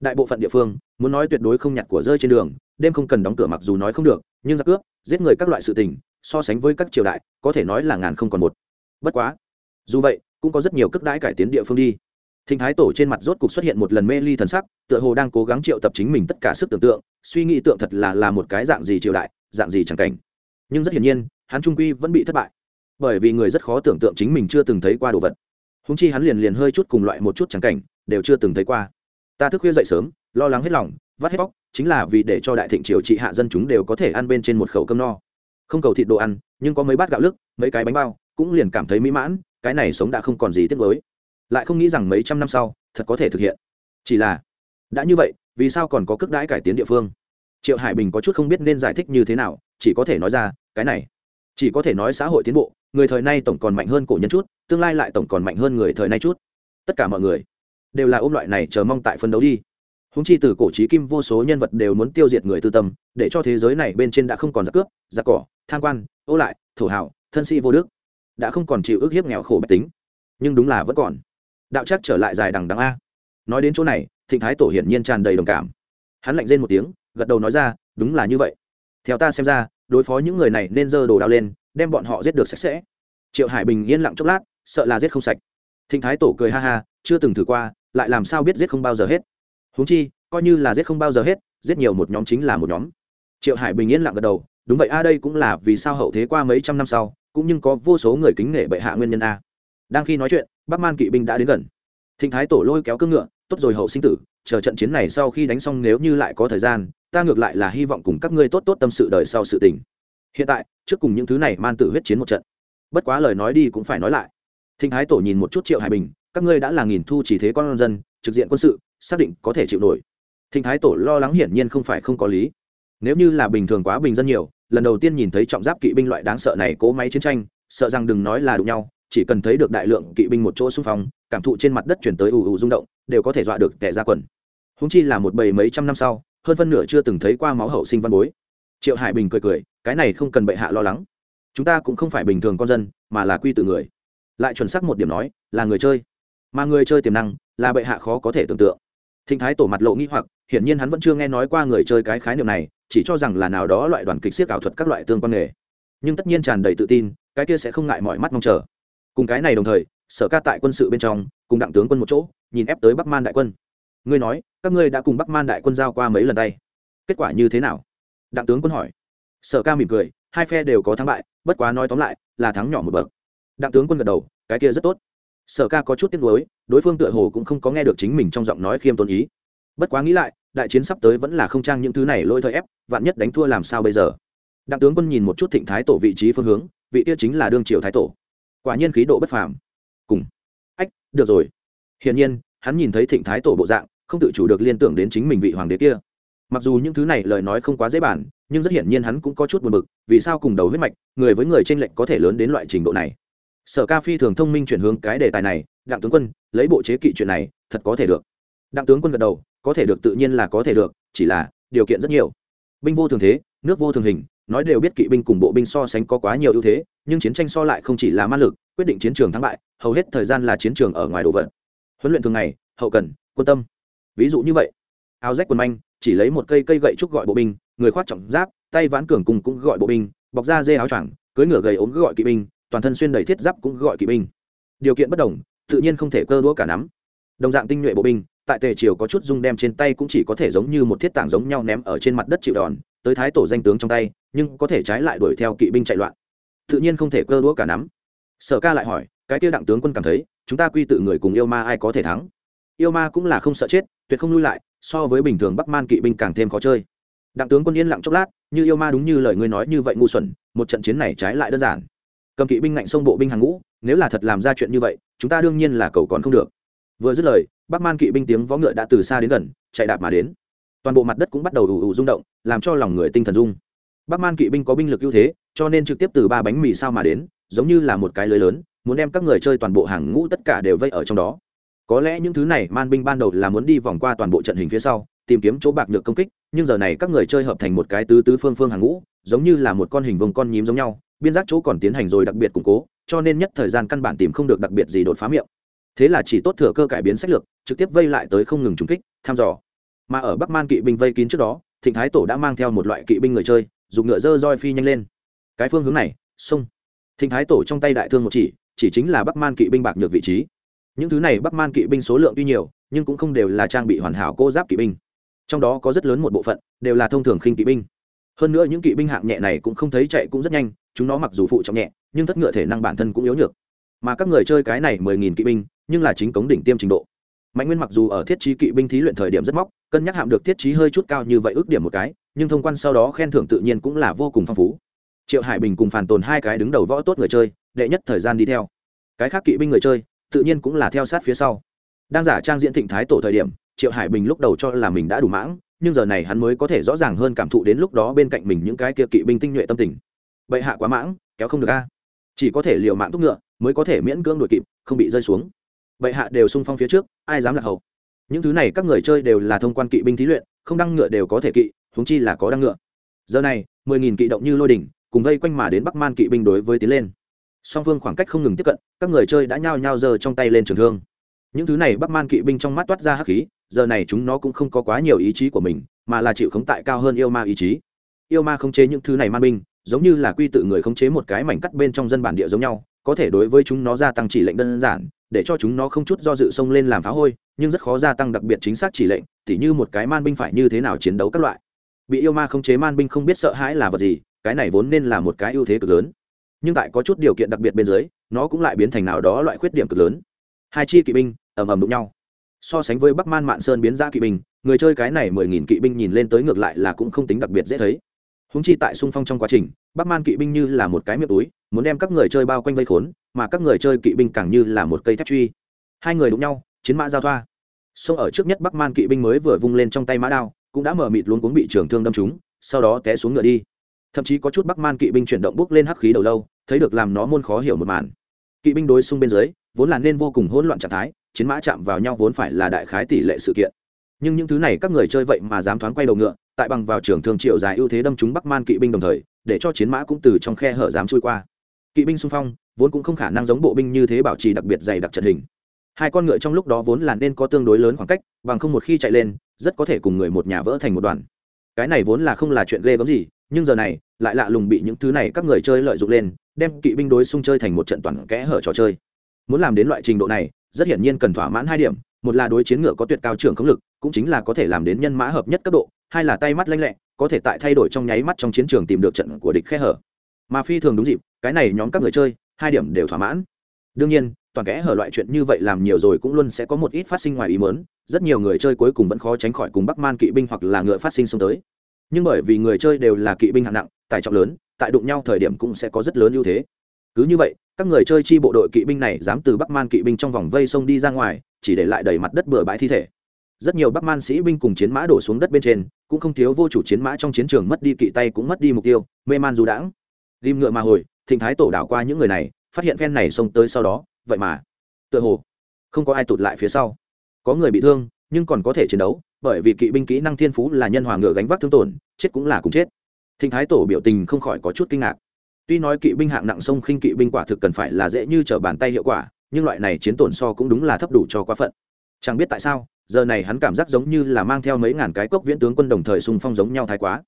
Đại bộ phận địa phương, muốn nói tuyệt đối không nhặt của rơi trên đường, đêm không cần đóng cửa mặc dù nói không được, nhưng giặc cướp, giết người các loại sự tình so sánh với các triều đại, có thể nói là ngàn không còn một. Bất quá, dù vậy, cũng có rất nhiều cước đãi cải tiến địa phương đi. Thịnh thái tổ trên mặt rốt cục xuất hiện một lần mê ly thần sắc, tựa hồ đang cố gắng triệu tập chính mình tất cả sức tưởng tượng, suy nghĩ tượng thật là là một cái dạng gì triều đại, dạng gì chẳng cảnh. Nhưng rất hiển nhiên, hắn trung quy vẫn bị thất bại. Bởi vì người rất khó tưởng tượng chính mình chưa từng thấy qua đồ vật. Húng chi hắn liền liền hơi chút cùng loại một chút chẳng cảnh, đều chưa từng thấy qua. Ta thức khuya dậy sớm, lo lắng hết lòng, vắt hết bóc, chính là vì để cho đại thịnh triều trị hạ dân chúng đều có thể ăn bên trên một khẩu cơm no không cầu thịt đồ ăn, nhưng có mấy bát gạo lức mấy cái bánh bao, cũng liền cảm thấy mỹ mãn, cái này sống đã không còn gì tiếc với lại không nghĩ rằng mấy trăm năm sau, thật có thể thực hiện. Chỉ là, đã như vậy, vì sao còn có cước đãi cải tiến địa phương? Triệu hải bình có chút không biết nên giải thích như thế nào, chỉ có thể nói ra, cái này, chỉ có thể nói xã hội tiến bộ, người thời nay tổng còn mạnh hơn cổ nhân chút, tương lai lại tổng còn mạnh hơn người thời nay chút. Tất cả mọi người, đều là ôm loại này chờ mong tại phân đấu đi húng chi từ cổ trí kim vô số nhân vật đều muốn tiêu diệt người tư tâm, để cho thế giới này bên trên đã không còn giặc cướp, giặc cỏ, tham quan, ô lại, thổ hảo thân sĩ vô đức, đã không còn chịu ức hiếp nghèo khổ bách tính. Nhưng đúng là vẫn còn. Đạo chắc trở lại dài đằng đằng a. Nói đến chỗ này, thịnh thái tổ hiển nhiên tràn đầy đồng cảm. Hắn lạnh rên một tiếng, gật đầu nói ra, đúng là như vậy. Theo ta xem ra, đối phó những người này nên dơ đồ đao lên, đem bọn họ giết được sạch sẽ. Triệu hải bình yên lặng chốc lát, sợ là giết không sạch. Thịnh thái tổ cười ha ha, chưa từng thử qua, lại làm sao biết giết không bao giờ hết? Huống chi, coi như là giết không bao giờ hết, giết nhiều một nhóm chính là một nhóm. Triệu hải bình yên lặng gật đầu, đúng vậy, a, đây cũng là vì sao hậu thế qua mấy trăm năm sau, cũng nhưng có vô số người kính nể bệ hạ nguyên nhân a. Đang khi nói chuyện, bắc man kỵ binh đã đến gần. Thịnh thái tổ lôi kéo cương ngựa, tốt rồi hậu sinh tử, chờ trận chiến này sau khi đánh xong nếu như lại có thời gian, ta ngược lại là hy vọng cùng các ngươi tốt tốt tâm sự đời sau sự tình. Hiện tại, trước cùng những thứ này man tử huyết chiến một trận. Bất quá lời nói đi cũng phải nói lại. Thịnh thái tổ nhìn một chút triệu hải bình, các ngươi đã là nghìn thu chỉ thế con dân, trực diện quân sự xác định có thể chịu nổi. Thịnh thái tổ lo lắng hiển nhiên không phải không có lý. Nếu như là bình thường quá bình dân nhiều, lần đầu tiên nhìn thấy trọng giáp kỵ binh loại đáng sợ này cố máy chiến tranh, sợ rằng đừng nói là đụng nhau, chỉ cần thấy được đại lượng kỵ binh một chỗ xung phong, cảm thụ trên mặt đất chuyển tới ù ù rung động, đều có thể dọa được tẻ ra quần. Húng chi là một bầy mấy trăm năm sau, hơn phân nửa chưa từng thấy qua máu hậu sinh văn bối. Triệu hải bình cười cười, cái này không cần bệ hạ lo lắng. Chúng ta cũng không phải bình thường con dân, mà là quy tự người. Lại chuẩn xác một điểm nói, là người chơi. Mà người chơi tiềm năng, là bệ hạ khó có thể tưởng tượng thịnh thái tổ mặt lộ nghi hoặc, hiển nhiên hắn vẫn chưa nghe nói qua người chơi cái khái niệm này, chỉ cho rằng là nào đó loại đoàn kịch xiếc ảo thuật các loại tương quan nghề. Nhưng tất nhiên tràn đầy tự tin, cái kia sẽ không ngại mọi mắt mong chờ. Cùng cái này đồng thời, sở ca tại quân sự bên trong, cùng đặng tướng quân một chỗ, nhìn ép tới bắc man đại quân. Ngươi nói, các ngươi đã cùng bắc man đại quân giao qua mấy lần tay? Kết quả như thế nào? Đặng tướng quân hỏi. Sở ca mỉm cười, hai phe đều có thắng bại, bất quá nói tóm lại, là thắng nhỏ một bậc. Đặng tướng quân gật đầu, cái kia rất tốt sở ca có chút tiếc nuối, đối phương tựa hồ cũng không có nghe được chính mình trong giọng nói khiêm tôn ý. Bất quá nghĩ lại, đại chiến sắp tới vẫn là không trang những thứ này lôi thời ép, vạn nhất đánh thua làm sao bây giờ? Đặng tướng quân nhìn một chút thịnh thái tổ vị trí phương hướng, vị kia chính là đương triều thái tổ. Quả nhiên khí độ bất phàm. Cùng. Ách, được rồi. Hiển nhiên, hắn nhìn thấy thịnh thái tổ bộ dạng, không tự chủ được liên tưởng đến chính mình vị hoàng đế kia. Mặc dù những thứ này lời nói không quá dễ bản nhưng rất hiển nhiên hắn cũng có chút buồn bực, vì sao cùng đầu huyết mạch, người với người t r ê n lệch có thể lớn đến loại trình độ này? Sở ca phi thường thông minh chuyển hướng cái đề tài này, đặng tướng quân, lấy bộ chế kỵ chuyện này, thật có thể được. Đặng tướng quân gật đầu, có thể được, tự nhiên là có thể được, chỉ là, điều kiện rất nhiều. Binh vô thường thế, nước vô thường hình, nói đều biết kỵ binh cùng bộ binh so sánh có quá nhiều ưu thế, nhưng chiến tranh so lại không chỉ là man lực, quyết định chiến trường thắng bại, hầu hết thời gian là chiến trường ở ngoài đồ vật. Huấn luyện thường ngày, hậu cần, quân tâm. Ví dụ như vậy. Áo rách quần manh, chỉ lấy một cây cây gậy trúc gọi bộ binh, người khoát trọng giáp, tay ván cường cùng cũng gọi bộ binh, bọc da dê áo choàng, cưới ngựa gầy ốm gọi kỵ binh toàn thân xuyên đầy thiết giáp cũng gọi kỵ binh. Điều kiện bất đồng, tự nhiên không thể cơ đũa cả nắm. Đồng dạng tinh nhuệ bộ binh, tại tề triều có chút dung đem trên tay cũng chỉ có thể giống như một thiết tảng giống nhau ném ở trên mặt đất chịu đòn, tới thái tổ danh tướng trong tay, nhưng có thể trái lại đuổi theo kỵ binh chạy loạn. Tự nhiên không thể cơ đũa cả nắm. Sở ca lại hỏi, cái tiêu đặng tướng quân cảm thấy, chúng ta quy tự người cùng yêu ma ai có thể thắng? Yêu ma cũng là không sợ chết, tuyệt không lui lại, so với bình thường bắc man kỵ binh càng thêm khó chơi. Đặng tướng quân yên lặng chốc lát, như yêu ma đúng như lời ngươi nói như vậy ngu xuẩn, một trận chiến này trái lại đơn giản cầm kỵ binh ngạnh sông bộ binh hàng ngũ, nếu là thật làm ra chuyện như vậy, chúng ta đương nhiên là cầu còn không được. Vừa dứt lời, bắc man kỵ binh tiếng vó ngựa đã từ xa đến gần, chạy đạp mà đến. Toàn bộ mặt đất cũng bắt đầu ù ù rung động, làm cho lòng người tinh thần rung. Bắc man kỵ binh có binh lực ưu thế, cho nên trực tiếp từ ba bánh mì sao mà đến, giống như là một cái lưới lớn, muốn đem các người chơi toàn bộ hàng ngũ tất cả đều vây ở trong đó. Có lẽ những thứ này man binh ban đầu là muốn đi vòng qua toàn bộ trận hình phía sau, tìm kiếm chỗ bạc nhược công kích, nhưng giờ này các người chơi hợp thành một cái tứ tứ phương phương hàng ngũ, giống như là một con hình vông con nhím giống nhau biên giác chỗ còn tiến hành rồi đặc biệt củng cố, cho nên nhất thời gian căn bản tìm không được đặc biệt gì đột phá miệng. Thế là chỉ tốt thừa cơ cải biến sách lược, trực tiếp vây lại tới không ngừng trúng kích, thăm dò. Mà ở bắc man kỵ binh vây kín trước đó, thịnh thái tổ đã mang theo một loại kỵ binh người chơi, dùng ngựa dơ roi phi nhanh lên. Cái phương hướng này sông thịnh thái tổ trong tay đại thương một chỉ chỉ chính là bắc man kỵ binh bạc nhược vị trí. Những thứ này bắc man kỵ binh số lượng tuy nhiều, nhưng cũng không đều là trang bị hoàn hảo cô giáp kỵ binh. Trong đó có rất lớn một bộ phận đều là thông thường khinh kỵ binh. Hơn nữa những kỵ binh hạng nhẹ này cũng không thấy chạy cũng rất nhanh chúng nó mặc dù phụ trọng nhẹ, nhưng thất ngựa thể năng bản thân cũng yếu nhược. Mà các người chơi cái này mười nghìn kỵ binh, nhưng là chính cống đỉnh tiêm trình độ. Mạnh nguyên mặc dù ở thiết trí kỵ binh thí luyện thời điểm rất móc, cân nhắc hạm được thiết trí hơi chút cao như vậy ước điểm một cái, nhưng thông quan sau đó khen thưởng tự nhiên cũng là vô cùng phong phú. Triệu hải bình cùng phản tồn hai cái đứng đầu võ tốt người chơi, đệ nhất thời gian đi theo. Cái khác kỵ binh người chơi, tự nhiên cũng là theo sát phía sau. Đang giả trang diễn thịnh thái tổ thời điểm, triệu hải bình lúc đầu cho là mình đã đủ mãng, nhưng giờ này hắn mới có thể rõ ràng hơn cảm thụ đến lúc đó bên cạnh mình những cái kia kỵ binh tinh nhuệ tâm tình bệ hạ quá mãng, kéo không được a. Chỉ có thể liều mạng thúc ngựa, mới có thể miễn cưỡng đuổi kịp, không bị rơi xuống. Bệ hạ đều sung phong phía trước, ai dám lạc hậu? Những thứ này các người chơi đều là thông quan kỵ binh thí luyện, không đăng ngựa đều có thể kỵ thúng chi là có đăng ngựa. Giờ này, mười nghìn kỵ động như lôi đỉnh, cùng vây quanh mà đến bắc man kỵ binh đối với tiến lên. Song phương khoảng cách không ngừng tiếp cận, các người chơi đã nhao nhao giơ trong tay lên trường thương. Những thứ này bắc man kỵ binh trong mắt toát ra hắc khí, giờ này chúng nó cũng không có quá nhiều ý chí của mình, mà là chịu khống tại cao hơn yêu ma ý chí. Yêu ma không chế những thứ này man binh giống như là quy tự người khống chế một cái mảnh cắt bên trong dân bản địa giống nhau, có thể đối với chúng nó gia tăng chỉ lệnh đơn giản, để cho chúng nó không chút do dự xông lên làm phá hôi, nhưng rất khó gia tăng đặc biệt chính xác chỉ lệnh, tỉ như một cái man binh phải như thế nào chiến đấu các loại. Bị yêu ma khống chế man binh không biết sợ hãi là vật gì, cái này vốn nên là một cái ưu thế cực lớn. Nhưng tại có chút điều kiện đặc biệt bên dưới, nó cũng lại biến thành nào đó loại khuyết điểm cực lớn. Hai chi kỵ binh, ầm ầm đụng nhau. So sánh với bắc man mạn sơn biến ra kỵ binh, người chơi cái này mười nghìn kỵ binh nhìn lên tới ngược lại là cũng không tính đặc biệt dễ thấy húng chi tại xung phong trong quá trình, bắc man kỵ binh như là một cái miệng túi, muốn đem các người chơi bao quanh vây khốn, mà các người chơi kỵ binh càng như là một cây thép truy. Hai người đụng nhau, chiến mã giao thoa. Sông ở trước nhất bắc man kỵ binh mới vừa vung lên trong tay mã đao, cũng đã mở mịt luống cuống bị trường thương đâm trúng, sau đó té xuống ngựa đi. Thậm chí có chút bắc man kỵ binh chuyển động bước lên hắc khí đầu lâu, thấy được làm nó môn khó hiểu một màn. Kỵ binh đối xung bên dưới, vốn là nên vô cùng hỗn loạn trạng thái, chiến mã chạm vào nhau vốn phải là đại khái tỷ lệ sự kiện. Nhưng những thứ này các người chơi vậy mà dám thoáng quay đầu ngựa tại bằng vào trường thương triệu dài ưu thế đâm trúng bắc man kỵ binh đồng thời, để cho chiến mã cũng từ trong khe hở dám trôi qua. Kỵ binh xung phong, vốn cũng không khả năng giống bộ binh như thế bảo trì đặc biệt dày đặc trận hình. Hai con ngựa trong lúc đó vốn là nên có tương đối lớn khoảng cách, bằng không một khi chạy lên, rất có thể cùng người một nhà vỡ thành một đoàn. Cái này vốn là không là chuyện ghê gớm gì, nhưng giờ này, lại lạ lùng bị những thứ này các người chơi lợi dụng lên, đem kỵ binh đối xung chơi thành một trận toàn kẽ hở trò chơi. Muốn làm đến loại trình độ này, rất hiển nhiên cần thỏa mãn hai điểm, một là đối chiến ngựa có tuyệt cao trưởng khống lực, cũng chính là có thể làm đến nhân mã hợp nhất cấp độ hai là tay mắt lanh lẹ, có thể tại thay đổi trong nháy mắt trong chiến trường tìm được trận của địch khe hở. Mà phi thường đúng dịp, cái này nhóm các người chơi, hai điểm đều thỏa mãn. Đương nhiên, toàn kẽ hở loại chuyện như vậy làm nhiều rồi cũng luôn sẽ có một ít phát sinh ngoài ý mớn rất nhiều người chơi cuối cùng vẫn khó tránh khỏi cùng bắc man kỵ binh hoặc là ngựa phát sinh xông tới. Nhưng bởi vì người chơi đều là kỵ binh hạng nặng tải trọng lớn, tại đụng nhau thời điểm cũng sẽ có rất lớn ưu thế. Cứ như vậy, các người chơi chi bộ đội kỵ binh này dám từ bắc man kỵ binh trong vòng vây sông đi ra ngoài, chỉ để lại đầy mặt đất bừa bãi thi thể rất nhiều bắc man sĩ binh cùng chiến mã đổ xuống đất bên trên, cũng không thiếu vô chủ chiến mã trong chiến trường mất đi kỵ tay cũng mất đi mục tiêu, mê man dù đãng. Ghim ngựa mà hồi, thịnh thái tổ đảo qua những người này, phát hiện phen này xông tới sau đó, vậy mà, tựa hồ, không có ai tụt lại phía sau. Có người bị thương, nhưng còn có thể chiến đấu, bởi vì kỵ binh kỹ năng thiên phú là nhân hòa ngựa gánh vác thương tổn, chết cũng là cùng chết. Thịnh thái tổ biểu tình không khỏi có chút kinh ngạc. Tuy nói kỵ binh hạng nặng sông khinh kỵ binh quả thực cần phải là dễ như trở bàn tay hiệu quả, nhưng loại này chiến tổn so cũng đúng là thấp đủ cho quá phận chẳng biết tại sao, giờ này hắn cảm giác giống như là mang theo mấy ngàn cái cốc viễn tướng quân đồng thời xung phong giống nhau thái quá.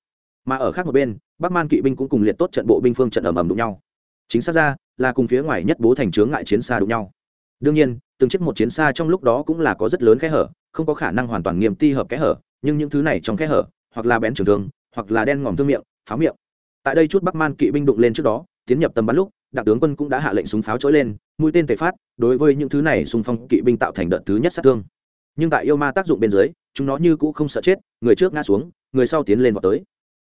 Mà ở khác một bên, bắc man kỵ binh cũng cùng liệt tốt trận bộ binh phương trận ầm ầm đụng nhau. Chính xác ra, là cùng phía ngoài nhất bố thành chướng ngại chiến xa đụng nhau. Đương nhiên, từng chiếc một chiến xa trong lúc đó cũng là có rất lớn kẽ hở, không có khả năng hoàn toàn nghiêm ti hợp kẽ hở, nhưng những thứ này trong kẽ hở, hoặc là bén trường thương, hoặc là đen ngòm thương miệng pháo miệng. Tại đây chút bắc man kỵ binh đụng lên trước đó, tiến nhập tầm bắn lúc đặng tướng quân cũng đã hạ lệnh súng pháo trỗi lên, mũi tên tề phát, đối với những thứ này xung phong kỵ binh tạo thành đợt thứ nhất sát thương. Nhưng tại yêu ma tác dụng bên dưới, chúng nó như cũ không sợ chết, người trước ngã xuống, người sau tiến lên vào tới.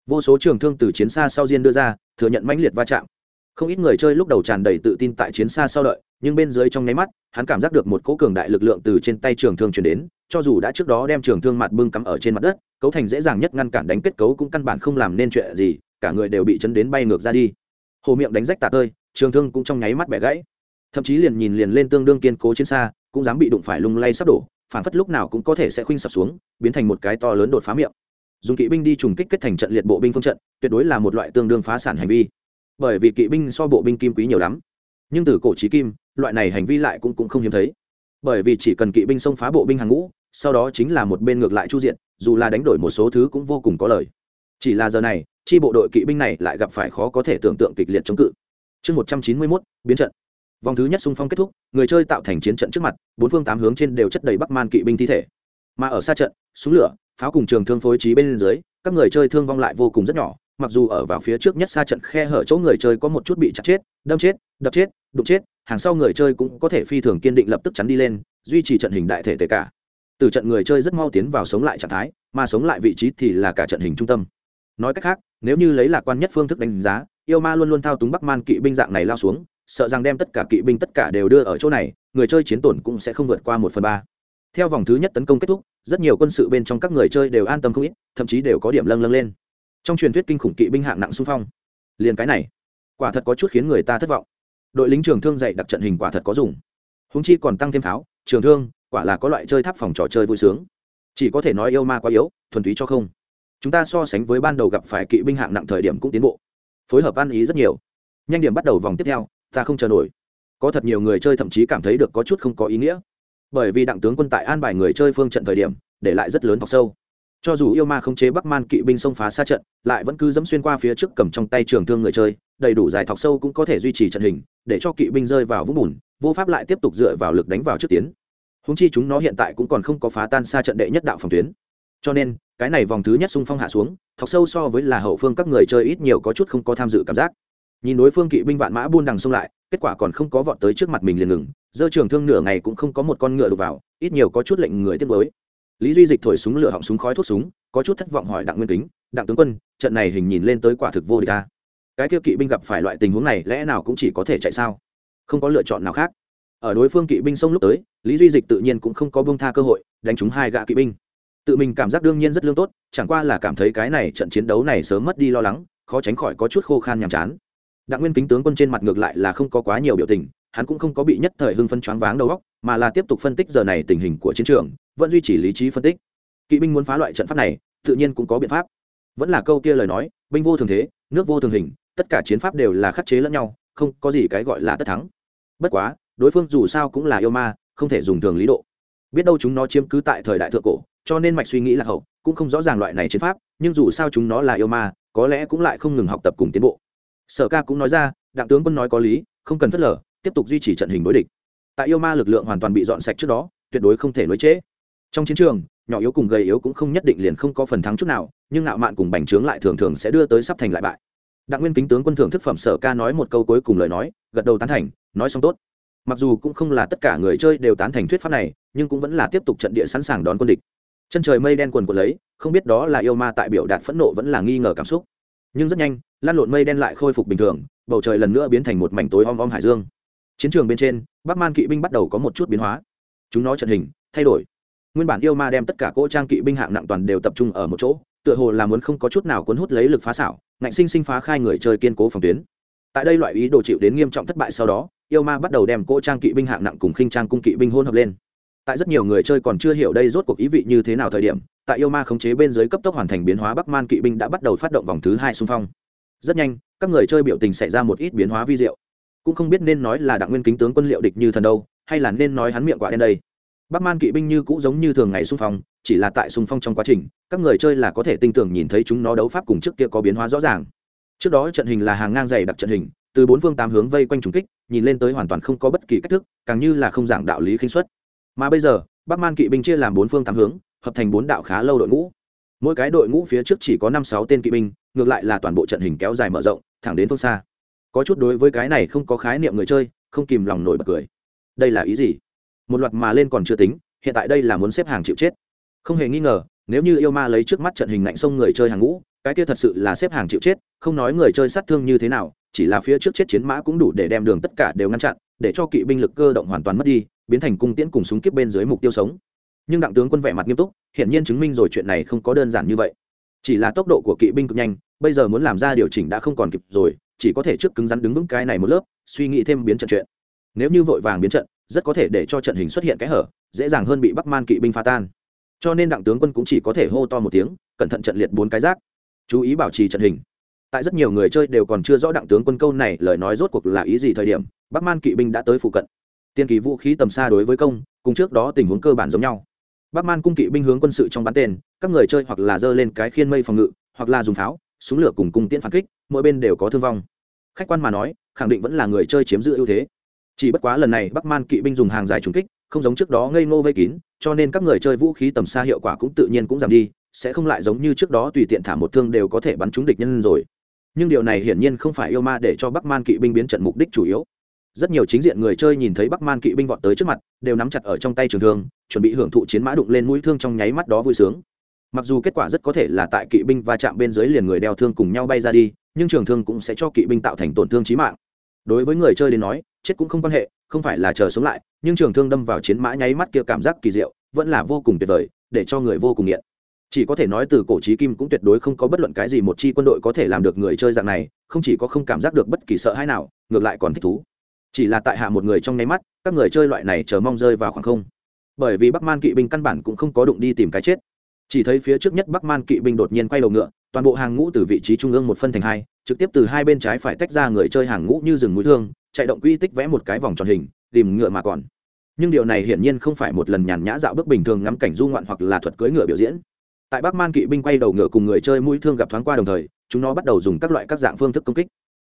Vô số trường thương từ chiến xa sau diên đưa ra, thừa nhận mãnh liệt va chạm. Không ít người chơi lúc đầu tràn đầy tự tin tại chiến xa sau đợi, nhưng bên dưới trong nháy mắt, hắn cảm giác được một cỗ cường đại lực lượng từ trên tay trường thương chuyển đến, cho dù đã trước đó đem trường thương mặt bưng cắm ở trên mặt đất, cấu thành dễ dàng nhất ngăn cản đánh kết cấu cũng căn bản không làm nên chuyện gì, cả người đều bị chấn đến bay ngược ra đi. Hồ miệng đánh rách tạ tơi trường thương cũng trong nháy mắt bẻ gãy. Thậm chí liền nhìn liền lên tương đương kiên cố trên xa cũng dám bị đụng phải lung lay sắp đổ phản phất lúc nào cũng có thể sẽ khuynh sập xuống biến thành một cái to lớn đột phá miệng. Dùng kỵ binh đi trùng kích kết thành trận liệt bộ binh phương trận tuyệt đối là một loại tương đương phá sản hành vi. Bởi vì kỵ binh so bộ binh kim quý nhiều lắm. Nhưng từ cổ trí kim loại này hành vi lại cũng, cũng không hiếm thấy. Bởi vì chỉ cần kỵ binh xông phá bộ binh hàng ngũ sau đó chính là một bên ngược lại chu diện dù là đánh đổi một số thứ cũng vô cùng có lời. Chỉ là giờ này chi bộ đội kỵ binh này lại gặp phải khó có thể tưởng tượng kịch liệt chống cự chương một trăm chín mươi mốt, biến trận. Vòng thứ nhất xung phong kết thúc, người chơi tạo thành chiến trận trước mặt, bốn phương tám hướng trên đều chất đầy bắc man kỵ binh thi thể. Mà ở xa trận, súng lửa, pháo cùng trường thương phối trí bên dưới, các người chơi thương vong lại vô cùng rất nhỏ, mặc dù ở vào phía trước nhất xa trận khe hở chỗ người chơi có một chút bị chặt chết, đâm chết, đập chết, đụng chết, hàng sau người chơi cũng có thể phi thường kiên định lập tức chắn đi lên, duy trì trận hình đại thể tệ cả. Từ trận người chơi rất mau tiến vào sống lại trạng thái, mà sống lại vị trí thì là cả trận hình trung tâm. Nói cách khác, nếu như lấy lạc quan nhất phương thức đánh giá yêu ma luôn luôn thao túng bắc man kỵ binh dạng này lao xuống, sợ rằng đem tất cả kỵ binh tất cả đều đưa ở chỗ này, người chơi chiến tổn cũng sẽ không vượt qua một phần ba. Theo vòng thứ nhất tấn công kết thúc, rất nhiều quân sự bên trong các người chơi đều an tâm không ít, thậm chí đều có điểm lâng lâng lên. Trong truyền thuyết kinh khủng kỵ binh hạng nặng xung phong. Liền cái này, quả thật có chút khiến người ta thất vọng. Đội lính trường thương dạy đặc trận hình quả thật có dùng. Húng chi còn tăng thêm pháo, trường thương, quả là có loại chơi tháp phòng trò chơi vui sướng. Chỉ có thể nói yêu ma quá yếu, thuần túy cho không. Chúng ta so sánh với ban đầu gặp phải kỵ binh hạng nặng thời điểm cũng tiến bộ phối hợp ăn ý rất nhiều. Nhanh điểm bắt đầu vòng tiếp theo, ta không chờ nổi. Có thật nhiều người chơi thậm chí cảm thấy được có chút không có ý nghĩa. Bởi vì đặng tướng quân tại an bài người chơi phương trận thời điểm, để lại rất lớn thọc sâu. Cho dù yêu ma không chế bắc man kỵ binh xông phá xa trận, lại vẫn cứ dẫm xuyên qua phía trước cầm trong tay trường thương người chơi, đầy đủ dài thọc sâu cũng có thể duy trì trận hình, để cho kỵ binh rơi vào vũng bùn, vô pháp lại tiếp tục dựa vào lực đánh vào trước tiến. Húng chi chúng nó hiện tại cũng còn không có phá tan xa trận đệ nhất đạo phòng tuyến. Cho nên cái này vòng thứ nhất xung phong hạ xuống, thọc sâu so với là hậu phương các người chơi ít nhiều có chút không có tham dự cảm giác. Nhìn đối phương kỵ binh vạn mã buôn đằng xông lại, kết quả còn không có vọt tới trước mặt mình liền ngừng, dơ trường thương nửa ngày cũng không có một con ngựa đục vào, ít nhiều có chút lệnh người tiếp với lý duy dịch thổi súng lửa họng súng khói thuốc súng, có chút thất vọng hỏi đặng nguyên kính, đặng tướng quân, trận này hình nhìn lên tới quả thực vô địch ta. Cái kia kỵ binh gặp phải loại tình huống này, lẽ nào cũng chỉ có thể chạy sao? Không có lựa chọn nào khác. Ở đối phương kỵ binh xông lúc tới, lý duy dịch tự nhiên cũng không có bông tha cơ hội, đánh trúng hai gã kỵ binh tự mình cảm giác đương nhiên rất lương tốt, chẳng qua là cảm thấy cái này trận chiến đấu này sớm mất đi lo lắng, khó tránh khỏi có chút khô khan nhàm chán. Đặng nguyên kính tướng quân trên mặt ngược lại là không có quá nhiều biểu tình, hắn cũng không có bị nhất thời hưng phân choáng váng đầu óc, mà là tiếp tục phân tích giờ này tình hình của chiến trường, vẫn duy trì lý trí phân tích. Kỵ binh muốn phá loại trận pháp này, tự nhiên cũng có biện pháp. Vẫn là câu kia lời nói, binh vô thường thế, nước vô thường hình, tất cả chiến pháp đều là khắc chế lẫn nhau, không có gì cái gọi là tất thắng. Bất quá, đối phương dù sao cũng là yêu ma, không thể dùng thường lý độ. Biết đâu chúng nó chiếm cứ tại thời đại thượng cổ cho nên mạch suy nghĩ là hậu, cũng không rõ ràng loại này chiến pháp, nhưng dù sao chúng nó là yêu ma, có lẽ cũng lại không ngừng học tập cùng tiến bộ. Sở ca cũng nói ra, đặng tướng quân nói có lý, không cần phớt lờ, tiếp tục duy trì trận hình đối địch. Tại yêu ma lực lượng hoàn toàn bị dọn sạch trước đó, tuyệt đối không thể nối chế. trong chiến trường, nhỏ yếu cùng gầy yếu cũng không nhất định liền không có phần thắng chút nào, nhưng ngạo mạn cùng bành trướng lại thường thường sẽ đưa tới sắp thành lại bại. Đặng nguyên kính tướng quân thưởng thức phẩm sở ca nói một câu cuối cùng lời nói, gật đầu tán thành, nói xong tốt. Mặc dù cũng không là tất cả người chơi đều tán thành thuyết pháp này, nhưng cũng vẫn là tiếp tục trận địa sẵn sàng đón quân địch chân trời mây đen quần quần lấy, không biết đó là yêu ma tại biểu đạt phẫn nộ vẫn là nghi ngờ cảm xúc. Nhưng rất nhanh, lan lộn mây đen lại khôi phục bình thường, bầu trời lần nữa biến thành một mảnh tối om om hải dương. Chiến trường bên trên, bắc man kỵ binh bắt đầu có một chút biến hóa. Chúng nó trận hình, thay đổi. Nguyên bản yêu ma đem tất cả cỗ trang kỵ binh hạng nặng toàn đều tập trung ở một chỗ, tựa hồ là muốn không có chút nào cuốn hút lấy lực phá xảo, ngạnh sinh sinh phá khai người chơi kiên cố phòng tuyến. Tại đây loại ý đồ chịu đến nghiêm trọng thất bại sau đó, yêu ma bắt đầu đem cỗ trang kỵ binh hạng nặng cùng khinh trang cung kỵ binh hôn hợp lên tại rất nhiều người chơi còn chưa hiểu đây rốt cuộc ý vị như thế nào thời điểm, tại yêu ma khống chế bên dưới cấp tốc hoàn thành biến hóa, bắc man kỵ binh đã bắt đầu phát động vòng thứ hai xung phong. Rất nhanh, các người chơi biểu tình xảy ra một ít biến hóa vi diệu. Cũng không biết nên nói là đặng nguyên kính tướng quân liệu địch như thần đâu, hay là nên nói hắn miệng quả đen đây. Bắc man kỵ binh như cũ giống như thường ngày xung phong, chỉ là tại xung phong trong quá trình, các người chơi là có thể tinh tường nhìn thấy chúng nó đấu pháp cùng trước kia có biến hóa rõ ràng. Trước đó trận hình là hàng ngang dày đặc trận hình, từ bốn phương tám hướng vây quanh trùng kích, nhìn lên tới hoàn toàn không có bất kỳ cách thức, càng như là không giảng đạo lý khinh xuất mà bây giờ, bắc man kỵ binh chia làm bốn phương tám hướng, hợp thành bốn đạo khá lâu đội ngũ. Mỗi cái đội ngũ phía trước chỉ có năm sáu tên kỵ binh, ngược lại là toàn bộ trận hình kéo dài mở rộng, thẳng đến phương xa. Có chút đối với cái này không có khái niệm người chơi, không kìm lòng nổi bật cười. Đây là ý gì? Một loạt mà lên còn chưa tính, hiện tại đây là muốn xếp hàng chịu chết. Không hề nghi ngờ, nếu như yêu ma lấy trước mắt trận hình lạnh sông người chơi hàng ngũ, cái kia thật sự là xếp hàng chịu chết, không nói người chơi sát thương như thế nào, chỉ là phía trước chết chiến mã cũng đủ để đem đường tất cả đều ngăn chặn, để cho kỵ binh lực cơ động hoàn toàn mất đi biến thành cung tiễn cùng súng kiếp bên dưới mục tiêu sống. Nhưng đặng tướng quân vẻ mặt nghiêm túc hiện nhiên chứng minh rồi chuyện này không có đơn giản như vậy. Chỉ là tốc độ của kỵ binh cực nhanh, bây giờ muốn làm ra điều chỉnh đã không còn kịp rồi, chỉ có thể trước cứng rắn đứng vững cái này một lớp, suy nghĩ thêm biến trận chuyện. Nếu như vội vàng biến trận, rất có thể để cho trận hình xuất hiện cái hở, dễ dàng hơn bị bắc man kỵ binh phá tan. Cho nên đặng tướng quân cũng chỉ có thể hô to một tiếng, cẩn thận trận liệt bốn cái rác. Chú ý bảo trì trận hình. Tại rất nhiều người chơi đều còn chưa rõ đặng tướng quân câu này lời nói rốt cuộc là ý gì thời điểm, bắc man kỵ binh đã tới phụ cận tiên kỳ vũ khí tầm xa đối với công, cùng trước đó tình huống cơ bản giống nhau. Bắc man cung kỵ binh hướng quân sự trong bắn tên, các người chơi hoặc là giơ lên cái khiên mây phòng ngự, hoặc là dùng pháo, súng lửa cùng cung tiễn phản kích, mỗi bên đều có thương vong. Khách quan mà nói, khẳng định vẫn là người chơi chiếm giữ ưu thế. Chỉ bất quá lần này bắc man kỵ binh dùng hàng dài trúng kích, không giống trước đó ngây ngô vây kín, cho nên các người chơi vũ khí tầm xa hiệu quả cũng tự nhiên cũng giảm đi, sẽ không lại giống như trước đó tùy tiện thả một thương đều có thể bắn trúng địch nhân rồi. Nhưng điều này hiển nhiên không phải yêu ma để cho bắc man kỵ binh biến trận mục đích chủ yếu rất nhiều chính diện người chơi nhìn thấy bắc man kỵ binh vọt tới trước mặt, đều nắm chặt ở trong tay trường thương, chuẩn bị hưởng thụ chiến mã đụng lên mũi thương trong nháy mắt đó vui sướng. Mặc dù kết quả rất có thể là tại kỵ binh va chạm bên dưới liền người đeo thương cùng nhau bay ra đi, nhưng trường thương cũng sẽ cho kỵ binh tạo thành tổn thương trí mạng. Đối với người chơi đến nói, chết cũng không quan hệ, không phải là chờ sống lại, nhưng trường thương đâm vào chiến mã nháy mắt kia cảm giác kỳ diệu, vẫn là vô cùng tuyệt vời, để cho người vô cùng nghiện. Chỉ có thể nói từ cổ trí kim cũng tuyệt đối không có bất luận cái gì một chi quân đội có thể làm được người chơi dạng này, không chỉ có không cảm giác được bất kỳ sợ hãi nào, ngược lại còn thích thú chỉ là tại hạ một người trong nháy mắt, các người chơi loại này chờ mong rơi vào khoảng không. Bởi vì bắc man kỵ binh căn bản cũng không có đụng đi tìm cái chết. Chỉ thấy phía trước nhất bắc man kỵ binh đột nhiên quay đầu ngựa, toàn bộ hàng ngũ từ vị trí trung ương một phân thành hai, trực tiếp từ hai bên trái phải tách ra người chơi hàng ngũ như rừng mũi thương, chạy động quy tích vẽ một cái vòng tròn hình, tìm ngựa mà còn. Nhưng điều này hiển nhiên không phải một lần nhàn nhã dạo bước bình thường ngắm cảnh du ngoạn hoặc là thuật cưỡi ngựa biểu diễn. Tại bắc man kỵ binh quay đầu ngựa cùng người chơi mũi thương gặp thoáng qua đồng thời, chúng nó bắt đầu dùng các loại các dạng phương thức công kích.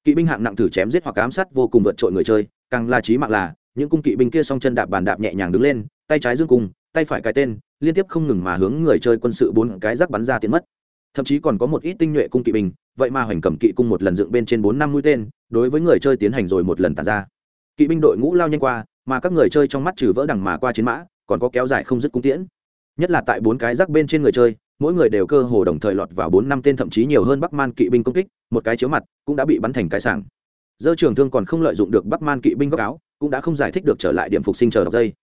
Kỵ binh hạng nặng thử chém giết hoặc ám sát vô cùng vượt trội người chơi càng là trí mạng là, những cung kỵ binh kia song chân đạp bàn đạp nhẹ nhàng đứng lên, tay trái dương cung, tay phải cái tên, liên tiếp không ngừng mà hướng người chơi quân sự bốn cái rắc bắn ra tiến mất. Thậm chí còn có một ít tinh nhuệ cung kỵ binh, vậy mà hoành cầm kỵ cung một lần dựng bên trên bốn năm mũi tên, đối với người chơi tiến hành rồi một lần tàn ra. Kỵ binh đội ngũ lao nhanh qua, mà các người chơi trong mắt trừ vỡ đằng mà qua chiến mã, còn có kéo dài không dứt cung tiễn. Nhất là tại bốn cái rắc bên trên người chơi, mỗi người đều cơ hồ đồng thời lọt vào bốn năm tên thậm chí nhiều hơn bắc man kỵ binh công kích, một cái chiếu mặt, cũng đã bị bắn thành cái sảng dơ trường thương còn không lợi dụng được bắc man kỵ binh góc áo, cũng đã không giải thích được trở lại điểm phục sinh chờ đọc dây.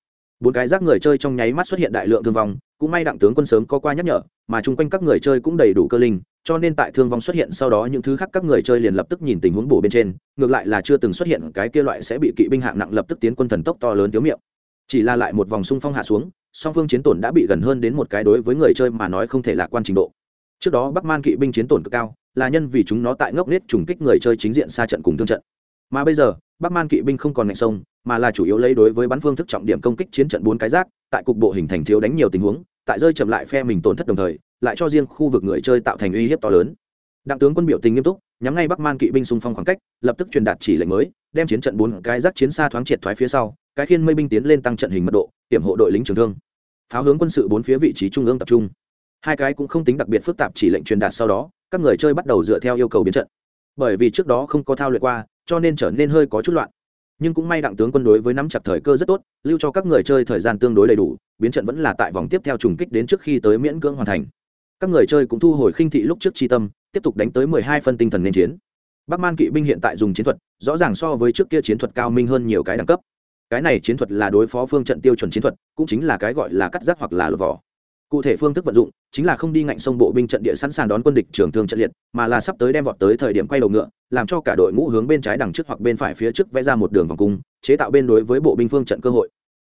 Bốn cái rác người chơi trong nháy mắt xuất hiện đại lượng thương vong, cũng may đặng tướng quân sớm có qua nhắc nhở, mà chung quanh các người chơi cũng đầy đủ cơ linh, cho nên tại thương vong xuất hiện sau đó những thứ khác các người chơi liền lập tức nhìn tình huống bổ bên trên, ngược lại là chưa từng xuất hiện cái kia loại sẽ bị kỵ binh hạng nặng lập tức tiến quân thần tốc to lớn thiếu miệng. Chỉ là lại một vòng xung phong hạ xuống, song phương chiến tổn đã bị gần hơn đến một cái đối với người chơi mà nói không thể lạc quan trình độ. Trước đó bắc man kỵ binh chiến tổn cực cao là nhân vì chúng nó tại ngốc nết trùng kích người chơi chính diện xa trận cùng thương trận. Mà bây giờ, bắc man kỵ binh không còn ngạnh sông, mà là chủ yếu lấy đối với bắn phương thức trọng điểm công kích chiến trận bốn cái rác, tại cục bộ hình thành thiếu đánh nhiều tình huống, tại rơi chậm lại phe mình tổn thất đồng thời, lại cho riêng khu vực người chơi tạo thành uy hiếp to lớn. Đặng tướng quân biểu tình nghiêm túc, nhắm ngay bắc man kỵ binh xung phong khoảng cách, lập tức truyền đạt chỉ lệnh mới, đem chiến trận bốn cái rác chiến xa thoáng triệt thoái phía sau, cái khiên mây binh tiến lên tăng trận hình mật độ, hiểm hộ đội lính trường thương. Pháo hướng quân sự bốn phía vị trí trung ương tập trung. Hai cái cũng không tính đặc biệt phức tạp chỉ lệnh truyền đạt sau đó các người chơi bắt đầu dựa theo yêu cầu biến trận. Bởi vì trước đó không có thao luyện qua, cho nên trở nên hơi có chút loạn. Nhưng cũng may đặng tướng quân đối với nắm chặt thời cơ rất tốt, lưu cho các người chơi thời gian tương đối đầy đủ, biến trận vẫn là tại vòng tiếp theo trùng kích đến trước khi tới miễn cưỡng hoàn thành. Các người chơi cũng thu hồi khinh thị lúc trước chi tâm, tiếp tục đánh tới mười hai phân tinh thần nên chiến. Bắc man kỵ binh hiện tại dùng chiến thuật, rõ ràng so với trước kia chiến thuật cao minh hơn nhiều cái đẳng cấp. Cái này chiến thuật là đối phó phương trận tiêu chuẩn chiến thuật, cũng chính là cái gọi là cắt rác hoặc là lột vỏ cụ thể phương thức vận dụng chính là không đi ngạnh sông bộ binh trận địa sẵn sàng đón quân địch trường thương trận liệt, mà là sắp tới đem vọt tới thời điểm quay đầu ngựa, làm cho cả đội ngũ hướng bên trái đằng trước hoặc bên phải phía trước vẽ ra một đường vòng cung, chế tạo bên đối với bộ binh phương trận cơ hội.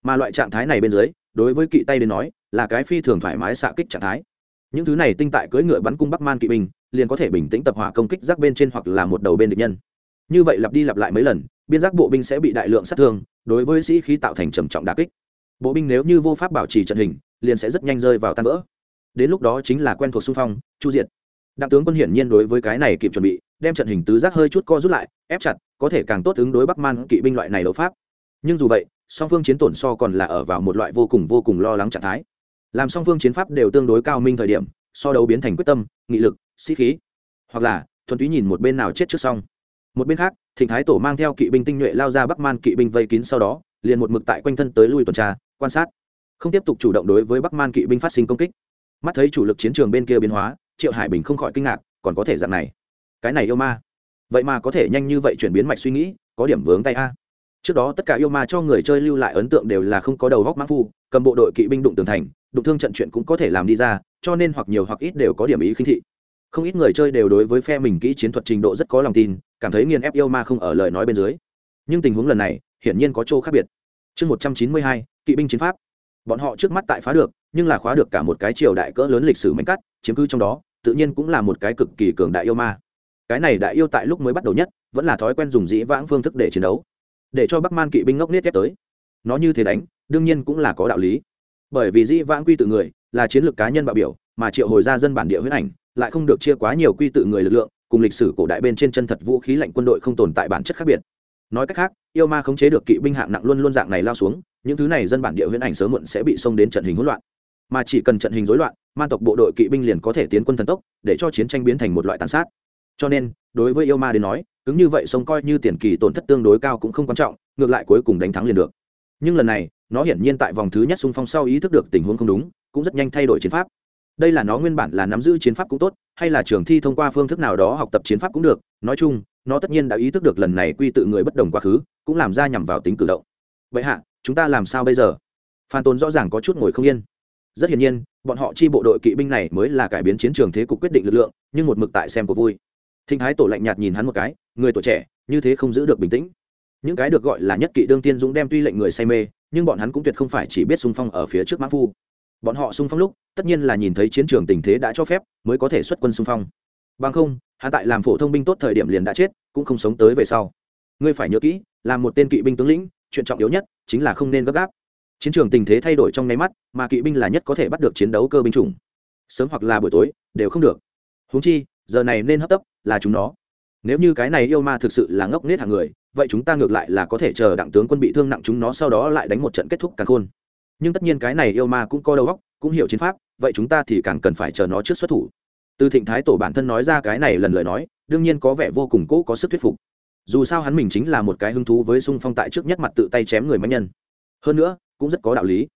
Mà loại trạng thái này bên dưới, đối với kỵ tay đến nói, là cái phi thường thoải mái xạ kích trạng thái. Những thứ này tinh tại cưỡi ngựa bắn cung bắc man kỵ binh, liền có thể bình tĩnh tập hỏa công kích rác bên trên hoặc là một đầu bên địch nhân. Như vậy lặp đi lặp lại mấy lần, biên giác bộ binh sẽ bị đại lượng sát thương, đối với sĩ khí tạo thành trầm trọng đà kích bộ binh nếu như vô pháp bảo trì trận hình, liền sẽ rất nhanh rơi vào tan vỡ. Đến lúc đó chính là quen thuộc xung phong, chu diệt. Đặng tướng quân hiển nhiên đối với cái này kịp chuẩn bị, đem trận hình tứ giác hơi chút co rút lại, ép chặt, có thể càng tốt ứng đối bắc man kỵ binh loại này đấu pháp. Nhưng dù vậy, song phương chiến tổn so còn là ở vào một loại vô cùng vô cùng lo lắng trạng thái. Làm song phương chiến pháp đều tương đối cao minh thời điểm, so đấu biến thành quyết tâm, nghị lực, sĩ khí. Hoặc là, thuần túy nhìn một bên nào chết trước xong. Một bên khác, thịnh thái tổ mang theo kỵ binh tinh nhuệ lao ra bắc man kỵ binh vây kín sau đó, liền một mực tại quanh thân tới lui tuần tra quan sát. Không tiếp tục chủ động đối với bắc man kỵ binh phát sinh công kích. Mắt thấy chủ lực chiến trường bên kia biến hóa, triệu hải bình không khỏi kinh ngạc, còn có thể dạng này. Cái này yêu ma. Vậy mà có thể nhanh như vậy chuyển biến mạch suy nghĩ, có điểm vướng tay a. Trước đó tất cả yêu ma cho người chơi lưu lại ấn tượng đều là không có đầu góc mãn phu, cầm bộ đội kỵ binh đụng tường thành, đụng thương trận chuyện cũng có thể làm đi ra, cho nên hoặc nhiều hoặc ít đều có điểm ý khinh thị. Không ít người chơi đều đối với phe mình kỹ chiến thuật trình độ rất có lòng tin, cảm thấy nghiền ép yêu ma không ở lời nói bên dưới. Nhưng tình huống lần này, hiển nhiên có chỗ khác biệt. Chương một trăm chín mươi hai kỵ binh chiến pháp. Bọn họ trước mắt tại phá được, nhưng là khóa được cả một cái triều đại cỡ lớn lịch sử mảnh cắt, chiếm cứ trong đó, tự nhiên cũng là một cái cực kỳ cường đại yêu ma. Cái này đại yêu tại lúc mới bắt đầu nhất, vẫn là thói quen dùng dĩ vãng phương thức để chiến đấu, để cho bắc man kỵ binh ngốc nết ép tới. Nó như thế đánh, đương nhiên cũng là có đạo lý. Bởi vì dĩ vãng quy tự người, là chiến lược cá nhân bạo biểu, mà triệu hồi ra dân bản địa huyết ảnh, lại không được chia quá nhiều quy tự người lực lượng, cùng lịch sử cổ đại bên trên chân thật vũ khí lạnh quân đội không tồn tại bản chất khác biệt. Nói cách khác, yêu ma khống chế được kỵ binh hạng nặng luôn luôn dạng này lao xuống những thứ này dân bản địa huyễn ảnh sớm muộn sẽ bị xông đến trận hình hỗn loạn. Mà chỉ cần trận hình rối loạn, man tộc bộ đội kỵ binh liền có thể tiến quân thần tốc, để cho chiến tranh biến thành một loại tàn sát. Cho nên, đối với yêu ma đến nói, cứng như vậy sông coi như tiền kỳ tổn thất tương đối cao cũng không quan trọng, ngược lại cuối cùng đánh thắng liền được. Nhưng lần này, nó hiển nhiên tại vòng thứ nhất xung phong sau ý thức được tình huống không đúng, cũng rất nhanh thay đổi chiến pháp. Đây là nó nguyên bản là nắm giữ chiến pháp cũng tốt, hay là trường thi thông qua phương thức nào đó học tập chiến pháp cũng được, nói chung, nó tất nhiên đã ý thức được lần này quy tự người bất đồng quá khứ, cũng làm ra nhằm vào tính cử động. Vậy hạ chúng ta làm sao bây giờ? Phan tôn rõ ràng có chút ngồi không yên. Rất hiển nhiên, bọn họ chi bộ đội kỵ binh này mới là cải biến chiến trường thế cục quyết định lực lượng, nhưng một mực tại xem của vui. Thinh thái tổ lạnh nhạt nhìn hắn một cái, người tuổi trẻ, như thế không giữ được bình tĩnh. Những cái được gọi là nhất kỵ đương tiên dũng đem tuy lệnh người say mê, nhưng bọn hắn cũng tuyệt không phải chỉ biết xung phong ở phía trước mã phu. Bọn họ xung phong lúc, tất nhiên là nhìn thấy chiến trường tình thế đã cho phép, mới có thể xuất quân xung phong. Bằng không hạ tại làm phổ thông binh tốt thời điểm liền đã chết, cũng không sống tới về sau. Ngươi phải nhớ kỹ là một tên kỵ binh tướng lĩnh chuyện trọng yếu nhất chính là không nên gấp gáp. Chiến trường tình thế thay đổi trong nháy mắt, mà kỵ binh là nhất có thể bắt được chiến đấu cơ binh chủng. Sớm hoặc là buổi tối, đều không được. Húng chi, giờ này nên hấp tấp là chúng nó. Nếu như cái này yêu ma thực sự là ngốc nghếch hàng người, vậy chúng ta ngược lại là có thể chờ đặng tướng quân bị thương nặng chúng nó sau đó lại đánh một trận kết thúc càng khôn. Nhưng tất nhiên cái này yêu ma cũng có đầu óc, cũng hiểu chiến pháp, vậy chúng ta thì càng cần phải chờ nó trước xuất thủ. Từ thịnh thái tổ bản thân nói ra cái này lần lời nói, đương nhiên có vẻ vô cùng cố có sức thuyết phục dù sao hắn mình chính là một cái hứng thú với sung phong tại trước nhất mặt tự tay chém người mạnh nhân. Hơn nữa, cũng rất có đạo lý.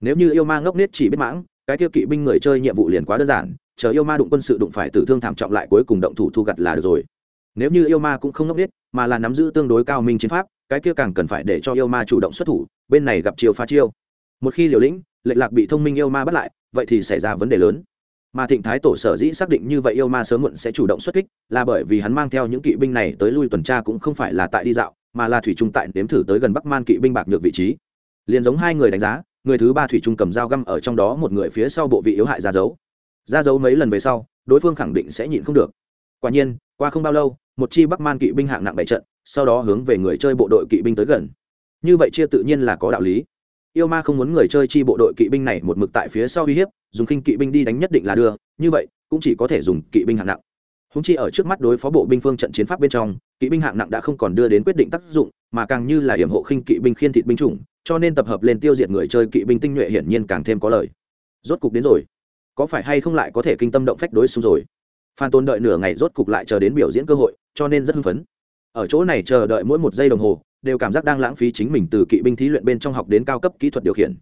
Nếu như yêu ma ngốc nết chỉ biết mãng, cái tiêu kỵ binh người chơi nhiệm vụ liền quá đơn giản, chờ yêu ma đụng quân sự đụng phải tử thương thảm trọng lại cuối cùng động thủ thu gặt là được rồi. Nếu như yêu ma cũng không ngốc nết mà là nắm giữ tương đối cao minh chiến pháp, cái kia càng cần phải để cho yêu ma chủ động xuất thủ, bên này gặp chiều phá chiêu. Một khi liều lĩnh, lệch lạc bị thông minh yêu ma bắt lại, vậy thì xảy ra vấn đề lớn mà thịnh thái tổ sở dĩ xác định như vậy yêu ma sớm muộn sẽ chủ động xuất kích, là bởi vì hắn mang theo những kỵ binh này tới lui tuần tra cũng không phải là tại đi dạo, mà là thủy trung tại nếm thử tới gần bắc man kỵ binh bạc nhược vị trí. Liền giống hai người đánh giá, người thứ ba thủy trung cầm dao găm ở trong đó một người phía sau bộ vị yếu hại ra dấu. Ra dấu mấy lần về sau, đối phương khẳng định sẽ nhịn không được. Quả nhiên, qua không bao lâu, một chi bắc man kỵ binh hạng nặng bảy trận, sau đó hướng về người chơi bộ đội kỵ binh tới gần. Như vậy chia tự nhiên là có đạo lý yêu ma không muốn người chơi chi bộ đội kỵ binh này một mực tại phía sau uy hiếp, dùng khinh kỵ binh đi đánh nhất định là đưa, như vậy, cũng chỉ có thể dùng kỵ binh hạng nặng. Húng chi ở trước mắt đối phó bộ binh phương trận chiến pháp bên trong, kỵ binh hạng nặng đã không còn đưa đến quyết định tác dụng, mà càng như là hiểm hộ khinh kỵ binh khiên thịt binh chủng, cho nên tập hợp lên tiêu diệt người chơi kỵ binh tinh nhuệ hiển nhiên càng thêm có lời rốt cục đến rồi. Có phải hay không lại có thể kinh tâm động phách đối xung rồi? Phan tôn đợi nửa ngày rốt cục lại chờ đến biểu diễn cơ hội, cho nên rất hưng phấn. Ở chỗ này chờ đợi mỗi một giây đồng hồ đều cảm giác đang lãng phí chính mình từ kỵ binh thí luyện bên trong học đến cao cấp kỹ thuật điều khiển.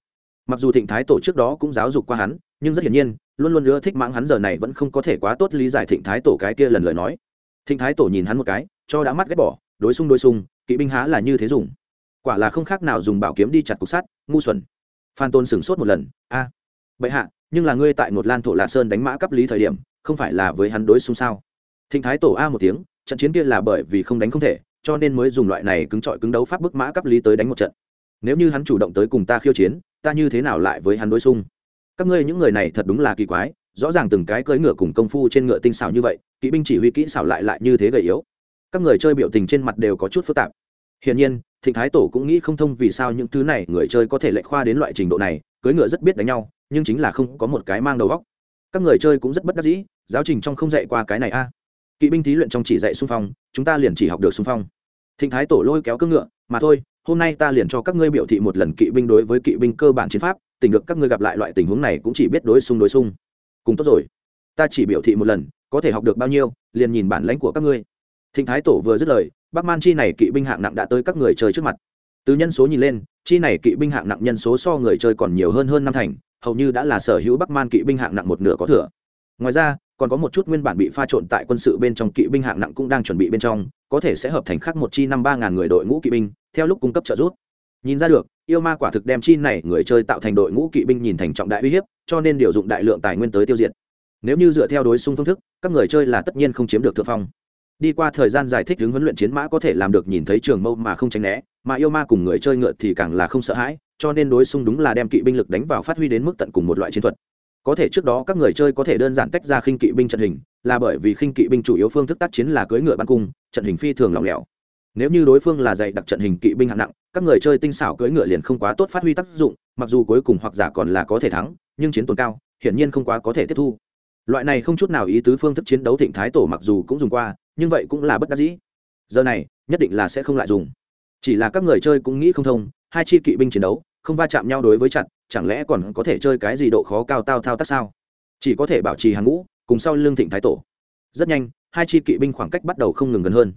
Mặc dù thịnh thái tổ trước đó cũng giáo dục qua hắn, nhưng rất hiển nhiên, luôn luôn ưa thích mãng hắn giờ này vẫn không có thể quá tốt lý giải thịnh thái tổ cái kia lần lời nói. Thịnh thái tổ nhìn hắn một cái, cho đã mắt ghét bỏ, đối xung đối xung kỵ binh há là như thế dùng. Quả là không khác nào dùng bảo kiếm đi chặt cục sắt, ngu xuẩn. Phan tôn sửng sốt một lần, a, bệ hạ, nhưng là ngươi tại một lan thổ lạc sơn đánh mã cấp lý thời điểm, không phải là với hắn đối xung sao? Thịnh thái tổ a một tiếng, trận chiến kia là bởi vì không đánh không thể cho nên mới dùng loại này cứng trọi cứng đấu pháp bức mã cấp lý tới đánh một trận. Nếu như hắn chủ động tới cùng ta khiêu chiến, ta như thế nào lại với hắn đối xung? Các ngươi những người này thật đúng là kỳ quái, rõ ràng từng cái cưỡi ngựa cùng công phu trên ngựa tinh xảo như vậy, kỵ binh chỉ huy kỹ xảo lại lại như thế gầy yếu. Các người chơi biểu tình trên mặt đều có chút phức tạp. Hiển nhiên, thịnh thái tổ cũng nghĩ không thông vì sao những thứ này người chơi có thể lệch khoa đến loại trình độ này, cưỡi ngựa rất biết đánh nhau, nhưng chính là không có một cái mang đầu góc các người chơi cũng rất bất đắc dĩ, giáo trình trong không dạy qua cái này a kỵ binh thí luyện trong chỉ dạy xung phong, chúng ta liền chỉ học được xung phong. Thịnh thái tổ lôi kéo cưỡng ngựa, mà thôi, hôm nay ta liền cho các ngươi biểu thị một lần kỵ binh đối với kỵ binh cơ bản chiến pháp, tình được các ngươi gặp lại loại tình huống này cũng chỉ biết đối xung đối xung. Cùng tốt rồi, ta chỉ biểu thị một lần, có thể học được bao nhiêu, liền nhìn bản lãnh của các ngươi. Thịnh thái tổ vừa dứt lời, bắc man chi này kỵ binh hạng nặng đã tới các người chơi trước mặt. Từ nhân số nhìn lên, chi này kỵ binh hạng nặng nhân số so người chơi còn nhiều hơn hơn năm thành, hầu như đã là sở hữu bắc man kỵ binh hạng nặng một nửa có thừa. Ngoài ra còn có một chút nguyên bản bị pha trộn tại quân sự bên trong kỵ binh hạng nặng cũng đang chuẩn bị bên trong, có thể sẽ hợp thành khắc một chi năm ba ngàn người đội ngũ kỵ binh, theo lúc cung cấp trợ giúp. Nhìn ra được, yêu ma quả thực đem chi này người chơi tạo thành đội ngũ kỵ binh nhìn thành trọng đại uy hiếp, cho nên điều dụng đại lượng tài nguyên tới tiêu diệt. Nếu như dựa theo đối xung phương thức, các người chơi là tất nhiên không chiếm được thượng phong. Đi qua thời gian giải thích hướng huấn luyện chiến mã có thể làm được nhìn thấy trường mâu mà không tránh né, mà yêu ma cùng người chơi ngựa thì càng là không sợ hãi, cho nên đối xung đúng là đem kỵ binh lực đánh vào phát huy đến mức tận cùng một loại chiến thuật có thể trước đó các người chơi có thể đơn giản tách ra khinh kỵ binh trận hình, là bởi vì khinh kỵ binh chủ yếu phương thức tác chiến là cưỡi ngựa bắn cung, trận hình phi thường lỏng lẻo. Nếu như đối phương là dạy đặc trận hình kỵ binh hạng nặng, các người chơi tinh xảo cưỡi ngựa liền không quá tốt phát huy tác dụng, mặc dù cuối cùng hoặc giả còn là có thể thắng, nhưng chiến tồn cao, hiển nhiên không quá có thể tiếp thu. Loại này không chút nào ý tứ phương thức chiến đấu thịnh thái tổ mặc dù cũng dùng qua, nhưng vậy cũng là bất đắc dĩ. Giờ này, nhất định là sẽ không lại dùng. Chỉ là các người chơi cũng nghĩ không thông, hai chi kỵ binh chiến đấu, không va chạm nhau đối với chặt chẳng lẽ còn có thể chơi cái gì độ khó cao tao thao tác sao? Chỉ có thể bảo trì hàng ngũ, cùng sau lương thịnh thái tổ. Rất nhanh, hai chi kỵ binh khoảng cách bắt đầu không ngừng gần hơn.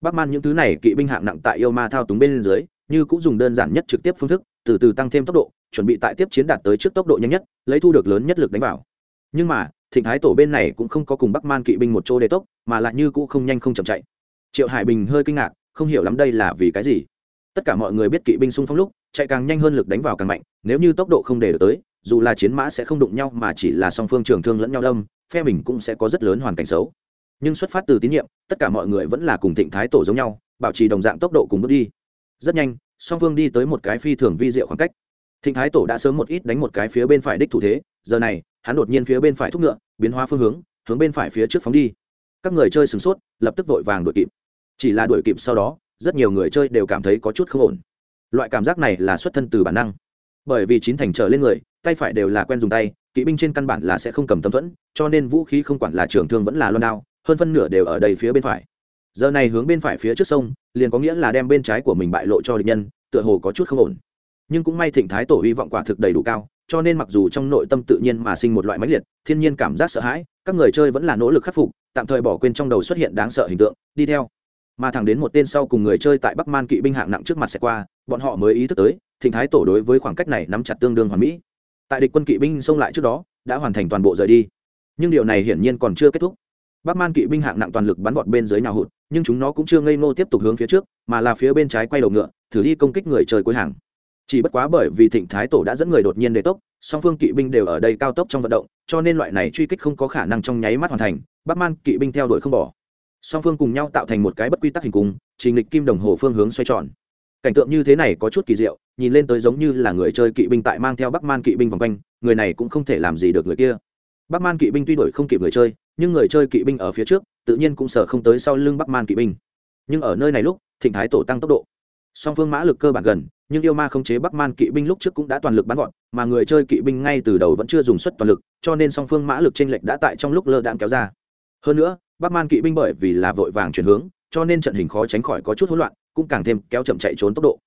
Bắc man những thứ này, kỵ binh hạng nặng tại yêu ma thao túng bên dưới, như cũng dùng đơn giản nhất trực tiếp phương thức, từ từ tăng thêm tốc độ, chuẩn bị tại tiếp chiến đạt tới trước tốc độ nhanh nhất, lấy thu được lớn nhất lực đánh vào. Nhưng mà, thịnh thái tổ bên này cũng không có cùng bắc man kỵ binh một chỗ đề tốc, mà lại như cũ không nhanh không chậm chạy. Triệu hải bình hơi kinh ngạc, không hiểu lắm đây là vì cái gì tất cả mọi người biết kỵ binh xung phong lúc, chạy càng nhanh hơn lực đánh vào càng mạnh, nếu như tốc độ không để được tới, dù là chiến mã sẽ không đụng nhau mà chỉ là song phương trường thương lẫn nhau đâm, phe mình cũng sẽ có rất lớn hoàn cảnh xấu. Nhưng xuất phát từ tín nhiệm, tất cả mọi người vẫn là cùng thịnh thái tổ giống nhau, bảo trì đồng dạng tốc độ cùng bước đi. Rất nhanh, song phương đi tới một cái phi thường vi diệu khoảng cách. Thịnh thái tổ đã sớm một ít đánh một cái phía bên phải đích thủ thế, giờ này, hắn đột nhiên phía bên phải thúc ngựa, biến hóa phương hướng hướng bên phải phía trước phóng đi. Các người chơi sửng sốt, lập tức vội vàng đuổi kịp. Chỉ là đuổi kịp sau đó rất nhiều người chơi đều cảm thấy có chút không ổn. Loại cảm giác này là xuất thân từ bản năng. Bởi vì chín thành trở lên người, tay phải đều là quen dùng tay, kỵ binh trên căn bản là sẽ không cầm tấm thuẫn, cho nên vũ khí không quản là trường thương vẫn là loan đao, hơn phân nửa đều ở đây phía bên phải. Giờ này hướng bên phải phía trước sông, liền có nghĩa là đem bên trái của mình bại lộ cho địch nhân, tựa hồ có chút không ổn. Nhưng cũng may thịnh thái tổ hy vọng quả thực đầy đủ cao, cho nên mặc dù trong nội tâm tự nhiên mà sinh một loại mãnh liệt, thiên nhiên cảm giác sợ hãi, các người chơi vẫn là nỗ lực khắc phục, tạm thời bỏ quên trong đầu xuất hiện đáng sợ hình tượng, đi theo mà thẳng đến một tên sau cùng người chơi tại bắc man kỵ binh hạng nặng trước mặt sẽ qua, bọn họ mới ý thức tới, thịnh thái tổ đối với khoảng cách này nắm chặt tương đương hoàn mỹ. Tại địch quân kỵ binh xông lại trước đó, đã hoàn thành toàn bộ rời đi. Nhưng điều này hiển nhiên còn chưa kết thúc. Bắc man kỵ binh hạng nặng toàn lực bắn vọt bên dưới nhà hụt, nhưng chúng nó cũng chưa ngây ngô tiếp tục hướng phía trước, mà là phía bên trái quay đầu ngựa, thử đi công kích người chơi cuối hàng. Chỉ bất quá bởi vì thịnh thái tổ đã dẫn người đột nhiên đề tốc, song phương kỵ binh đều ở đây cao tốc trong vận động, cho nên loại này truy kích không có khả năng trong nháy mắt hoàn thành, bắc man kỵ binh theo đuổi không bỏ song phương cùng nhau tạo thành một cái bất quy tắc hình cung, trình lịch kim đồng hồ phương hướng xoay tròn. Cảnh tượng như thế này có chút kỳ diệu, nhìn lên tới giống như là người chơi kỵ binh tại mang theo bắc man kỵ binh vòng quanh, người này cũng không thể làm gì được người kia. Bắc man kỵ binh tuy đổi không kịp người chơi, nhưng người chơi kỵ binh ở phía trước, tự nhiên cũng sợ không tới sau lưng bắc man kỵ binh. Nhưng ở nơi này lúc, thịnh thái tổ tăng tốc độ. Song phương mã lực cơ bản gần, nhưng yêu ma không chế bắc man kỵ binh lúc trước cũng đã toàn lực bắn gọn, mà người chơi kỵ binh ngay từ đầu vẫn chưa dùng suất toàn lực, cho nên song phương mã lực t r ê n lệch đã tại trong lúc lơ đạn kéo ra. Hơn nữa bắc man kỵ binh bởi vì là vội vàng chuyển hướng, cho nên trận hình khó tránh khỏi có chút hỗn loạn, cũng càng thêm kéo chậm chạy trốn tốc độ.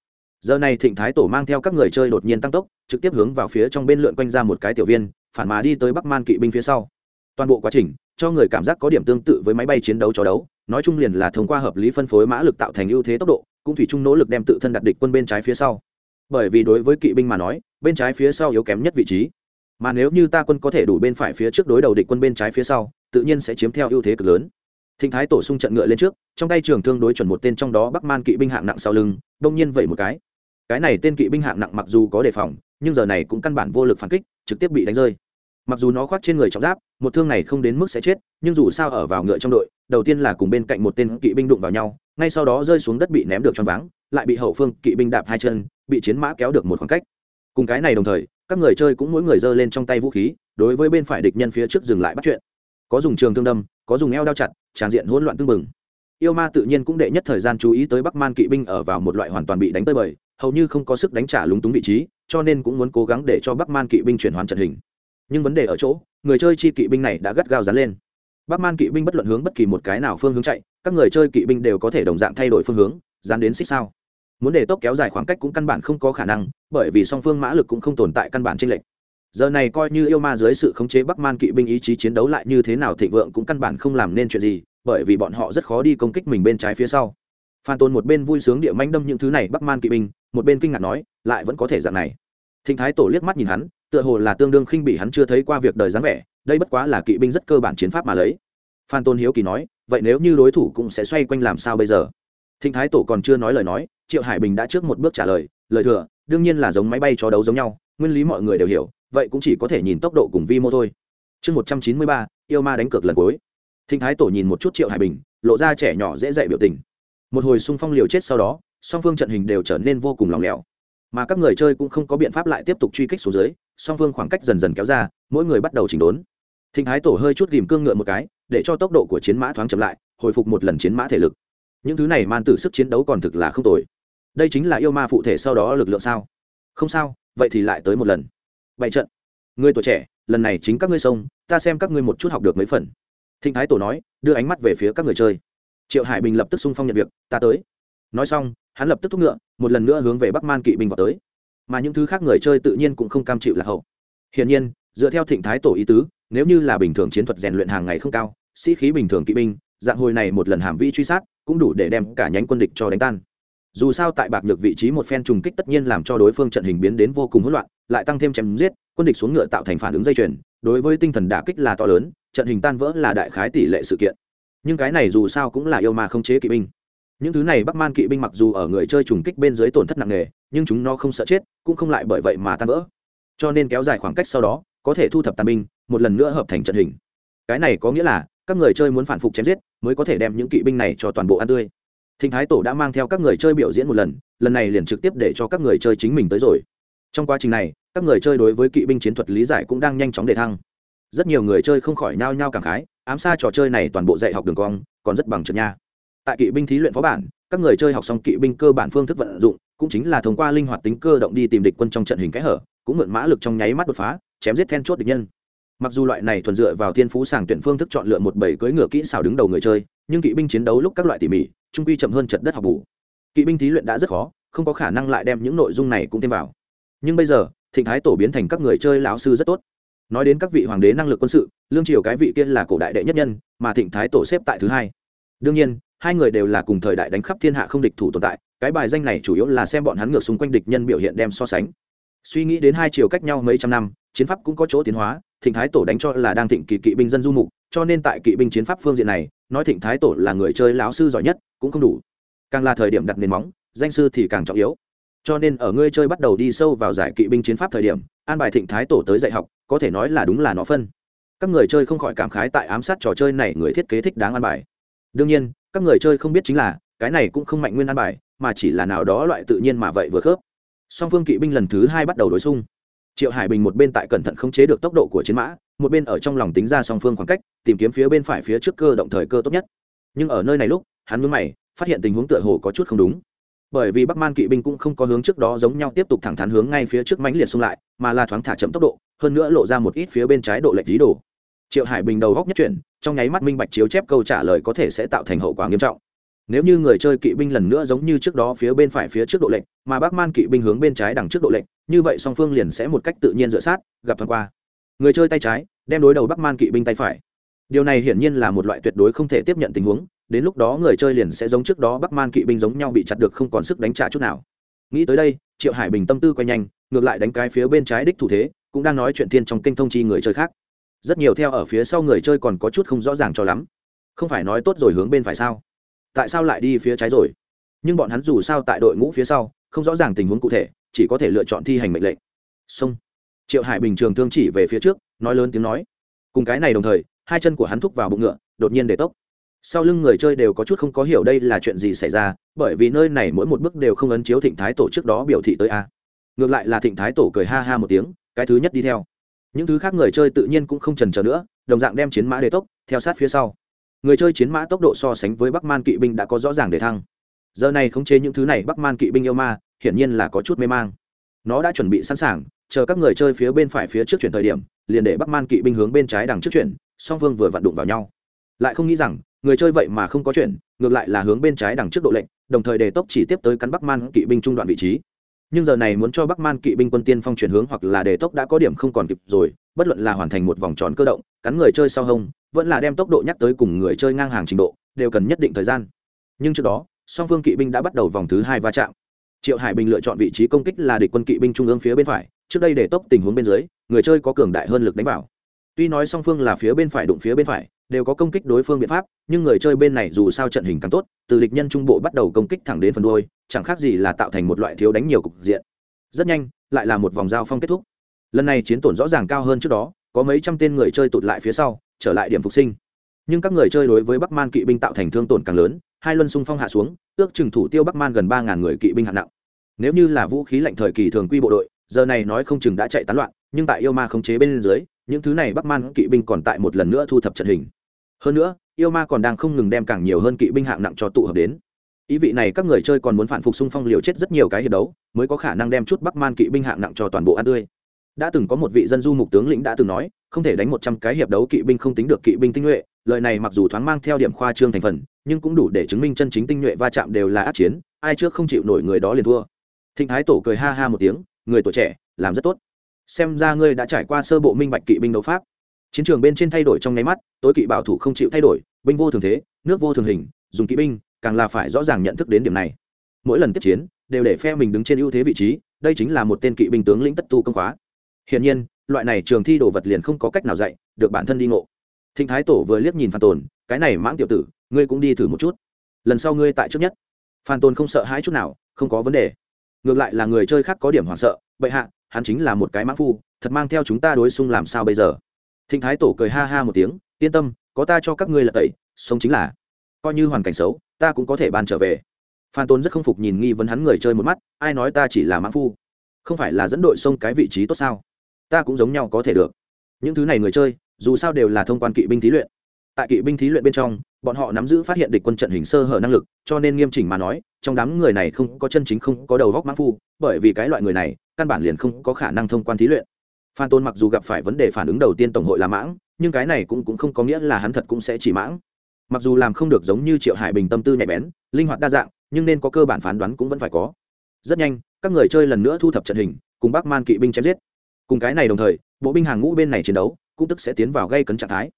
Giờ này thịnh thái tổ mang theo các người chơi đột nhiên tăng tốc, trực tiếp hướng vào phía trong bên lượn quanh ra một cái tiểu viên, phản mà đi tới bắc man kỵ binh phía sau. Toàn bộ quá trình, cho người cảm giác có điểm tương tự với máy bay chiến đấu chó đấu, nói chung liền là thông qua hợp lý phân phối mã lực tạo thành ưu thế tốc độ, cũng thủy chung nỗ lực đem tự thân đặt địch quân bên trái phía sau. Bởi vì đối với kỵ binh mà nói, bên trái phía sau yếu kém nhất vị trí. Mà nếu như ta quân có thể đủ bên phải phía trước đối đầu địch quân bên trái phía sau tự nhiên sẽ chiếm theo ưu thế cực lớn. Thịnh thái tổ sung trận ngựa lên trước, trong tay trường thương đối chuẩn một tên trong đó bắc man kỵ binh hạng nặng sau lưng, đông nhiên vậy một cái. Cái này tên kỵ binh hạng nặng mặc dù có đề phòng, nhưng giờ này cũng căn bản vô lực phản kích, trực tiếp bị đánh rơi. Mặc dù nó khoác trên người trọng giáp, một thương này không đến mức sẽ chết, nhưng dù sao ở vào ngựa trong đội, đầu tiên là cùng bên cạnh một tên kỵ binh đụng vào nhau, ngay sau đó rơi xuống đất bị ném được trong váng, lại bị hậu phương kỵ binh đạp hai chân, bị chiến mã kéo được một khoảng cách. Cùng cái này đồng thời, các người chơi cũng mỗi người giơ lên trong tay vũ khí, đối với bên phải địch nhân phía trước dừng lại bắt chuyện có dùng trường thương đâm, có dùng eo đao chặt, tràn diện hỗn loạn tương bừng. Yêu ma tự nhiên cũng đệ nhất thời gian chú ý tới bắc man kỵ binh ở vào một loại hoàn toàn bị đánh tơi bời, hầu như không có sức đánh trả lúng túng vị trí, cho nên cũng muốn cố gắng để cho bắc man kỵ binh chuyển hoàn trận hình. Nhưng vấn đề ở chỗ, người chơi chi kỵ binh này đã gắt gao dán lên. Bắc man kỵ binh bất luận hướng bất kỳ một cái nào phương hướng chạy, các người chơi kỵ binh đều có thể đồng dạng thay đổi phương hướng, dán đến xích sao. Muốn để tốc kéo dài khoảng cách cũng căn bản không có khả năng, bởi vì song phương mã lực cũng không tồn tại căn bản tranh lệch giờ này coi như yêu ma dưới sự khống chế bắc man kỵ binh ý chí chiến đấu lại như thế nào thịnh vượng cũng căn bản không làm nên chuyện gì, bởi vì bọn họ rất khó đi công kích mình bên trái phía sau. Phan tôn một bên vui sướng địa manh đâm những thứ này bắc man kỵ binh, một bên kinh ngạc nói, lại vẫn có thể dạng này. Thịnh thái tổ liếc mắt nhìn hắn, tựa hồ là tương đương khinh bị hắn chưa thấy qua việc đời dáng vẻ, đây bất quá là kỵ binh rất cơ bản chiến pháp mà lấy. Phan tôn hiếu kỳ nói, vậy nếu như đối thủ cũng sẽ xoay quanh làm sao bây giờ? Thịnh thái tổ còn chưa nói lời nói, triệu hải bình đã trước một bước trả lời lời thừa, đương nhiên là giống máy bay cho đấu giống nhau, nguyên lý mọi người đều hiểu vậy cũng chỉ có thể nhìn tốc độ cùng vi mô thôi. Chương một trăm chín mươi ba, yêu ma đánh cược lần cuối. Thinh thái tổ nhìn một chút triệu hải bình, lộ ra trẻ nhỏ dễ dạy biểu tình. Một hồi xung phong liều chết sau đó, song phương trận hình đều trở nên vô cùng lòng lẻo. Mà các người chơi cũng không có biện pháp lại tiếp tục truy kích xuống dưới, song phương khoảng cách dần dần kéo ra, mỗi người bắt đầu chỉnh đốn. Thinh thái tổ hơi chút ghìm cương ngựa một cái, để cho tốc độ của chiến mã thoáng chậm lại, hồi phục một lần chiến mã thể lực. Những thứ này man tử sức chiến đấu còn thực là không tồi. Đây chính là yêu ma phụ thể sau đó lực lượng sao? Không sao, vậy thì lại tới một lần bày trận. Người tuổi trẻ, lần này chính các ngươi sông ta xem các ngươi một chút học được mấy phần. Thịnh thái tổ nói, đưa ánh mắt về phía các người chơi. Triệu hải bình lập tức xung phong nhận việc, ta tới. Nói xong, hắn lập tức thúc ngựa, một lần nữa hướng về bắc man kỵ binh vào tới. Mà những thứ khác người chơi tự nhiên cũng không cam chịu là hậu. Hiển nhiên, dựa theo thịnh thái tổ ý tứ, nếu như là bình thường chiến thuật rèn luyện hàng ngày không cao, sĩ khí bình thường kỵ binh, dạng hồi này một lần hàm vi truy sát, cũng đủ để đem cả nhánh quân địch cho đánh tan. Dù sao tại bạc nhược vị trí một phen trùng kích tất nhiên làm cho đối phương trận hình biến đến vô cùng hỗn loạn lại tăng thêm chém giết, quân địch xuống ngựa tạo thành phản ứng dây chuyền, đối với tinh thần đả kích là to lớn, trận hình tan vỡ là đại khái tỷ lệ sự kiện. Nhưng cái này dù sao cũng là yêu ma không chế kỵ binh. Những thứ này bắc man kỵ binh mặc dù ở người chơi trùng kích bên dưới tổn thất nặng nề, nhưng chúng nó không sợ chết, cũng không lại bởi vậy mà tan vỡ. Cho nên kéo dài khoảng cách sau đó, có thể thu thập tàn binh, một lần nữa hợp thành trận hình. Cái này có nghĩa là, các người chơi muốn phản phục chém giết, mới có thể đem những kỵ binh này cho toàn bộ ăn tươi. Thịnh thái tổ đã mang theo các người chơi biểu diễn một lần lần này liền trực tiếp để cho các người chơi chính mình tới rồi trong quá trình này, các người chơi đối với kỵ binh chiến thuật lý giải cũng đang nhanh chóng đề thăng. Rất nhiều người chơi không khỏi nhao nhao cảm khái, ám xa trò chơi này toàn bộ dạy học đường cong, còn rất bằng trượt nha. Tại kỵ binh thí luyện phó bản, các người chơi học xong kỵ binh cơ bản phương thức vận dụng, cũng chính là thông qua linh hoạt tính cơ động đi tìm địch quân trong trận hình kẽ hở, cũng mượn mã lực trong nháy mắt đột phá, chém giết then chốt địch nhân. Mặc dù loại này thuần dựa vào thiên phú sàng tuyển phương thức chọn lựa một bảy cưỡi ngựa kỹ xảo đứng đầu người chơi, nhưng kỵ binh chiến đấu lúc các loại tỉ mỉ, trung quy chậm hơn trận đất học bù. Kỵ binh thí luyện đã rất khó, không có khả năng lại đem những nội dung này cũng thêm vào nhưng bây giờ, thịnh thái tổ biến thành các người chơi lão sư rất tốt. Nói đến các vị hoàng đế năng lực quân sự, lương triều cái vị kia là cổ đại đệ nhất nhân, mà thịnh thái tổ xếp tại thứ hai. Đương nhiên, hai người đều là cùng thời đại đánh khắp thiên hạ không địch thủ tồn tại, cái bài danh này chủ yếu là xem bọn hắn ngược xung quanh địch nhân biểu hiện đem so sánh. Suy nghĩ đến hai chiều cách nhau mấy trăm năm, chiến pháp cũng có chỗ tiến hóa, thịnh thái tổ đánh cho là đang thịnh kỳ kỵ binh dân du mục, cho nên tại kỵ binh chiến pháp phương diện này, nói thịnh thái tổ là người chơi lão sư giỏi nhất, cũng không đủ. Càng là thời điểm đặt nền móng, danh sư thì càng trọng yếu cho nên ở ngươi chơi bắt đầu đi sâu vào giải kỵ binh chiến pháp thời điểm, an bài thịnh thái tổ tới dạy học, có thể nói là đúng là nó phân. Các người chơi không khỏi cảm khái tại ám sát trò chơi này người thiết kế thích đáng an bài. Đương nhiên, các người chơi không biết chính là, cái này cũng không mạnh nguyên an bài, mà chỉ là nào đó loại tự nhiên mà vậy vừa khớp. Song phương kỵ binh lần thứ hai bắt đầu đối xung. Triệu hải bình một bên tại cẩn thận khống chế được tốc độ của chiến mã, một bên ở trong lòng tính ra song phương khoảng cách, tìm kiếm phía bên phải phía trước cơ động thời cơ tốt nhất. Nhưng ở nơi này lúc, hắn mướn mày, phát hiện tình huống tựa hồ có chút không đúng bởi vì bắc man kỵ binh cũng không có hướng trước đó giống nhau tiếp tục thẳng thắn hướng ngay phía trước mãnh liệt xung lại, mà là thoáng thả chậm tốc độ, hơn nữa lộ ra một ít phía bên trái độ lệch dí đồ. Triệu hải bình đầu góc nhất chuyển, trong nháy mắt minh bạch chiếu chép câu trả lời có thể sẽ tạo thành hậu quả nghiêm trọng. Nếu như người chơi kỵ binh lần nữa giống như trước đó phía bên phải phía trước độ lệnh mà bắc man kỵ binh hướng bên trái đằng trước độ lệnh như vậy song phương liền sẽ một cách tự nhiên dựa sát, gặp thoáng qua. Người chơi tay trái, đem đối đầu bắc man kỵ binh tay phải. Điều này hiển nhiên là một loại tuyệt đối không thể tiếp nhận tình huống đến lúc đó người chơi liền sẽ giống trước đó bắc man kỵ binh giống nhau bị chặt được không còn sức đánh trả chút nào. Nghĩ tới đây, triệu hải bình tâm tư quay nhanh, ngược lại đánh cái phía bên trái đích thủ thế, cũng đang nói chuyện thiên trong kênh thông chi người chơi khác. Rất nhiều theo ở phía sau người chơi còn có chút không rõ ràng cho lắm. Không phải nói tốt rồi hướng bên phải sao? Tại sao lại đi phía trái rồi? Nhưng bọn hắn dù sao tại đội ngũ phía sau, không rõ ràng tình huống cụ thể, chỉ có thể lựa chọn thi hành mệnh lệnh. Xong. Triệu hải bình trường thương chỉ về phía trước, nói lớn tiếng nói. Cùng cái này đồng thời, hai chân của hắn thúc vào bụng ngựa, đột nhiên để tốc sau lưng người chơi đều có chút không có hiểu đây là chuyện gì xảy ra, bởi vì nơi này mỗi một bước đều không ấn chiếu thịnh thái tổ trước đó biểu thị tới a. Ngược lại là thịnh thái tổ cười ha ha một tiếng, cái thứ nhất đi theo. Những thứ khác người chơi tự nhiên cũng không trần trờ nữa, đồng dạng đem chiến mã đề tốc, theo sát phía sau. Người chơi chiến mã tốc độ so sánh với bắc man kỵ binh đã có rõ ràng để thăng. Giờ này khống chế những thứ này bắc man kỵ binh yêu ma, hiển nhiên là có chút mê mang. Nó đã chuẩn bị sẵn sàng, chờ các người chơi phía bên phải phía trước chuyển thời điểm, liền để bắc man kỵ binh hướng bên trái đằng trước chuyển, song phương vừa vặn đụng vào nhau. Lại không nghĩ rằng người chơi vậy mà không có chuyện, ngược lại là hướng bên trái đằng trước độ lệnh đồng thời đề tốc chỉ tiếp tới cắn bắc man kỵ binh trung đoạn vị trí. Nhưng giờ này muốn cho bắc man kỵ binh quân tiên phong chuyển hướng hoặc là đề tốc đã có điểm không còn kịp rồi bất luận là hoàn thành một vòng tròn cơ động cắn người chơi sau hông vẫn là đem tốc độ nhắc tới cùng người chơi ngang hàng trình độ đều cần nhất định thời gian. Nhưng trước đó song phương kỵ binh đã bắt đầu vòng thứ hai va chạm. Triệu hải bình lựa chọn vị trí công kích là địch quân kỵ binh trung ương phía bên phải trước đây để tốc tình huống bên dưới người chơi có cường đại hơn lực đánh vào tuy nói song phương là phía bên phải đụng phía bên phải, đều có công kích đối phương biện pháp, nhưng người chơi bên này dù sao trận hình càng tốt, từ địch nhân trung bộ bắt đầu công kích thẳng đến phần đôi chẳng khác gì là tạo thành một loại thiếu đánh nhiều cục diện. Rất nhanh, lại là một vòng giao phong kết thúc. Lần này chiến tổn rõ ràng cao hơn trước đó, có mấy trăm tên người chơi tụt lại phía sau, trở lại điểm phục sinh. Nhưng các người chơi đối với bắc man kỵ binh tạo thành thương tổn càng lớn, hai luân xung phong hạ xuống, ước chừng thủ tiêu bắc man gần ba ngàn người kỵ binh hạng nặng. Nếu như là vũ khí lạnh thời kỳ thường quy bộ đội, giờ này nói không chừng đã chạy tán loạn, nhưng tại yêu ma khống chế bên dưới những thứ này bắc man kỵ binh còn tại một lần nữa thu thập trận hình. Hơn nữa, yêu ma còn đang không ngừng đem càng nhiều hơn kỵ binh hạng nặng cho tụ hợp đến. Ý vị này các người chơi còn muốn phản phục xung phong liều chết rất nhiều cái hiệp đấu, mới có khả năng đem chút bắc man kỵ binh hạng nặng cho toàn bộ ăn tươi. Đã từng có một vị dân du mục tướng lĩnh đã từng nói, không thể đánh một trăm cái hiệp đấu kỵ binh không tính được kỵ binh tinh nhuệ, lời này mặc dù thoáng mang theo điểm khoa trương thành phần, nhưng cũng đủ để chứng minh chân chính tinh nhuệ va chạm đều là ác chiến, ai trước không chịu nổi người đó liền thua. Thịnh thái tổ cười ha ha một tiếng, người tuổi trẻ, làm rất tốt xem ra ngươi đã trải qua sơ bộ minh bạch kỵ binh đấu pháp. Chiến trường bên trên thay đổi trong nháy mắt, tối kỵ bảo thủ không chịu thay đổi, binh vô thường thế, nước vô thường hình, dùng kỵ binh, càng là phải rõ ràng nhận thức đến điểm này. Mỗi lần tiếp chiến, đều để phe mình đứng trên ưu thế vị trí, đây chính là một tên kỵ binh tướng lĩnh tất tu công khóa. Hiển nhiên, loại này trường thi đồ vật liền không có cách nào dạy, được bản thân đi ngộ. Thịnh thái tổ vừa liếc nhìn phan tồn, cái này mãng tiểu tử, ngươi cũng đi thử một chút. Lần sau ngươi tại trước nhất. Phan tồn không sợ hãi chút nào, không có vấn đề. Ngược lại là người chơi khác có điểm hoảng sợ, bệ hạ hắn chính là một cái mãng phu, thật mang theo chúng ta đối xung làm sao bây giờ? Thịnh thái tổ cười ha ha một tiếng, yên tâm, có ta cho các ngươi là tẩy, sống chính là coi như hoàn cảnh xấu, ta cũng có thể ban trở về. Phan tôn rất không phục nhìn nghi vấn hắn người chơi một mắt, ai nói ta chỉ là mãn phu? Không phải là dẫn đội sông cái vị trí tốt sao? Ta cũng giống nhau có thể được. Những thứ này người chơi, dù sao đều là thông quan kỵ binh thí luyện. Tại kỵ binh thí luyện bên trong, bọn họ nắm giữ phát hiện địch quân trận hình sơ hở năng lực, cho nên nghiêm chỉnh mà nói, trong đám người này không có chân chính không có đầu góc mãn phu, bởi vì cái loại người này căn bản liền không có khả năng thông quan thí luyện. Phan tôn mặc dù gặp phải vấn đề phản ứng đầu tiên tổng hội là mãng nhưng cái này cũng, cũng không có nghĩa là hắn thật cũng sẽ chỉ mãng. Mặc dù làm không được giống như triệu hải bình tâm tư nhạy bén linh hoạt đa dạng nhưng nên có cơ bản phán đoán cũng vẫn phải có. Rất nhanh các người chơi lần nữa thu thập trận hình cùng bác man kỵ binh chém giết. Cùng cái này đồng thời bộ binh hàng ngũ bên này chiến đấu cũng tức sẽ tiến vào gây cấn trạng thái.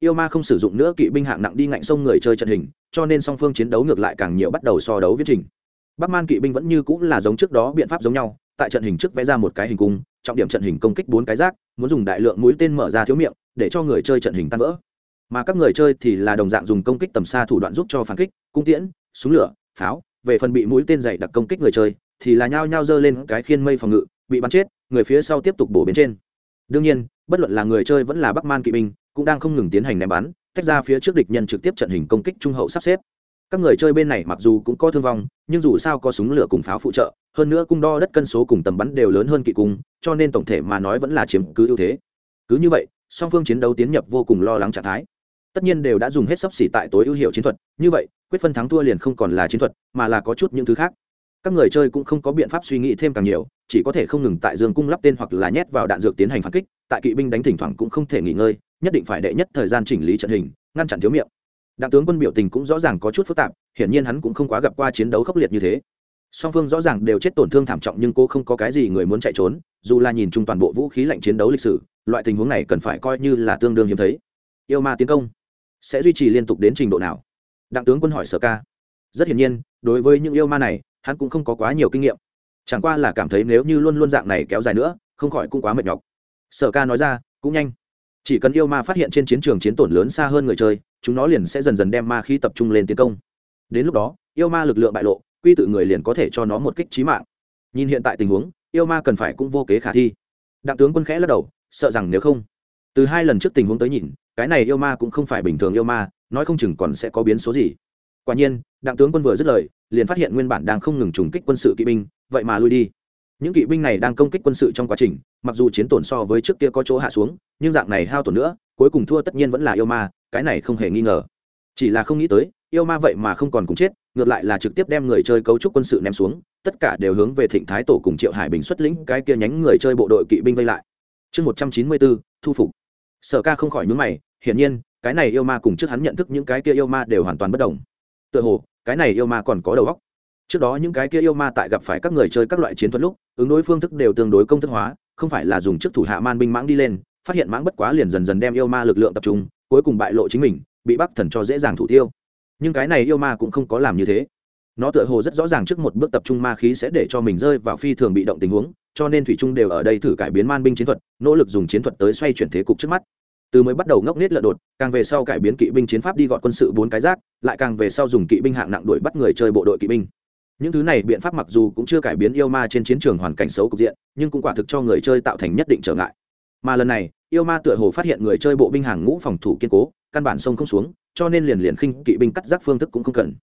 Yêu ma không sử dụng nữa kỵ binh hạng nặng đi ngạnh sông người chơi trận hình cho nên song phương chiến đấu ngược lại càng nhiều bắt đầu so đấu viết trình. Bắc man kỵ binh vẫn như cũng là giống trước đó biện pháp giống nhau tại trận hình trước vẽ ra một cái hình cung, trọng điểm trận hình công kích bốn cái rác, muốn dùng đại lượng mũi tên mở ra thiếu miệng, để cho người chơi trận hình tan vỡ. Mà các người chơi thì là đồng dạng dùng công kích tầm xa thủ đoạn giúp cho phản kích, cung tiễn, súng lửa, pháo, về phần bị mũi tên dày đặc công kích người chơi, thì là nhao nhao giơ lên cái khiên mây phòng ngự, bị bắn chết, người phía sau tiếp tục bổ bên trên. Đương nhiên, bất luận là người chơi vẫn là bắc man kỵ binh, cũng đang không ngừng tiến hành ném bắn, tách ra phía trước địch nhân trực tiếp trận hình công kích trung hậu sắp xếp các người chơi bên này mặc dù cũng có thương vong, nhưng dù sao có súng lửa cùng pháo phụ trợ, hơn nữa cung đo đất cân số cùng tầm bắn đều lớn hơn kỵ cung, cho nên tổng thể mà nói vẫn là chiếm cứ ưu thế. Cứ như vậy, song phương chiến đấu tiến nhập vô cùng lo lắng trạng thái. Tất nhiên đều đã dùng hết sấp xỉ tại tối ưu hiệu chiến thuật, như vậy, quyết phân thắng thua liền không còn là chiến thuật, mà là có chút những thứ khác. Các người chơi cũng không có biện pháp suy nghĩ thêm càng nhiều, chỉ có thể không ngừng tại dương cung lắp tên hoặc là nhét vào đạn dược tiến hành phản kích, tại kỵ binh đánh thỉnh thoảng cũng không thể nghỉ ngơi, nhất định phải đệ nhất thời gian chỉnh lý trận hình, ngăn chặn thiếu miệng đặng tướng quân biểu tình cũng rõ ràng có chút phức tạp, hiển nhiên hắn cũng không quá gặp qua chiến đấu khốc liệt như thế. Song phương rõ ràng đều chết tổn thương thảm trọng nhưng cô không có cái gì người muốn chạy trốn, dù là nhìn chung toàn bộ vũ khí lạnh chiến đấu lịch sử, loại tình huống này cần phải coi như là tương đương hiếm thấy. Yêu ma tiến công, sẽ duy trì liên tục đến trình độ nào? Đặng tướng quân hỏi sở ca. Rất hiển nhiên, đối với những yêu ma này, hắn cũng không có quá nhiều kinh nghiệm. Chẳng qua là cảm thấy nếu như luôn luôn dạng này kéo dài nữa, không khỏi cũng quá mệt nhọc. Sở ca nói ra, cũng nhanh. Chỉ cần yêu ma phát hiện trên chiến trường chiến tổn lớn xa hơn người chơi chúng nó liền sẽ dần dần đem ma khí tập trung lên tiến công. Đến lúc đó, yêu ma lực lượng bại lộ, quy tự người liền có thể cho nó một kích trí mạng. Nhìn hiện tại tình huống, yêu ma cần phải cũng vô kế khả thi. Đặng tướng quân khẽ lắc đầu, sợ rằng nếu không, từ hai lần trước tình huống tới nhìn, cái này yêu ma cũng không phải bình thường yêu ma, nói không chừng còn sẽ có biến số gì. Quả nhiên, đặng tướng quân vừa dứt lời, liền phát hiện nguyên bản đang không ngừng trùng kích quân sự kỵ binh, vậy mà lui đi. Những kỵ binh này đang công kích quân sự trong quá trình, mặc dù chiến tổn so với trước kia có chỗ hạ xuống, nhưng dạng này hao tổn nữa, cuối cùng thua tất nhiên vẫn là yêu ma cái này không hề nghi ngờ. Chỉ là không nghĩ tới, yêu ma vậy mà không còn cùng chết, ngược lại là trực tiếp đem người chơi cấu trúc quân sự ném xuống, tất cả đều hướng về thịnh thái tổ cùng triệu hải bình xuất lĩnh, cái kia nhánh người chơi bộ đội kỵ binh vây lại. Chương một trăm chín mươi bốn, thu phục. Sở ca không khỏi nhúng mày, hiển nhiên, cái này yêu ma cùng trước hắn nhận thức những cái kia yêu ma đều hoàn toàn bất đồng. Tựa hồ, cái này yêu ma còn có đầu óc. Trước đó những cái kia yêu ma tại gặp phải các người chơi các loại chiến thuật lúc, ứng đối phương thức đều tương đối công thức hóa, không phải là dùng chức thủ hạ man binh mãng đi lên, phát hiện mãng bất quá liền dần dần đem yêu ma lực lượng tập trung cuối cùng bại lộ chính mình, bị bắc thần cho dễ dàng thủ tiêu. Nhưng cái này yêu ma cũng không có làm như thế. Nó tựa hồ rất rõ ràng trước một bước tập trung ma khí sẽ để cho mình rơi vào phi thường bị động tình huống, cho nên thủy trung đều ở đây thử cải biến man binh chiến thuật, nỗ lực dùng chiến thuật tới xoay chuyển thế cục trước mắt. Từ mới bắt đầu ngốc nết lợn đột, càng về sau cải biến kỵ binh chiến pháp đi gọn quân sự bốn cái rác, lại càng về sau dùng kỵ binh hạng nặng đuổi bắt người chơi bộ đội kỵ binh. Những thứ này biện pháp mặc dù cũng chưa cải biến yêu ma trên chiến trường hoàn cảnh xấu cục diện, nhưng cũng quả thực cho người chơi tạo thành nhất định trở ngại mà lần này, yêu ma tựa hồ phát hiện người chơi bộ binh hàng ngũ phòng thủ kiên cố, căn bản sông không xuống, cho nên liền liền khinh kỵ binh cắt rác phương thức cũng không cần.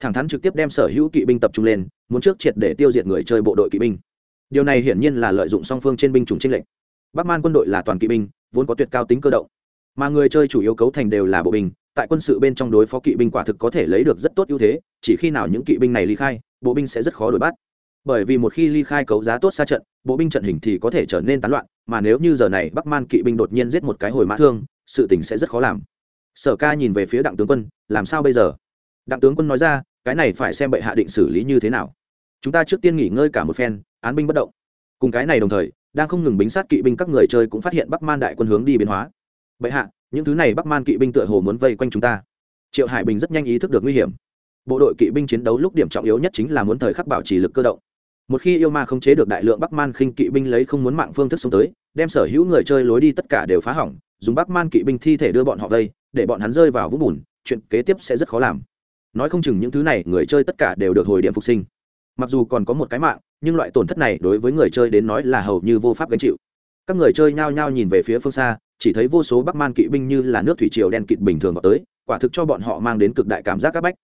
Thẳng thắn trực tiếp đem sở hữu kỵ binh tập trung lên, muốn trước triệt để tiêu diệt người chơi bộ đội kỵ binh. Điều này hiển nhiên là lợi dụng song phương trên binh chủng tranh lệnh bắc man quân đội là toàn kỵ binh, vốn có tuyệt cao tính cơ động. Mà người chơi chủ yếu cấu thành đều là bộ binh, tại quân sự bên trong đối phó kỵ binh quả thực có thể lấy được rất tốt ưu thế, chỉ khi nào những kỵ binh này ly khai, bộ binh sẽ rất khó đuổi bắt. Bởi vì một khi ly khai cấu giá tốt xa trận, bộ binh trận hình thì có thể trở nên tán loạn mà nếu như giờ này bắc man kỵ binh đột nhiên giết một cái hồi mã thương, sự tình sẽ rất khó làm. Sở ca nhìn về phía đặng tướng quân, làm sao bây giờ? Đặng tướng quân nói ra, cái này phải xem bệ hạ định xử lý như thế nào. Chúng ta trước tiên nghỉ ngơi cả một phen, án binh bất động. Cùng cái này đồng thời, đang không ngừng bính sát kỵ binh các người chơi cũng phát hiện bắc man đại quân hướng đi biến hóa. Bệ hạ, những thứ này bắc man kỵ binh tựa hồ muốn vây quanh chúng ta. Triệu hải bình rất nhanh ý thức được nguy hiểm. Bộ đội kỵ binh chiến đấu lúc điểm trọng yếu nhất chính là muốn thời khắc bảo trì lực cơ động. Một khi yêu ma không chế được đại lượng bắc man khinh kỵ binh lấy không muốn mạng phương thức xông tới đem sở hữu người chơi lối đi tất cả đều phá hỏng, dùng bắc man kỵ binh thi thể đưa bọn họ vây, để bọn hắn rơi vào vũng bùn, chuyện kế tiếp sẽ rất khó làm. Nói không chừng những thứ này người chơi tất cả đều được hồi điểm phục sinh. Mặc dù còn có một cái mạng, nhưng loại tổn thất này đối với người chơi đến nói là hầu như vô pháp gánh chịu. Các người chơi nhao nhao nhìn về phía phương xa, chỉ thấy vô số bắc man kỵ binh như là nước thủy triều đen kịt bình thường vào tới, quả thực cho bọn họ mang đến cực đại cảm giác áp bách.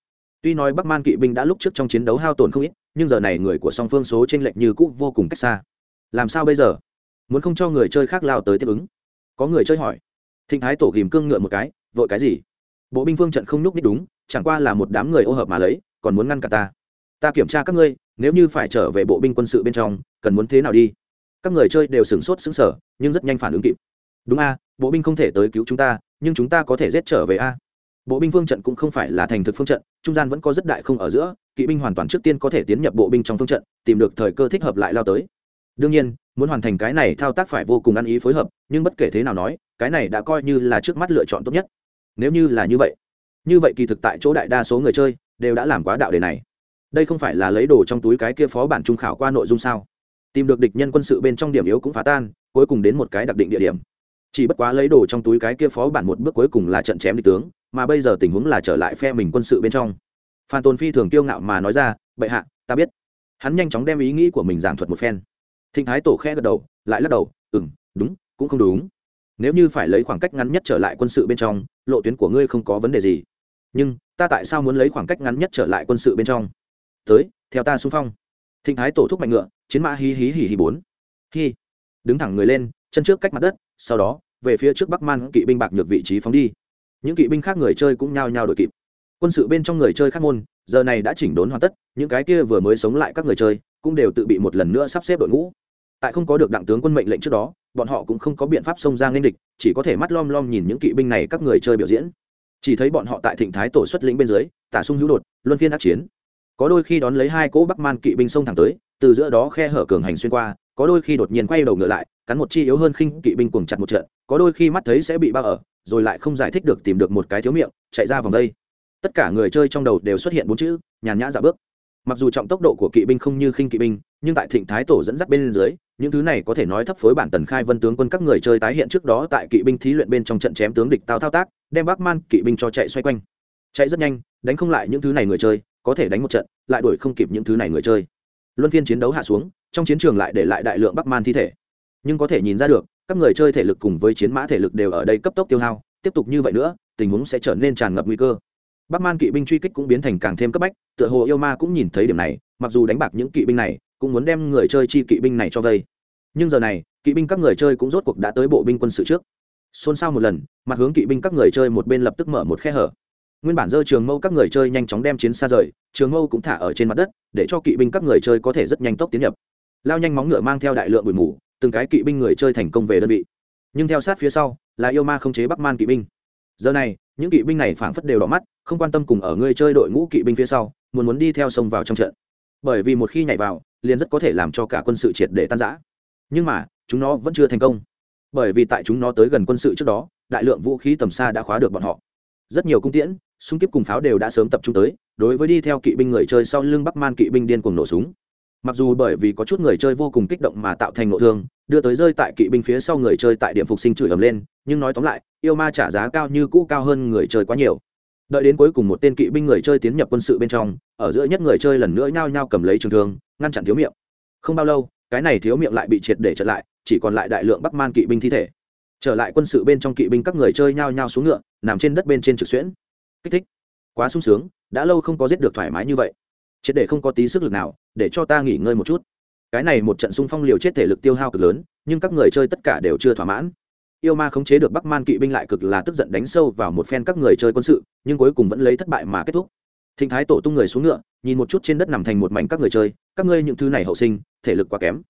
Tuy nói bắc man kỵ binh đã lúc trước trong chiến đấu hao tổn không ít, nhưng giờ này người của song phương số t r ê n lệch như cũ vô cùng cách xa. Làm sao bây giờ? Muốn không cho người chơi khác lao tới tiếp ứng. Có người chơi hỏi, thịnh thái tổ ghìm cương ngựa một cái, vội cái gì? Bộ binh phương trận không nhúc nít đúng, chẳng qua là một đám người ô hợp mà lấy, còn muốn ngăn cả ta. Ta kiểm tra các ngươi, nếu như phải trở về bộ binh quân sự bên trong, cần muốn thế nào đi? Các người chơi đều sửng sốt sững sờ, nhưng rất nhanh phản ứng kịp. Đúng a, bộ binh không thể tới cứu chúng ta, nhưng chúng ta có thể giết trở về a. Bộ binh phương trận cũng không phải là thành thực phương trận, trung gian vẫn có rất đại không ở giữa, kỵ binh hoàn toàn trước tiên có thể tiến nhập bộ binh trong phương trận, tìm được thời cơ thích hợp lại lao tới đương nhiên, muốn hoàn thành cái này thao tác phải vô cùng ăn ý phối hợp, nhưng bất kể thế nào nói, cái này đã coi như là trước mắt lựa chọn tốt nhất. Nếu như là như vậy như vậy kỳ thực tại chỗ đại đa số người chơi đều đã làm quá đạo đề này. Đây không phải là lấy đồ trong túi cái kia phó bản trung khảo qua nội dung sao? Tìm được địch nhân quân sự bên trong điểm yếu cũng phá tan, cuối cùng đến một cái đặc định địa điểm. Chỉ bất quá lấy đồ trong túi cái kia phó bản một bước cuối cùng là trận chém địch tướng, mà bây giờ tình huống là trở lại phe mình quân sự bên trong. Phan tôn phi thường kiêu ngạo mà nói ra, bệ hạ, ta biết. Hắn nhanh chóng đem ý nghĩ của mình giảng thuật một phen thịnh thái tổ khẽ gật đầu, lại lắc đầu ừ m đúng, cũng không đúng. Nếu như phải lấy khoảng cách ngắn nhất trở lại quân sự bên trong, lộ tuyến của ngươi không có vấn đề gì. Nhưng, ta tại sao muốn lấy khoảng cách ngắn nhất trở lại quân sự bên trong? Tới, theo ta xung phong. Thịnh thái tổ thúc mạnh ngựa, chiến mã hí hí hí hí bốn. Hí đứng thẳng người lên, chân trước cách mặt đất, sau đó, về phía trước bắc man kỵ binh bạc nhược vị trí phóng đi. Những kỵ binh khác người chơi cũng nhao nhao đội kịp. Quân sự bên trong người chơi khác môn, giờ này đã chỉnh đốn hoàn tất, những cái kia vừa mới sống lại các người chơi, cũng đều tự bị một lần nữa sắp xếp đội ngũ tại không có được đặng tướng quân mệnh lệnh trước đó, bọn họ cũng không có biện pháp xông ra nên địch, chỉ có thể mắt lom lom nhìn những kỵ binh này các người chơi biểu diễn. Chỉ thấy bọn họ tại thịnh thái tổ xuất lĩnh bên dưới, tả sung hữu đột, luân phiên ác chiến. Có đôi khi đón lấy hai cỗ bắc man kỵ binh xông thẳng tới, từ giữa đó khe hở cường hành xuyên qua, có đôi khi đột nhiên quay đầu ngựa lại, cắn một chi yếu hơn khinh kỵ binh cuồng chặt một trận, có đôi khi mắt thấy sẽ bị bao ở, rồi lại không giải thích được tìm được một cái thiếu miệng, chạy ra vòng đây. Tất cả người chơi trong đầu đều xuất hiện bốn chữ, nhàn nhã dạ bước. Mặc dù trọng tốc độ của kỵ binh không như khinh kỵ binh, nhưng tại thịnh thái tổ dẫn dắt bên dưới những thứ này có thể nói thấp phối bản tần khai vân tướng quân các người chơi tái hiện trước đó tại kỵ binh thí luyện bên trong trận chém tướng địch tao thao tác, đem bắc man kỵ binh cho chạy xoay quanh. Chạy rất nhanh, đánh không lại những thứ này người chơi, có thể đánh một trận, lại đuổi không kịp những thứ này người chơi. Luân phiên chiến đấu hạ xuống, trong chiến trường lại để lại đại lượng bắc man thi thể. Nhưng có thể nhìn ra được, các người chơi thể lực cùng với chiến mã thể lực đều ở đây cấp tốc tiêu hao, tiếp tục như vậy nữa, tình huống sẽ trở nên tràn ngập nguy cơ. Bắc man kỵ binh truy kích cũng biến thành càng thêm cấp bách, tựa hồ yêu ma cũng nhìn thấy điểm này, mặc dù đánh bạc những kỵ binh này cũng muốn đem người chơi chi kỵ binh này cho vây. Nhưng giờ này, kỵ binh các người chơi cũng rốt cuộc đã tới bộ binh quân sự trước. Xôn xao một lần, mặt hướng kỵ binh các người chơi một bên lập tức mở một khe hở. Nguyên bản dơ trường mâu các người chơi nhanh chóng đem chiến xa rời, trường mâu cũng thả ở trên mặt đất, để cho kỵ binh các người chơi có thể rất nhanh tốc tiến nhập. Lao nhanh móng ngựa mang theo đại lượng bụi mù, từng cái kỵ binh người chơi thành công về đơn vị. Nhưng theo sát phía sau, là yêu ma không chế bắc man kỵ binh. Giờ này, những kỵ binh này phảng phất đều đỏ mắt, không quan tâm cùng ở người chơi đội ngũ kỵ binh phía sau, muốn muốn đi theo sông vào trong trận. Bởi vì một khi nhảy vào liền rất có thể làm cho cả quân sự triệt để tan giã nhưng mà, chúng nó vẫn chưa thành công. Bởi vì tại chúng nó tới gần quân sự trước đó, đại lượng vũ khí tầm xa đã khóa được bọn họ. Rất nhiều cung tiễn, súng kiếp cùng pháo đều đã sớm tập trung tới, đối với đi theo kỵ binh người chơi sau lưng bắc man kỵ binh điên cuồng nổ súng. Mặc dù bởi vì có chút người chơi vô cùng kích động mà tạo thành nội thương, đưa tới rơi tại kỵ binh phía sau người chơi tại điểm phục sinh chửi ầm lên, nhưng nói tóm lại, yêu ma trả giá cao như cũ cao hơn người chơi quá nhiều. Đợi đến cuối cùng một tên kỵ binh người chơi tiến nhập quân sự bên trong, ở giữa nhất người chơi lần nữa nhao nhao cầm lấy trường thương ngăn chặn thiếu miệng. Không bao lâu, cái này thiếu miệng lại bị triệt để trở lại, chỉ còn lại đại lượng bắc man kỵ binh thi thể. Trở lại quân sự bên trong kỵ binh các người chơi nhao nhao xuống ngựa, nằm trên đất bên trên trực xuyễn. Kích thích. Quá sung sướng, đã lâu không có giết được thoải mái như vậy. Triệt để không có tí sức lực nào, để cho ta nghỉ ngơi một chút. Cái này một trận xung phong liều chết thể lực tiêu hao cực lớn, nhưng các người chơi tất cả đều chưa thỏa mãn. Yêu ma khống chế được bắc man kỵ binh lại cực là tức giận đánh sâu vào một phen các người chơi quân sự, nhưng cuối cùng vẫn lấy thất bại mà kết thúc thịnh thái tổ tung người xuống ngựa, nhìn một chút trên đất nằm thành một mảnh các người chơi, các ngươi những thứ này hậu sinh, thể lực quá kém.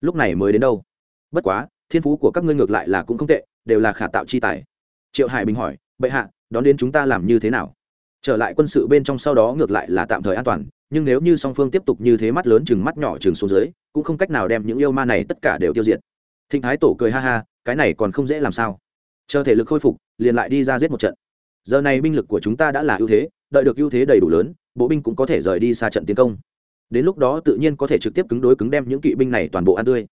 Lúc này mới đến đâu? Bất quá, thiên phú của các ngươi ngược lại là cũng không tệ, đều là khả tạo chi tài. Triệu hải bình hỏi, bệ hạ, đón đến chúng ta làm như thế nào? Trở lại quân sự bên trong sau đó ngược lại là tạm thời an toàn, nhưng nếu như song phương tiếp tục như thế mắt lớn chừng mắt nhỏ chừng xuống dưới, cũng không cách nào đem những yêu ma này tất cả đều tiêu diệt. Thịnh thái tổ cười ha ha, cái này còn không dễ làm sao? Chờ thể lực khôi phục, liền lại đi ra giết một trận. Giờ này binh lực của chúng ta đã là ưu thế đợi được ưu thế đầy đủ lớn, bộ binh cũng có thể rời đi xa trận tiến công. Đến lúc đó tự nhiên có thể trực tiếp cứng đối cứng đem những kỵ binh này toàn bộ ăn tươi.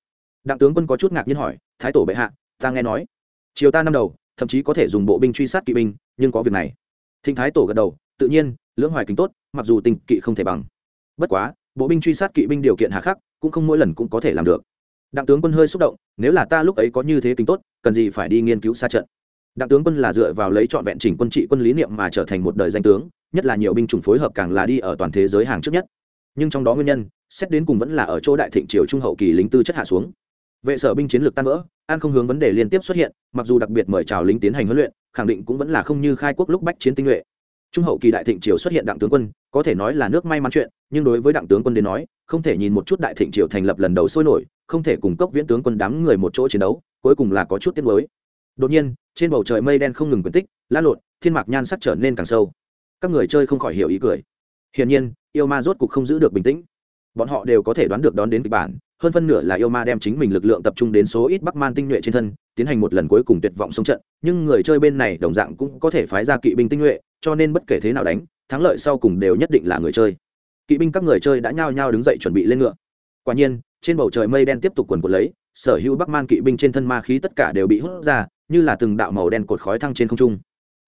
Đặng tướng quân có chút ngạc nhiên hỏi, thái tổ bệ hạ, ta nghe nói chiều ta năm đầu, thậm chí có thể dùng bộ binh truy sát kỵ binh, nhưng có việc này. Thịnh thái tổ gật đầu, tự nhiên, lưỡng hoài kính tốt, mặc dù tình kỵ không thể bằng. Bất quá, bộ binh truy sát kỵ binh điều kiện hà khắc, cũng không mỗi lần cũng có thể làm được. Đặng tướng quân hơi xúc động, nếu là ta lúc ấy có như thế kính tốt, cần gì phải đi nghiên cứu xa trận? Đặng tướng quân là dựa vào lấy trọn vẹn chỉnh quân trị quân lý niệm mà trở thành một đời danh tướng nhất là nhiều binh chủng phối hợp càng là đi ở toàn thế giới hàng trước nhất. Nhưng trong đó nguyên nhân, xét đến cùng vẫn là ở chỗ đại thịnh triều trung hậu kỳ lính tư chất hạ xuống. Vệ sở binh chiến lược tan vỡ, an không hướng vấn đề liên tiếp xuất hiện, mặc dù đặc biệt mời chào lính tiến hành huấn luyện, khẳng định cũng vẫn là không như khai quốc lúc bách chiến tinh nhuệ. Trung hậu kỳ đại thịnh triều xuất hiện đặng tướng quân, có thể nói là nước may mắn chuyện, nhưng đối với đặng tướng quân đến nói, không thể nhìn một chút đại thịnh triều thành lập lần đầu sôi nổi, không thể cùng cốc viễn tướng quân đám người một chỗ chiến đấu, cuối cùng là có chút tiết mới đột nhiên, trên bầu trời mây đen không ngừng quyền tích, lan lộn, thiên mạc nhan sắc trở nên càng sâu các người chơi không khỏi hiểu ý cười. Hiển nhiên, yêu ma rốt cục không giữ được bình tĩnh. Bọn họ đều có thể đoán được đón đến kịch bản, hơn phân nửa là yêu ma đem chính mình lực lượng tập trung đến số ít bắc man tinh nhuệ trên thân, tiến hành một lần cuối cùng tuyệt vọng xông trận, nhưng người chơi bên này đồng dạng cũng có thể phái ra kỵ binh tinh nhuệ, cho nên bất kể thế nào đánh, thắng lợi sau cùng đều nhất định là người chơi. Kỵ binh các người chơi đã nhao nhao đứng dậy chuẩn bị lên ngựa. Quả nhiên, trên bầu trời mây đen tiếp tục quần quật lấy, sở hữu bắc man kỵ binh trên thân ma khí tất cả đều bị hút ra, như là từng đạo màu đen cột khói thăng trên không trung.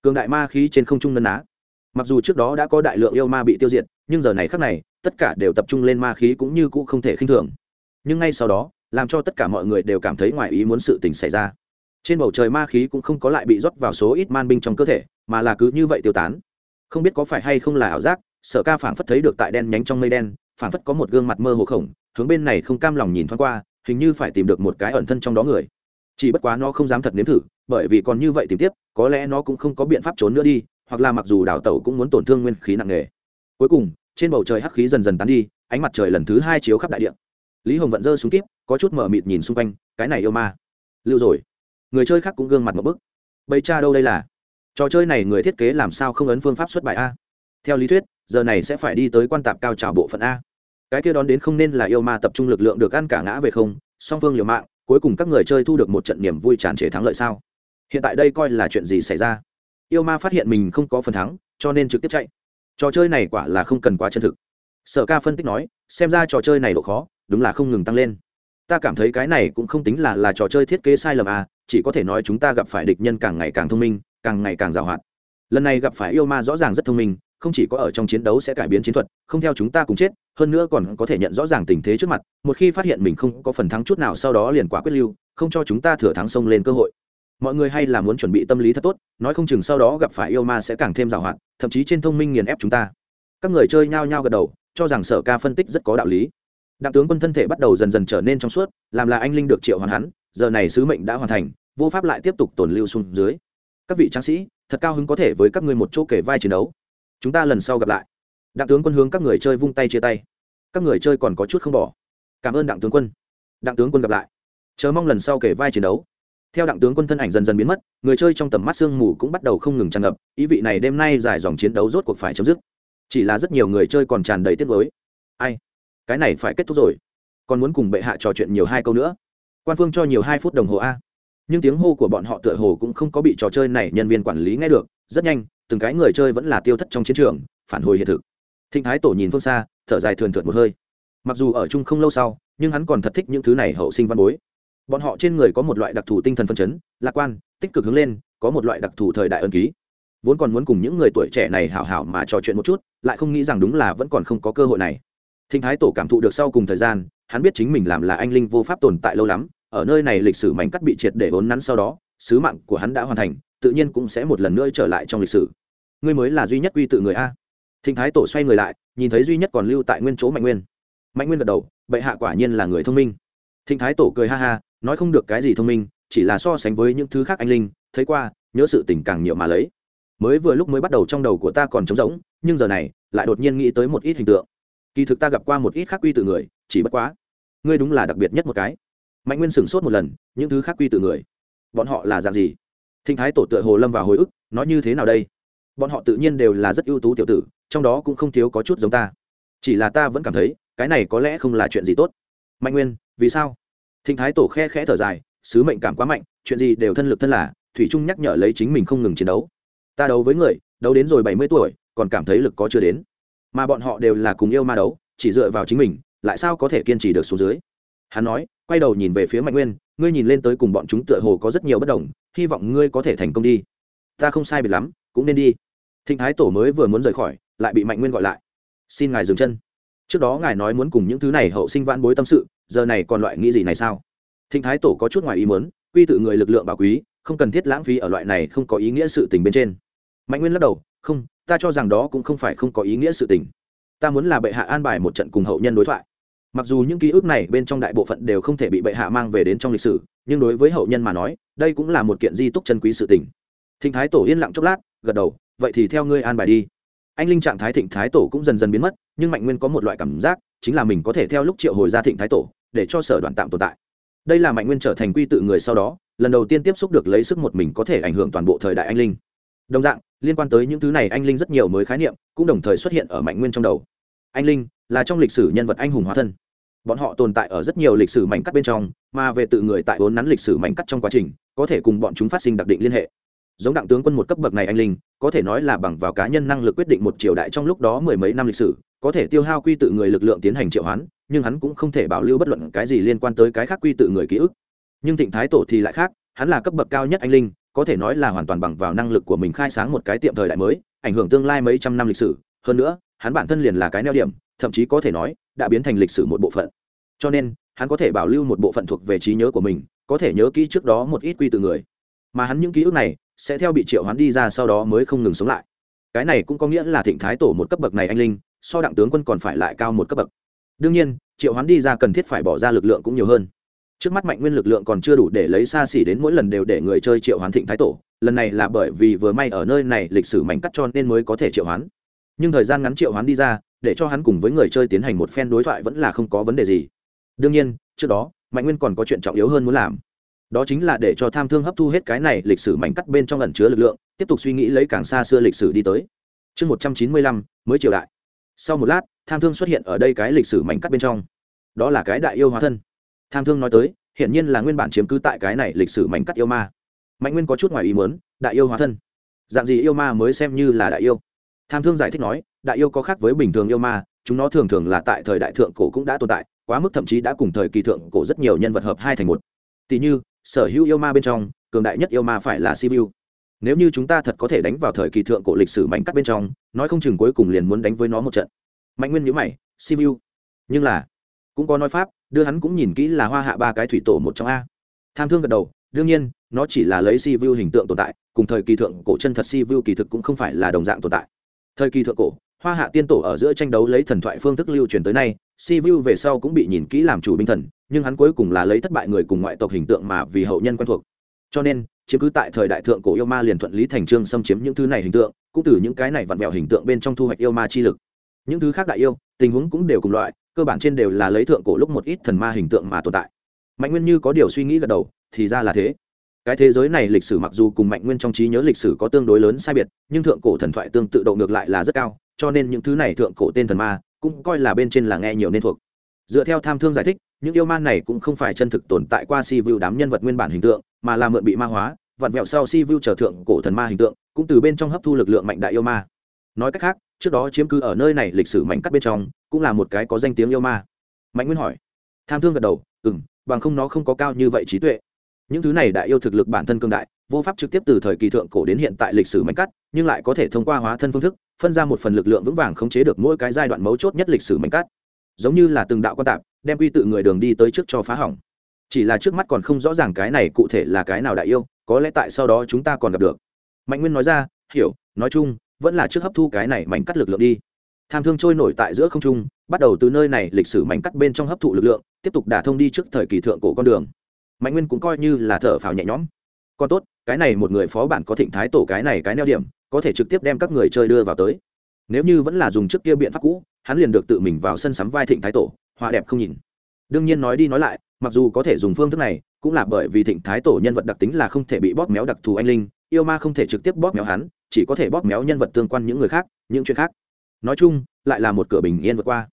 Cường đại ma khí trên không trung nân á mặc dù trước đó đã có đại lượng yêu ma bị tiêu diệt, nhưng giờ này khác này, tất cả đều tập trung lên ma khí cũng như cũ không thể khinh thường. Nhưng ngay sau đó, làm cho tất cả mọi người đều cảm thấy ngoài ý muốn sự tình xảy ra. Trên bầu trời ma khí cũng không có lại bị rót vào số ít man binh trong cơ thể, mà là cứ như vậy tiêu tán. Không biết có phải hay không là ảo giác, sở ca phảng phất thấy được tại đen nhánh trong mây đen, phảng phất có một gương mặt mơ hồ khổng, hướng bên này không cam lòng nhìn thoáng qua, hình như phải tìm được một cái ẩn thân trong đó người. Chỉ bất quá nó không dám thật nếm thử, bởi vì còn như vậy tìm tiếp, có lẽ nó cũng không có biện pháp trốn nữa đi hoặc là mặc dù đào tẩu cũng muốn tổn thương nguyên khí nặng nề. Cuối cùng, trên bầu trời hắc khí dần dần tán đi, ánh mặt trời lần thứ hai chiếu khắp đại địa. Lý hồng vận dơ xuống kíp, có chút mở mịt nhìn xung quanh, cái này yêu ma. Lưu rồi. Người chơi khác cũng gương mặt một bức. Bây cha đâu đây là? Trò chơi này người thiết kế làm sao không ấn phương pháp xuất bài a? Theo lý thuyết, giờ này sẽ phải đi tới quan tạp cao trào bộ phận a. Cái kia đón đến không nên là yêu ma tập trung lực lượng được ăn cả ngã về không, song phương liều mạng, cuối cùng các người chơi thu được một trận niềm vui tràn trề thắng lợi sao? Hiện tại đây coi là chuyện gì xảy ra? Yêu ma phát hiện mình không có phần thắng, cho nên trực tiếp chạy. Trò chơi này quả là không cần quá chân thực. Sở ca phân tích nói, xem ra trò chơi này độ khó, đúng là không ngừng tăng lên. Ta cảm thấy cái này cũng không tính là là trò chơi thiết kế sai lầm à chỉ có thể nói chúng ta gặp phải địch nhân càng ngày càng thông minh, càng ngày càng giàu hạn. lần này gặp phải yêu ma rõ ràng rất thông minh, không chỉ có ở trong chiến đấu sẽ cải biến chiến thuật, không theo chúng ta cùng chết, hơn nữa còn có thể nhận rõ ràng tình thế trước mặt, một khi phát hiện mình không có phần thắng chút nào sau đó liền quả quyết lưu, không cho chúng ta thừa thắng sông lên cơ hội mọi người hay là muốn chuẩn bị tâm lý thật tốt, nói không chừng sau đó gặp phải yêu ma sẽ càng thêm giàu hoạt thậm chí trên thông minh nghiền ép chúng ta. Các người chơi nhao nhao gật đầu, cho rằng sở ca phân tích rất có đạo lý. Đặng tướng quân thân thể bắt đầu dần dần trở nên trong suốt, làm là anh linh được triệu hoàn hắn, giờ này sứ mệnh đã hoàn thành, vô pháp lại tiếp tục tồn lưu xuống dưới. Các vị tráng sĩ, thật cao hứng có thể với các người một chỗ kể vai chiến đấu. Chúng ta lần sau gặp lại. Đặng tướng quân hướng các người chơi vung tay chia tay. Các người chơi còn có chút không bỏ. Cảm ơn đặng tướng quân. Đặng tướng quân gặp lại. Chờ mong lần sau kể vai chiến đấu theo đặng tướng quân thân ảnh dần dần biến mất, người chơi trong tầm mắt sương mù cũng bắt đầu không ngừng tràn ngập, ý vị này đêm nay dài dòng chiến đấu rốt cuộc phải chấm dứt. Chỉ là rất nhiều người chơi còn tràn đầy tiếc với ai? Cái này phải kết thúc rồi. Còn muốn cùng bệ hạ trò chuyện nhiều hai câu nữa. Quan phương cho nhiều hai phút đồng hồ a. Nhưng tiếng hô của bọn họ tựa hồ cũng không có bị trò chơi này nhân viên quản lý nghe được. Rất nhanh, từng cái người chơi vẫn là tiêu thất trong chiến trường, phản hồi hiện thực. Thịnh thái tổ nhìn phương xa, thở dài thườn thượt một hơi. Mặc dù ở chung không lâu sau, nhưng hắn còn thật thích những thứ này hậu sinh văn bối bọn họ trên người có một loại đặc thù tinh thần phân chấn, lạc quan, tích cực hướng lên, có một loại đặc thù thời đại ân ký. Vốn còn muốn cùng những người tuổi trẻ này hảo hảo mà trò chuyện một chút, lại không nghĩ rằng đúng là vẫn còn không có cơ hội này. Thinh thái tổ cảm thụ được sau cùng thời gian, hắn biết chính mình làm là anh linh vô pháp tồn tại lâu lắm, ở nơi này lịch sử mảnh cắt bị triệt để vốn nắn sau đó, sứ mạng của hắn đã hoàn thành, tự nhiên cũng sẽ một lần nữa trở lại trong lịch sử. Ngươi mới là duy nhất quy tự người a. Thinh thái tổ xoay người lại, nhìn thấy duy nhất còn lưu tại nguyên chỗ mạnh nguyên. Mạnh nguyên gật đầu, bệ hạ quả nhiên là người thông minh. Thinh thái tổ cười ha ha nói không được cái gì thông minh, chỉ là so sánh với những thứ khác anh linh, thấy qua, nhớ sự tình càng nhiều mà lấy. Mới vừa lúc mới bắt đầu trong đầu của ta còn trống rỗng, nhưng giờ này, lại đột nhiên nghĩ tới một ít hình tượng. Kỳ thực ta gặp qua một ít khác quy tự người, chỉ bất quá, ngươi đúng là đặc biệt nhất một cái. Mạnh nguyên sửng sốt một lần, những thứ khác quy tự người, bọn họ là dạng gì? Thinh thái tổ tựa hồ lâm vào hồi ức nói như thế nào đây? Bọn họ tự nhiên đều là rất ưu tú tiểu tử, trong đó cũng không thiếu có chút giống ta. Chỉ là ta vẫn cảm thấy, cái này có lẽ không là chuyện gì tốt. Mạnh nguyên, vì sao? Thịnh thái tổ khe khẽ thở dài, sứ mệnh cảm quá mạnh, chuyện gì đều thân lực thân là, thủy trung nhắc nhở lấy chính mình không ngừng chiến đấu. Ta đấu với người, đấu đến rồi bảy mươi tuổi, còn cảm thấy lực có chưa đến. Mà bọn họ đều là cùng yêu ma đấu, chỉ dựa vào chính mình, lại sao có thể kiên trì được số dưới? Hắn nói, quay đầu nhìn về phía mạnh nguyên, ngươi nhìn lên tới cùng bọn chúng tựa hồ có rất nhiều bất đồng, hy vọng ngươi có thể thành công đi. Ta không sai biệt lắm, cũng nên đi. Thịnh thái tổ mới vừa muốn rời khỏi, lại bị mạnh nguyên gọi lại. Xin ngài dừng chân. Trước đó ngài nói muốn cùng những thứ này hậu sinh vãn bối tâm sự giờ này còn loại nghĩ gì này sao? Thịnh thái tổ có chút ngoài ý muốn, quy tự người lực lượng bảo quý, không cần thiết lãng phí ở loại này không có ý nghĩa sự tình bên trên. Mạnh nguyên lắc đầu, không, ta cho rằng đó cũng không phải không có ý nghĩa sự tình. Ta muốn là bệ hạ an bài một trận cùng hậu nhân đối thoại. Mặc dù những ký ức này bên trong đại bộ phận đều không thể bị bệ hạ mang về đến trong lịch sử, nhưng đối với hậu nhân mà nói, đây cũng là một kiện di túc chân quý sự tình. Thịnh thái tổ yên lặng chốc lát, gật đầu, vậy thì theo ngươi an bài đi. Anh linh trạng thái thịnh thái tổ cũng dần dần biến mất, nhưng mạnh nguyên có một loại cảm giác chính là mình có thể theo lúc triệu hồi ra thịnh thái tổ, để cho sở đoàn tạm tồn tại. Đây là mạnh nguyên trở thành quy tự người sau đó, lần đầu tiên tiếp xúc được lấy sức một mình có thể ảnh hưởng toàn bộ thời đại anh linh. Đồng dạng, liên quan tới những thứ này anh linh rất nhiều mới khái niệm, cũng đồng thời xuất hiện ở mạnh nguyên trong đầu. Anh linh là trong lịch sử nhân vật anh hùng hóa thân. Bọn họ tồn tại ở rất nhiều lịch sử mảnh cắt bên trong, mà về tự người tại vốn nắn lịch sử mảnh cắt trong quá trình, có thể cùng bọn chúng phát sinh đặc định liên hệ. Giống đặng tướng quân một cấp bậc này anh linh, có thể nói là bằng vào cá nhân năng lực quyết định một triều đại trong lúc đó mười mấy năm lịch sử có thể tiêu hao quy tự người lực lượng tiến hành triệu hoán, nhưng hắn cũng không thể bảo lưu bất luận cái gì liên quan tới cái khác quy tự người ký ức. Nhưng thịnh thái tổ thì lại khác, hắn là cấp bậc cao nhất anh linh, có thể nói là hoàn toàn bằng vào năng lực của mình khai sáng một cái tiệm thời đại mới, ảnh hưởng tương lai mấy trăm năm lịch sử. Hơn nữa, hắn bản thân liền là cái neo điểm, thậm chí có thể nói, đã biến thành lịch sử một bộ phận. Cho nên, hắn có thể bảo lưu một bộ phận thuộc về trí nhớ của mình, có thể nhớ kỹ trước đó một ít quy từ người. Mà hắn những ký ức này, sẽ theo bị triệu hoán đi ra sau đó mới không ngừng sống lại. Cái này cũng có nghĩa là thịnh thái tổ một cấp bậc này anh linh so đặng tướng quân còn phải lại cao một cấp bậc. Đương nhiên, triệu hoán đi ra cần thiết phải bỏ ra lực lượng cũng nhiều hơn. Trước mắt mạnh nguyên lực lượng còn chưa đủ để lấy xa xỉ đến mỗi lần đều để người chơi triệu hoán thịnh thái tổ, lần này là bởi vì vừa may ở nơi này lịch sử mảnh cắt cho nên mới có thể triệu hoán. Nhưng thời gian ngắn triệu hoán đi ra, để cho hắn cùng với người chơi tiến hành một phen đối thoại vẫn là không có vấn đề gì. Đương nhiên, trước đó, mạnh nguyên còn có chuyện trọng yếu hơn muốn làm. Đó chính là để cho tham thương hấp thu hết cái này lịch sử mảnh cắt bên trong ẩn chứa lực lượng, tiếp tục suy nghĩ lấy càng xa xưa lịch sử đi tới. Chương một trăm chín mươi lăm, mới triều đại sau một lát, tham thương xuất hiện ở đây cái lịch sử mảnh cắt bên trong. Đó là cái đại yêu hóa thân. Tham thương nói tới, hiển nhiên là nguyên bản chiếm cứ tại cái này lịch sử mảnh cắt yêu ma. Mạnh nguyên có chút ngoài ý muốn, đại yêu hóa thân. Dạng gì yêu ma mới xem như là đại yêu? Tham thương giải thích nói, đại yêu có khác với bình thường yêu ma, chúng nó thường thường là tại thời đại thượng cổ cũng đã tồn tại, quá mức thậm chí đã cùng thời kỳ thượng cổ rất nhiều nhân vật hợp hai thành một. Tỷ như, sở hữu yêu ma bên trong, cường đại nhất yêu ma phải là sibiu nếu như chúng ta thật có thể đánh vào thời kỳ thượng cổ lịch sử mảnh cắt bên trong, nói không chừng cuối cùng liền muốn đánh với nó một trận. Mạnh nguyên nhữ mày simu nhưng là, cũng có nói pháp, đưa hắn cũng nhìn kỹ là hoa hạ ba cái thủy tổ một trong a. Tham thương gật đầu, đương nhiên, nó chỉ là lấy si vu hình tượng tồn tại, cùng thời kỳ thượng cổ chân thật si vu kỳ thực cũng không phải là đồng dạng tồn tại. Thời kỳ thượng cổ, hoa hạ tiên tổ ở giữa tranh đấu lấy thần thoại phương thức lưu truyền tới nay si vu về sau cũng bị nhìn kỹ làm chủ binh thần, nhưng hắn cuối cùng là lấy thất bại người cùng ngoại tộc hình tượng mà vì hậu nhân quen thuộc cho nên, chiếm cứ tại thời đại thượng cổ yêu ma liền thuận lý thành trương xâm chiếm những thứ này hình tượng, cũng từ những cái này vặn vẹo hình tượng bên trong thu hoạch yêu ma chi lực. Những thứ khác đại yêu, tình huống cũng đều cùng loại, cơ bản trên đều là lấy thượng cổ lúc một ít thần ma hình tượng mà tồn tại. Mạnh nguyên như có điều suy nghĩ gật đầu, thì ra là thế. Cái thế giới này lịch sử mặc dù cùng mạnh nguyên trong trí nhớ lịch sử có tương đối lớn sai biệt, nhưng thượng cổ thần thoại tương tự độ ngược lại là rất cao, cho nên những thứ này thượng cổ tên thần ma, cũng coi là bên trên là nghe nhiều nên thuộc dựa theo tham thương giải thích, những yêu ma này cũng không phải chân thực tồn tại qua si vu đám nhân vật nguyên bản hình tượng, mà là mượn bị ma hóa, vặn vẹo sau si vu trở thượng cổ thần ma hình tượng, cũng từ bên trong hấp thu lực lượng mạnh đại yêu ma. Nói cách khác, trước đó chiếm cứ ở nơi này lịch sử mạnh cắt bên trong, cũng là một cái có danh tiếng yêu ma. Mạnh nguyên hỏi. Tham thương gật đầu ừ m bằng không nó không có cao như vậy trí tuệ. Những thứ này đại yêu thực lực bản thân cương đại, vô pháp trực tiếp từ thời kỳ thượng cổ đến hiện tại lịch sử mạnh cắt, nhưng lại có thể thông qua hóa thân phương thức, phân ra một phần lực lượng vững vàng khống chế được mỗi cái giai đoạn mấu chốt nhất lịch sử mạnh cắt giống như là từng đạo quan tạp, đem quy tự người đường đi tới trước cho phá hỏng. Chỉ là trước mắt còn không rõ ràng cái này cụ thể là cái nào đại yêu, có lẽ tại sau đó chúng ta còn gặp được. Mạnh nguyên nói ra, hiểu, nói chung, vẫn là trước hấp thu cái này mảnh cắt lực lượng đi. Tham thương trôi nổi tại giữa không trung, bắt đầu từ nơi này lịch sử mảnh cắt bên trong hấp thụ lực lượng, tiếp tục đả thông đi trước thời kỳ thượng cổ con đường. Mạnh nguyên cũng coi như là thở phào nhẹ nhõm. Còn tốt, cái này một người phó bản có thịnh thái tổ cái này cái neo điểm, có thể trực tiếp đem các người chơi đưa vào tới. Nếu như vẫn là dùng trước kia biện pháp cũ hắn liền được tự mình vào sân sắm vai thịnh thái tổ họa đẹp không nhìn. Đương nhiên nói đi nói lại, mặc dù có thể dùng phương thức này, cũng là bởi vì thịnh thái tổ nhân vật đặc tính là không thể bị bóp méo đặc thù anh linh, yêu ma không thể trực tiếp bóp méo hắn, chỉ có thể bóp méo nhân vật tương quan những người khác, những chuyện khác. Nói chung, lại là một cửa bình yên vượt qua.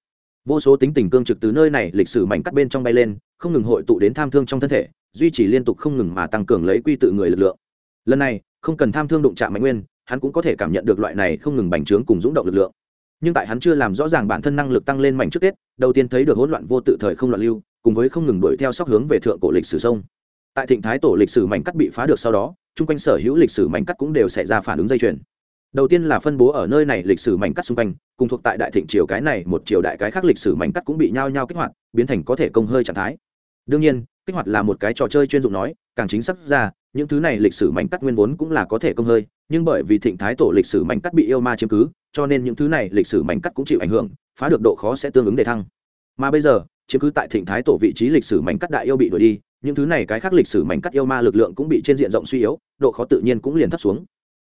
Vô số tính tình cương trực từ nơi này lịch sử mảnh cắt bên trong bay lên, không ngừng hội tụ đến tham thương trong thân thể, duy trì liên tục không ngừng mà tăng cường lấy quy tự người lực lượng. Lần này, không cần tham thương đụng chạm mạnh nguyên, hắn cũng có thể cảm nhận được loại này không ngừng bành trướng cùng dũng động lực lượng nhưng tại hắn chưa làm rõ ràng bản thân năng lực tăng lên mạnh trước tết, đầu tiên thấy được hỗn loạn vô tự thời không loạn lưu, cùng với không ngừng đuổi theo sóc hướng về thượng cổ lịch sử sông. Tại thịnh thái tổ lịch sử mảnh cắt bị phá được sau đó, chung quanh sở hữu lịch sử mảnh cắt cũng đều xảy ra phản ứng dây chuyền. Đầu tiên là phân bố ở nơi này lịch sử mảnh cắt xung quanh, cùng thuộc tại đại thịnh triều cái này một triều đại cái khác lịch sử mảnh cắt cũng bị nhao nhao kích hoạt, biến thành có thể công hơi trạng thái. Đương nhiên, kích hoạt là một cái trò chơi chuyên dụng nói, càng chính xác ra, những thứ này lịch sử mảnh cắt nguyên vốn cũng là có thể công hơi nhưng bởi vì thịnh thái tổ lịch sử mảnh cắt bị yêu ma chiếm cứ, cho nên những thứ này lịch sử mảnh cắt cũng chịu ảnh hưởng, phá được độ khó sẽ tương ứng đề thăng. Mà bây giờ, chiếm cứ tại thịnh thái tổ vị trí lịch sử mảnh cắt đại yêu bị đuổi đi, những thứ này cái khác lịch sử mảnh cắt yêu ma lực lượng cũng bị trên diện rộng suy yếu, độ khó tự nhiên cũng liền thấp xuống.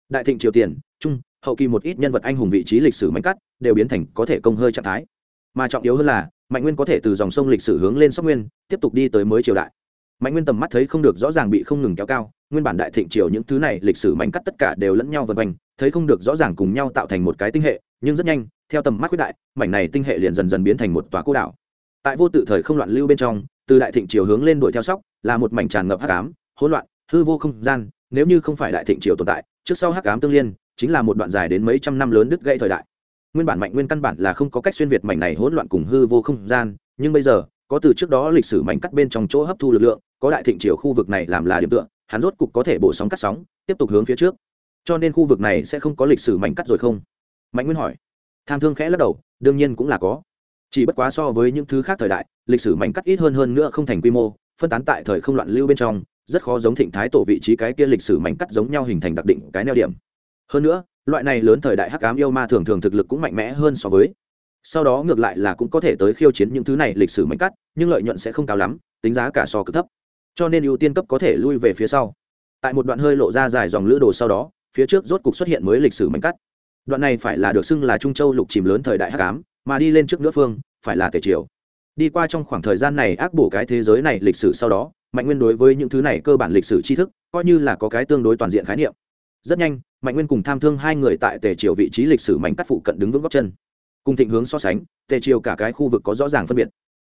Đại thịnh triều tiền, trung, hậu kỳ một ít nhân vật anh hùng vị trí lịch sử mảnh cắt đều biến thành có thể công hơi trạng thái. Mà trọng yếu hơn là, mạnh nguyên có thể từ dòng sông lịch sử hướng lên sóc nguyên, tiếp tục đi tới mới triều đại mạnh nguyên tầm mắt thấy không được rõ ràng bị không ngừng kéo cao, nguyên bản đại thịnh triều những thứ này lịch sử mảnh cắt tất cả đều lẫn nhau vân quanh, thấy không được rõ ràng cùng nhau tạo thành một cái tinh hệ, nhưng rất nhanh, theo tầm mắt quyết đại, mảnh này tinh hệ liền dần dần biến thành một tòa cô đảo. Tại vô tự thời không loạn lưu bên trong, từ đại thịnh triều hướng lên đuổi theo sóc, là một mảnh tràn ngập hắc ám, hỗn loạn, hư vô không gian, nếu như không phải đại thịnh triều tồn tại, trước sau hắc ám tương liên, chính là một đoạn dài đến mấy trăm năm lớn đứt gãy thời đại. Nguyên bản mạnh nguyên căn bản là không có cách xuyên việt mảnh này hỗn loạn cùng hư vô không gian, nhưng bây giờ có từ trước đó lịch sử mảnh cắt bên trong chỗ hấp thu lực lượng, có đại thịnh triều khu vực này làm là điểm tựa, hắn rốt cục có thể bổ sóng cắt sóng, tiếp tục hướng phía trước. Cho nên khu vực này sẽ không có lịch sử mảnh cắt rồi không? Mạnh nguyên hỏi. Tham thương khẽ lắc đầu, đương nhiên cũng là có. Chỉ bất quá so với những thứ khác thời đại, lịch sử mảnh cắt ít hơn hơn nữa không thành quy mô, phân tán tại thời không loạn lưu bên trong, rất khó giống thịnh thái tổ vị trí cái kia lịch sử mảnh cắt giống nhau hình thành đặc định cái neo điểm. Hơn nữa, loại này lớn thời đại hắc ám yêu ma thường thường thực lực cũng mạnh mẽ hơn so với sau đó ngược lại là cũng có thể tới khiêu chiến những thứ này lịch sử mạnh cắt, nhưng lợi nhuận sẽ không cao lắm, tính giá cả so cực thấp. Cho nên ưu tiên cấp có thể lui về phía sau. Tại một đoạn hơi lộ ra dài dòng lữ đồ sau đó, phía trước rốt cục xuất hiện mới lịch sử mạnh cắt. Đoạn này phải là được xưng là trung châu lục chìm lớn thời đại hắc ám, mà đi lên trước nữa phương, phải là tề triều. Đi qua trong khoảng thời gian này ác bổ cái thế giới này lịch sử sau đó, mạnh nguyên đối với những thứ này cơ bản lịch sử tri thức, coi như là có cái tương đối toàn diện khái niệm. Rất nhanh, mạnh nguyên cùng tham thương hai người tại tề triều vị trí lịch sử mảnh cắt phụ cận đứng vững góc chân cùng thịnh hướng so sánh, tề triều cả cái khu vực có rõ ràng phân biệt.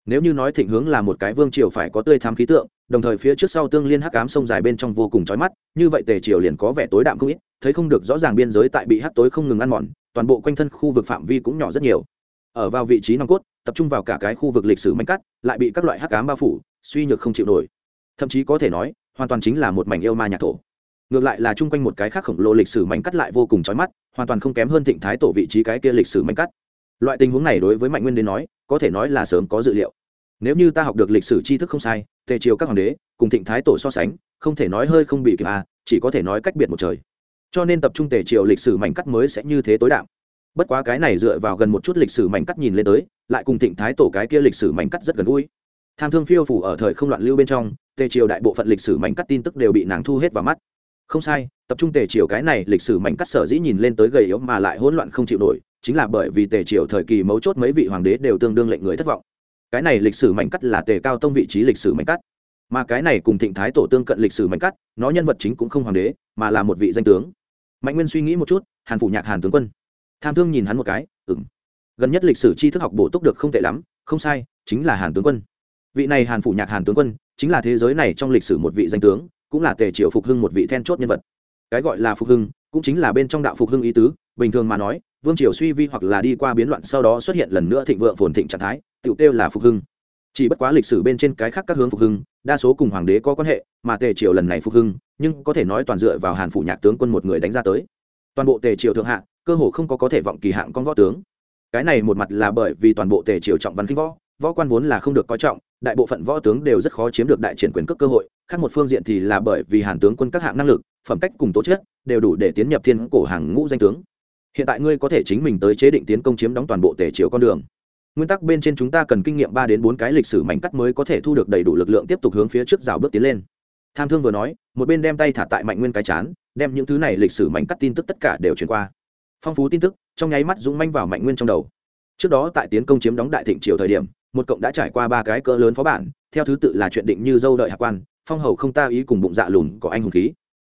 Nếu như nói thịnh hướng là một cái vương triều phải có tươi thám khí tượng, đồng thời phía trước sau tương liên hắc ám sông dài bên trong vô cùng chói mắt, như vậy tề triều liền có vẻ tối đạm không ít, thấy không được rõ ràng biên giới tại bị hắc tối không ngừng ăn mòn, toàn bộ quanh thân khu vực phạm vi cũng nhỏ rất nhiều. Ở vào vị trí nòng cốt, tập trung vào cả cái khu vực lịch sử mảnh cắt, lại bị các loại hắc ám bao phủ, suy nhược không chịu nổi. Thậm chí có thể nói, hoàn toàn chính là một mảnh yêu ma nhạc thổ. Ngược lại là chung quanh một cái khác khổng lồ lịch sử mảnh cắt lại vô cùng chói mắt, hoàn toàn không kém hơn thịnh thái tổ vị trí cái kia lịch sử mảnh cắt loại tình huống này đối với mạnh nguyên đến nói, có thể nói là sớm có dự liệu. Nếu như ta học được lịch sử tri thức không sai, tề triều các hoàng đế, cùng thịnh thái tổ so sánh, không thể nói hơi không bị kịp à chỉ có thể nói cách biệt một trời. Cho nên tập trung tề triều lịch sử mảnh cắt mới sẽ như thế tối đạm. Bất quá cái này dựa vào gần một chút lịch sử mảnh cắt nhìn lên tới, lại cùng thịnh thái tổ cái kia lịch sử mảnh cắt rất gần gũi. Tham thương phiêu phủ ở thời không loạn lưu bên trong, tề triều đại bộ phận lịch sử mảnh cắt tin tức đều bị nàng thu hết vào mắt. Không sai, tập trung tề triều cái này lịch sử mảnh cắt sở dĩ nhìn lên tới gầy yếu mà lại hỗn loạn không chịu nổi chính là bởi vì tề triều thời kỳ mấu chốt mấy vị hoàng đế đều tương đương lệnh người thất vọng. Cái này lịch sử mảnh cắt là tề cao tông vị trí lịch sử mảnh cắt. Mà cái này cùng thịnh thái tổ tương cận lịch sử mảnh cắt, nó nhân vật chính cũng không hoàng đế, mà là một vị danh tướng. Mạnh nguyên suy nghĩ một chút, hàn phủ nhạc hàn tướng quân. Tham thương nhìn hắn một cái ừng gần nhất lịch sử tri thức học bổ túc được không tệ lắm, không sai, chính là hàn tướng quân. Vị này hàn phủ nhạc hàn tướng quân, chính là thế giới này trong lịch sử một vị danh tướng, cũng là tề triệu phục hưng một vị then chốt nhân vật. Cái gọi là phục hưng cũng chính là bên trong đạo phục hưng ý tứ, bình thường mà nói, vương triều suy vi hoặc là đi qua biến loạn sau đó xuất hiện lần nữa thịnh vượng phồn thịnh trạng thái tựu kêu là phục hưng. Chỉ bất quá lịch sử bên trên cái khác các hướng phục hưng, đa số cùng hoàng đế có quan hệ, mà tề triều lần này phục hưng, nhưng có thể nói toàn dựa vào hàn phủ nhạc tướng quân một người đánh ra tới. Toàn bộ tề triều thượng hạ, cơ hồ không có có thể vọng kỳ hạng con võ tướng. Cái này một mặt là bởi vì toàn bộ tề triều trọng văn khinh võ võ quan vốn là không được coi trọng, đại bộ phận võ tướng đều rất khó chiếm được đại triển quyền cước cơ hội, khác một phương diện thì là bởi vì hàn tướng quân các hạng năng lực, phẩm cách cùng tố chất đều đủ để tiến nhập thiên cổ hàng ngũ danh tướng. Hiện tại ngươi có thể chính mình tới chế định tiến công chiếm đóng toàn bộ tể triều con đường. Nguyên tắc bên trên chúng ta cần kinh nghiệm ba đến bốn cái lịch sử mảnh cắt mới có thể thu được đầy đủ lực lượng tiếp tục hướng phía trước rào bước tiến lên. Tham thương vừa nói, một bên đem tay thả tại mạnh nguyên cái chán, đem những thứ này lịch sử mảnh cắt tin tức tất cả đều truyền qua. Phong phú tin tức, trong nháy mắt dũng manh vào mạnh nguyên trong đầu. Trước đó tại tiến công chiếm đóng đại thịnh triều thời điểm, một cộng đã trải qua ba cái cỡ lớn phó bản, theo thứ tự là chuyện định như dâu đợi hạ quan, phong hầu không ta ý cùng bụng dạ lùn có anh hùng khí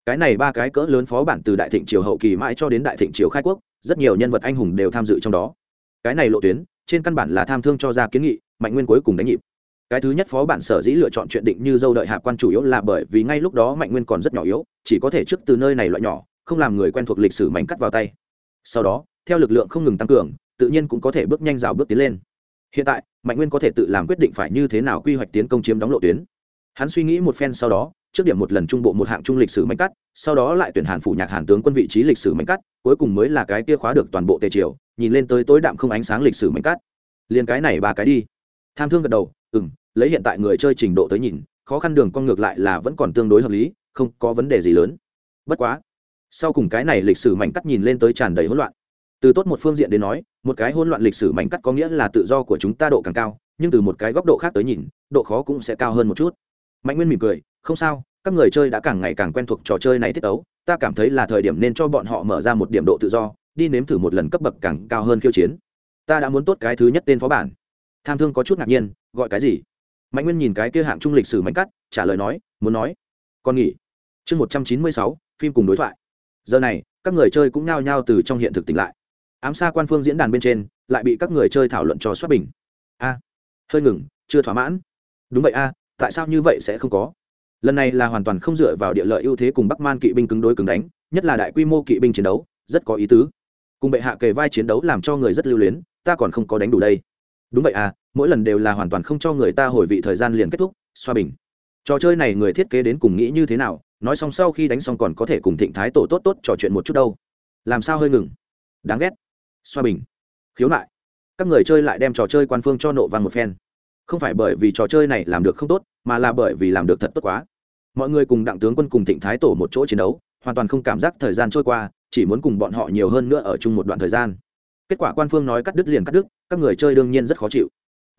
cái này ba cái cỡ lớn phó bản từ đại thịnh triều hậu kỳ mãi cho đến đại thịnh triều khai quốc, rất nhiều nhân vật anh hùng đều tham dự trong đó. Cái này lộ tuyến, trên căn bản là tham thương cho ra kiến nghị, mạnh nguyên cuối cùng đánh nhịp. Cái thứ nhất phó bản sở dĩ lựa chọn chuyện định như dâu đợi hạ quan chủ yếu là bởi vì ngay lúc đó mạnh nguyên còn rất nhỏ yếu, chỉ có thể trước từ nơi này loại nhỏ, không làm người quen thuộc lịch sử mảnh cắt vào tay. Sau đó, theo lực lượng không ngừng tăng cường, tự nhiên cũng có thể bước nhanh rào bước tiến lên. Hiện tại, mạnh nguyên có thể tự làm quyết định phải như thế nào quy hoạch tiến công chiếm đóng lộ tuyến. Hắn suy nghĩ một phen sau đó trước điểm một lần trung bộ một hạng trung lịch sử mảnh cắt, sau đó lại tuyển hàn phủ nhạc hàn tướng quân vị trí lịch sử mảnh cắt, cuối cùng mới là cái kia khóa được toàn bộ tề triều, nhìn lên tới tối đạm không ánh sáng lịch sử mảnh cắt. Liền cái này ba cái đi. Tham thương gật đầu ừ m lấy hiện tại người chơi trình độ tới nhìn, khó khăn đường con ngược lại là vẫn còn tương đối hợp lý, không có vấn đề gì lớn. Bất quá, sau cùng cái này lịch sử mảnh cắt nhìn lên tới tràn đầy hỗn loạn. Từ tốt một phương diện đến nói, một cái hỗn loạn lịch sử mảnh cắt có nghĩa là tự do của chúng ta độ càng cao, nhưng từ một cái góc độ khác tới nhìn, độ khó cũng sẽ cao hơn một chút. Mạnh nguyên mỉm cười không sao, các người chơi đã càng ngày càng quen thuộc trò chơi này tiết ấu ta cảm thấy là thời điểm nên cho bọn họ mở ra một điểm độ tự do, đi nếm thử một lần cấp bậc càng cao hơn khiêu chiến. Ta đã muốn tốt cái thứ nhất tên phó bản. Tham thương có chút ngạc nhiên, gọi cái gì? Mạnh nguyên nhìn cái kia hạng trung lịch sử mạnh cắt, trả lời nói, muốn nói. Con nghỉ. Chương một trăm chín mươi sáu, phim cùng đối thoại. Giờ này, các người chơi cũng nhao nhao từ trong hiện thực tỉnh lại. Ám xa quan phương diễn đàn bên trên, lại bị các người chơi thảo luận cho xuất bình. A, hơi ngừng, chưa thỏa mãn. Đúng vậy a, tại sao như vậy sẽ không có? Lần này là hoàn toàn không dựa vào địa lợi ưu thế cùng bắc man kỵ binh cứng đối cứng đánh, nhất là đại quy mô kỵ binh chiến đấu, rất có ý tứ. Cùng bệ hạ kề vai chiến đấu làm cho người rất lưu luyến, ta còn không có đánh đủ đây. Đúng vậy à mỗi lần đều là hoàn toàn không cho người ta hồi vị thời gian liền kết thúc, xoa bình. Trò chơi này người thiết kế đến cùng nghĩ như thế nào, nói xong sau khi đánh xong còn có thể cùng thịnh thái tổ tốt tốt trò chuyện một chút đâu. Làm sao hơi ngừng? Đáng ghét. Xoa bình. Khiếu nại. Các người chơi lại đem trò chơi quan phương cho nộ vàng một phen. Không phải bởi vì trò chơi này làm được không tốt, mà là bởi vì làm được thật tốt quá mọi người cùng đặng tướng quân cùng thịnh thái tổ một chỗ chiến đấu, hoàn toàn không cảm giác thời gian trôi qua, chỉ muốn cùng bọn họ nhiều hơn nữa ở chung một đoạn thời gian. Kết quả quan phương nói cắt đứt liền cắt đứt, các người chơi đương nhiên rất khó chịu.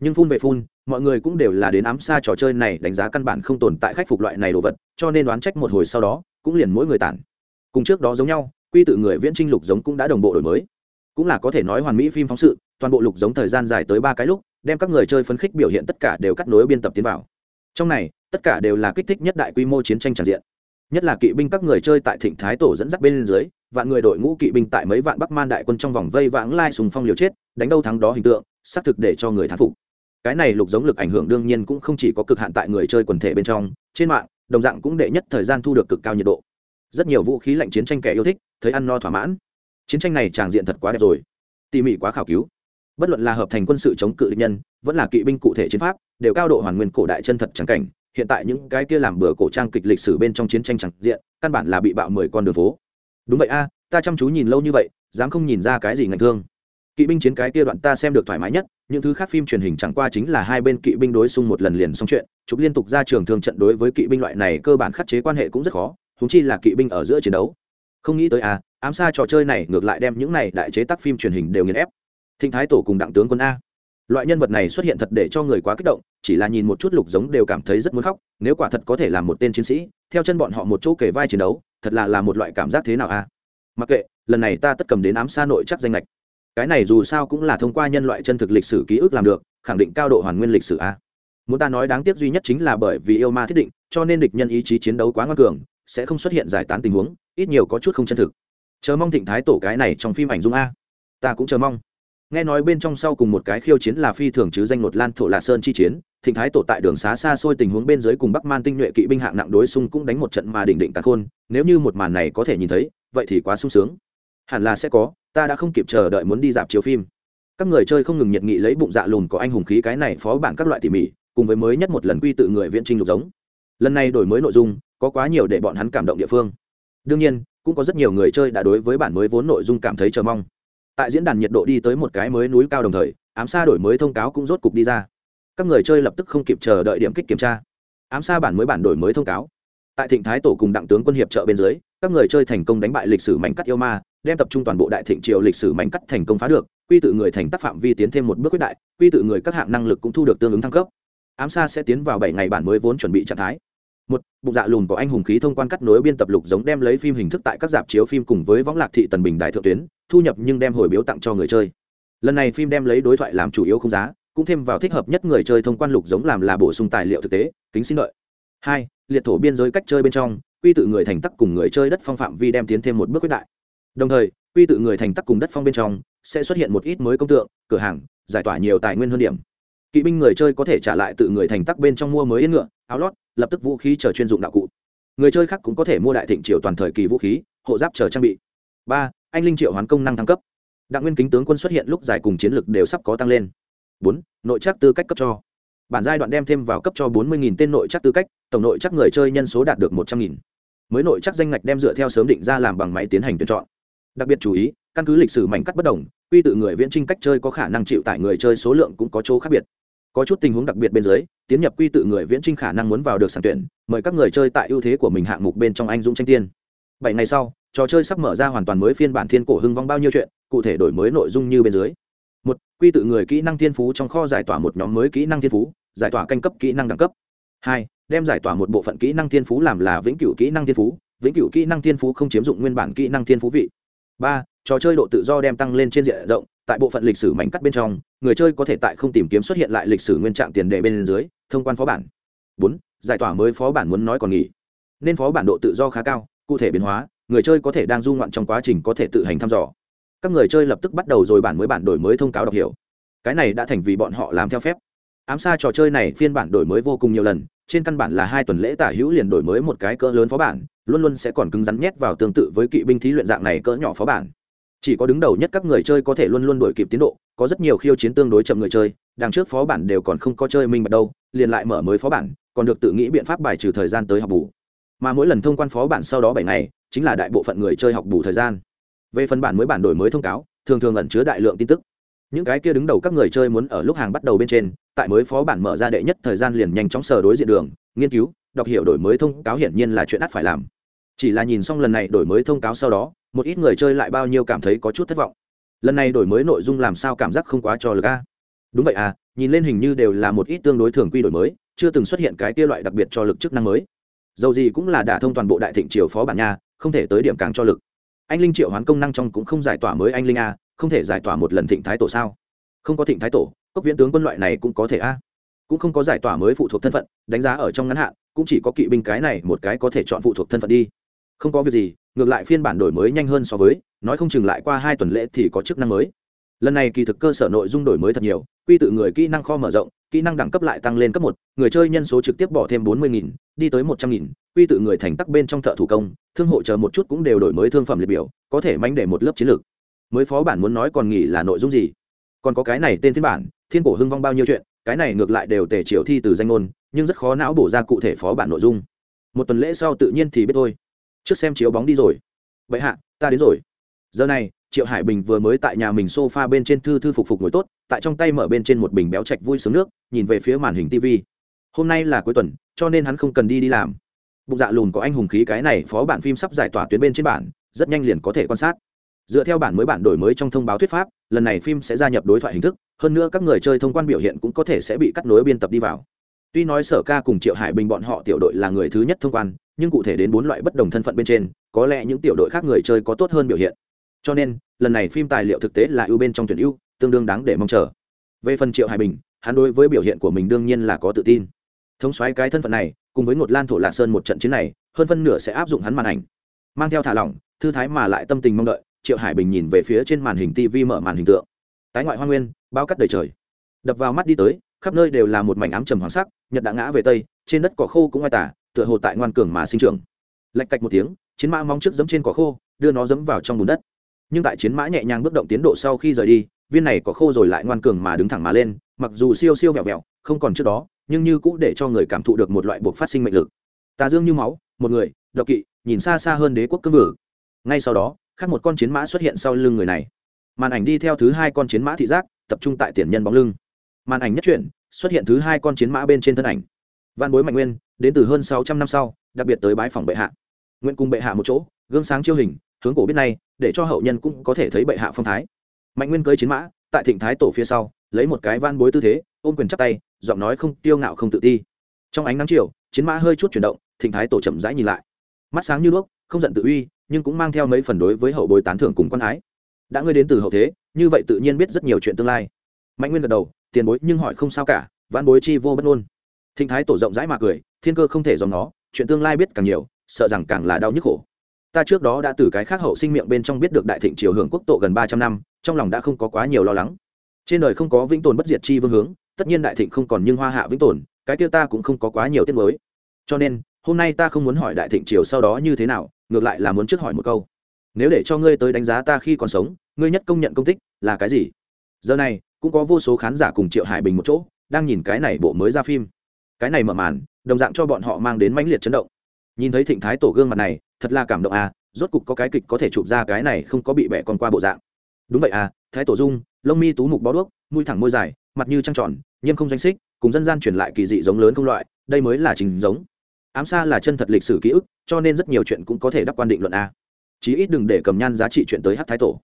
Nhưng phun về phun, mọi người cũng đều là đến ám xa trò chơi này đánh giá căn bản không tồn tại khắc phục loại này đồ vật, cho nên đoán trách một hồi sau đó, cũng liền mỗi người tản. Cùng trước đó giống nhau, quy tự người viễn trinh lục giống cũng đã đồng bộ đổi mới. Cũng là có thể nói hoàn mỹ phim phóng sự, toàn bộ lục giống thời gian dài tới ba cái lúc, đem các người chơi phấn khích biểu hiện tất cả đều cắt nối biên tập tiến vào trong này, tất cả đều là kích thích nhất đại quy mô chiến tranh tràn diện. Nhất là kỵ binh các người chơi tại thịnh thái tổ dẫn dắt bên dưới, vạn người đội ngũ kỵ binh tại mấy vạn bắc man đại quân trong vòng vây vãng lai sùng phong liều chết, đánh đâu thắng đó hình tượng, xác thực để cho người thắng phục. Cái này lục giống lực ảnh hưởng đương nhiên cũng không chỉ có cực hạn tại người chơi quần thể bên trong, trên mạng, đồng dạng cũng đệ nhất thời gian thu được cực cao nhiệt độ. Rất nhiều vũ khí lạnh chiến tranh kẻ yêu thích, thấy ăn no thỏa mãn. Chiến tranh này tràng diện thật quá đẹp rồi. Tỉ mỉ quá khảo cứu bất luận là hợp thành quân sự chống cự địch nhân, vẫn là kỵ binh cụ thể chiến pháp, đều cao độ hoàn nguyên cổ đại chân thật trắng cảnh. Hiện tại những cái kia làm bừa cổ trang kịch lịch sử bên trong chiến tranh chẳng diện, căn bản là bị bạo mười con đường phố. Đúng vậy a, ta chăm chú nhìn lâu như vậy, dám không nhìn ra cái gì ngành thương. Kỵ binh chiến cái kia đoạn ta xem được thoải mái nhất, những thứ khác phim truyền hình chẳng qua chính là hai bên kỵ binh đối xung một lần liền xong chuyện, chụp liên tục ra trường thương trận đối với kỵ binh loại này cơ bản khắc chế quan hệ cũng rất khó húng chi là kỵ binh ở giữa chiến đấu. Không nghĩ tới à ám xa trò chơi này ngược lại đem những này đại chế tác phim truyền hình đều nghiền ép thịnh thái tổ cùng đặng tướng quân a. Loại nhân vật này xuất hiện thật để cho người quá kích động, chỉ là nhìn một chút lục giống đều cảm thấy rất muốn khóc, nếu quả thật có thể là một tên chiến sĩ, theo chân bọn họ một chỗ kể vai chiến đấu, thật là là một loại cảm giác thế nào a. Mặc kệ, lần này ta tất cầm đến ám xa nội chắc danh lệch cái này dù sao cũng là thông qua nhân loại chân thực lịch sử ký ức làm được, khẳng định cao độ hoàn nguyên lịch sử a. Muốn ta nói đáng tiếc duy nhất chính là bởi vì yêu ma thiết định, cho nên địch nhân ý chí chiến đấu quá ngoan cường, sẽ không xuất hiện giải tán tình huống, ít nhiều có chút không chân thực. Chờ mong thịnh thái tổ cái này trong phim ảnh dung a. Ta cũng chờ mong nghe nói bên trong sau cùng một cái khiêu chiến là phi thường chứ danh một lan thổ lạc sơn chi chiến, thịnh thái tổ tại đường xá xa xôi tình huống bên dưới cùng bắc man tinh nhuệ kỵ binh hạng nặng đối xung cũng đánh một trận mà đỉnh định tạc khôn, nếu như một màn này có thể nhìn thấy, vậy thì quá sung sướng. Hẳn là sẽ có, ta đã không kịp chờ đợi muốn đi dạp chiếu phim. Các người chơi không ngừng nhiệt nghị lấy bụng dạ lùn có anh hùng khí cái này phó bản các loại tỉ mỉ, cùng với mới nhất một lần quy tự người viễn trinh lục giống. Lần này đổi mới nội dung, có quá nhiều để bọn hắn cảm động địa phương. Đương nhiên, cũng có rất nhiều người chơi đã đối với bản mới vốn nội dung cảm thấy chờ mong tại diễn đàn nhiệt độ đi tới một cái mới núi cao đồng thời, ám xa đổi mới thông cáo cũng rốt cục đi ra. Các người chơi lập tức không kịp chờ đợi điểm kích kiểm tra. Ám xa bản mới bản đổi mới thông cáo. Tại thịnh thái tổ cùng đặng tướng quân hiệp trợ bên dưới, các người chơi thành công đánh bại lịch sử mảnh cắt yêu ma, đem tập trung toàn bộ đại thịnh triều lịch sử mảnh cắt thành công phá được, quy tự người thành tác phạm vi tiến thêm một bước quyết đại, quy tự người các hạng năng lực cũng thu được tương ứng thăng cấp. Ám xa sẽ tiến vào bảy ngày bản mới vốn chuẩn bị trạng thái. Một, bụng dạ lùn có anh hùng khí thông quan cắt nối biên tập lục giống đem lấy phim hình thức tại các dạp chiếu phim cùng với võng lạc thị tần bình đại thượng tuyến thu nhập nhưng đem hồi biếu tặng cho người chơi. Lần này phim đem lấy đối thoại làm chủ yếu không giá, cũng thêm vào thích hợp nhất người chơi thông quan lục giống làm là bổ sung tài liệu thực tế, kính xin lợi hai, liệt thổ biên giới cách chơi bên trong, quy tự người thành tắc cùng người chơi đất phong phạm vi đem tiến thêm một bước quyết đại. Đồng thời, quy tự người thành tắc cùng đất phong bên trong, sẽ xuất hiện một ít mới công tượng, cửa hàng, giải tỏa nhiều tài nguyên hơn điểm. Kỵ binh người chơi có thể trả lại tự người thành tắc bên trong mua mới yên ngựa, áo lót, lập tức vũ khí chờ chuyên dụng đạo cụ. Người chơi khác cũng có thể mua đại thịnh triều toàn thời kỳ vũ khí, hộ giáp chờ trang bị ba, anh linh triệu hoán công năng thăng cấp. Đặng nguyên kính tướng quân xuất hiện lúc giải cùng chiến lược đều sắp có tăng lên. Bốn, nội chắc tư cách cấp cho. Bản giai đoạn đem thêm vào cấp cho bốn mươi tên nội chắc tư cách, tổng nội chắc người chơi nhân số đạt được một trăm linh mới nội chắc danh ngạch đem dựa theo sớm định ra làm bằng máy tiến hành tuyển chọn. Đặc biệt chú ý, căn cứ lịch sử mảnh cắt bất đồng, quy tự người viễn trinh cách chơi có khả năng chịu tải người chơi số lượng cũng có chỗ khác biệt. Có chút tình huống đặc biệt bên dưới, tiến nhập quy tự người viễn trinh khả năng muốn vào được sản tuyển, mời các người chơi tại ưu thế của mình hạng mục bên trong anh dũng tranh tiên. Bảy ngày sau trò chơi sắp mở ra hoàn toàn mới phiên bản thiên cổ hưng vong bao nhiêu chuyện, cụ thể đổi mới nội dung như bên dưới. Một, quy tự người kỹ năng thiên phú trong kho giải tỏa một nhóm mới kỹ năng thiên phú, giải tỏa canh cấp kỹ năng đẳng cấp. Hai, đem giải tỏa một bộ phận kỹ năng thiên phú làm là vĩnh cửu kỹ năng thiên phú, vĩnh cửu kỹ năng thiên phú không chiếm dụng nguyên bản kỹ năng thiên phú vị. Ba, trò chơi độ tự do đem tăng lên trên diện rộng, tại bộ phận lịch sử mảnh cắt bên trong, người chơi có thể tại không tìm kiếm xuất hiện lại lịch sử nguyên trạng tiền đề bên dưới, thông quan phó bản. Bốn, giải tỏa mới phó bản muốn nói còn nghỉ. Nên phó bản độ tự do khá cao, cụ thể biến hóa người chơi có thể đang du ngoạn trong quá trình có thể tự hành thăm dò. Các người chơi lập tức bắt đầu rồi bản mới bản đổi mới thông cáo đọc hiểu. Cái này đã thành vì bọn họ làm theo phép. Ám xa trò chơi này phiên bản đổi mới vô cùng nhiều lần, trên căn bản là hai tuần lễ tả hữu liền đổi mới một cái cỡ lớn phó bản, luôn luôn sẽ còn cứng rắn nhét vào tương tự với kỵ binh thí luyện dạng này cỡ nhỏ phó bản. Chỉ có đứng đầu nhất các người chơi có thể luôn luôn đổi kịp tiến độ, có rất nhiều khiêu chiến tương đối chậm người chơi, đằng trước phó bản đều còn không có chơi minh bạch đâu, liền lại mở mới phó bản, còn được tự nghĩ biện pháp bài trừ thời gian tới học bù. Mà mỗi lần thông quan phó bản sau đó bảy ngày chính là đại bộ phận người chơi học bù thời gian. Về phần bản mới bản đổi mới thông cáo, thường thường ẩn chứa đại lượng tin tức. Những cái kia đứng đầu các người chơi muốn ở lúc hàng bắt đầu bên trên, tại mới phó bản mở ra đệ nhất thời gian liền nhanh chóng sờ đối diện đường, nghiên cứu, đọc hiểu đổi mới thông cáo hiển nhiên là chuyện ắt phải làm. Chỉ là nhìn xong lần này đổi mới thông cáo sau đó, một ít người chơi lại bao nhiêu cảm thấy có chút thất vọng. Lần này đổi mới nội dung làm sao cảm giác không quá cho lực a? Đúng vậy à nhìn lên hình như đều là một ít tương đối thường quy đổi mới, chưa từng xuất hiện cái kia loại đặc biệt cho lực chức năng mới. Dầu gì cũng là đả thông toàn bộ đại thịnh triều phó bản nha không thể tới điểm càng cho lực. Anh linh triệu hoán công năng trong cũng không giải tỏa mới anh linh a, không thể giải tỏa một lần thịnh thái tổ sao? Không có thịnh thái tổ, cốc viễn tướng quân loại này cũng có thể a. Cũng không có giải tỏa mới phụ thuộc thân phận, đánh giá ở trong ngắn hạn, cũng chỉ có kỵ binh cái này một cái có thể chọn phụ thuộc thân phận đi. Không có việc gì, ngược lại phiên bản đổi mới nhanh hơn so với, nói không chừng lại qua hai tuần lễ thì có chức năng mới. Lần này kỳ thực cơ sở nội dung đổi mới thật nhiều, quy tự người kỹ năng kho mở rộng, kỹ năng đẳng cấp lại tăng lên cấp một, người chơi nhân số trực tiếp bỏ thêm bốn mươi nghìn, đi tới một trăm nghìn quy tự người thành tắc bên trong thợ thủ công, thương hộ chờ một chút cũng đều đổi mới thương phẩm liệt biểu, có thể mánh để một lớp chiến lược. Mới phó bản muốn nói còn nghỉ là nội dung gì? Còn có cái này tên phiên bản, thiên cổ hưng vong bao nhiêu chuyện, cái này ngược lại đều tề triều thi từ danh ngôn, nhưng rất khó não bổ ra cụ thể phó bản nội dung. Một tuần lễ sau tự nhiên thì biết thôi. Trước xem chiếu bóng đi rồi. Vậy hạ, ta đến rồi. Giờ này, triệu hải bình vừa mới tại nhà mình s o f a bên trên thư thư phục phục ngồi tốt, tại trong tay mở bên trên một bình béo chạch vui sướng nước, nhìn về phía màn hình tv hôm nay là cuối tuần, cho nên hắn không cần đi đi làm bụng dạ lùn có anh hùng khí cái này phó bản phim sắp giải tỏa tuyến bên trên bản, rất nhanh liền có thể quan sát. Dựa theo bản mới bản đổi mới trong thông báo thuyết pháp, lần này phim sẽ gia nhập đối thoại hình thức, hơn nữa các người chơi thông quan biểu hiện cũng có thể sẽ bị cắt nối biên tập đi vào. Tuy nói sở ca cùng triệu hải bình bọn họ tiểu đội là người thứ nhất thông quan, nhưng cụ thể đến bốn loại bất đồng thân phận bên trên, có lẽ những tiểu đội khác người chơi có tốt hơn biểu hiện. Cho nên, lần này phim tài liệu thực tế là ưu bên trong tuyển ưu, tương đương đáng để mong chờ. Về phần triệu hải bình, hắn đối với biểu hiện của mình đương nhiên là có tự tin. Thống xoáy cái thân phận này cùng với ngột lan thổ lạc sơn một trận chiến này, hơn phân nửa sẽ áp dụng hắn màn ảnh. Mang theo thả lỏng, thư thái mà lại tâm tình mong đợi, triệu hải bình nhìn về phía trên màn hình tv mở màn hình tượng. Tái ngoại hoa nguyên, bao cắt đầy trời. Đập vào mắt đi tới, khắp nơi đều là một mảnh ám trầm hoàng sắc, nhật đã ngã về tây, trên đất cỏ khô cũng ai tả, tựa hồ tại ngoan cường mà sinh trưởng. Lạch cạch một tiếng, chiến mã mong trước dẫm trên cỏ khô, đưa nó dẫm vào trong bùn đất. Nhưng tại chiến mã nhẹ nhàng bước động tiến độ sau khi rời đi, viên này có khô rồi lại ngoan cường mà đứng thẳng mà lên, mặc dù siêu siêu vẹo vẹo, không còn trước đó nhưng như cũng để cho người cảm thụ được một loại buộc phát sinh mệnh lực. Tà dương như máu, một người, độc kỵ, nhìn xa xa hơn đế quốc cương vử ngay sau đó, khác một con chiến mã xuất hiện sau lưng người này. Màn ảnh đi theo thứ hai con chiến mã thị giác, tập trung tại tiền nhân bóng lưng. Màn ảnh nhất chuyển xuất hiện thứ hai con chiến mã bên trên thân ảnh. Văn bối mạnh nguyên, đến từ hơn sáu trăm năm sau, đặc biệt tới bái phòng bệ hạ. Nguyện cùng bệ hạ một chỗ, gương sáng chiêu hình, hướng cổ biết này, để cho hậu nhân cũng có thể thấy bệ hạ phong thái. Mạnh nguyên cưới chiến mã, tại thịnh thái tổ phía sau, lấy một cái van bối tư thế, ôm quyền chắp tay giọng nói không tiêu ngạo không tự ti. Trong ánh nắng chiều, chiến mã hơi chút chuyển động, thịnh thái tổ chậm rãi nhìn lại. Mắt sáng như đuốc, không giận tự uy, nhưng cũng mang theo mấy phần đối với hậu bối tán thưởng cùng quan ái. Đã ngươi đến từ hậu thế, như vậy tự nhiên biết rất nhiều chuyện tương lai. Mạnh nguyên gật đầu, tiền bối nhưng hỏi không sao cả, vãn bối chi vô bất ngôn. Thịnh thái tổ rộng rãi mà cười, thiên cơ không thể dòng nó, chuyện tương lai biết càng nhiều, sợ rằng càng là đau nhức khổ. Ta trước đó đã từ cái khác hậu sinh miệng bên trong biết được đại thịnh triều hưởng quốc tộ gần ba trăm năm, trong lòng đã không có quá nhiều lo lắng. Trên đời không có vĩnh tồn bất diệt chi vương hướng tất nhiên đại thịnh không còn nhưng hoa hạ vĩnh tồn, cái kia ta cũng không có quá nhiều tiết mới cho nên, hôm nay ta không muốn hỏi đại thịnh triều sau đó như thế nào, ngược lại là muốn trước hỏi một câu. Nếu để cho ngươi tới đánh giá ta khi còn sống, ngươi nhất công nhận công tích là cái gì? Giờ này, cũng có vô số khán giả cùng triệu hải bình một chỗ, đang nhìn cái này bộ mới ra phim. Cái này mở màn, đồng dạng cho bọn họ mang đến mãnh liệt chấn động. Nhìn thấy thịnh thái tổ gương mặt này, thật là cảm động à rốt cục có cái kịch có thể chụp ra cái này không có bị bẻ còn qua bộ dạng. Đúng vậy à thái tổ dung, lông mi tú mục bó đuốc, mũi thẳng môi dài mặt như trăng tròn nghiêm không danh xích, cùng dân gian truyền lại kỳ dị giống lớn không loại, đây mới là trình giống. Ám xa là chân thật lịch sử ký ức, cho nên rất nhiều chuyện cũng có thể đắp quan định luận a. Chí ít đừng để cầm nhan giá trị chuyện tới hát thái tổ.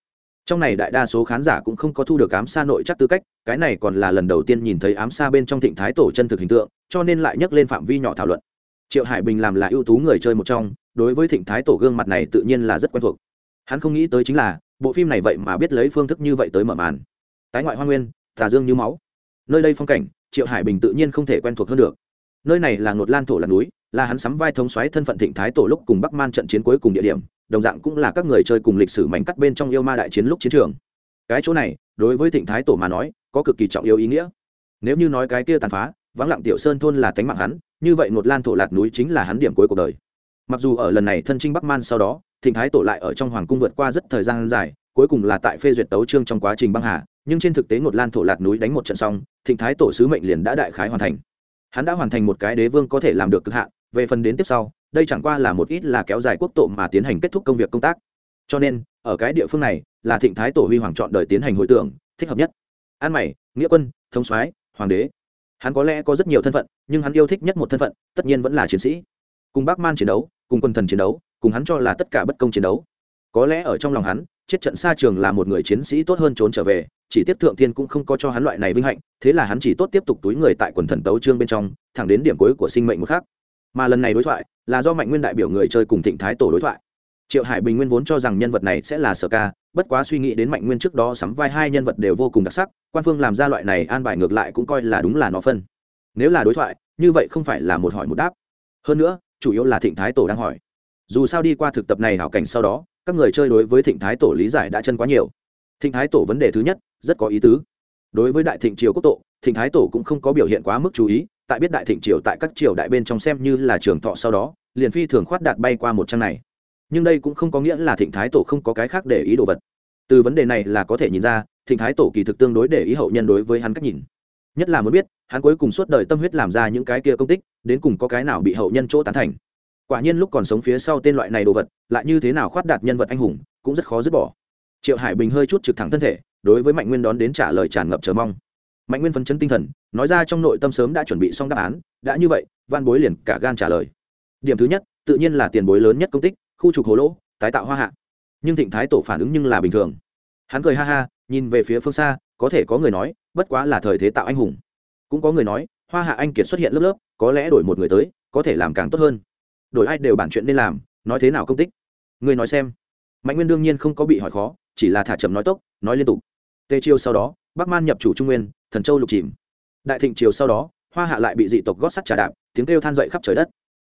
Trong này đại đa số khán giả cũng không có thu được ám xa nội chắc tư cách, cái này còn là lần đầu tiên nhìn thấy ám xa bên trong thịnh thái tổ chân thực hình tượng, cho nên lại nhắc lên phạm vi nhỏ thảo luận. Triệu hải bình làm là ưu tú người chơi một trong, đối với thịnh thái tổ gương mặt này tự nhiên là rất quen thuộc. Hắn không nghĩ tới chính là, bộ phim này vậy mà biết lấy phương thức như vậy tới mở màn. Tái ngoại hoa nguyên, tà dương như máu nơi đây phong cảnh, triệu hải bình tự nhiên không thể quen thuộc hơn được. Nơi này là ngột lan thổ là núi, là hắn sắm vai thống xoáy thân phận thịnh thái tổ lúc cùng bắc man trận chiến cuối cùng địa điểm, đồng dạng cũng là các người chơi cùng lịch sử mảnh cắt bên trong yêu ma đại chiến lúc chiến trường. Cái chỗ này, đối với thịnh thái tổ mà nói, có cực kỳ trọng yêu ý nghĩa. Nếu như nói cái kia tàn phá, vắng lặng tiểu sơn thôn là tánh mạng hắn, như vậy ngột lan thổ lạc núi chính là hắn điểm cuối cuộc đời. Mặc dù ở lần này thân trinh bắc man sau đó, thịnh thái tổ lại ở trong hoàng cung vượt qua rất thời gian dài cuối cùng là tại phê duyệt tấu trương trong quá trình băng hà, nhưng trên thực tế ngột lan thổ lạt núi đánh một trận xong, thịnh thái tổ sứ mệnh liền đã đại khái hoàn thành. Hắn đã hoàn thành một cái đế vương có thể làm được cực hạn, về phần đến tiếp sau, đây chẳng qua là một ít là kéo dài quốc tổ mà tiến hành kết thúc công việc công tác. Cho nên, ở cái địa phương này, là thịnh thái tổ huy hoàng chọn đời tiến hành hội tưởng, thích hợp nhất. An mày, nghĩa quân, thống soái, hoàng đế. Hắn có lẽ có rất nhiều thân phận, nhưng hắn yêu thích nhất một thân phận, tất nhiên vẫn là chiến sĩ. Cùng bác man chiến đấu, cùng quân thần chiến đấu, cùng hắn cho là tất cả bất công chiến đấu. Có lẽ ở trong lòng hắn chết trận xa trường là một người chiến sĩ tốt hơn trốn trở về, chỉ tiếp thượng thiên cũng không có cho hắn loại này vinh hạnh, thế là hắn chỉ tốt tiếp tục túi người tại quần thần tấu trương bên trong, thẳng đến điểm cuối của sinh mệnh một khác mà lần này đối thoại, là do mạnh nguyên đại biểu người chơi cùng thịnh thái tổ đối thoại. Triệu hải bình nguyên vốn cho rằng nhân vật này sẽ là sở ca, bất quá suy nghĩ đến mạnh nguyên trước đó sắm vai hai nhân vật đều vô cùng đặc sắc, quan phương làm ra loại này an bài ngược lại cũng coi là đúng là nó phân. Nếu là đối thoại, như vậy không phải là một hỏi một đáp. Hơn nữa, chủ yếu là thịnh thái tổ đang hỏi. Dù sao đi qua thực tập này hảo cảnh sau đó các người chơi đối với thịnh thái tổ lý giải đã chân quá nhiều. Thịnh thái tổ vấn đề thứ nhất, rất có ý tứ. Đối với đại thịnh triều quốc tổ, thịnh thái tổ cũng không có biểu hiện quá mức chú ý, tại biết đại thịnh triều tại các triều đại bên trong xem như là trường thọ sau đó, liền phi thường khoát đạt bay qua một trang này. Nhưng đây cũng không có nghĩa là thịnh thái tổ không có cái khác để ý đồ vật. Từ vấn đề này là có thể nhìn ra, thịnh thái tổ kỳ thực tương đối để ý hậu nhân đối với hắn cách nhìn. Nhất là muốn biết, hắn cuối cùng suốt đời tâm huyết làm ra những cái kia công tích, đến cùng có cái nào bị hậu nhân chỗ tán thành quả nhiên lúc còn sống phía sau tên loại này đồ vật, lại như thế nào khoát đạt nhân vật anh hùng, cũng rất khó dứt bỏ. Triệu hải bình hơi chút trực thẳng thân thể, đối với mạnh nguyên đón đến trả lời tràn ngập chờ mong. Mạnh nguyên phấn chấn tinh thần, nói ra trong nội tâm sớm đã chuẩn bị xong đáp án, đã như vậy van bối liền cả gan trả lời. Điểm thứ nhất, tự nhiên là tiền bối lớn nhất công tích, khu trục hồ lỗ, tái tạo hoa hạ. Nhưng thịnh thái tổ phản ứng nhưng là bình thường. Hắn cười ha ha, nhìn về phía phương xa, có thể có người nói, bất quá là thời thế tạo anh hùng. Cũng có người nói, hoa hạ anh kiệt xuất hiện lớp lớp, có lẽ đổi một người tới, có thể làm càng tốt hơn đổi ai đều bản chuyện nên làm, nói thế nào công tích? Người nói xem. Mạnh nguyên đương nhiên không có bị hỏi khó, chỉ là thả chậm nói tốc, nói liên tục. Tê chiêu sau đó, bắc man nhập chủ trung nguyên, thần châu lục chìm. Đại thịnh triều sau đó, hoa hạ lại bị dị tộc gót sắt trà đạp, tiếng kêu than dậy khắp trời đất.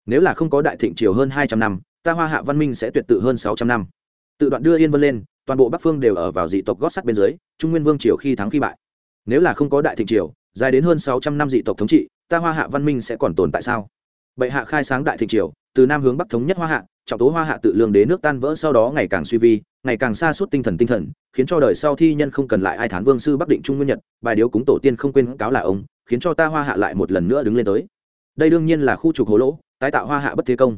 Nếu là không có đại thịnh triều hơn hai trăm năm, ta hoa hạ văn minh sẽ tuyệt tự hơn sáu trăm năm. Tự đoạn đưa yên vân lên, toàn bộ bắc phương đều ở vào dị tộc gót sắt bên dưới, trung nguyên vương triều khi thắng khi bại. Nếu là không có đại thịnh triều, dài đến hơn sáu trăm năm dị tộc thống trị, ta hoa hạ văn minh sẽ còn tồn tại sao? Bệ hạ khai sáng đại thịnh triều từ nam hướng bắc thống nhất hoa hạ, trọng tố hoa hạ tự lương đế nước tan vỡ sau đó ngày càng suy vi, ngày càng xa suốt tinh thần tinh thần, khiến cho đời sau thi nhân không cần lại ai thán vương sư bắc định trung nguyên nhật, bài điếu cúng tổ tiên không quên cáo là ông, khiến cho ta hoa hạ lại một lần nữa đứng lên tới. Đây đương nhiên là khu trục hố lỗ, tái tạo hoa hạ bất thế công.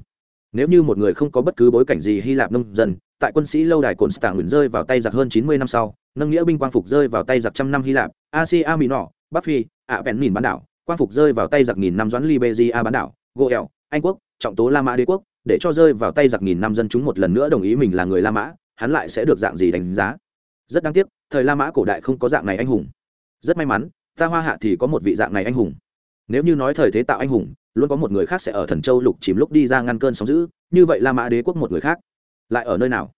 Nếu như một người không có bất cứ bối cảnh gì hy lạp nông dân, tại quân sĩ lâu đài cồn stạng nguyền rơi vào tay giặc hơn chín mươi năm sau, nâng nghĩa binh quang phục rơi vào tay giặc trăm năm hy lạp, asia mỹ nọ bắc phi, ạ bèn mìn bán đảo, quang phục rơi vào tay giặc nghìn năm doãn liberia bán đảo goel anh quốc trọng tố la mã đế quốc, để cho rơi vào tay giặc nghìn năm dân chúng một lần nữa đồng ý mình là người la mã, hắn lại sẽ được dạng gì đánh giá? Rất đáng tiếc, thời la mã cổ đại không có dạng này anh hùng. Rất may mắn, ta hoa hạ thì có một vị dạng này anh hùng. Nếu như nói thời thế tạo anh hùng, luôn có một người khác sẽ ở thần châu lục chìm lúc đi ra ngăn cơn sóng giữ như vậy la mã đế quốc một người khác lại ở nơi nào?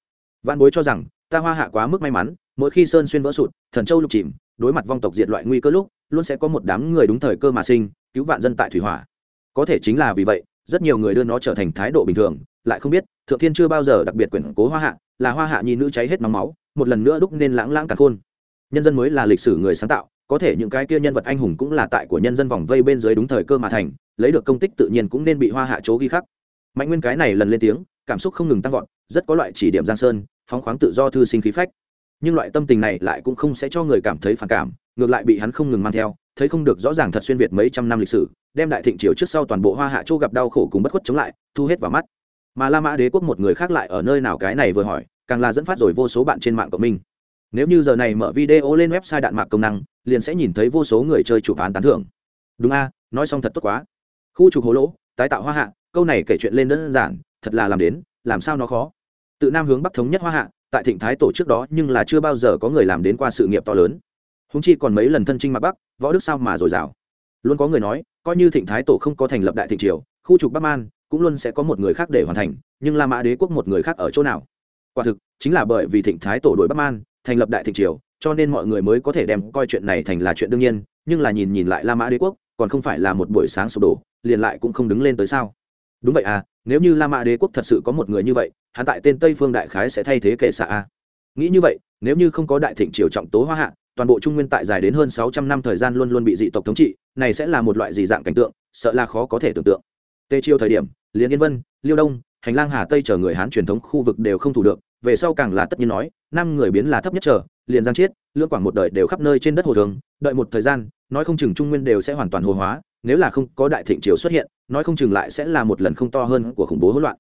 Văn bối cho rằng, ta hoa hạ quá mức may mắn, mỗi khi sơn xuyên vỡ sụt, thần châu lục chìm, đối mặt vong tộc diệt loại nguy cơ lúc, luôn sẽ có một đám người đúng thời cơ mà sinh, cứu vạn dân tại thủy hỏa. Có thể chính là vì vậy rất nhiều người đưa nó trở thành thái độ bình thường, lại không biết, thượng thiên chưa bao giờ đặc biệt quyển cố hoa hạ, là hoa hạ nhi nữ cháy hết nóng máu, một lần nữa đúc nên lãng lãng cả khôn. Nhân dân mới là lịch sử người sáng tạo, có thể những cái kia nhân vật anh hùng cũng là tại của nhân dân vòng vây bên dưới đúng thời cơ mà thành, lấy được công tích tự nhiên cũng nên bị hoa hạ chỗ ghi khắc. Mạnh nguyên cái này lần lên tiếng, cảm xúc không ngừng tăng vọt, rất có loại chỉ điểm giang sơn, phóng khoáng tự do thư sinh khí phách. Nhưng loại tâm tình này lại cũng không sẽ cho người cảm thấy phản cảm, ngược lại bị hắn không ngừng mang theo thấy không được rõ ràng thật xuyên việt mấy trăm năm lịch sử, đem đại thịnh triều trước sau toàn bộ hoa hạ châu gặp đau khổ cùng bất khuất chống lại, thu hết vào mắt. Mà la mã đế quốc một người khác lại ở nơi nào cái này vừa hỏi, càng là dẫn phát rồi vô số bạn trên mạng của mình nếu như giờ này mở video lên website đạn mạc công năng, liền sẽ nhìn thấy vô số người chơi chụp án tán thưởng. Đúng a, nói xong thật tốt quá. Khu trục hố lỗ, tái tạo hoa hạ, câu này kể chuyện lên đơn giản, thật là làm đến, làm sao nó khó. Tự nam hướng bắc thống nhất hoa hạ, tại thịnh thái tổ trước đó nhưng là chưa bao giờ có người làm đến qua sự nghiệp to lớn. Húng chi còn mấy lần thân trinh mặt bắc võ đức sao mà dồi dào. Luôn có người nói, coi như thịnh thái tổ không có thành lập đại thịnh triều, khu trục bắc man, cũng luôn sẽ có một người khác để hoàn thành, nhưng la mã đế quốc một người khác ở chỗ nào? Quả thực, chính là bởi vì thịnh thái tổ đổi bắc man, thành lập đại thịnh triều, cho nên mọi người mới có thể đem coi chuyện này thành là chuyện đương nhiên, nhưng là nhìn nhìn lại la mã đế quốc, còn không phải là một buổi sáng sụp đổ, liền lại cũng không đứng lên tới sao? Đúng vậy à nếu như la mã đế quốc thật sự có một người như vậy, hắn tại tên tây phương đại khái sẽ thay thế kệ xạ a nghĩ như vậy, nếu như không có đại thịnh triều trọng tố hoa hạ toàn bộ trung nguyên tại dài đến hơn sáu trăm năm thời gian luôn luôn bị dị tộc thống trị này sẽ là một loại dị dạng cảnh tượng sợ là khó có thể tưởng tượng. Tề triều thời điểm liền yên vân liêu đông hành lang hà tây chờ người hán truyền thống khu vực đều không thủ được về sau càng là tất nhiên nói năm người biến là thấp nhất chờ, liền giang chiết lưỡng quảng một đời đều khắp nơi trên đất hồ thường đợi một thời gian nói không chừng trung nguyên đều sẽ hoàn toàn hồ hóa nếu là không có đại thịnh triều xuất hiện nói không chừng lại sẽ là một lần không to hơn của khủng bố hỗn loạn.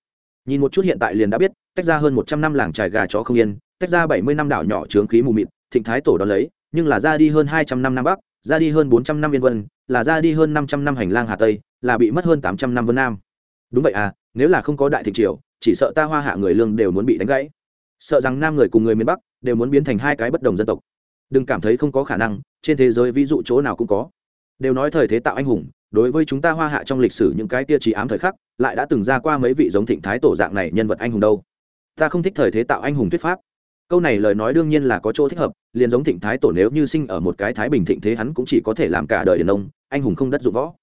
Nhìn một chút hiện tại liền đã biết tách ra hơn một trăm năm làng trài gà chó không yên tách ra bảy mươi năm đảo nhỏ trướng khí mù mịt thịnh thái tổ đón lấy nhưng là ra đi hơn hai trăm năm nam bắc, ra đi hơn bốn trăm năm yên vân, là ra đi hơn năm trăm năm hành lang hà tây, là bị mất hơn tám trăm năm vân nam. Đúng vậy à nếu là không có đại thịnh triều, chỉ sợ ta hoa hạ người lương đều muốn bị đánh gãy. Sợ rằng nam người cùng người miền bắc đều muốn biến thành hai cái bất đồng dân tộc. Đừng cảm thấy không có khả năng, trên thế giới ví dụ chỗ nào cũng có. Đều nói thời thế tạo anh hùng, đối với chúng ta hoa hạ trong lịch sử những cái tia trí ám thời khắc, lại đã từng ra qua mấy vị giống thịnh thái tổ dạng này nhân vật anh hùng đâu. Ta không thích thời thế tạo anh hùng thuyết pháp câu này lời nói đương nhiên là có chỗ thích hợp, liền giống thịnh thái tổ nếu như sinh ở một cái thái bình thịnh thế hắn cũng chỉ có thể làm cả đời đền ông, anh hùng không đất dụng võ.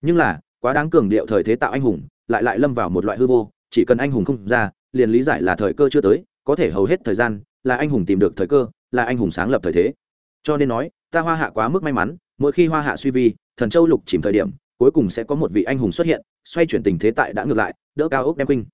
Nhưng là, quá đáng cường điệu thời thế tạo anh hùng, lại lại lâm vào một loại hư vô, chỉ cần anh hùng không ra, liền lý giải là thời cơ chưa tới, có thể hầu hết thời gian, là anh hùng tìm được thời cơ, là anh hùng sáng lập thời thế. Cho nên nói, ta hoa hạ quá mức may mắn, mỗi khi hoa hạ suy vi, thần châu lục chìm thời điểm, cuối cùng sẽ có một vị anh hùng xuất hiện, xoay chuyển tình thế tại đã ngược lại, đỡ cao ốc đem kinh.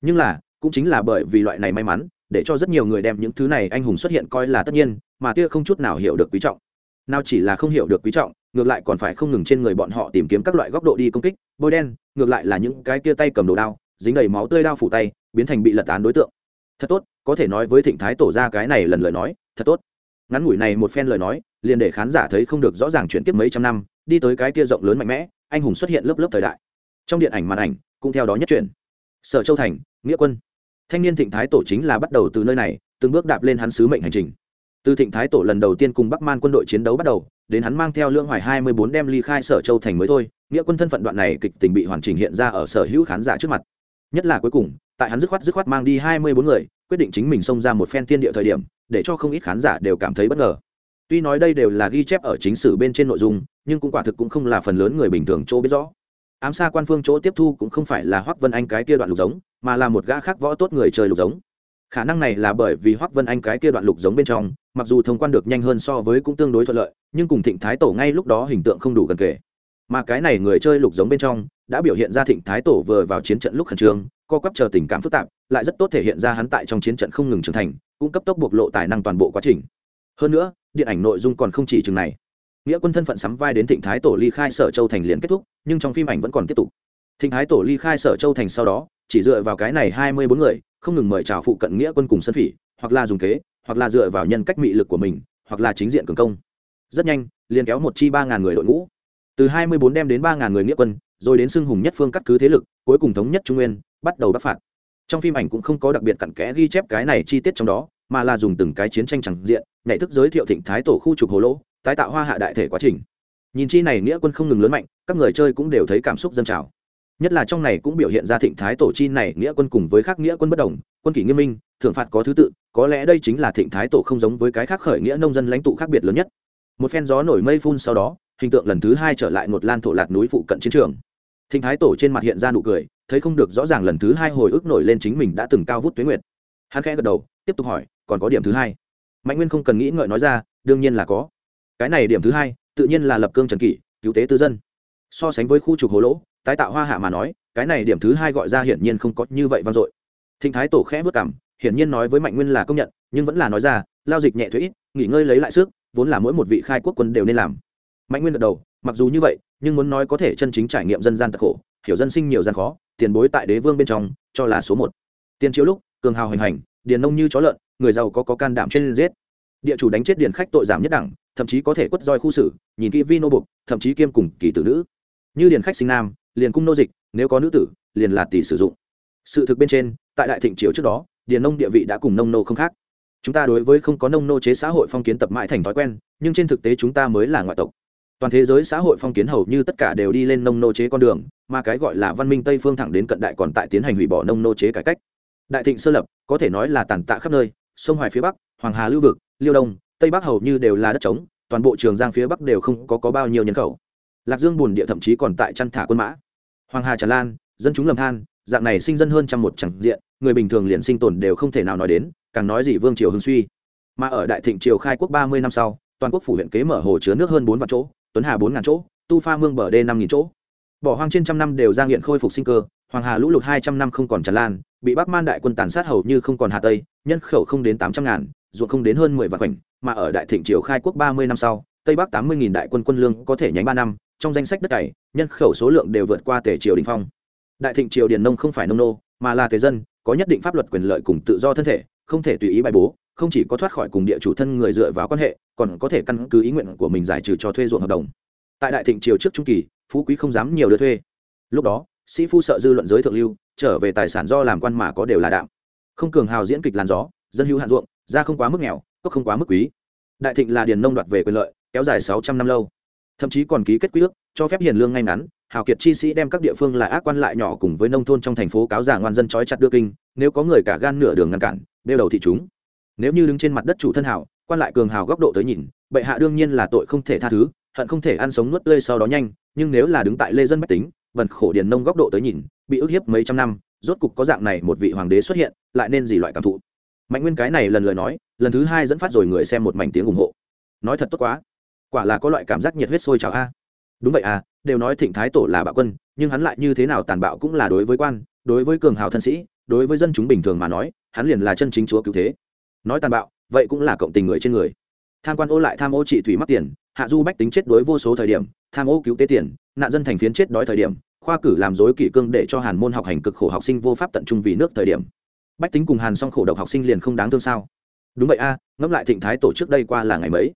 Nhưng là, cũng chính là bởi vì loại này may mắn để cho rất nhiều người đem những thứ này anh hùng xuất hiện coi là tất nhiên, mà tia không chút nào hiểu được quý trọng. Nào chỉ là không hiểu được quý trọng, ngược lại còn phải không ngừng trên người bọn họ tìm kiếm các loại góc độ đi công kích, bôi đen, ngược lại là những cái tia tay cầm đồ đao, dính đầy máu tươi đao phủ tay, biến thành bị lật án đối tượng. Thật tốt, có thể nói với thịnh thái tổ ra cái này lần lời nói, thật tốt. Ngắn ngủi này một phen lời nói, liền để khán giả thấy không được rõ ràng chuyển tiếp mấy trăm năm, đi tới cái kia rộng lớn mạnh mẽ, anh hùng xuất hiện lớp lớp thời đại. Trong điện ảnh màn ảnh, cũng theo đó nhất chuyển sở châu thành, nghĩa quân thanh niên thịnh thái tổ chính là bắt đầu từ nơi này, từng bước đạp lên hắn sứ mệnh hành trình. Từ thịnh thái tổ lần đầu tiên cùng bắc man quân đội chiến đấu bắt đầu, đến hắn mang theo lương hoài hai mươi bốn đem ly khai sở châu thành mới thôi, nghĩa quân thân phận đoạn này kịch tình bị hoàn chỉnh hiện ra ở sở hữu khán giả trước mặt. Nhất là cuối cùng, tại hắn dứt khoát dứt khoát mang đi hai mươi bốn người, quyết định chính mình xông ra một phen tiên địa thời điểm, để cho không ít khán giả đều cảm thấy bất ngờ. Tuy nói đây đều là ghi chép ở chính sử bên trên nội dung, nhưng cũng quả thực cũng không là phần lớn người bình thường chỗ biết rõ ám xa quan phương chỗ tiếp thu cũng không phải là hoắc vân anh cái kia đoạn lục giống, mà là một gã khác võ tốt người chơi lục giống. Khả năng này là bởi vì hoắc vân anh cái kia đoạn lục giống bên trong, mặc dù thông quan được nhanh hơn so với cũng tương đối thuận lợi, nhưng cùng thịnh thái tổ ngay lúc đó hình tượng không đủ gần kể mà cái này người chơi lục giống bên trong, đã biểu hiện ra thịnh thái tổ vừa vào chiến trận lúc khẩn trương, co quắp chờ tình cảm phức tạp, lại rất tốt thể hiện ra hắn tại trong chiến trận không ngừng trưởng thành, cũng cấp tốc bộc lộ tài năng toàn bộ quá trình. Hơn nữa, điện ảnh nội dung còn không chỉ chừng này nghĩa quân thân phận sắm vai đến thịnh thái tổ ly khai sở châu thành liền kết thúc, nhưng trong phim ảnh vẫn còn tiếp tục. Thịnh thái tổ ly khai sở châu thành sau đó, chỉ dựa vào cái này hai mươi bốn người, không ngừng mời chào phụ cận nghĩa quân cùng sân phỉ, hoặc là dùng kế, hoặc là dựa vào nhân cách mị lực của mình, hoặc là chính diện cường công. Rất nhanh, liền kéo một chi ba ngàn người đội ngũ. Từ hai mươi bốn đem đến ba ngàn người nghĩa quân, rồi đến xưng hùng nhất phương cắt cứ thế lực, cuối cùng thống nhất trung nguyên, bắt đầu bắc phạt. Trong phim ảnh cũng không có đặc biệt cặn kẽ ghi chép cái này chi tiết trong đó, mà là dùng từng cái chiến tranh chẳng diện, nhảy thức giới thiệu thịnh thái tổ khu trục hồ lỗ tái tạo hoa hạ đại thể quá trình. Nhìn chi này nghĩa quân không ngừng lớn mạnh, các người chơi cũng đều thấy cảm xúc dân trào. Nhất là trong này cũng biểu hiện ra thịnh thái tổ chi này nghĩa quân cùng với khác nghĩa quân bất đồng, quân kỷ nghiêm minh thượng phạt có thứ tự, có lẽ đây chính là thịnh thái tổ không giống với cái khác khởi nghĩa nông dân lãnh tụ khác biệt lớn nhất. Một phen gió nổi mây phun sau đó, hình tượng lần thứ hai trở lại một lan thổ lạc núi phụ cận chiến trường. Thịnh thái tổ trên mặt hiện ra nụ cười, thấy không được rõ ràng lần thứ hai hồi ức nổi lên chính mình đã từng cao vút tuyến nguyệt. Hắn khẽ gật đầu, tiếp tục hỏi, còn có điểm thứ hai? Mạnh nguyên không cần nghĩ ngợi nói ra, đương nhiên là có cái này điểm thứ hai, tự nhiên là lập cương trần kỷ, cứu tế tư dân. So sánh với khu trục hồ lỗ, tái tạo hoa hạ mà nói, cái này điểm thứ hai gọi ra hiển nhiên không có như vậy vang dội. Thịnh thái tổ khẽ vất cảm, hiển nhiên nói với mạnh nguyên là công nhận, nhưng vẫn là nói ra, lao dịch nhẹ thuế ít, nghỉ ngơi lấy lại sức, vốn là mỗi một vị khai quốc quân đều nên làm. Mạnh nguyên gật đầu, mặc dù như vậy, nhưng muốn nói có thể chân chính trải nghiệm dân gian tật khổ, hiểu dân sinh nhiều gian khó, tiền bối tại đế vương bên trong, cho là số một. Tiền chiếu lúc, cường hào hành hành, điền nông như chó lợn, người giàu có có can đảm trên giết. Địa chủ đánh chết điền khách tội giảm nhất đẳng thậm chí có thể quất roi khu xử, nhìn kỹ vi nô bục, thậm chí kiêm cùng kỳ tử nữ. Như điền khách sinh nam, liền cung nô dịch, nếu có nữ tử, liền là tỷ sử dụng. Sự thực bên trên, tại đại thịnh triều trước đó, điền nông địa vị đã cùng nông nô không khác. Chúng ta đối với không có nông nô chế xã hội phong kiến tập mãi thành thói quen, nhưng trên thực tế chúng ta mới là ngoại tộc. Toàn thế giới xã hội phong kiến hầu như tất cả đều đi lên nông nô chế con đường, mà cái gọi là văn minh tây phương thẳng đến cận đại còn tại tiến hành hủy bỏ nông nô chế cải cách. Đại thịnh sơ lập, có thể nói là tàn tạ khắp nơi, sông hoài phía bắc, hoàng hà lưu vực, liêu đông tây bắc hầu như đều là đất trống toàn bộ trường giang phía bắc đều không có, có bao nhiêu nhân khẩu. Lạc dương bùn địa thậm chí còn tại chăn thả quân mã. Hoàng hà tràn lan dân chúng lầm than dạng này sinh dân hơn trăm một chẳng diện người bình thường liền sinh tồn đều không thể nào nói đến càng nói gì vương triều hưng suy. Mà ở đại thịnh triều khai quốc ba mươi năm sau toàn quốc phủ huyện kế mở hồ chứa nước hơn bốn vạn chỗ tuấn hà bốn ngàn chỗ tu pha mương bờ đê năm nghìn chỗ. Bỏ hoang trên trăm năm đều ra nghiện khôi phục sinh cơ hoàng hà lũ lụt hai trăm năm không còn tràn lan bị bắc man đại quân tàn sát hầu như không còn hà tây nhân khẩu không đến tám trăm ngàn ruộng không đến hơn mười vạn khoảnh, mà ở đại thịnh triều khai quốc ba mươi năm sau, tây bắc tám mươi nghìn đại quân quân lương có thể nhánh ba năm, trong danh sách đất cày, nhân khẩu số lượng đều vượt qua Tề triều đình phong. Đại thịnh triều điền nông không phải nông nô, mà là thế dân, có nhất định pháp luật quyền lợi cùng tự do thân thể, không thể tùy ý bài bố, không chỉ có thoát khỏi cùng địa chủ thân người dựa vào quan hệ, còn có thể căn cứ ý nguyện của mình giải trừ cho thuê ruộng hợp đồng. Tại đại thịnh triều trước trung kỳ, phú quý không dám nhiều đưa thuê. Lúc đó, sĩ phu sợ dư luận giới thượng lưu, trở về tài sản do làm quan mà có đều là đạo không cường hào diễn kịch làn gió, dân hữu hạn ruộng ra không quá mức nghèo cốc không quá mức quý. Đại thịnh là điền nông đoạt về quyền lợi, kéo dài sáu trăm năm lâu. Thậm chí còn ký kết quy ước, cho phép hiền lương ngay ngắn, hào kiệt chi sĩ đem các địa phương là ác quan lại nhỏ cùng với nông thôn trong thành phố cáo giả ngoan dân trói chặt đưa kinh, nếu có người cả gan nửa đường ngăn cản đeo đầu thị chúng. Nếu như đứng trên mặt đất chủ thân hào, quan lại cường hào góc độ tới nhìn, bệ hạ đương nhiên là tội không thể tha thứ, hận không thể ăn sống nuốt tươi sau đó nhanh, nhưng nếu là đứng tại lê dân bách tính, vần khổ điền nông góc độ tới nhìn, bị ức hiếp mấy trăm năm, rốt cục có dạng này một vị hoàng đế xuất hiện, lại nên gì loại cảm thụ? Mạnh nguyên cái này lần lời nói, lần thứ hai dẫn phát rồi người xem một mảnh tiếng ủng hộ. Nói thật tốt quá, quả là có loại cảm giác nhiệt huyết sôi trào a. Đúng vậy à đều nói thịnh thái tổ là bạo quân, nhưng hắn lại như thế nào tàn bạo cũng là đối với quan, đối với cường hào thân sĩ, đối với dân chúng bình thường mà nói, hắn liền là chân chính chúa cứu thế. Nói tàn bạo, vậy cũng là cộng tình người trên người. Tham quan ô lại tham ô trị thủy mắc tiền, hạ du bách tính chết đối vô số thời điểm, tham ô cứu tế tiền, nạn dân thành phiến chết đói thời điểm, khoa cử làm dối kỷ cương để cho hàn môn học hành cực khổ học sinh vô pháp tận trung vì nước thời điểm bách tính cùng hàn song khổ độc học sinh liền không đáng thương sao? Đúng vậy a à, ngẫm lại thịnh thái tổ trước đây qua là ngày mấy?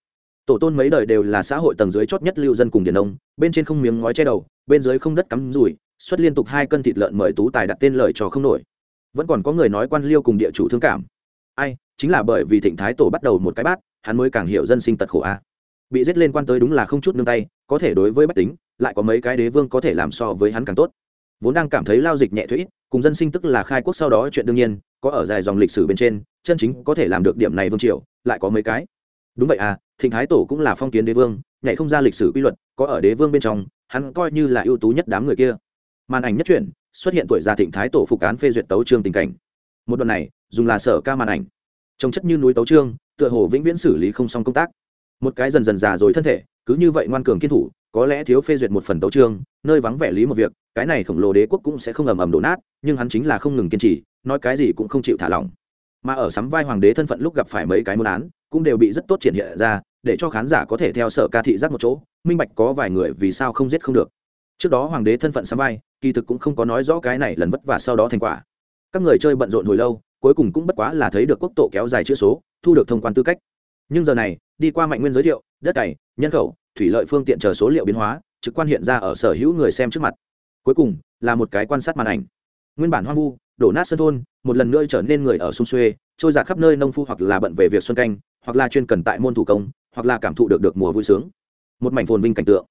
Tổ tôn mấy đời đều là xã hội tầng dưới chót nhất lưu dân cùng điền nông bên trên không miếng ngói che đầu bên dưới không đất cắm rùi xuất liên tục hai cân thịt lợn mời tú tài đặt tên lời trò không nổi. Vẫn còn có người nói quan liêu cùng địa chủ thương cảm. Ai chính là bởi vì thịnh thái tổ bắt đầu một cái bát hắn mới càng hiểu dân sinh tật khổ a. Bị giết lên quan tới đúng là không chút nương tay có thể đối với bách tính lại có mấy cái đế vương có thể làm so với hắn càng tốt. Vốn đang cảm thấy lao dịch nhẹ thuế cùng dân sinh tức là khai quốc sau đó chuyện đương nhiên có ở dài dòng lịch sử bên trên, chân chính có thể làm được điểm này vương triều, lại có mấy cái. Đúng vậy à thịnh thái tổ cũng là phong kiến đế vương, nhảy không ra lịch sử quy luật, có ở đế vương bên trong, hắn coi như là ưu tú nhất đám người kia. Màn ảnh nhất truyện, xuất hiện tuổi già thịnh thái tổ phục án phê duyệt tấu trương tình cảnh. Một đoạn này, dùng là sở ca màn ảnh. Trông chất như núi tấu trương tựa hồ vĩnh viễn xử lý không xong công tác. Một cái dần dần già rồi thân thể, cứ như vậy ngoan cường kiên thủ, có lẽ thiếu phê duyệt một phần tấu trương nơi vắng vẻ lý một việc, cái này khổng lồ đế quốc cũng sẽ không ầm ầm đổ nát, nhưng hắn chính là không ngừng kiên trì nói cái gì cũng không chịu thả lỏng. Mà ở sắm vai hoàng đế thân phận lúc gặp phải mấy cái môn án, cũng đều bị rất tốt triển hiện ra, để cho khán giả có thể theo sở ca thị giác một chỗ, minh bạch có vài người vì sao không giết không được. Trước đó hoàng đế thân phận sắm vai, kỳ thực cũng không có nói rõ cái này lần vất và sau đó thành quả. Các người chơi bận rộn hồi lâu, cuối cùng cũng bất quá là thấy được quốc tổ kéo dài chữ số, thu được thông quan tư cách. Nhưng giờ này, đi qua mạnh nguyên giới thiệu, đất cày nhân khẩu, thủy lợi phương tiện chờ số liệu biến hóa, trực quan hiện ra ở sở hữu người xem trước mặt. Cuối cùng, là một cái quan sát màn ảnh. Nguyên bản hoang vu đổ nát sân thôn, một lần nữa trở nên người ở sung xuê, trôi giạt khắp nơi nông phu hoặc là bận về việc xuân canh, hoặc là chuyên cần tại môn thủ công, hoặc là cảm thụ được được mùa vui sướng. Một mảnh phồn vinh cảnh tượng.